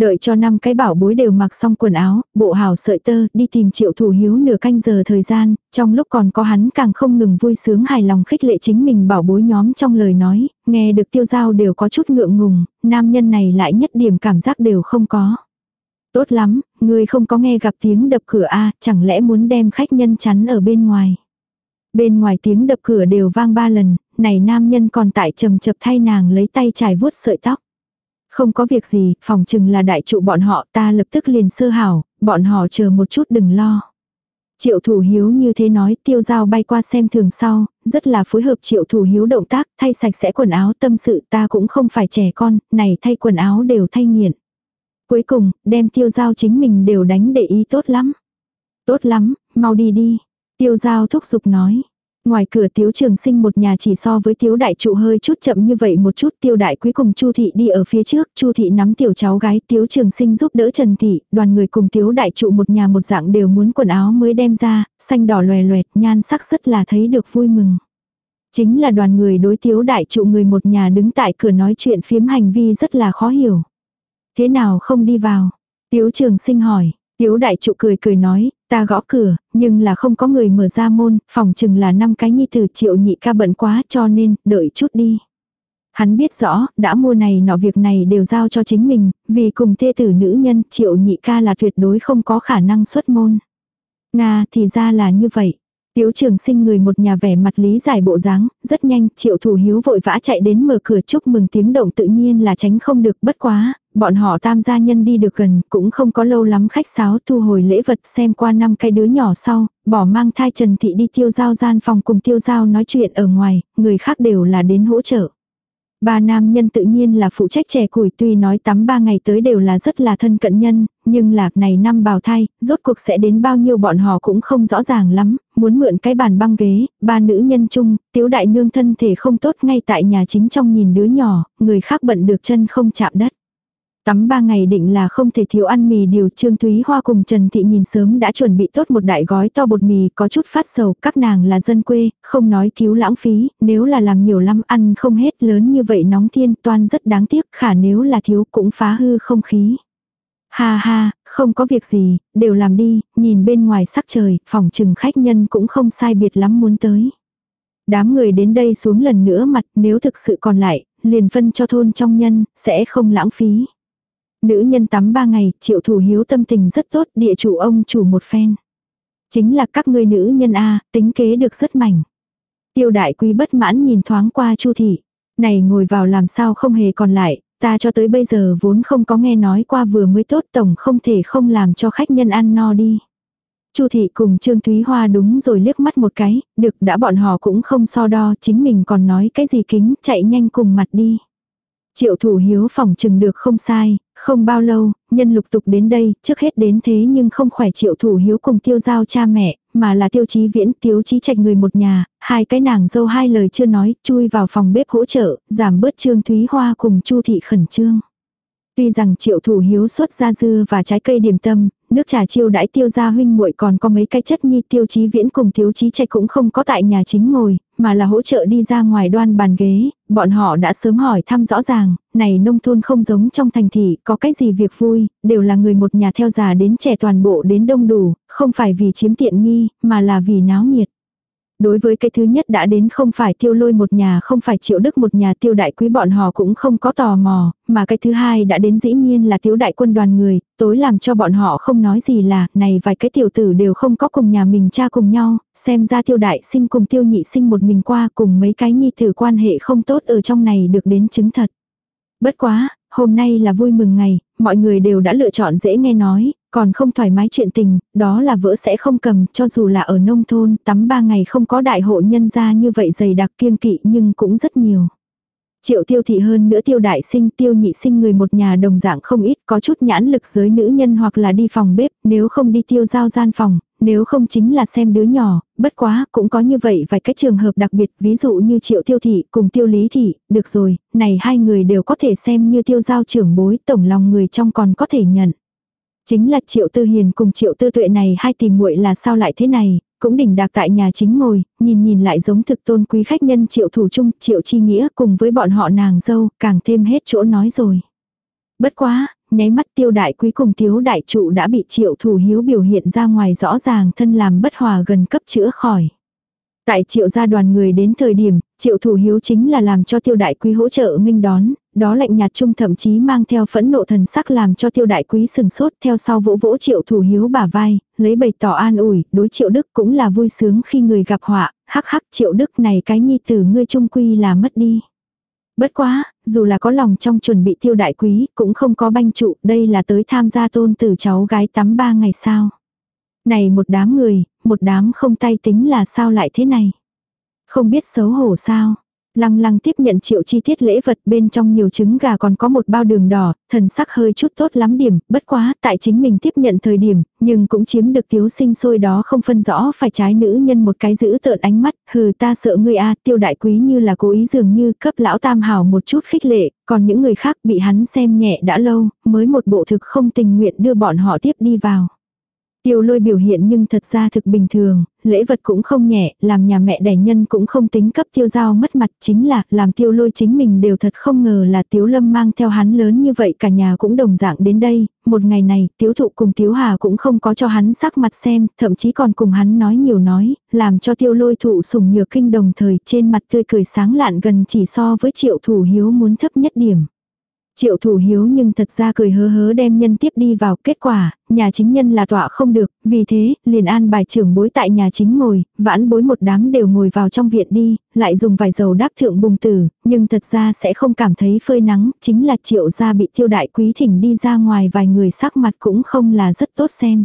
Đợi cho năm cái bảo bối đều mặc xong quần áo, bộ hào sợi tơ, đi tìm triệu thủ hiếu nửa canh giờ thời gian, trong lúc còn có hắn càng không ngừng vui sướng hài lòng khích lệ chính mình bảo bối nhóm trong lời nói, nghe được tiêu giao đều có chút ngượng ngùng, nam nhân này lại nhất điểm cảm giác đều không có. Tốt lắm, người không có nghe gặp tiếng đập cửa a chẳng lẽ muốn đem khách nhân chắn ở bên ngoài. Bên ngoài tiếng đập cửa đều vang ba lần, này nam nhân còn tại trầm chập thay nàng lấy tay trải vuốt sợi tóc. Không có việc gì, phòng chừng là đại trụ bọn họ ta lập tức liền sơ hảo, bọn họ chờ một chút đừng lo. Triệu thủ hiếu như thế nói tiêu dao bay qua xem thường sau, rất là phối hợp triệu thủ hiếu động tác thay sạch sẽ quần áo tâm sự ta cũng không phải trẻ con, này thay quần áo đều thay nghiện. Cuối cùng, đem tiêu giao chính mình đều đánh để ý tốt lắm. Tốt lắm, mau đi đi. Tiêu giao thúc giục nói. Ngoài cửa tiếu trường sinh một nhà chỉ so với tiếu đại trụ hơi chút chậm như vậy một chút tiêu đại quý cùng chu thị đi ở phía trước, chu thị nắm tiểu cháu gái tiếu trường sinh giúp đỡ trần thị, đoàn người cùng tiếu đại trụ một nhà một dạng đều muốn quần áo mới đem ra, xanh đỏ loè loẹt nhan sắc rất là thấy được vui mừng. Chính là đoàn người đối tiếu đại trụ người một nhà đứng tại cửa nói chuyện phiếm hành vi rất là khó hiểu. Thế nào không đi vào? Tiếu trường sinh hỏi, Tiếu đại trụ cười cười nói, ta gõ cửa, nhưng là không có người mở ra môn, phòng chừng là năm cái nhi tử triệu nhị ca bận quá cho nên, đợi chút đi. Hắn biết rõ, đã mua này nọ việc này đều giao cho chính mình, vì cùng thê tử nữ nhân triệu nhị ca là tuyệt đối không có khả năng xuất môn. Nga thì ra là như vậy. Tiếu trường sinh người một nhà vẻ mặt lý giải bộ dáng, rất nhanh, triệu thủ hiếu vội vã chạy đến mở cửa chúc mừng tiếng động tự nhiên là tránh không được bất quá, bọn họ tam gia nhân đi được gần, cũng không có lâu lắm khách sáo thu hồi lễ vật xem qua năm cái đứa nhỏ sau, bỏ mang thai Trần Thị đi tiêu giao gian phòng cùng tiêu giao nói chuyện ở ngoài, người khác đều là đến hỗ trợ. Ba nam nhân tự nhiên là phụ trách trẻ củi tuy nói tắm ba ngày tới đều là rất là thân cận nhân, nhưng lạc này năm bào thai, rốt cuộc sẽ đến bao nhiêu bọn họ cũng không rõ ràng lắm, muốn mượn cái bàn băng ghế, ba nữ nhân chung, tiếu đại nương thân thể không tốt ngay tại nhà chính trong nhìn đứa nhỏ, người khác bận được chân không chạm đất. Tắm ba ngày định là không thể thiếu ăn mì điều Trương Thúy Hoa cùng Trần Thị nhìn sớm đã chuẩn bị tốt một đại gói to bột mì có chút phát sầu các nàng là dân quê, không nói cứu lãng phí, nếu là làm nhiều lắm ăn không hết lớn như vậy nóng thiên toan rất đáng tiếc khả nếu là thiếu cũng phá hư không khí. Ha ha, không có việc gì, đều làm đi, nhìn bên ngoài sắc trời, phòng trừng khách nhân cũng không sai biệt lắm muốn tới. Đám người đến đây xuống lần nữa mặt nếu thực sự còn lại, liền phân cho thôn trong nhân, sẽ không lãng phí. Nữ nhân tắm ba ngày, triệu thủ hiếu tâm tình rất tốt, địa chủ ông chủ một phen. Chính là các ngươi nữ nhân A, tính kế được rất mảnh. Tiêu đại quý bất mãn nhìn thoáng qua chu thị. Này ngồi vào làm sao không hề còn lại, ta cho tới bây giờ vốn không có nghe nói qua vừa mới tốt tổng không thể không làm cho khách nhân ăn no đi. Chu thị cùng Trương Thúy Hoa đúng rồi liếc mắt một cái, được đã bọn họ cũng không so đo, chính mình còn nói cái gì kính, chạy nhanh cùng mặt đi. Triệu thủ hiếu phòng chừng được không sai, không bao lâu, nhân lục tục đến đây, trước hết đến thế nhưng không khỏe triệu thủ hiếu cùng tiêu giao cha mẹ, mà là tiêu chí viễn, tiêu chí trạch người một nhà, hai cái nàng dâu hai lời chưa nói, chui vào phòng bếp hỗ trợ, giảm bớt trương thúy hoa cùng chu thị khẩn trương. Tuy rằng triệu thủ hiếu xuất ra dưa và trái cây điểm tâm, nước trà chiêu đãi tiêu gia huynh muội còn có mấy cái chất nhi tiêu chí viễn cùng thiếu chí trạch cũng không có tại nhà chính ngồi, mà là hỗ trợ đi ra ngoài đoan bàn ghế, bọn họ đã sớm hỏi thăm rõ ràng, này nông thôn không giống trong thành thị, có cái gì việc vui, đều là người một nhà theo già đến trẻ toàn bộ đến đông đủ, không phải vì chiếm tiện nghi, mà là vì náo nhiệt. Đối với cái thứ nhất đã đến không phải tiêu lôi một nhà không phải triệu đức một nhà tiêu đại quý bọn họ cũng không có tò mò, mà cái thứ hai đã đến dĩ nhiên là tiêu đại quân đoàn người, tối làm cho bọn họ không nói gì là, này vài cái tiểu tử đều không có cùng nhà mình cha cùng nhau, xem ra tiêu đại sinh cùng tiêu nhị sinh một mình qua cùng mấy cái nhi tử quan hệ không tốt ở trong này được đến chứng thật. Bất quá, hôm nay là vui mừng ngày, mọi người đều đã lựa chọn dễ nghe nói, còn không thoải mái chuyện tình, đó là vỡ sẽ không cầm, cho dù là ở nông thôn, tắm ba ngày không có đại hộ nhân ra như vậy dày đặc kiêng kỵ nhưng cũng rất nhiều. Triệu tiêu thị hơn nữa tiêu đại sinh tiêu nhị sinh người một nhà đồng dạng không ít có chút nhãn lực giới nữ nhân hoặc là đi phòng bếp nếu không đi tiêu giao gian phòng, nếu không chính là xem đứa nhỏ, bất quá cũng có như vậy vài cái trường hợp đặc biệt ví dụ như triệu tiêu thị cùng tiêu lý thị, được rồi, này hai người đều có thể xem như tiêu giao trưởng bối tổng lòng người trong còn có thể nhận. Chính là triệu tư hiền cùng triệu tư tuệ này hai tìm muội là sao lại thế này, cũng đỉnh đạc tại nhà chính ngồi, nhìn nhìn lại giống thực tôn quý khách nhân triệu thủ trung, triệu chi nghĩa cùng với bọn họ nàng dâu, càng thêm hết chỗ nói rồi. Bất quá, nháy mắt tiêu đại quý cùng thiếu đại trụ đã bị triệu thủ hiếu biểu hiện ra ngoài rõ ràng thân làm bất hòa gần cấp chữa khỏi. Tại triệu gia đoàn người đến thời điểm, triệu thủ hiếu chính là làm cho tiêu đại quý hỗ trợ nghênh đón, đó lạnh nhạt chung thậm chí mang theo phẫn nộ thần sắc làm cho tiêu đại quý sừng sốt theo sau vỗ vỗ triệu thủ hiếu bả vai, lấy bày tỏ an ủi, đối triệu đức cũng là vui sướng khi người gặp họa, hắc hắc triệu đức này cái nhi tử ngươi trung quy là mất đi. Bất quá, dù là có lòng trong chuẩn bị tiêu đại quý, cũng không có banh trụ, đây là tới tham gia tôn tử cháu gái tắm ba ngày sao. Này một đám người, một đám không tay tính là sao lại thế này. Không biết xấu hổ sao. Lăng lăng tiếp nhận triệu chi tiết lễ vật bên trong nhiều trứng gà còn có một bao đường đỏ, thần sắc hơi chút tốt lắm điểm, bất quá tại chính mình tiếp nhận thời điểm, nhưng cũng chiếm được tiếu sinh sôi đó không phân rõ phải trái nữ nhân một cái giữ tợn ánh mắt, hừ ta sợ ngươi a tiêu đại quý như là cố ý dường như cấp lão tam hào một chút khích lệ, còn những người khác bị hắn xem nhẹ đã lâu, mới một bộ thực không tình nguyện đưa bọn họ tiếp đi vào. Tiêu lôi biểu hiện nhưng thật ra thực bình thường, lễ vật cũng không nhẹ, làm nhà mẹ đẻ nhân cũng không tính cấp tiêu giao mất mặt chính là làm tiêu lôi chính mình đều thật không ngờ là tiếu lâm mang theo hắn lớn như vậy cả nhà cũng đồng dạng đến đây, một ngày này tiếu thụ cùng tiếu hà cũng không có cho hắn sắc mặt xem, thậm chí còn cùng hắn nói nhiều nói, làm cho tiêu lôi thụ sùng nhược kinh đồng thời trên mặt tươi cười sáng lạn gần chỉ so với triệu thủ hiếu muốn thấp nhất điểm. Triệu thủ hiếu nhưng thật ra cười hớ hớ đem nhân tiếp đi vào kết quả, nhà chính nhân là tọa không được, vì thế, liền an bài trưởng bối tại nhà chính ngồi, vãn bối một đám đều ngồi vào trong viện đi, lại dùng vài dầu đáp thượng bùng tử, nhưng thật ra sẽ không cảm thấy phơi nắng, chính là triệu gia bị tiêu đại quý thỉnh đi ra ngoài vài người sắc mặt cũng không là rất tốt xem.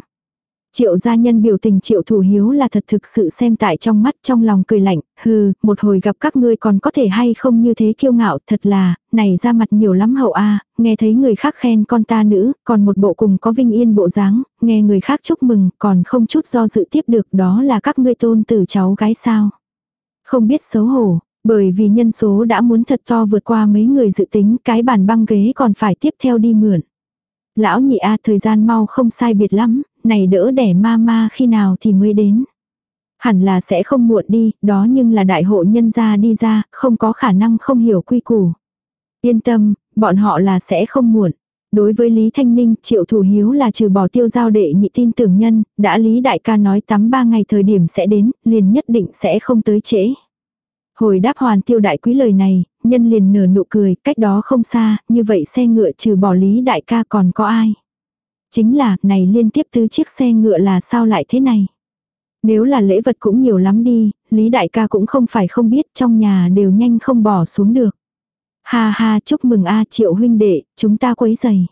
Triệu gia nhân biểu tình triệu thủ hiếu là thật thực sự xem tại trong mắt trong lòng cười lạnh, hừ, một hồi gặp các ngươi còn có thể hay không như thế kiêu ngạo, thật là, này ra mặt nhiều lắm hậu a nghe thấy người khác khen con ta nữ, còn một bộ cùng có vinh yên bộ dáng, nghe người khác chúc mừng, còn không chút do dự tiếp được đó là các ngươi tôn tử cháu gái sao. Không biết xấu hổ, bởi vì nhân số đã muốn thật to vượt qua mấy người dự tính, cái bàn băng ghế còn phải tiếp theo đi mượn. Lão nhị a thời gian mau không sai biệt lắm, này đỡ đẻ ma ma khi nào thì mới đến. Hẳn là sẽ không muộn đi, đó nhưng là đại hộ nhân gia đi ra, không có khả năng không hiểu quy củ. Yên tâm, bọn họ là sẽ không muộn. Đối với Lý Thanh Ninh, triệu thủ hiếu là trừ bỏ tiêu giao đệ nhị tin tưởng nhân, đã Lý Đại ca nói tắm ba ngày thời điểm sẽ đến, liền nhất định sẽ không tới trễ. Hồi đáp hoàn tiêu đại quý lời này, nhân liền nở nụ cười, cách đó không xa, như vậy xe ngựa trừ bỏ Lý Đại ca còn có ai. Chính là, này liên tiếp tứ chiếc xe ngựa là sao lại thế này. Nếu là lễ vật cũng nhiều lắm đi, Lý Đại ca cũng không phải không biết trong nhà đều nhanh không bỏ xuống được. Ha ha chúc mừng a triệu huynh đệ, chúng ta quấy giày.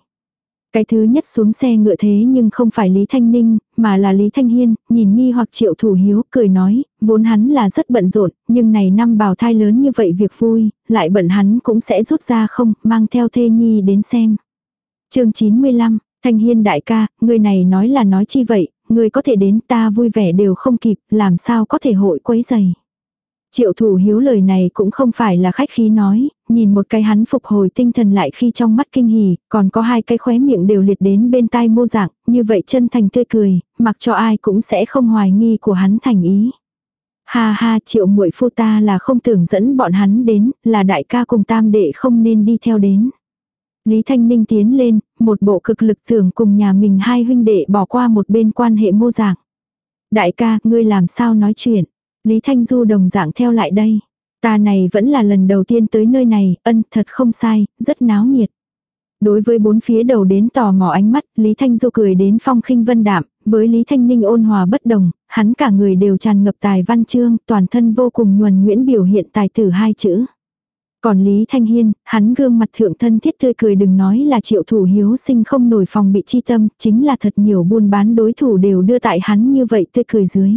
Cái thứ nhất xuống xe ngựa thế nhưng không phải Lý Thanh Ninh, mà là Lý Thanh Hiên, nhìn nghi hoặc triệu thủ hiếu, cười nói, vốn hắn là rất bận rộn, nhưng này năm bào thai lớn như vậy việc vui, lại bận hắn cũng sẽ rút ra không, mang theo thê nhi đến xem. chương 95, Thanh Hiên đại ca, người này nói là nói chi vậy, người có thể đến ta vui vẻ đều không kịp, làm sao có thể hội quấy giày. Triệu thủ hiếu lời này cũng không phải là khách khí nói, nhìn một cái hắn phục hồi tinh thần lại khi trong mắt kinh hỉ, còn có hai cái khóe miệng đều liệt đến bên tai mô dạng, như vậy chân thành tươi cười, mặc cho ai cũng sẽ không hoài nghi của hắn thành ý. Ha ha triệu muội phu ta là không tưởng dẫn bọn hắn đến, là đại ca cùng tam đệ không nên đi theo đến. Lý Thanh Ninh tiến lên, một bộ cực lực tưởng cùng nhà mình hai huynh đệ bỏ qua một bên quan hệ mô dạng. Đại ca, ngươi làm sao nói chuyện? Lý Thanh Du đồng dạng theo lại đây. Ta này vẫn là lần đầu tiên tới nơi này, ân thật không sai, rất náo nhiệt. Đối với bốn phía đầu đến tò mò ánh mắt, Lý Thanh Du cười đến phong khinh vân đạm, với Lý Thanh Ninh ôn hòa bất đồng, hắn cả người đều tràn ngập tài văn chương, toàn thân vô cùng nhuần nguyễn biểu hiện tài tử hai chữ. Còn Lý Thanh Hiên, hắn gương mặt thượng thân thiết tươi cười đừng nói là triệu thủ hiếu sinh không nổi phòng bị chi tâm, chính là thật nhiều buôn bán đối thủ đều đưa tại hắn như vậy tươi cười dưới.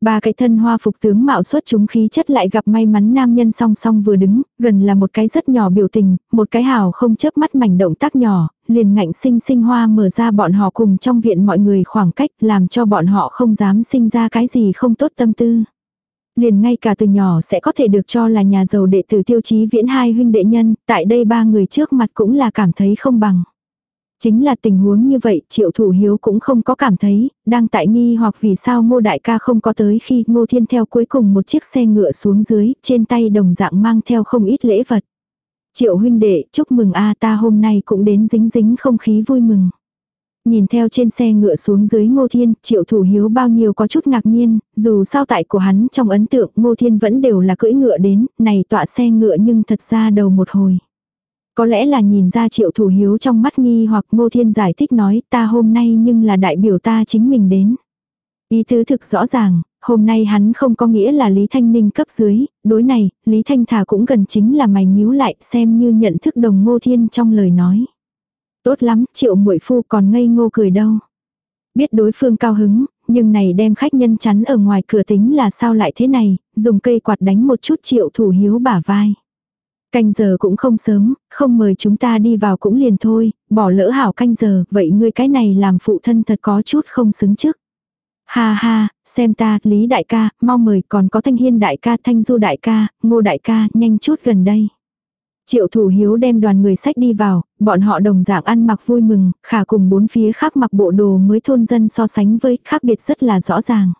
Ba cái thân hoa phục tướng mạo xuất chúng khí chất lại gặp may mắn nam nhân song song vừa đứng, gần là một cái rất nhỏ biểu tình, một cái hào không chớp mắt mảnh động tác nhỏ, liền ngạnh sinh sinh hoa mở ra bọn họ cùng trong viện mọi người khoảng cách làm cho bọn họ không dám sinh ra cái gì không tốt tâm tư. Liền ngay cả từ nhỏ sẽ có thể được cho là nhà giàu đệ tử tiêu chí viễn hai huynh đệ nhân, tại đây ba người trước mặt cũng là cảm thấy không bằng. Chính là tình huống như vậy, triệu thủ hiếu cũng không có cảm thấy, đang tại nghi hoặc vì sao ngô đại ca không có tới khi ngô thiên theo cuối cùng một chiếc xe ngựa xuống dưới, trên tay đồng dạng mang theo không ít lễ vật. Triệu huynh đệ, chúc mừng a ta hôm nay cũng đến dính dính không khí vui mừng. Nhìn theo trên xe ngựa xuống dưới ngô thiên, triệu thủ hiếu bao nhiêu có chút ngạc nhiên, dù sao tại của hắn trong ấn tượng ngô thiên vẫn đều là cưỡi ngựa đến, này tọa xe ngựa nhưng thật ra đầu một hồi. Có lẽ là nhìn ra triệu thủ hiếu trong mắt nghi hoặc ngô thiên giải thích nói ta hôm nay nhưng là đại biểu ta chính mình đến. Ý tứ thực rõ ràng, hôm nay hắn không có nghĩa là Lý Thanh Ninh cấp dưới, đối này, Lý Thanh Thà cũng gần chính là mày nhíu lại xem như nhận thức đồng ngô thiên trong lời nói. Tốt lắm, triệu muội phu còn ngây ngô cười đâu. Biết đối phương cao hứng, nhưng này đem khách nhân chắn ở ngoài cửa tính là sao lại thế này, dùng cây quạt đánh một chút triệu thủ hiếu bả vai. Canh giờ cũng không sớm, không mời chúng ta đi vào cũng liền thôi, bỏ lỡ hảo canh giờ, vậy ngươi cái này làm phụ thân thật có chút không xứng trước. Ha ha, xem ta, Lý đại ca, mau mời còn có Thanh Hiên đại ca, Thanh Du đại ca, Ngô đại ca, nhanh chút gần đây. Triệu thủ hiếu đem đoàn người sách đi vào, bọn họ đồng dạng ăn mặc vui mừng, khả cùng bốn phía khác mặc bộ đồ mới thôn dân so sánh với khác biệt rất là rõ ràng.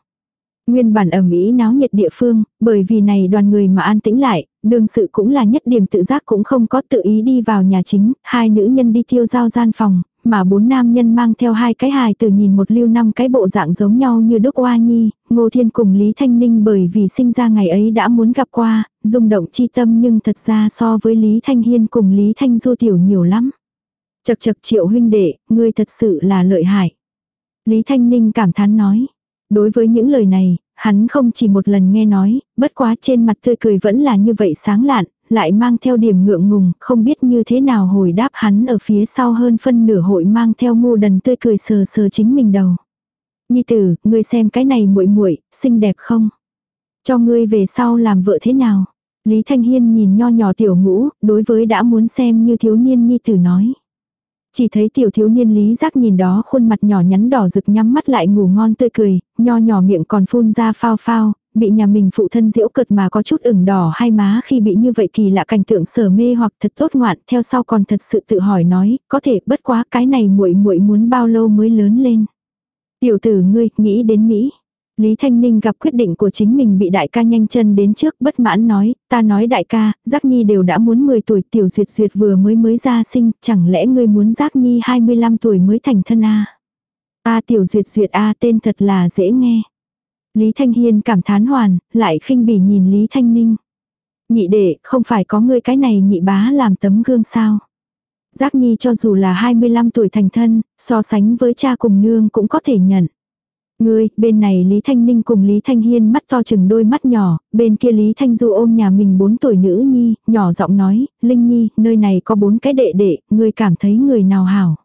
Nguyên bản ẩm ý náo nhiệt địa phương, bởi vì này đoàn người mà an tĩnh lại, đương sự cũng là nhất điểm tự giác cũng không có tự ý đi vào nhà chính, hai nữ nhân đi tiêu giao gian phòng, mà bốn nam nhân mang theo hai cái hài từ nhìn một lưu năm cái bộ dạng giống nhau như Đức Oa Nhi, Ngô Thiên cùng Lý Thanh Ninh bởi vì sinh ra ngày ấy đã muốn gặp qua, rung động chi tâm nhưng thật ra so với Lý Thanh Hiên cùng Lý Thanh Du tiểu nhiều lắm. Chật chật triệu huynh đệ, ngươi thật sự là lợi hại. Lý Thanh Ninh cảm thán nói. Đối với những lời này, hắn không chỉ một lần nghe nói, bất quá trên mặt tươi cười vẫn là như vậy sáng lạn, lại mang theo điểm ngượng ngùng, không biết như thế nào hồi đáp hắn ở phía sau hơn phân nửa hội mang theo ngu đần tươi cười sờ sờ chính mình đầu. Nhi tử, ngươi xem cái này muội muội, xinh đẹp không? Cho ngươi về sau làm vợ thế nào? Lý Thanh Hiên nhìn nho nhỏ tiểu ngũ, đối với đã muốn xem như thiếu niên nhi tử nói. Chỉ thấy tiểu thiếu niên lý giác nhìn đó khuôn mặt nhỏ nhắn đỏ rực nhắm mắt lại ngủ ngon tươi cười, nho nhỏ miệng còn phun ra phao phao, bị nhà mình phụ thân diễu cợt mà có chút ửng đỏ hai má khi bị như vậy kỳ lạ cảnh tượng sở mê hoặc thật tốt ngoạn, theo sau còn thật sự tự hỏi nói, có thể bất quá cái này muội muội muốn bao lâu mới lớn lên. Tiểu tử ngươi, nghĩ đến Mỹ. Lý Thanh Ninh gặp quyết định của chính mình bị đại ca nhanh chân đến trước bất mãn nói, ta nói đại ca, Giác Nhi đều đã muốn 10 tuổi tiểu duyệt duyệt vừa mới mới ra sinh, chẳng lẽ ngươi muốn Giác Nhi 25 tuổi mới thành thân a A tiểu duyệt duyệt a tên thật là dễ nghe. Lý Thanh Hiên cảm thán hoàn, lại khinh bỉ nhìn Lý Thanh Ninh. Nhị đệ, không phải có ngươi cái này nhị bá làm tấm gương sao. Giác Nhi cho dù là 25 tuổi thành thân, so sánh với cha cùng nương cũng có thể nhận. Ngươi, bên này Lý Thanh Ninh cùng Lý Thanh Hiên mắt to chừng đôi mắt nhỏ, bên kia Lý Thanh Du ôm nhà mình 4 tuổi nữ nhi, nhỏ giọng nói, Linh Nhi, nơi này có bốn cái đệ đệ, ngươi cảm thấy người nào hảo.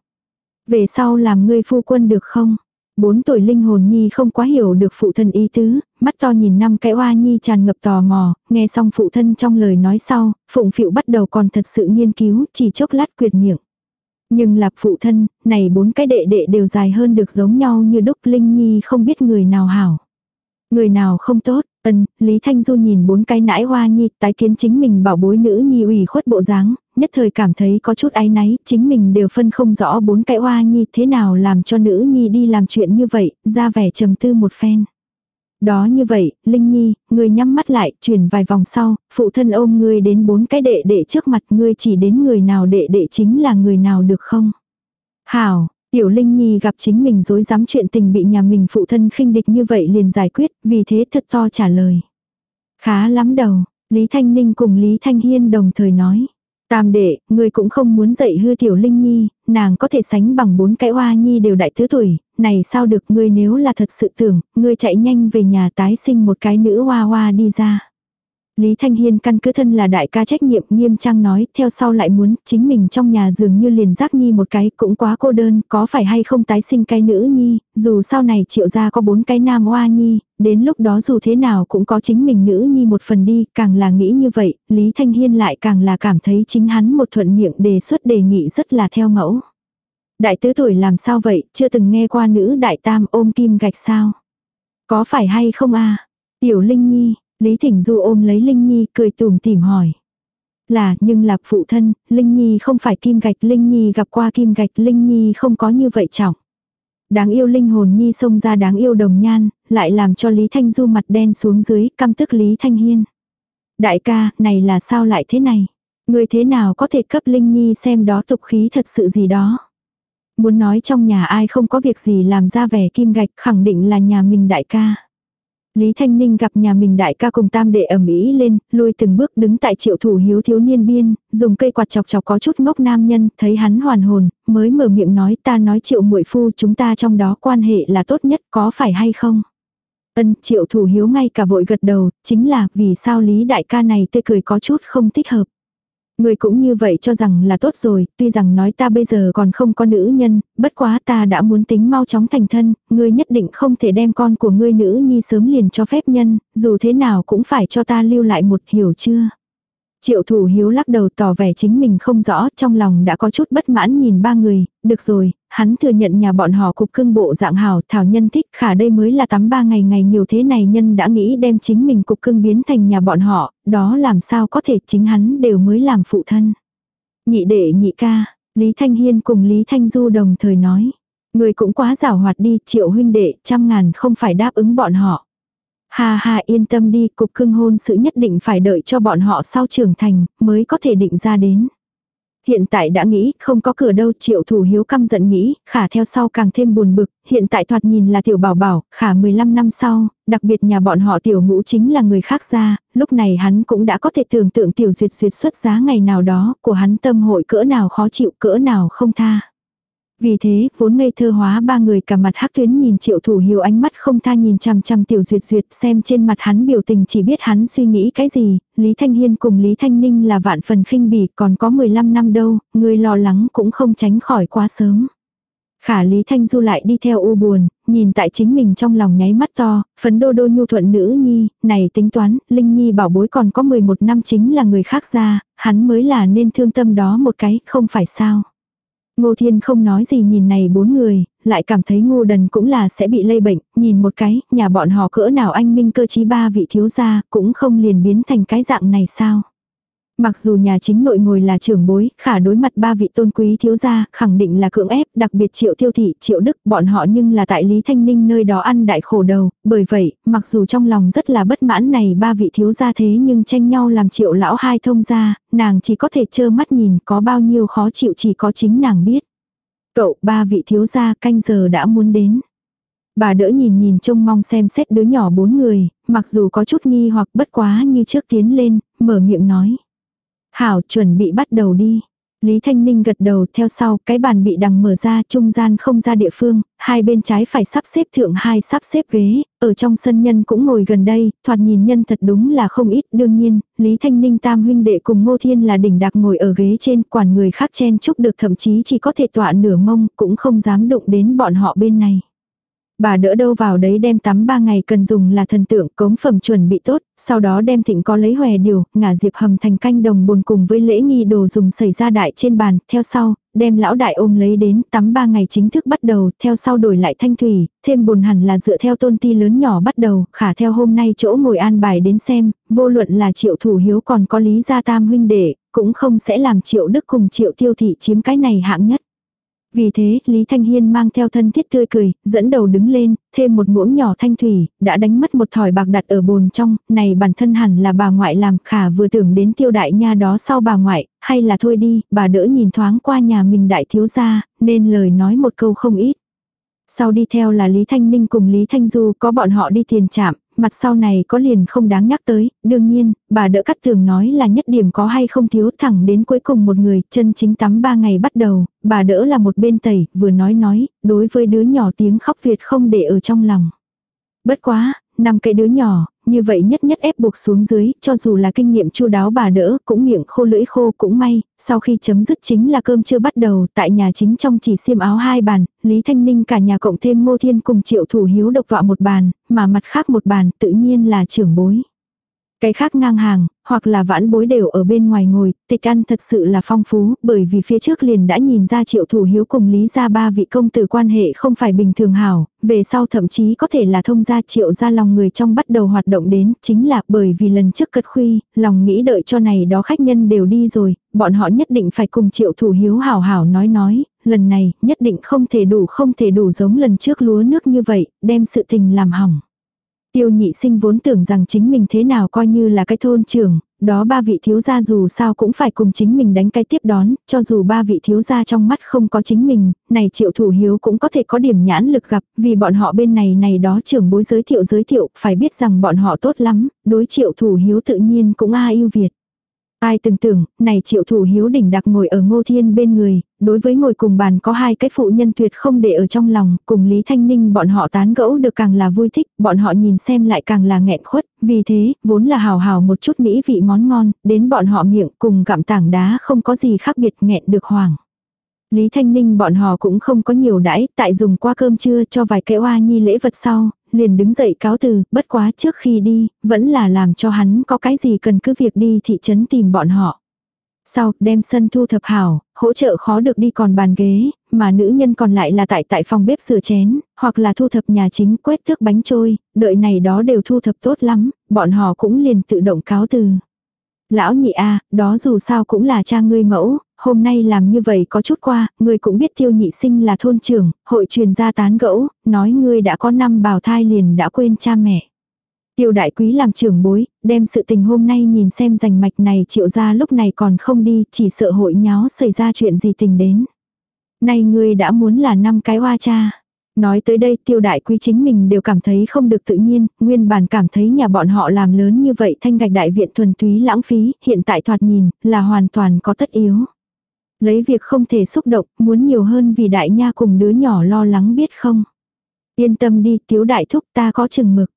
Về sau làm ngươi phu quân được không? Bốn tuổi linh hồn nhi không quá hiểu được phụ thân ý tứ, mắt to nhìn năm cái oa nhi tràn ngập tò mò, nghe xong phụ thân trong lời nói sau, phụng phịu bắt đầu còn thật sự nghiên cứu, chỉ chốc lát quyệt miệng. Nhưng lạp phụ thân, này bốn cái đệ đệ đều dài hơn được giống nhau như đúc linh nhi không biết người nào hảo. Người nào không tốt, ân, Lý Thanh Du nhìn bốn cái nãi hoa nhi tái kiến chính mình bảo bối nữ nhi ủy khuất bộ dáng, nhất thời cảm thấy có chút áy náy, chính mình đều phân không rõ bốn cái hoa nhi thế nào làm cho nữ nhi đi làm chuyện như vậy, ra vẻ trầm tư một phen. Đó như vậy, Linh Nhi, người nhắm mắt lại, chuyển vài vòng sau, phụ thân ôm ngươi đến bốn cái đệ đệ trước mặt ngươi chỉ đến người nào đệ đệ chính là người nào được không? Hảo, Tiểu Linh Nhi gặp chính mình dối dám chuyện tình bị nhà mình phụ thân khinh địch như vậy liền giải quyết, vì thế thật to trả lời. Khá lắm đầu, Lý Thanh Ninh cùng Lý Thanh Hiên đồng thời nói. Tam đệ, ngươi cũng không muốn dạy hư tiểu Linh Nhi, nàng có thể sánh bằng bốn cái hoa nhi đều đại tứ tuổi, này sao được ngươi nếu là thật sự tưởng, ngươi chạy nhanh về nhà tái sinh một cái nữ hoa hoa đi ra. Lý Thanh Hiên căn cứ thân là đại ca trách nhiệm nghiêm trang nói, theo sau lại muốn, chính mình trong nhà dường như liền giác nhi một cái cũng quá cô đơn, có phải hay không tái sinh cái nữ nhi, dù sau này triệu ra có bốn cái nam hoa nhi, đến lúc đó dù thế nào cũng có chính mình nữ nhi một phần đi, càng là nghĩ như vậy, Lý Thanh Hiên lại càng là cảm thấy chính hắn một thuận miệng đề xuất đề nghị rất là theo mẫu. Đại tứ tuổi làm sao vậy, chưa từng nghe qua nữ đại tam ôm kim gạch sao? Có phải hay không a Tiểu Linh Nhi, Lý Thỉnh Du ôm lấy Linh Nhi cười tùm tìm hỏi. Là, nhưng là phụ thân, Linh Nhi không phải kim gạch, Linh Nhi gặp qua kim gạch, Linh Nhi không có như vậy trọng. Đáng yêu linh hồn Nhi xông ra đáng yêu đồng nhan, lại làm cho Lý Thanh Du mặt đen xuống dưới, căm tức Lý Thanh Hiên. Đại ca, này là sao lại thế này? Người thế nào có thể cấp Linh Nhi xem đó tục khí thật sự gì đó? Muốn nói trong nhà ai không có việc gì làm ra vẻ kim gạch khẳng định là nhà mình đại ca. Lý Thanh Ninh gặp nhà mình đại ca cùng tam đệ ẩm ý lên, lui từng bước đứng tại triệu thủ hiếu thiếu niên biên, dùng cây quạt chọc chọc có chút ngốc nam nhân, thấy hắn hoàn hồn, mới mở miệng nói ta nói triệu muội phu chúng ta trong đó quan hệ là tốt nhất có phải hay không. Ân triệu thủ hiếu ngay cả vội gật đầu, chính là vì sao Lý đại ca này tươi cười có chút không thích hợp. Người cũng như vậy cho rằng là tốt rồi, tuy rằng nói ta bây giờ còn không có nữ nhân, bất quá ta đã muốn tính mau chóng thành thân, ngươi nhất định không thể đem con của ngươi nữ nhi sớm liền cho phép nhân, dù thế nào cũng phải cho ta lưu lại một hiểu chưa. Triệu thủ hiếu lắc đầu tỏ vẻ chính mình không rõ, trong lòng đã có chút bất mãn nhìn ba người, được rồi, hắn thừa nhận nhà bọn họ cục cưng bộ dạng hảo, thảo nhân thích, khả đây mới là tắm ba ngày ngày nhiều thế này nhân đã nghĩ đem chính mình cục cưng biến thành nhà bọn họ, đó làm sao có thể chính hắn đều mới làm phụ thân. Nhị đệ nhị ca, Lý Thanh Hiên cùng Lý Thanh Du đồng thời nói, người cũng quá giảo hoạt đi, triệu huynh đệ, trăm ngàn không phải đáp ứng bọn họ. Ha ha yên tâm đi, cục cưng hôn sự nhất định phải đợi cho bọn họ sau trưởng thành, mới có thể định ra đến. Hiện tại đã nghĩ, không có cửa đâu, triệu thủ hiếu căm giận nghĩ, khả theo sau càng thêm buồn bực, hiện tại thoạt nhìn là tiểu bảo bảo, khả 15 năm sau, đặc biệt nhà bọn họ tiểu ngũ chính là người khác ra, lúc này hắn cũng đã có thể tưởng tượng tiểu duyệt duyệt xuất giá ngày nào đó, của hắn tâm hội cỡ nào khó chịu, cỡ nào không tha. Vì thế, vốn ngây thơ hóa ba người cả mặt hắc tuyến nhìn triệu thủ hiếu ánh mắt không tha nhìn chằm chằm tiểu duyệt duyệt xem trên mặt hắn biểu tình chỉ biết hắn suy nghĩ cái gì, Lý Thanh Hiên cùng Lý Thanh Ninh là vạn phần khinh bỉ còn có 15 năm đâu, người lo lắng cũng không tránh khỏi quá sớm. Khả Lý Thanh Du lại đi theo u buồn, nhìn tại chính mình trong lòng nháy mắt to, phấn đô đô nhu thuận nữ nhi, này tính toán, Linh Nhi bảo bối còn có 11 năm chính là người khác ra, hắn mới là nên thương tâm đó một cái, không phải sao. Ngô Thiên không nói gì nhìn này bốn người, lại cảm thấy ngô đần cũng là sẽ bị lây bệnh, nhìn một cái, nhà bọn họ cỡ nào anh minh cơ chí ba vị thiếu gia, cũng không liền biến thành cái dạng này sao. Mặc dù nhà chính nội ngồi là trưởng bối, khả đối mặt ba vị tôn quý thiếu gia, khẳng định là cưỡng ép, đặc biệt triệu tiêu thị, triệu đức, bọn họ nhưng là tại Lý Thanh Ninh nơi đó ăn đại khổ đầu, bởi vậy, mặc dù trong lòng rất là bất mãn này ba vị thiếu gia thế nhưng tranh nhau làm triệu lão hai thông gia, nàng chỉ có thể trơ mắt nhìn có bao nhiêu khó chịu chỉ có chính nàng biết. Cậu, ba vị thiếu gia canh giờ đã muốn đến. Bà đỡ nhìn nhìn trông mong xem xét đứa nhỏ bốn người, mặc dù có chút nghi hoặc bất quá như trước tiến lên, mở miệng nói. Hảo chuẩn bị bắt đầu đi. Lý Thanh Ninh gật đầu theo sau, cái bàn bị đằng mở ra, trung gian không ra địa phương, hai bên trái phải sắp xếp thượng hai sắp xếp ghế, ở trong sân nhân cũng ngồi gần đây, thoạt nhìn nhân thật đúng là không ít, đương nhiên, Lý Thanh Ninh tam huynh đệ cùng Ngô Thiên là đỉnh đặc ngồi ở ghế trên, quản người khác chen chúc được thậm chí chỉ có thể tọa nửa mông, cũng không dám đụng đến bọn họ bên này. Bà đỡ đâu vào đấy đem tắm ba ngày cần dùng là thần tượng cống phẩm chuẩn bị tốt, sau đó đem thịnh có lấy hòe điều, ngả diệp hầm thành canh đồng bồn cùng với lễ nghi đồ dùng xảy ra đại trên bàn, theo sau, đem lão đại ôm lấy đến tắm ba ngày chính thức bắt đầu, theo sau đổi lại thanh thủy, thêm bồn hẳn là dựa theo tôn ti lớn nhỏ bắt đầu, khả theo hôm nay chỗ ngồi an bài đến xem, vô luận là triệu thủ hiếu còn có lý gia tam huynh đệ, cũng không sẽ làm triệu đức cùng triệu tiêu thị chiếm cái này hạng nhất. Vì thế, Lý Thanh Hiên mang theo thân thiết tươi cười, dẫn đầu đứng lên, thêm một muỗng nhỏ thanh thủy, đã đánh mất một thỏi bạc đặt ở bồn trong, này bản thân hẳn là bà ngoại làm, khả vừa tưởng đến tiêu đại nha đó sau bà ngoại, hay là thôi đi, bà đỡ nhìn thoáng qua nhà mình đại thiếu gia, nên lời nói một câu không ít. Sau đi theo là Lý Thanh Ninh cùng Lý Thanh Du có bọn họ đi tiền chạm, mặt sau này có liền không đáng nhắc tới, đương nhiên, bà đỡ cắt thường nói là nhất điểm có hay không thiếu thẳng đến cuối cùng một người, chân chính tắm ba ngày bắt đầu, bà đỡ là một bên tẩy, vừa nói nói, đối với đứa nhỏ tiếng khóc Việt không để ở trong lòng. Bất quá, năm cái đứa nhỏ, như vậy nhất nhất ép buộc xuống dưới, cho dù là kinh nghiệm chu đáo bà đỡ, cũng miệng khô lưỡi khô cũng may, sau khi chấm dứt chính là cơm chưa bắt đầu, tại nhà chính trong chỉ xiêm áo hai bàn, Lý Thanh Ninh cả nhà cộng thêm Ngô Thiên cùng Triệu Thủ Hiếu độc vọa một bàn, mà mặt khác một bàn tự nhiên là trưởng bối. Cái khác ngang hàng, hoặc là vãn bối đều ở bên ngoài ngồi, tịch ăn thật sự là phong phú, bởi vì phía trước liền đã nhìn ra triệu thủ hiếu cùng lý ra ba vị công tử quan hệ không phải bình thường hảo, về sau thậm chí có thể là thông gia triệu ra lòng người trong bắt đầu hoạt động đến, chính là bởi vì lần trước cất khuy, lòng nghĩ đợi cho này đó khách nhân đều đi rồi, bọn họ nhất định phải cùng triệu thủ hiếu hảo hảo nói nói, lần này nhất định không thể đủ không thể đủ giống lần trước lúa nước như vậy, đem sự tình làm hỏng. Tiêu nhị sinh vốn tưởng rằng chính mình thế nào coi như là cái thôn trưởng, đó ba vị thiếu gia dù sao cũng phải cùng chính mình đánh cái tiếp đón, cho dù ba vị thiếu gia trong mắt không có chính mình, này triệu thủ hiếu cũng có thể có điểm nhãn lực gặp, vì bọn họ bên này này đó trưởng bối giới thiệu giới thiệu, phải biết rằng bọn họ tốt lắm, đối triệu thủ hiếu tự nhiên cũng a yêu Việt. Ai từng tưởng, này triệu thủ hiếu đỉnh đặc ngồi ở ngô thiên bên người, đối với ngồi cùng bàn có hai cái phụ nhân tuyệt không để ở trong lòng, cùng Lý Thanh Ninh bọn họ tán gẫu được càng là vui thích, bọn họ nhìn xem lại càng là nghẹn khuất, vì thế, vốn là hào hào một chút mỹ vị món ngon, đến bọn họ miệng cùng gặm tảng đá không có gì khác biệt nghẹn được hoàng. Lý Thanh Ninh bọn họ cũng không có nhiều đãi, tại dùng qua cơm trưa cho vài cái oa nhi lễ vật sau, liền đứng dậy cáo từ, bất quá trước khi đi, vẫn là làm cho hắn có cái gì cần cứ việc đi thị trấn tìm bọn họ. Sau, đem sân thu thập hảo, hỗ trợ khó được đi còn bàn ghế, mà nữ nhân còn lại là tại tại phòng bếp rửa chén, hoặc là thu thập nhà chính quét thước bánh trôi, đợi này đó đều thu thập tốt lắm, bọn họ cũng liền tự động cáo từ. Lão nhị a đó dù sao cũng là cha ngươi mẫu, hôm nay làm như vậy có chút qua, ngươi cũng biết tiêu nhị sinh là thôn trưởng, hội truyền gia tán gẫu, nói ngươi đã có năm bào thai liền đã quên cha mẹ. Tiêu đại quý làm trưởng bối, đem sự tình hôm nay nhìn xem rành mạch này triệu ra lúc này còn không đi, chỉ sợ hội nháo xảy ra chuyện gì tình đến. Nay ngươi đã muốn là năm cái hoa cha. Nói tới đây tiêu đại quý chính mình đều cảm thấy không được tự nhiên, nguyên bản cảm thấy nhà bọn họ làm lớn như vậy thanh gạch đại viện thuần túy lãng phí, hiện tại thoạt nhìn là hoàn toàn có tất yếu. Lấy việc không thể xúc động, muốn nhiều hơn vì đại nha cùng đứa nhỏ lo lắng biết không. Yên tâm đi, tiếu đại thúc ta có chừng mực.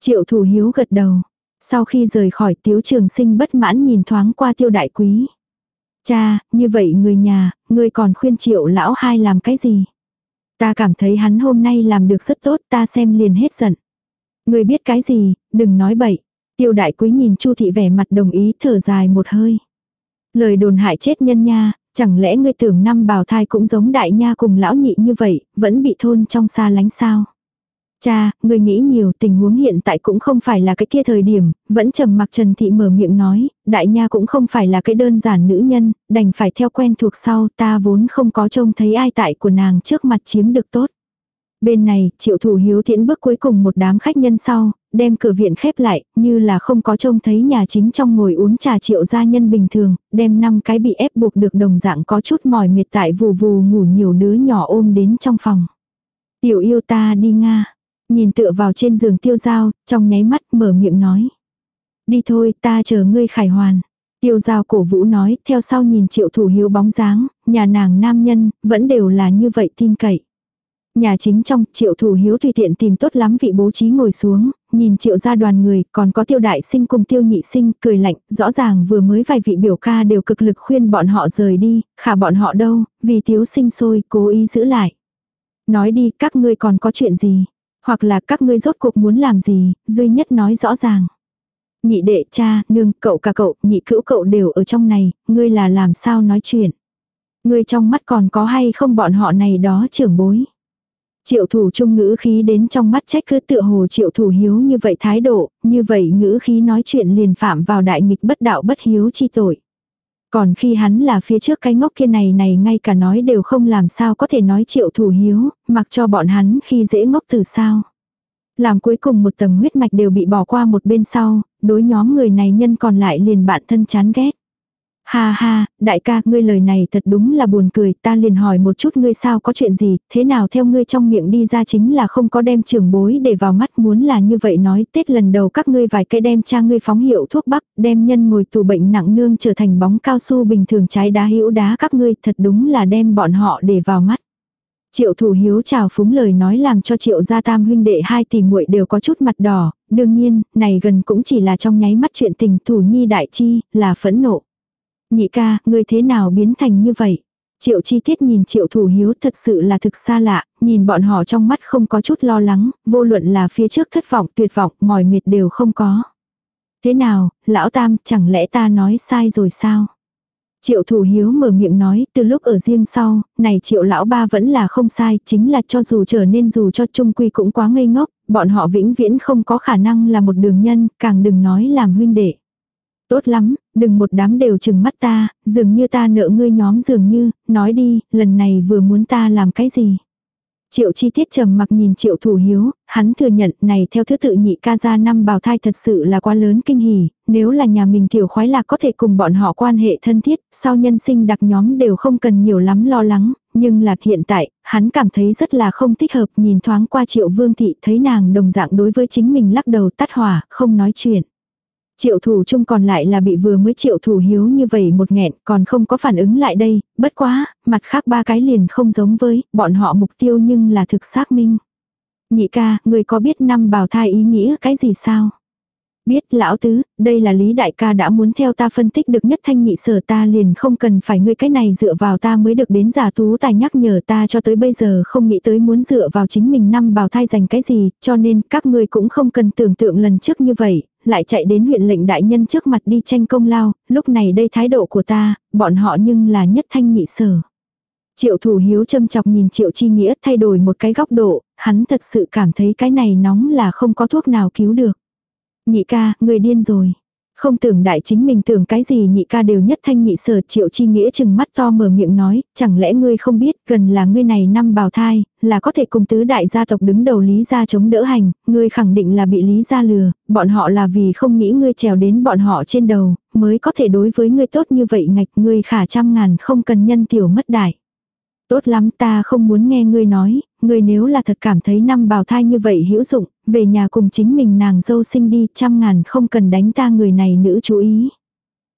Triệu thủ hiếu gật đầu. Sau khi rời khỏi tiếu trường sinh bất mãn nhìn thoáng qua tiêu đại quý. Cha, như vậy người nhà, người còn khuyên triệu lão hai làm cái gì? Ta cảm thấy hắn hôm nay làm được rất tốt ta xem liền hết giận. Người biết cái gì, đừng nói bậy. Tiêu đại quý nhìn chu thị vẻ mặt đồng ý thở dài một hơi. Lời đồn hại chết nhân nha, chẳng lẽ ngươi tưởng năm bào thai cũng giống đại nha cùng lão nhị như vậy, vẫn bị thôn trong xa lánh sao? Cha, người nghĩ nhiều tình huống hiện tại cũng không phải là cái kia thời điểm, vẫn trầm mặc Trần Thị mở miệng nói, đại nha cũng không phải là cái đơn giản nữ nhân, đành phải theo quen thuộc sau ta vốn không có trông thấy ai tại của nàng trước mặt chiếm được tốt. Bên này, triệu thủ hiếu tiễn bước cuối cùng một đám khách nhân sau, đem cửa viện khép lại, như là không có trông thấy nhà chính trong ngồi uống trà triệu gia nhân bình thường, đem năm cái bị ép buộc được đồng dạng có chút mỏi mệt tại vù vù ngủ nhiều đứa nhỏ ôm đến trong phòng. Tiểu yêu ta đi Nga. Nhìn tựa vào trên giường tiêu dao trong nháy mắt mở miệng nói. Đi thôi, ta chờ ngươi khải hoàn. Tiêu giao cổ vũ nói, theo sau nhìn triệu thủ hiếu bóng dáng, nhà nàng nam nhân, vẫn đều là như vậy tin cậy. Nhà chính trong, triệu thủ hiếu tùy tiện tìm tốt lắm vị bố trí ngồi xuống, nhìn triệu gia đoàn người, còn có tiêu đại sinh cùng tiêu nhị sinh, cười lạnh, rõ ràng vừa mới vài vị biểu ca đều cực lực khuyên bọn họ rời đi, khả bọn họ đâu, vì tiếu sinh sôi, cố ý giữ lại. Nói đi, các ngươi còn có chuyện gì? Hoặc là các ngươi rốt cuộc muốn làm gì, duy nhất nói rõ ràng. Nhị đệ cha, nương, cậu cả cậu, nhị cữu cậu đều ở trong này, ngươi là làm sao nói chuyện. Ngươi trong mắt còn có hay không bọn họ này đó trưởng bối. Triệu thủ trung ngữ khí đến trong mắt trách cứ tựa hồ triệu thủ hiếu như vậy thái độ, như vậy ngữ khí nói chuyện liền phạm vào đại nghịch bất đạo bất hiếu chi tội. Còn khi hắn là phía trước cái ngốc kia này này ngay cả nói đều không làm sao có thể nói triệu thủ hiếu, mặc cho bọn hắn khi dễ ngốc từ sao. Làm cuối cùng một tầng huyết mạch đều bị bỏ qua một bên sau, đối nhóm người này nhân còn lại liền bạn thân chán ghét. Ha ha, đại ca, ngươi lời này thật đúng là buồn cười, ta liền hỏi một chút ngươi sao có chuyện gì, thế nào theo ngươi trong miệng đi ra chính là không có đem trưởng bối để vào mắt muốn là như vậy nói, Tết lần đầu các ngươi vài cây đem cha ngươi phóng hiệu thuốc bắc, đem nhân ngồi tù bệnh nặng nương trở thành bóng cao su bình thường trái đá hữu đá các ngươi thật đúng là đem bọn họ để vào mắt. Triệu thủ hiếu chào phúng lời nói làm cho triệu gia tam huynh đệ hai tỷ muội đều có chút mặt đỏ, đương nhiên, này gần cũng chỉ là trong nháy mắt chuyện tình thủ nhi đại chi, là phẫn nộ. Nhị ca, ngươi thế nào biến thành như vậy? Triệu chi tiết nhìn triệu thủ hiếu thật sự là thực xa lạ, nhìn bọn họ trong mắt không có chút lo lắng, vô luận là phía trước thất vọng, tuyệt vọng, mỏi mệt đều không có. Thế nào, lão tam, chẳng lẽ ta nói sai rồi sao? Triệu thủ hiếu mở miệng nói, từ lúc ở riêng sau, này triệu lão ba vẫn là không sai, chính là cho dù trở nên dù cho trung quy cũng quá ngây ngốc, bọn họ vĩnh viễn không có khả năng là một đường nhân, càng đừng nói làm huynh đệ. Tốt lắm, đừng một đám đều chừng mắt ta, dường như ta nợ ngươi nhóm dường như, nói đi, lần này vừa muốn ta làm cái gì. Triệu chi tiết trầm mặc nhìn triệu thủ hiếu, hắn thừa nhận này theo thứ tự nhị ca gia năm bào thai thật sự là quá lớn kinh hỉ, nếu là nhà mình tiểu khoái lạc có thể cùng bọn họ quan hệ thân thiết, sau nhân sinh đặc nhóm đều không cần nhiều lắm lo lắng, nhưng là hiện tại, hắn cảm thấy rất là không thích hợp nhìn thoáng qua triệu vương thị thấy nàng đồng dạng đối với chính mình lắc đầu tắt hỏa, không nói chuyện. Triệu thủ chung còn lại là bị vừa mới triệu thủ hiếu như vậy một nghẹn còn không có phản ứng lại đây, bất quá, mặt khác ba cái liền không giống với, bọn họ mục tiêu nhưng là thực xác minh. Nhị ca, người có biết năm bào thai ý nghĩa cái gì sao? Biết lão tứ, đây là lý đại ca đã muốn theo ta phân tích được nhất thanh nhị sở ta liền không cần phải ngươi cái này dựa vào ta mới được đến giả tú tài nhắc nhở ta cho tới bây giờ không nghĩ tới muốn dựa vào chính mình năm bào thai dành cái gì, cho nên các ngươi cũng không cần tưởng tượng lần trước như vậy, lại chạy đến huyện lệnh đại nhân trước mặt đi tranh công lao, lúc này đây thái độ của ta, bọn họ nhưng là nhất thanh nhị sở. Triệu thủ hiếu châm chọc nhìn triệu chi nghĩa thay đổi một cái góc độ, hắn thật sự cảm thấy cái này nóng là không có thuốc nào cứu được. Nhị ca, người điên rồi. Không tưởng đại chính mình tưởng cái gì nhị ca đều nhất thanh nhị sở triệu chi nghĩa chừng mắt to mở miệng nói, chẳng lẽ ngươi không biết gần là ngươi này năm bào thai, là có thể cùng tứ đại gia tộc đứng đầu lý gia chống đỡ hành, ngươi khẳng định là bị lý gia lừa, bọn họ là vì không nghĩ ngươi trèo đến bọn họ trên đầu, mới có thể đối với ngươi tốt như vậy ngạch ngươi khả trăm ngàn không cần nhân tiểu mất đại. Tốt lắm ta không muốn nghe ngươi nói, ngươi nếu là thật cảm thấy năm bào thai như vậy hữu dụng, về nhà cùng chính mình nàng dâu sinh đi trăm ngàn không cần đánh ta người này nữ chú ý.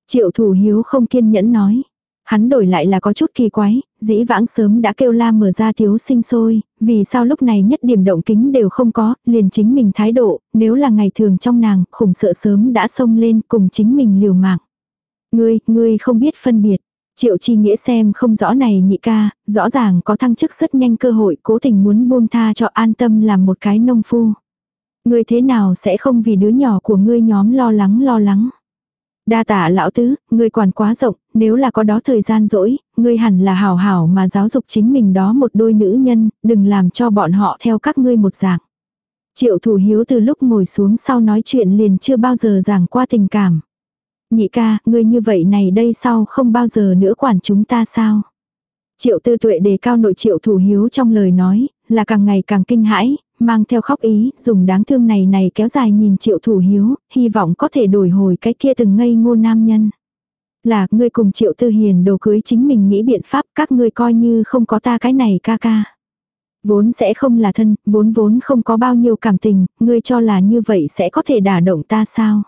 Triệu thủ hiếu không kiên nhẫn nói. Hắn đổi lại là có chút kỳ quái, dĩ vãng sớm đã kêu la mở ra thiếu sinh sôi, vì sao lúc này nhất điểm động kính đều không có, liền chính mình thái độ, nếu là ngày thường trong nàng, khủng sợ sớm đã xông lên cùng chính mình liều mạng. Ngươi, ngươi không biết phân biệt. Triệu chi nghĩa xem không rõ này nhị ca, rõ ràng có thăng chức rất nhanh cơ hội cố tình muốn buông tha cho an tâm làm một cái nông phu. Ngươi thế nào sẽ không vì đứa nhỏ của ngươi nhóm lo lắng lo lắng. Đa tạ lão tứ, ngươi quản quá rộng, nếu là có đó thời gian rỗi, ngươi hẳn là hảo hảo mà giáo dục chính mình đó một đôi nữ nhân, đừng làm cho bọn họ theo các ngươi một dạng. Triệu thủ hiếu từ lúc ngồi xuống sau nói chuyện liền chưa bao giờ giảng qua tình cảm. Nhị ca, ngươi như vậy này đây sau không bao giờ nữa quản chúng ta sao? Triệu tư tuệ đề cao nội triệu thủ hiếu trong lời nói, là càng ngày càng kinh hãi, mang theo khóc ý, dùng đáng thương này này kéo dài nhìn triệu thủ hiếu, hy vọng có thể đổi hồi cái kia từng ngây ngô nam nhân. Là, ngươi cùng triệu tư hiền đồ cưới chính mình nghĩ biện pháp các ngươi coi như không có ta cái này ca ca. Vốn sẽ không là thân, vốn vốn không có bao nhiêu cảm tình, ngươi cho là như vậy sẽ có thể đả động ta sao?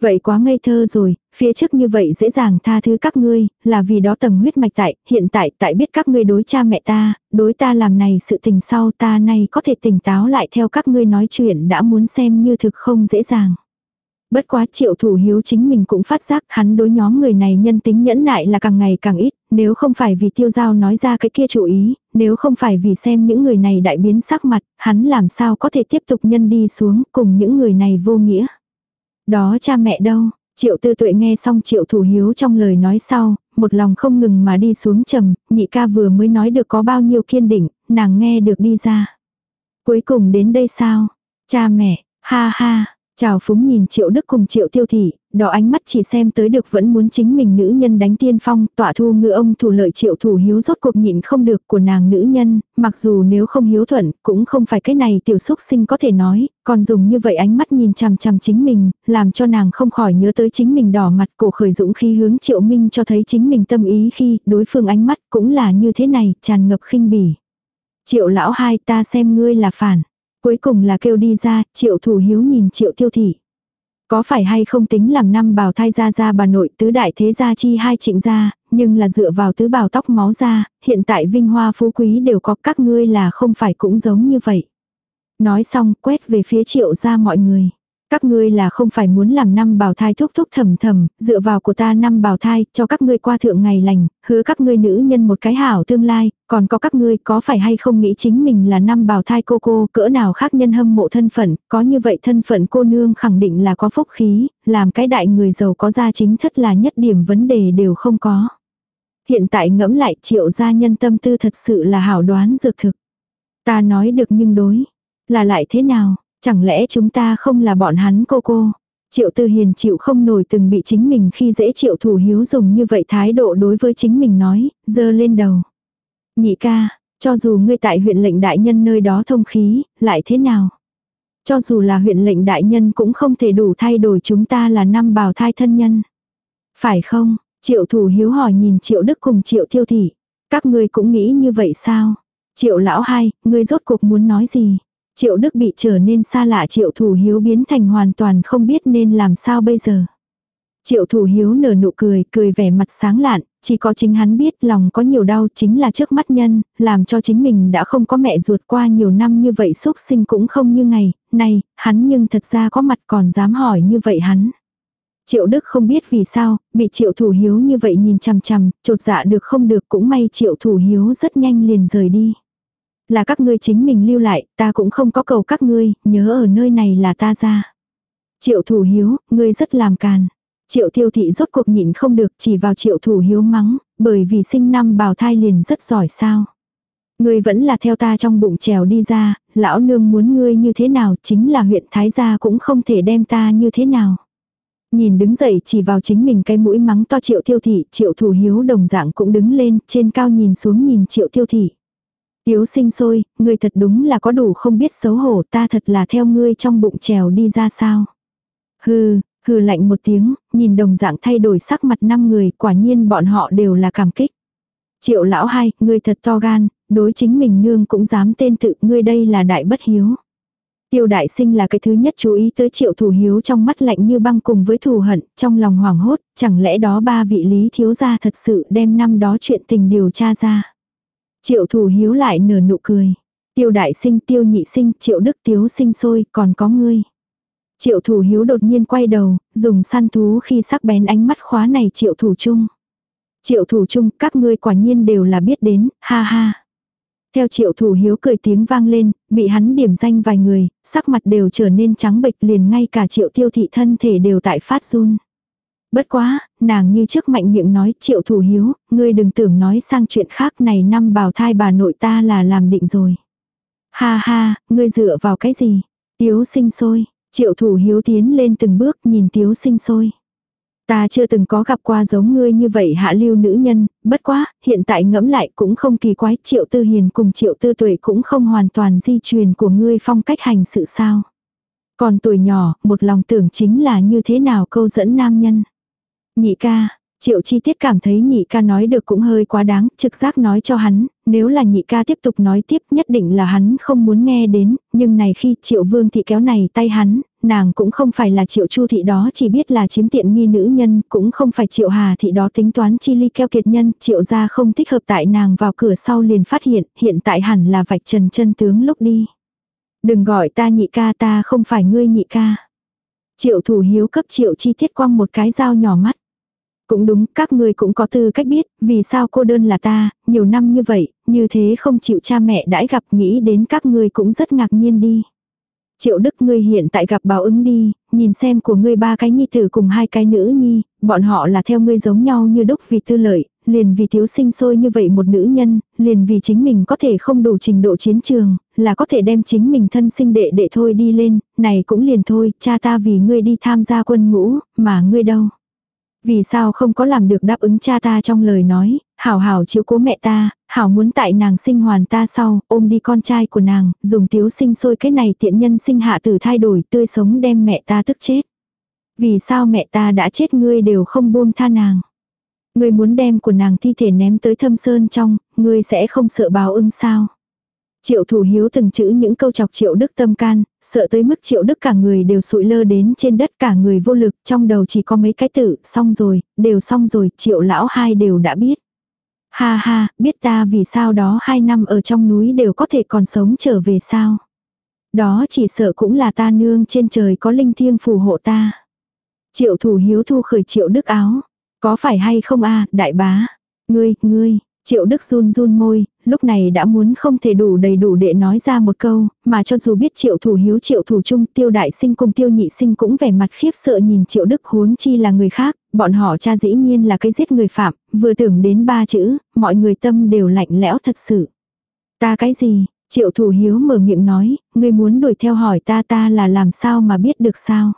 Vậy quá ngây thơ rồi, phía trước như vậy dễ dàng tha thứ các ngươi, là vì đó tầng huyết mạch tại, hiện tại tại biết các ngươi đối cha mẹ ta, đối ta làm này sự tình sau ta nay có thể tỉnh táo lại theo các ngươi nói chuyện đã muốn xem như thực không dễ dàng. Bất quá triệu thủ hiếu chính mình cũng phát giác hắn đối nhóm người này nhân tính nhẫn nại là càng ngày càng ít, nếu không phải vì tiêu giao nói ra cái kia chủ ý, nếu không phải vì xem những người này đại biến sắc mặt, hắn làm sao có thể tiếp tục nhân đi xuống cùng những người này vô nghĩa. Đó cha mẹ đâu, triệu tư tuệ nghe xong triệu thủ hiếu trong lời nói sau, một lòng không ngừng mà đi xuống trầm, nhị ca vừa mới nói được có bao nhiêu kiên định, nàng nghe được đi ra. Cuối cùng đến đây sao? Cha mẹ, ha ha, Chào phúng nhìn triệu đức cùng triệu tiêu thị, đỏ ánh mắt chỉ xem tới được vẫn muốn chính mình nữ nhân đánh tiên phong, tỏa thu ngư ông thủ lợi triệu thủ hiếu rốt cuộc nhịn không được của nàng nữ nhân, mặc dù nếu không hiếu thuận, cũng không phải cái này tiểu xúc sinh có thể nói, còn dùng như vậy ánh mắt nhìn chằm chằm chính mình, làm cho nàng không khỏi nhớ tới chính mình đỏ mặt cổ khởi dũng khi hướng triệu minh cho thấy chính mình tâm ý khi đối phương ánh mắt cũng là như thế này, tràn ngập khinh bỉ. Triệu lão hai ta xem ngươi là phản. Cuối cùng là kêu đi ra, triệu thủ hiếu nhìn triệu tiêu thị. Có phải hay không tính làm năm bào thai ra ra bà nội tứ đại thế gia chi hai trịnh gia, nhưng là dựa vào tứ bào tóc máu ra, hiện tại vinh hoa phú quý đều có các ngươi là không phải cũng giống như vậy. Nói xong quét về phía triệu ra mọi người. Các ngươi là không phải muốn làm năm bào thai thúc thúc thầm thầm, dựa vào của ta năm bào thai, cho các ngươi qua thượng ngày lành, hứa các ngươi nữ nhân một cái hảo tương lai, còn có các ngươi có phải hay không nghĩ chính mình là năm bào thai cô cô, cỡ nào khác nhân hâm mộ thân phận, có như vậy thân phận cô nương khẳng định là có phúc khí, làm cái đại người giàu có gia chính thất là nhất điểm vấn đề đều không có. Hiện tại ngẫm lại triệu gia nhân tâm tư thật sự là hảo đoán dược thực. Ta nói được nhưng đối, là lại thế nào? Chẳng lẽ chúng ta không là bọn hắn cô cô? Triệu Tư Hiền chịu không nổi từng bị chính mình khi dễ Triệu Thủ Hiếu dùng như vậy thái độ đối với chính mình nói, dơ lên đầu. Nhị ca, cho dù ngươi tại huyện lệnh đại nhân nơi đó thông khí, lại thế nào? Cho dù là huyện lệnh đại nhân cũng không thể đủ thay đổi chúng ta là năm bào thai thân nhân. Phải không? Triệu Thủ Hiếu hỏi nhìn Triệu Đức cùng Triệu Tiêu Thị. Các ngươi cũng nghĩ như vậy sao? Triệu lão hai, ngươi rốt cuộc muốn nói gì? Triệu Đức bị trở nên xa lạ Triệu Thủ Hiếu biến thành hoàn toàn không biết nên làm sao bây giờ. Triệu Thủ Hiếu nở nụ cười, cười vẻ mặt sáng lạn, chỉ có chính hắn biết lòng có nhiều đau chính là trước mắt nhân, làm cho chính mình đã không có mẹ ruột qua nhiều năm như vậy xúc sinh cũng không như ngày, này, hắn nhưng thật ra có mặt còn dám hỏi như vậy hắn. Triệu Đức không biết vì sao, bị Triệu Thủ Hiếu như vậy nhìn chằm chằm, trột dạ được không được cũng may Triệu Thủ Hiếu rất nhanh liền rời đi. Là các ngươi chính mình lưu lại, ta cũng không có cầu các ngươi, nhớ ở nơi này là ta ra. Triệu thủ hiếu, ngươi rất làm càn. Triệu tiêu thị rốt cuộc nhịn không được chỉ vào triệu thủ hiếu mắng, bởi vì sinh năm bào thai liền rất giỏi sao. Ngươi vẫn là theo ta trong bụng trèo đi ra, lão nương muốn ngươi như thế nào chính là huyện Thái Gia cũng không thể đem ta như thế nào. Nhìn đứng dậy chỉ vào chính mình cái mũi mắng to triệu tiêu thị, triệu thủ hiếu đồng dạng cũng đứng lên, trên cao nhìn xuống nhìn triệu tiêu thị. Tiếu sinh sôi, ngươi thật đúng là có đủ không biết xấu hổ ta thật là theo ngươi trong bụng trèo đi ra sao. Hừ, hừ lạnh một tiếng, nhìn đồng dạng thay đổi sắc mặt năm người, quả nhiên bọn họ đều là cảm kích. Triệu lão hai, ngươi thật to gan, đối chính mình nương cũng dám tên tự, ngươi đây là đại bất hiếu. Tiêu đại sinh là cái thứ nhất chú ý tới triệu thủ hiếu trong mắt lạnh như băng cùng với thù hận, trong lòng hoảng hốt, chẳng lẽ đó ba vị lý thiếu gia thật sự đem năm đó chuyện tình điều tra ra. Triệu thủ hiếu lại nở nụ cười. Tiêu đại sinh tiêu nhị sinh triệu đức tiếu sinh sôi còn có ngươi. Triệu thủ hiếu đột nhiên quay đầu, dùng săn thú khi sắc bén ánh mắt khóa này triệu thủ chung. Triệu thủ chung các ngươi quả nhiên đều là biết đến, ha ha. Theo triệu thủ hiếu cười tiếng vang lên, bị hắn điểm danh vài người, sắc mặt đều trở nên trắng bệch liền ngay cả triệu tiêu thị thân thể đều tại phát run. Bất quá, nàng như trước mạnh miệng nói triệu thủ hiếu, ngươi đừng tưởng nói sang chuyện khác này năm bào thai bà nội ta là làm định rồi. Ha ha, ngươi dựa vào cái gì? Tiếu sinh sôi, triệu thủ hiếu tiến lên từng bước nhìn tiếu sinh sôi. Ta chưa từng có gặp qua giống ngươi như vậy hạ lưu nữ nhân, bất quá, hiện tại ngẫm lại cũng không kỳ quái triệu tư hiền cùng triệu tư tuệ cũng không hoàn toàn di truyền của ngươi phong cách hành sự sao. Còn tuổi nhỏ, một lòng tưởng chính là như thế nào câu dẫn nam nhân. Nhị ca, Triệu chi tiết cảm thấy nhị ca nói được cũng hơi quá đáng, trực giác nói cho hắn, nếu là nhị ca tiếp tục nói tiếp nhất định là hắn không muốn nghe đến, nhưng này khi triệu vương thị kéo này tay hắn, nàng cũng không phải là triệu chu thị đó chỉ biết là chiếm tiện nghi nữ nhân, cũng không phải triệu hà thị đó tính toán chi ly keo kiệt nhân, triệu gia không thích hợp tại nàng vào cửa sau liền phát hiện, hiện tại hẳn là vạch trần chân tướng lúc đi. Đừng gọi ta nhị ca ta không phải ngươi nhị ca. Triệu thủ hiếu cấp triệu chi tiết quăng một cái dao nhỏ mắt. Cũng đúng, các người cũng có tư cách biết, vì sao cô đơn là ta, nhiều năm như vậy, như thế không chịu cha mẹ đãi gặp nghĩ đến các người cũng rất ngạc nhiên đi. Triệu Đức ngươi hiện tại gặp báo ứng đi, nhìn xem của ngươi ba cái nhi tử cùng hai cái nữ nhi, bọn họ là theo ngươi giống nhau như đúc vì tư lợi, liền vì thiếu sinh sôi như vậy một nữ nhân, liền vì chính mình có thể không đủ trình độ chiến trường, là có thể đem chính mình thân sinh đệ đệ thôi đi lên, này cũng liền thôi, cha ta vì ngươi đi tham gia quân ngũ, mà ngươi đâu. Vì sao không có làm được đáp ứng cha ta trong lời nói, hảo hảo chiếu cố mẹ ta, hảo muốn tại nàng sinh hoàn ta sau, ôm đi con trai của nàng, dùng tiếu sinh sôi cái này tiện nhân sinh hạ tử thay đổi tươi sống đem mẹ ta tức chết. Vì sao mẹ ta đã chết ngươi đều không buông tha nàng. Ngươi muốn đem của nàng thi thể ném tới thâm sơn trong, ngươi sẽ không sợ báo ưng sao. Triệu thủ hiếu từng chữ những câu chọc triệu đức tâm can, sợ tới mức triệu đức cả người đều sụi lơ đến trên đất cả người vô lực, trong đầu chỉ có mấy cái tự, xong rồi, đều xong rồi, triệu lão hai đều đã biết. Ha ha, biết ta vì sao đó hai năm ở trong núi đều có thể còn sống trở về sao. Đó chỉ sợ cũng là ta nương trên trời có linh thiêng phù hộ ta. Triệu thủ hiếu thu khởi triệu đức áo. Có phải hay không a đại bá? Ngươi, ngươi, Triệu Đức run run môi, lúc này đã muốn không thể đủ đầy đủ để nói ra một câu, mà cho dù biết triệu thủ hiếu triệu thủ trung tiêu đại sinh cùng tiêu nhị sinh cũng vẻ mặt khiếp sợ nhìn triệu Đức huống chi là người khác, bọn họ cha dĩ nhiên là cái giết người phạm, vừa tưởng đến ba chữ, mọi người tâm đều lạnh lẽo thật sự. Ta cái gì? Triệu thủ hiếu mở miệng nói, ngươi muốn đuổi theo hỏi ta ta là làm sao mà biết được sao?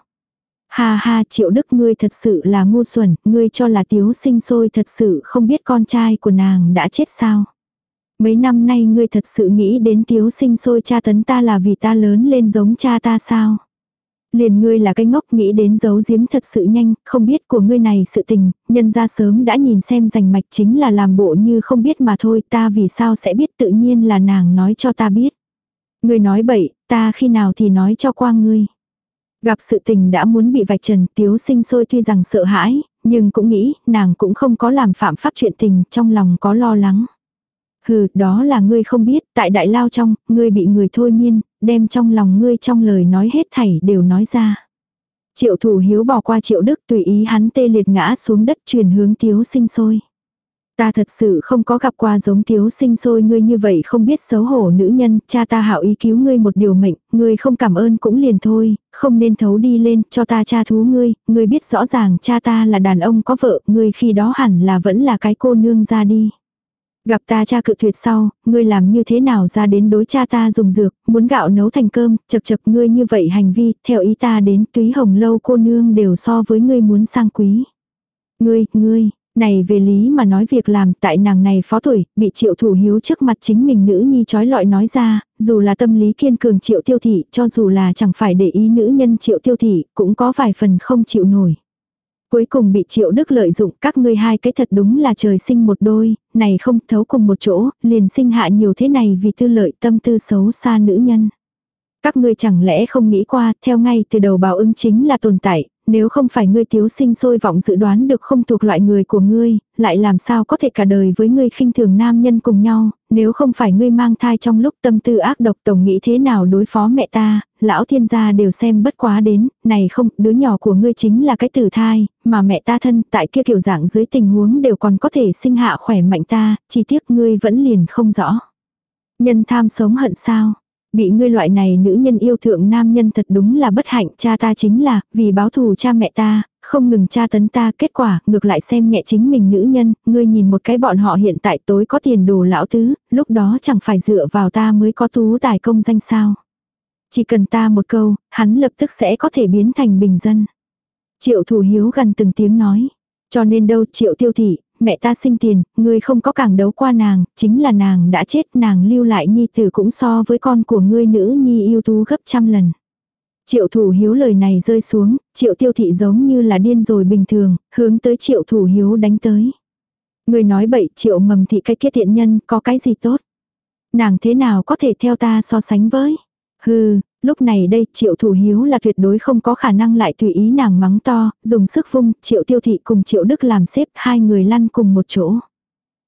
Ha ha triệu đức ngươi thật sự là ngu xuẩn, ngươi cho là tiếu sinh sôi thật sự không biết con trai của nàng đã chết sao. Mấy năm nay ngươi thật sự nghĩ đến tiếu sinh sôi cha tấn ta là vì ta lớn lên giống cha ta sao. Liền ngươi là cái ngốc nghĩ đến giấu giếm thật sự nhanh, không biết của ngươi này sự tình, nhân ra sớm đã nhìn xem rành mạch chính là làm bộ như không biết mà thôi, ta vì sao sẽ biết tự nhiên là nàng nói cho ta biết. Ngươi nói bậy, ta khi nào thì nói cho qua ngươi. Gặp sự tình đã muốn bị vạch trần, tiếu sinh sôi tuy rằng sợ hãi, nhưng cũng nghĩ, nàng cũng không có làm phạm pháp chuyện tình, trong lòng có lo lắng. Hừ, đó là ngươi không biết, tại đại lao trong, ngươi bị người thôi miên, đem trong lòng ngươi trong lời nói hết thảy đều nói ra. Triệu thủ hiếu bỏ qua triệu đức tùy ý hắn tê liệt ngã xuống đất truyền hướng tiếu sinh sôi. Ta thật sự không có gặp qua giống thiếu sinh sôi ngươi như vậy không biết xấu hổ nữ nhân, cha ta hảo ý cứu ngươi một điều mệnh, ngươi không cảm ơn cũng liền thôi, không nên thấu đi lên, cho ta cha thú ngươi, ngươi biết rõ ràng cha ta là đàn ông có vợ, ngươi khi đó hẳn là vẫn là cái cô nương ra đi. Gặp ta cha cự tuyệt sau, ngươi làm như thế nào ra đến đối cha ta dùng dược, muốn gạo nấu thành cơm, chật chật ngươi như vậy hành vi, theo ý ta đến túy hồng lâu cô nương đều so với ngươi muốn sang quý. Ngươi, ngươi, này về lý mà nói việc làm tại nàng này phó tuổi, bị triệu thủ hiếu trước mặt chính mình nữ nhi trói lọi nói ra, dù là tâm lý kiên cường triệu tiêu thị, cho dù là chẳng phải để ý nữ nhân triệu tiêu thị, cũng có vài phần không chịu nổi. Cuối cùng bị triệu đức lợi dụng các ngươi hai cái thật đúng là trời sinh một đôi, này không thấu cùng một chỗ, liền sinh hạ nhiều thế này vì tư lợi tâm tư xấu xa nữ nhân. Các ngươi chẳng lẽ không nghĩ qua, theo ngay từ đầu báo ứng chính là tồn tại, nếu không phải ngươi thiếu sinh sôi vọng dự đoán được không thuộc loại người của ngươi, lại làm sao có thể cả đời với ngươi khinh thường nam nhân cùng nhau, nếu không phải ngươi mang thai trong lúc tâm tư ác độc tổng nghĩ thế nào đối phó mẹ ta, lão thiên gia đều xem bất quá đến, này không, đứa nhỏ của ngươi chính là cái tử thai, mà mẹ ta thân tại kia kiểu dạng dưới tình huống đều còn có thể sinh hạ khỏe mạnh ta, chỉ tiếc ngươi vẫn liền không rõ. Nhân tham sống hận sao, Bị ngươi loại này nữ nhân yêu thượng nam nhân thật đúng là bất hạnh cha ta chính là vì báo thù cha mẹ ta, không ngừng tra tấn ta kết quả ngược lại xem nhẹ chính mình nữ nhân, ngươi nhìn một cái bọn họ hiện tại tối có tiền đồ lão tứ, lúc đó chẳng phải dựa vào ta mới có tú tài công danh sao. Chỉ cần ta một câu, hắn lập tức sẽ có thể biến thành bình dân. Triệu thủ hiếu gần từng tiếng nói. Cho nên đâu triệu tiêu thị, mẹ ta sinh tiền, ngươi không có càng đấu qua nàng, chính là nàng đã chết, nàng lưu lại nhi tử cũng so với con của ngươi nữ nhi yêu tú gấp trăm lần. Triệu thủ hiếu lời này rơi xuống, triệu tiêu thị giống như là điên rồi bình thường, hướng tới triệu thủ hiếu đánh tới. Người nói bậy triệu mầm thị cái kia thiện nhân có cái gì tốt. Nàng thế nào có thể theo ta so sánh với. Hừ, Lúc này đây triệu thủ hiếu là tuyệt đối không có khả năng lại tùy ý nàng mắng to, dùng sức vung, triệu tiêu thị cùng triệu đức làm xếp hai người lăn cùng một chỗ.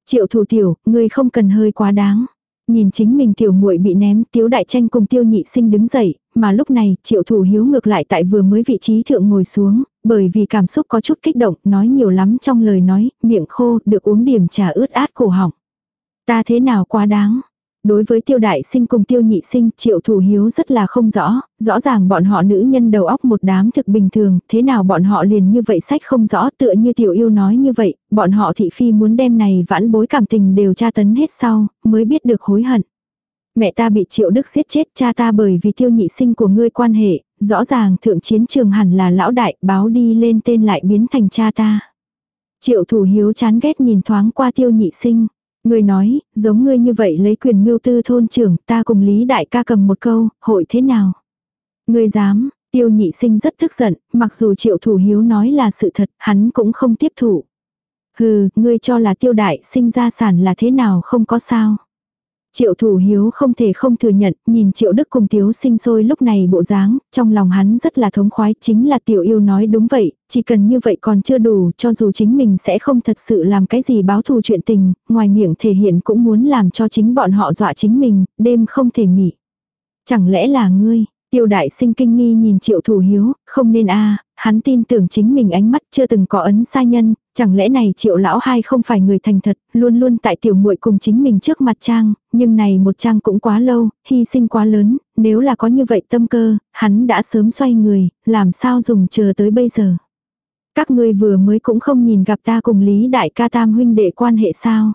Triệu thủ tiểu, ngươi không cần hơi quá đáng. Nhìn chính mình tiểu muội bị ném, Tiếu Đại Tranh cùng Tiêu Nhị Sinh đứng dậy, mà lúc này, Triệu Thủ Hiếu ngược lại tại vừa mới vị trí thượng ngồi xuống, bởi vì cảm xúc có chút kích động, nói nhiều lắm trong lời nói, miệng khô, được uống điểm trà ướt át cổ họng. Ta thế nào quá đáng, Đối với tiêu đại sinh cùng tiêu nhị sinh, triệu thủ hiếu rất là không rõ, rõ ràng bọn họ nữ nhân đầu óc một đám thực bình thường, thế nào bọn họ liền như vậy sách không rõ tựa như tiểu yêu nói như vậy, bọn họ thị phi muốn đem này vãn bối cảm tình đều tra tấn hết sau, mới biết được hối hận. Mẹ ta bị triệu đức giết chết cha ta bởi vì tiêu nhị sinh của ngươi quan hệ, rõ ràng thượng chiến trường hẳn là lão đại báo đi lên tên lại biến thành cha ta. Triệu thủ hiếu chán ghét nhìn thoáng qua tiêu nhị sinh. Ngươi nói, giống ngươi như vậy lấy quyền mưu tư thôn trưởng, ta cùng Lý Đại ca cầm một câu, hội thế nào? Ngươi dám, tiêu nhị sinh rất tức giận, mặc dù triệu thủ hiếu nói là sự thật, hắn cũng không tiếp thụ Hừ, ngươi cho là tiêu đại sinh ra sản là thế nào không có sao. Triệu thủ hiếu không thể không thừa nhận, nhìn triệu đức cùng tiếu sinh sôi lúc này bộ dáng, trong lòng hắn rất là thống khoái, chính là tiểu yêu nói đúng vậy, chỉ cần như vậy còn chưa đủ, cho dù chính mình sẽ không thật sự làm cái gì báo thù chuyện tình, ngoài miệng thể hiện cũng muốn làm cho chính bọn họ dọa chính mình, đêm không thể mỉ. Chẳng lẽ là ngươi, Tiêu đại sinh kinh nghi nhìn triệu thủ hiếu, không nên a à, hắn tin tưởng chính mình ánh mắt chưa từng có ấn sai nhân, chẳng lẽ này triệu lão hai không phải người thành thật, luôn luôn tại tiểu muội cùng chính mình trước mặt trang, nhưng này một trang cũng quá lâu, hy sinh quá lớn, nếu là có như vậy tâm cơ, hắn đã sớm xoay người, làm sao dùng chờ tới bây giờ. Các ngươi vừa mới cũng không nhìn gặp ta cùng Lý Đại ca tam huynh đệ quan hệ sao.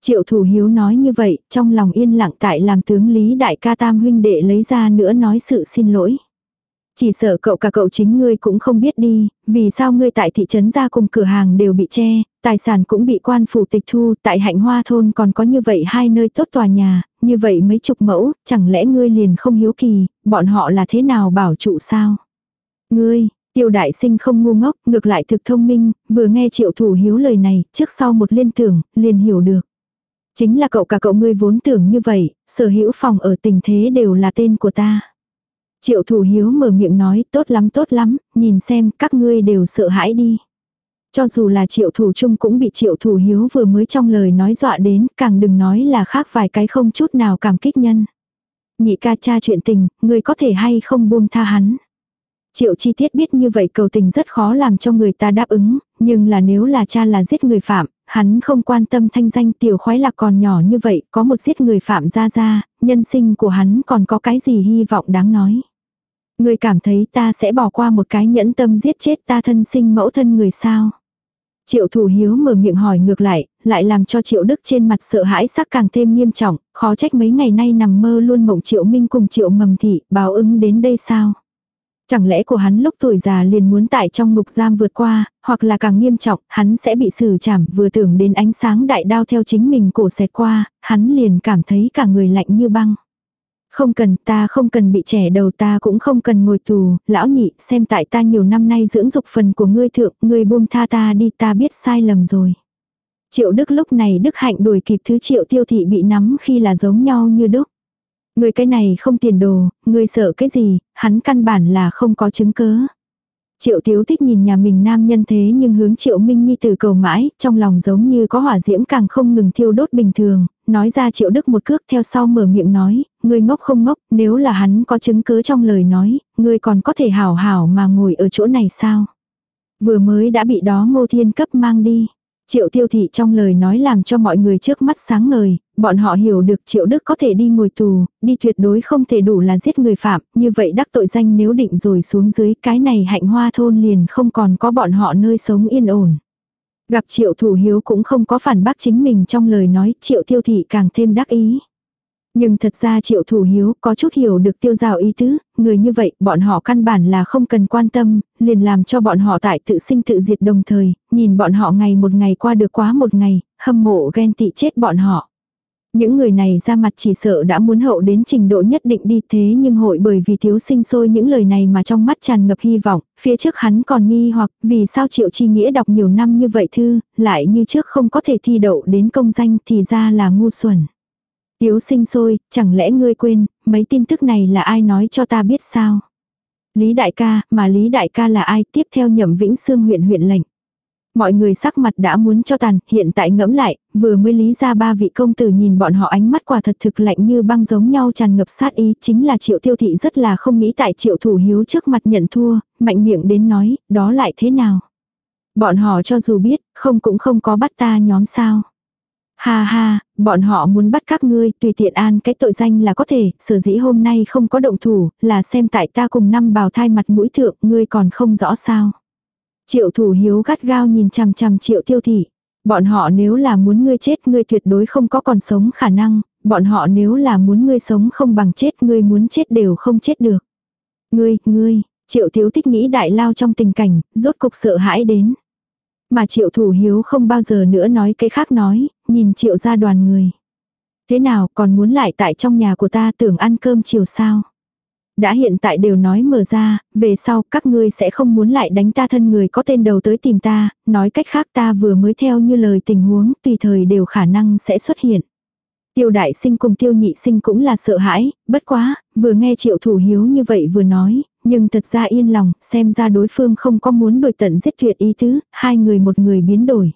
Triệu thủ hiếu nói như vậy, trong lòng yên lặng tại làm tướng Lý Đại ca tam huynh đệ lấy ra nữa nói sự xin lỗi. Chỉ sợ cậu cả cậu chính ngươi cũng không biết đi, vì sao ngươi tại thị trấn ra cùng cửa hàng đều bị che, tài sản cũng bị quan phủ tịch thu, tại hạnh hoa thôn còn có như vậy hai nơi tốt tòa nhà, như vậy mấy chục mẫu, chẳng lẽ ngươi liền không hiếu kỳ, bọn họ là thế nào bảo trụ sao? Ngươi, tiêu đại sinh không ngu ngốc, ngược lại thực thông minh, vừa nghe triệu thủ hiếu lời này, trước sau một liên tưởng, liền hiểu được. Chính là cậu cả cậu ngươi vốn tưởng như vậy, sở hữu phòng ở tình thế đều là tên của ta. Triệu thủ hiếu mở miệng nói tốt lắm tốt lắm, nhìn xem các ngươi đều sợ hãi đi. Cho dù là triệu thủ chung cũng bị triệu thủ hiếu vừa mới trong lời nói dọa đến, càng đừng nói là khác vài cái không chút nào cảm kích nhân. Nhị ca cha chuyện tình, người có thể hay không buông tha hắn. Triệu chi tiết biết như vậy cầu tình rất khó làm cho người ta đáp ứng, nhưng là nếu là cha là giết người phạm, hắn không quan tâm thanh danh tiểu khoái lạc còn nhỏ như vậy, có một giết người phạm ra ra, nhân sinh của hắn còn có cái gì hy vọng đáng nói. Người cảm thấy ta sẽ bỏ qua một cái nhẫn tâm giết chết ta thân sinh mẫu thân người sao. Triệu thủ hiếu mở miệng hỏi ngược lại, lại làm cho triệu đức trên mặt sợ hãi sắc càng thêm nghiêm trọng, khó trách mấy ngày nay nằm mơ luôn mộng triệu minh cùng triệu mầm thị, báo ứng đến đây sao. Chẳng lẽ của hắn lúc tuổi già liền muốn tại trong ngục giam vượt qua, hoặc là càng nghiêm trọng, hắn sẽ bị xử trảm vừa tưởng đến ánh sáng đại đao theo chính mình cổ xẹt qua, hắn liền cảm thấy cả người lạnh như băng. Không cần, ta không cần bị trẻ đầu ta cũng không cần ngồi tù, lão nhị, xem tại ta nhiều năm nay dưỡng dục phần của ngươi thượng, ngươi buông tha ta đi ta biết sai lầm rồi. Triệu Đức lúc này Đức Hạnh đuổi kịp thứ triệu tiêu thị bị nắm khi là giống nhau như Đức. Người cái này không tiền đồ, người sợ cái gì, hắn căn bản là không có chứng cớ. Triệu Tiếu thích nhìn nhà mình nam nhân thế nhưng hướng Triệu Minh Nhi từ cầu mãi, trong lòng giống như có hỏa diễm càng không ngừng thiêu đốt bình thường, nói ra Triệu Đức một cước theo sau mở miệng nói, ngươi ngốc không ngốc, nếu là hắn có chứng cứ trong lời nói, ngươi còn có thể hảo hảo mà ngồi ở chỗ này sao? Vừa mới đã bị đó Ngô Thiên cấp mang đi. Triệu tiêu thị trong lời nói làm cho mọi người trước mắt sáng ngời, bọn họ hiểu được triệu đức có thể đi ngồi tù, đi tuyệt đối không thể đủ là giết người phạm, như vậy đắc tội danh nếu định rồi xuống dưới cái này hạnh hoa thôn liền không còn có bọn họ nơi sống yên ổn. Gặp triệu thủ hiếu cũng không có phản bác chính mình trong lời nói triệu tiêu thị càng thêm đắc ý. Nhưng thật ra triệu thủ hiếu có chút hiểu được tiêu giao ý tứ, người như vậy bọn họ căn bản là không cần quan tâm, liền làm cho bọn họ tại tự sinh tự diệt đồng thời, nhìn bọn họ ngày một ngày qua được quá một ngày, hâm mộ ghen tị chết bọn họ. Những người này ra mặt chỉ sợ đã muốn hậu đến trình độ nhất định đi thế nhưng hội bởi vì thiếu sinh sôi những lời này mà trong mắt tràn ngập hy vọng, phía trước hắn còn nghi hoặc vì sao triệu chi nghĩa đọc nhiều năm như vậy thư, lại như trước không có thể thi đậu đến công danh thì ra là ngu xuẩn. Tiếu sinh sôi, chẳng lẽ ngươi quên, mấy tin tức này là ai nói cho ta biết sao? Lý đại ca, mà Lý đại ca là ai tiếp theo nhậm Vĩnh xương huyện huyện lệnh. Mọi người sắc mặt đã muốn cho tàn, hiện tại ngẫm lại, vừa mới lý ra ba vị công tử nhìn bọn họ ánh mắt quả thật thực lạnh như băng giống nhau tràn ngập sát ý, chính là triệu tiêu thị rất là không nghĩ tại triệu thủ hiếu trước mặt nhận thua, mạnh miệng đến nói, đó lại thế nào. Bọn họ cho dù biết, không cũng không có bắt ta nhóm sao. Ha ha, bọn họ muốn bắt các ngươi, tùy tiện an cái tội danh là có thể, sở dĩ hôm nay không có động thủ, là xem tại ta cùng năm bào thai mặt mũi thượng, ngươi còn không rõ sao. Triệu thủ hiếu gắt gao nhìn chằm chằm triệu tiêu thị. Bọn họ nếu là muốn ngươi chết ngươi tuyệt đối không có còn sống khả năng, bọn họ nếu là muốn ngươi sống không bằng chết ngươi muốn chết đều không chết được. Ngươi, ngươi, triệu thiếu tích nghĩ đại lao trong tình cảnh, rốt cục sợ hãi đến. Mà triệu thủ hiếu không bao giờ nữa nói cái khác nói, nhìn triệu ra đoàn người. Thế nào còn muốn lại tại trong nhà của ta tưởng ăn cơm chiều sao? Đã hiện tại đều nói mở ra, về sau các ngươi sẽ không muốn lại đánh ta thân người có tên đầu tới tìm ta, nói cách khác ta vừa mới theo như lời tình huống tùy thời đều khả năng sẽ xuất hiện. Tiêu đại sinh cùng tiêu nhị sinh cũng là sợ hãi, bất quá, vừa nghe triệu thủ hiếu như vậy vừa nói, nhưng thật ra yên lòng, xem ra đối phương không có muốn đổi tận giết tuyệt ý tứ, hai người một người biến đổi.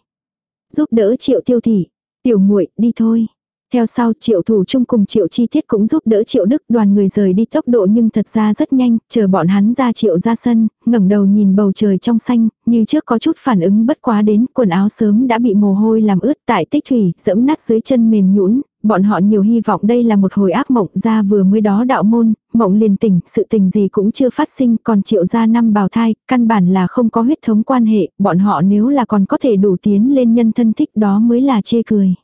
Giúp đỡ triệu tiêu thị, tiểu muội đi thôi. Theo sau triệu thủ chung cùng triệu chi tiết cũng giúp đỡ triệu đức đoàn người rời đi tốc độ nhưng thật ra rất nhanh, chờ bọn hắn ra triệu ra sân, ngẩng đầu nhìn bầu trời trong xanh, như trước có chút phản ứng bất quá đến quần áo sớm đã bị mồ hôi làm ướt tại tích thủy, dẫm nát dưới chân mềm nhũn bọn họ nhiều hy vọng đây là một hồi ác mộng ra vừa mới đó đạo môn, mộng liền tỉnh, sự tình gì cũng chưa phát sinh, còn triệu ra năm bào thai, căn bản là không có huyết thống quan hệ, bọn họ nếu là còn có thể đủ tiến lên nhân thân thích đó mới là chê cười.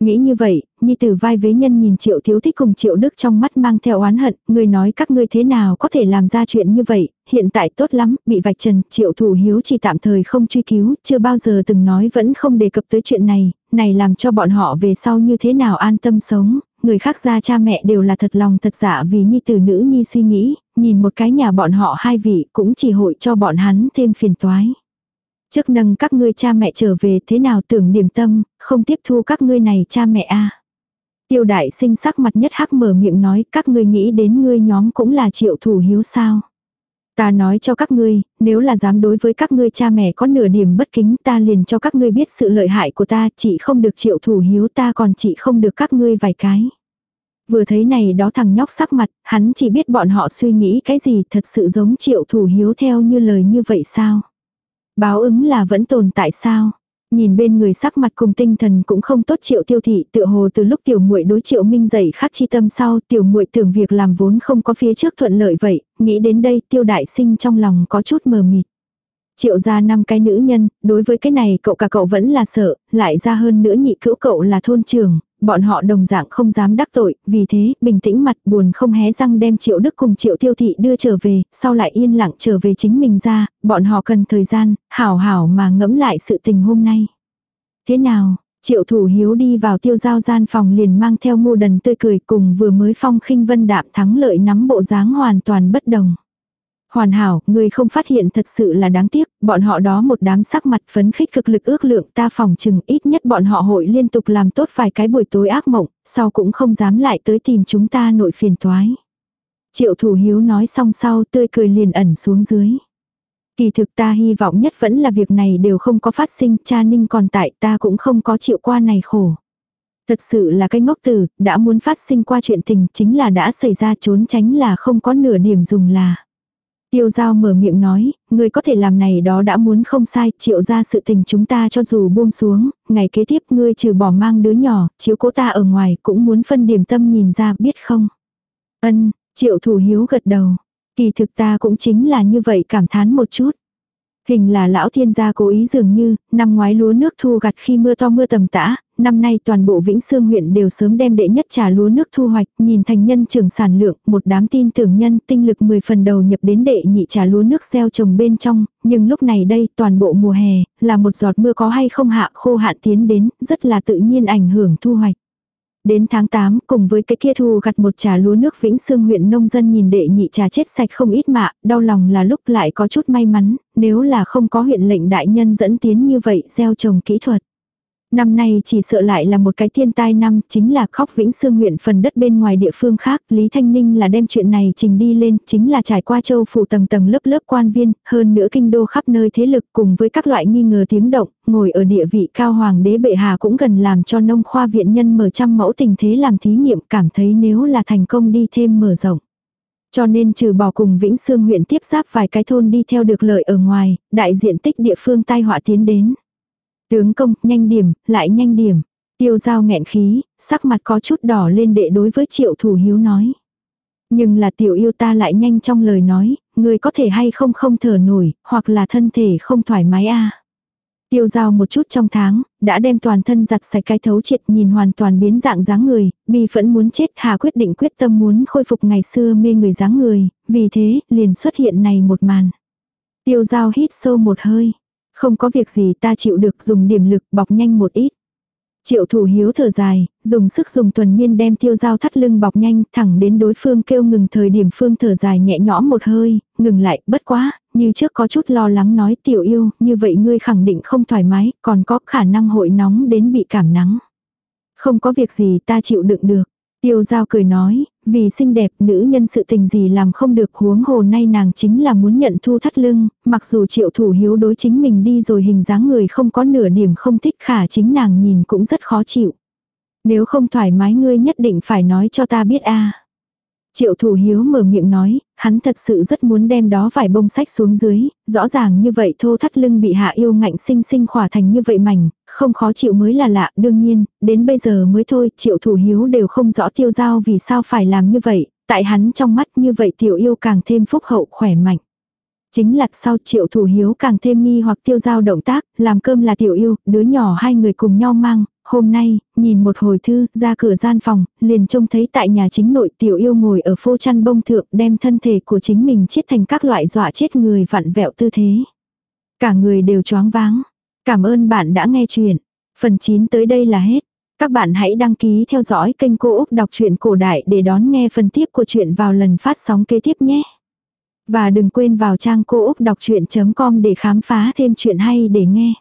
Nghĩ như vậy, Nhi tử vai vế nhân nhìn triệu thiếu thích cùng triệu đức trong mắt mang theo oán hận, người nói các ngươi thế nào có thể làm ra chuyện như vậy, hiện tại tốt lắm, bị vạch trần, triệu thủ hiếu chỉ tạm thời không truy cứu, chưa bao giờ từng nói vẫn không đề cập tới chuyện này, này làm cho bọn họ về sau như thế nào an tâm sống, người khác ra cha mẹ đều là thật lòng thật dạ vì Nhi tử nữ Nhi suy nghĩ, nhìn một cái nhà bọn họ hai vị cũng chỉ hội cho bọn hắn thêm phiền toái chức nâng các ngươi cha mẹ trở về thế nào tưởng điểm tâm, không tiếp thu các ngươi này cha mẹ a Tiêu đại sinh sắc mặt nhất hắc mở miệng nói các ngươi nghĩ đến ngươi nhóm cũng là triệu thủ hiếu sao. Ta nói cho các ngươi, nếu là dám đối với các ngươi cha mẹ có nửa điểm bất kính ta liền cho các ngươi biết sự lợi hại của ta, chỉ không được triệu thủ hiếu ta còn chỉ không được các ngươi vài cái. Vừa thấy này đó thằng nhóc sắc mặt, hắn chỉ biết bọn họ suy nghĩ cái gì thật sự giống triệu thủ hiếu theo như lời như vậy sao. Báo ứng là vẫn tồn tại sao? Nhìn bên người sắc mặt cùng tinh thần cũng không tốt triệu tiêu thị tựa hồ từ lúc tiểu muội đối triệu minh dậy khắc chi tâm sau tiểu muội tưởng việc làm vốn không có phía trước thuận lợi vậy, nghĩ đến đây tiêu đại sinh trong lòng có chút mờ mịt. Triệu ra năm cái nữ nhân, đối với cái này cậu cả cậu vẫn là sợ, lại ra hơn nữa nhị cữu cậu là thôn trưởng, bọn họ đồng dạng không dám đắc tội, vì thế, bình tĩnh mặt buồn không hé răng đem triệu đức cùng triệu tiêu thị đưa trở về, sau lại yên lặng trở về chính mình ra, bọn họ cần thời gian, hảo hảo mà ngẫm lại sự tình hôm nay. Thế nào, triệu thủ hiếu đi vào tiêu giao gian phòng liền mang theo ngu đần tươi cười cùng vừa mới phong khinh vân đạm thắng lợi nắm bộ dáng hoàn toàn bất đồng. Hoàn hảo, người không phát hiện thật sự là đáng tiếc, bọn họ đó một đám sắc mặt phấn khích cực lực ước lượng ta phòng chừng ít nhất bọn họ hội liên tục làm tốt vài cái buổi tối ác mộng, sau cũng không dám lại tới tìm chúng ta nội phiền toái. Triệu thủ hiếu nói xong sau tươi cười liền ẩn xuống dưới. Kỳ thực ta hy vọng nhất vẫn là việc này đều không có phát sinh, cha ninh còn tại ta cũng không có chịu qua này khổ. Thật sự là cái ngốc tử, đã muốn phát sinh qua chuyện tình chính là đã xảy ra trốn tránh là không có nửa điểm dùng là. Tiêu giao mở miệng nói, người có thể làm này đó đã muốn không sai, triệu ra sự tình chúng ta cho dù buông xuống, ngày kế tiếp ngươi trừ bỏ mang đứa nhỏ, chiếu cố ta ở ngoài cũng muốn phân điểm tâm nhìn ra biết không. Ân, triệu thủ hiếu gật đầu. Kỳ thực ta cũng chính là như vậy cảm thán một chút. Hình là lão thiên gia cố ý dường như, năm ngoái lúa nước thu gặt khi mưa to mưa tầm tã, năm nay toàn bộ Vĩnh Sương huyện đều sớm đem đệ nhất trà lúa nước thu hoạch, nhìn thành nhân trưởng sản lượng, một đám tin tưởng nhân tinh lực 10 phần đầu nhập đến đệ nhị trà lúa nước gieo trồng bên trong, nhưng lúc này đây toàn bộ mùa hè, là một giọt mưa có hay không hạ khô hạn tiến đến, rất là tự nhiên ảnh hưởng thu hoạch. Đến tháng 8, cùng với cái kia thu gặt một trà lúa nước Vĩnh Sương huyện nông dân nhìn đệ nhị trà chết sạch không ít mạ, đau lòng là lúc lại có chút may mắn, nếu là không có huyện lệnh đại nhân dẫn tiến như vậy gieo trồng kỹ thuật. Năm nay chỉ sợ lại là một cái thiên tai năm, chính là khóc vĩnh sương huyện phần đất bên ngoài địa phương khác, Lý Thanh Ninh là đem chuyện này trình đi lên, chính là trải qua châu phủ tầng tầng lớp lớp quan viên, hơn nữa kinh đô khắp nơi thế lực cùng với các loại nghi ngờ tiếng động, ngồi ở địa vị cao hoàng đế bệ hạ cũng gần làm cho nông khoa viện nhân mở trăm mẫu tình thế làm thí nghiệm cảm thấy nếu là thành công đi thêm mở rộng. Cho nên trừ bỏ cùng Vĩnh Sương huyện tiếp giáp vài cái thôn đi theo được lợi ở ngoài, đại diện tích địa phương tai họa tiến đến. Tướng công, nhanh điểm, lại nhanh điểm. Tiêu giao nghẹn khí, sắc mặt có chút đỏ lên đệ đối với triệu thủ hiếu nói. Nhưng là tiểu yêu ta lại nhanh trong lời nói, người có thể hay không không thở nổi, hoặc là thân thể không thoải mái a Tiêu giao một chút trong tháng, đã đem toàn thân giặt sạch cái thấu triệt nhìn hoàn toàn biến dạng dáng người, bi phẫn muốn chết hà quyết định quyết tâm muốn khôi phục ngày xưa mê người dáng người, vì thế liền xuất hiện này một màn. Tiêu giao hít sâu một hơi, không có việc gì ta chịu được dùng điểm lực bọc nhanh một ít. Triệu thủ hiếu thở dài, dùng sức dùng thuần miên đem tiêu dao thắt lưng bọc nhanh thẳng đến đối phương kêu ngừng thời điểm phương thở dài nhẹ nhõm một hơi, ngừng lại, bất quá, như trước có chút lo lắng nói tiểu yêu, như vậy ngươi khẳng định không thoải mái, còn có khả năng hội nóng đến bị cảm nắng. Không có việc gì ta chịu đựng được. Tiêu giao cười nói, vì xinh đẹp nữ nhân sự tình gì làm không được huống hồ nay nàng chính là muốn nhận thu thắt lưng, mặc dù triệu thủ hiếu đối chính mình đi rồi hình dáng người không có nửa điểm không thích khả chính nàng nhìn cũng rất khó chịu. Nếu không thoải mái ngươi nhất định phải nói cho ta biết a Triệu thủ hiếu mở miệng nói, hắn thật sự rất muốn đem đó vài bông sách xuống dưới, rõ ràng như vậy thô thắt lưng bị hạ yêu ngạnh sinh sinh khỏa thành như vậy mảnh, không khó chịu mới là lạ, đương nhiên, đến bây giờ mới thôi, triệu thủ hiếu đều không rõ tiêu giao vì sao phải làm như vậy, tại hắn trong mắt như vậy tiểu yêu càng thêm phúc hậu khỏe mạnh. Chính là sau triệu thủ hiếu càng thêm nghi hoặc tiêu giao động tác, làm cơm là tiểu yêu, đứa nhỏ hai người cùng nhau mang, hôm nay, nhìn một hồi thư, ra cửa gian phòng, liền trông thấy tại nhà chính nội tiểu yêu ngồi ở phô chăn bông thượng đem thân thể của chính mình chiết thành các loại dọa chết người vặn vẹo tư thế. Cả người đều choáng váng. Cảm ơn bạn đã nghe chuyện. Phần 9 tới đây là hết. Các bạn hãy đăng ký theo dõi kênh Cô Úc Đọc truyện Cổ Đại để đón nghe phần tiếp của chuyện vào lần phát sóng kế tiếp nhé. Và đừng quên vào trang cô úc đọc chuyện.com để khám phá thêm chuyện hay để nghe.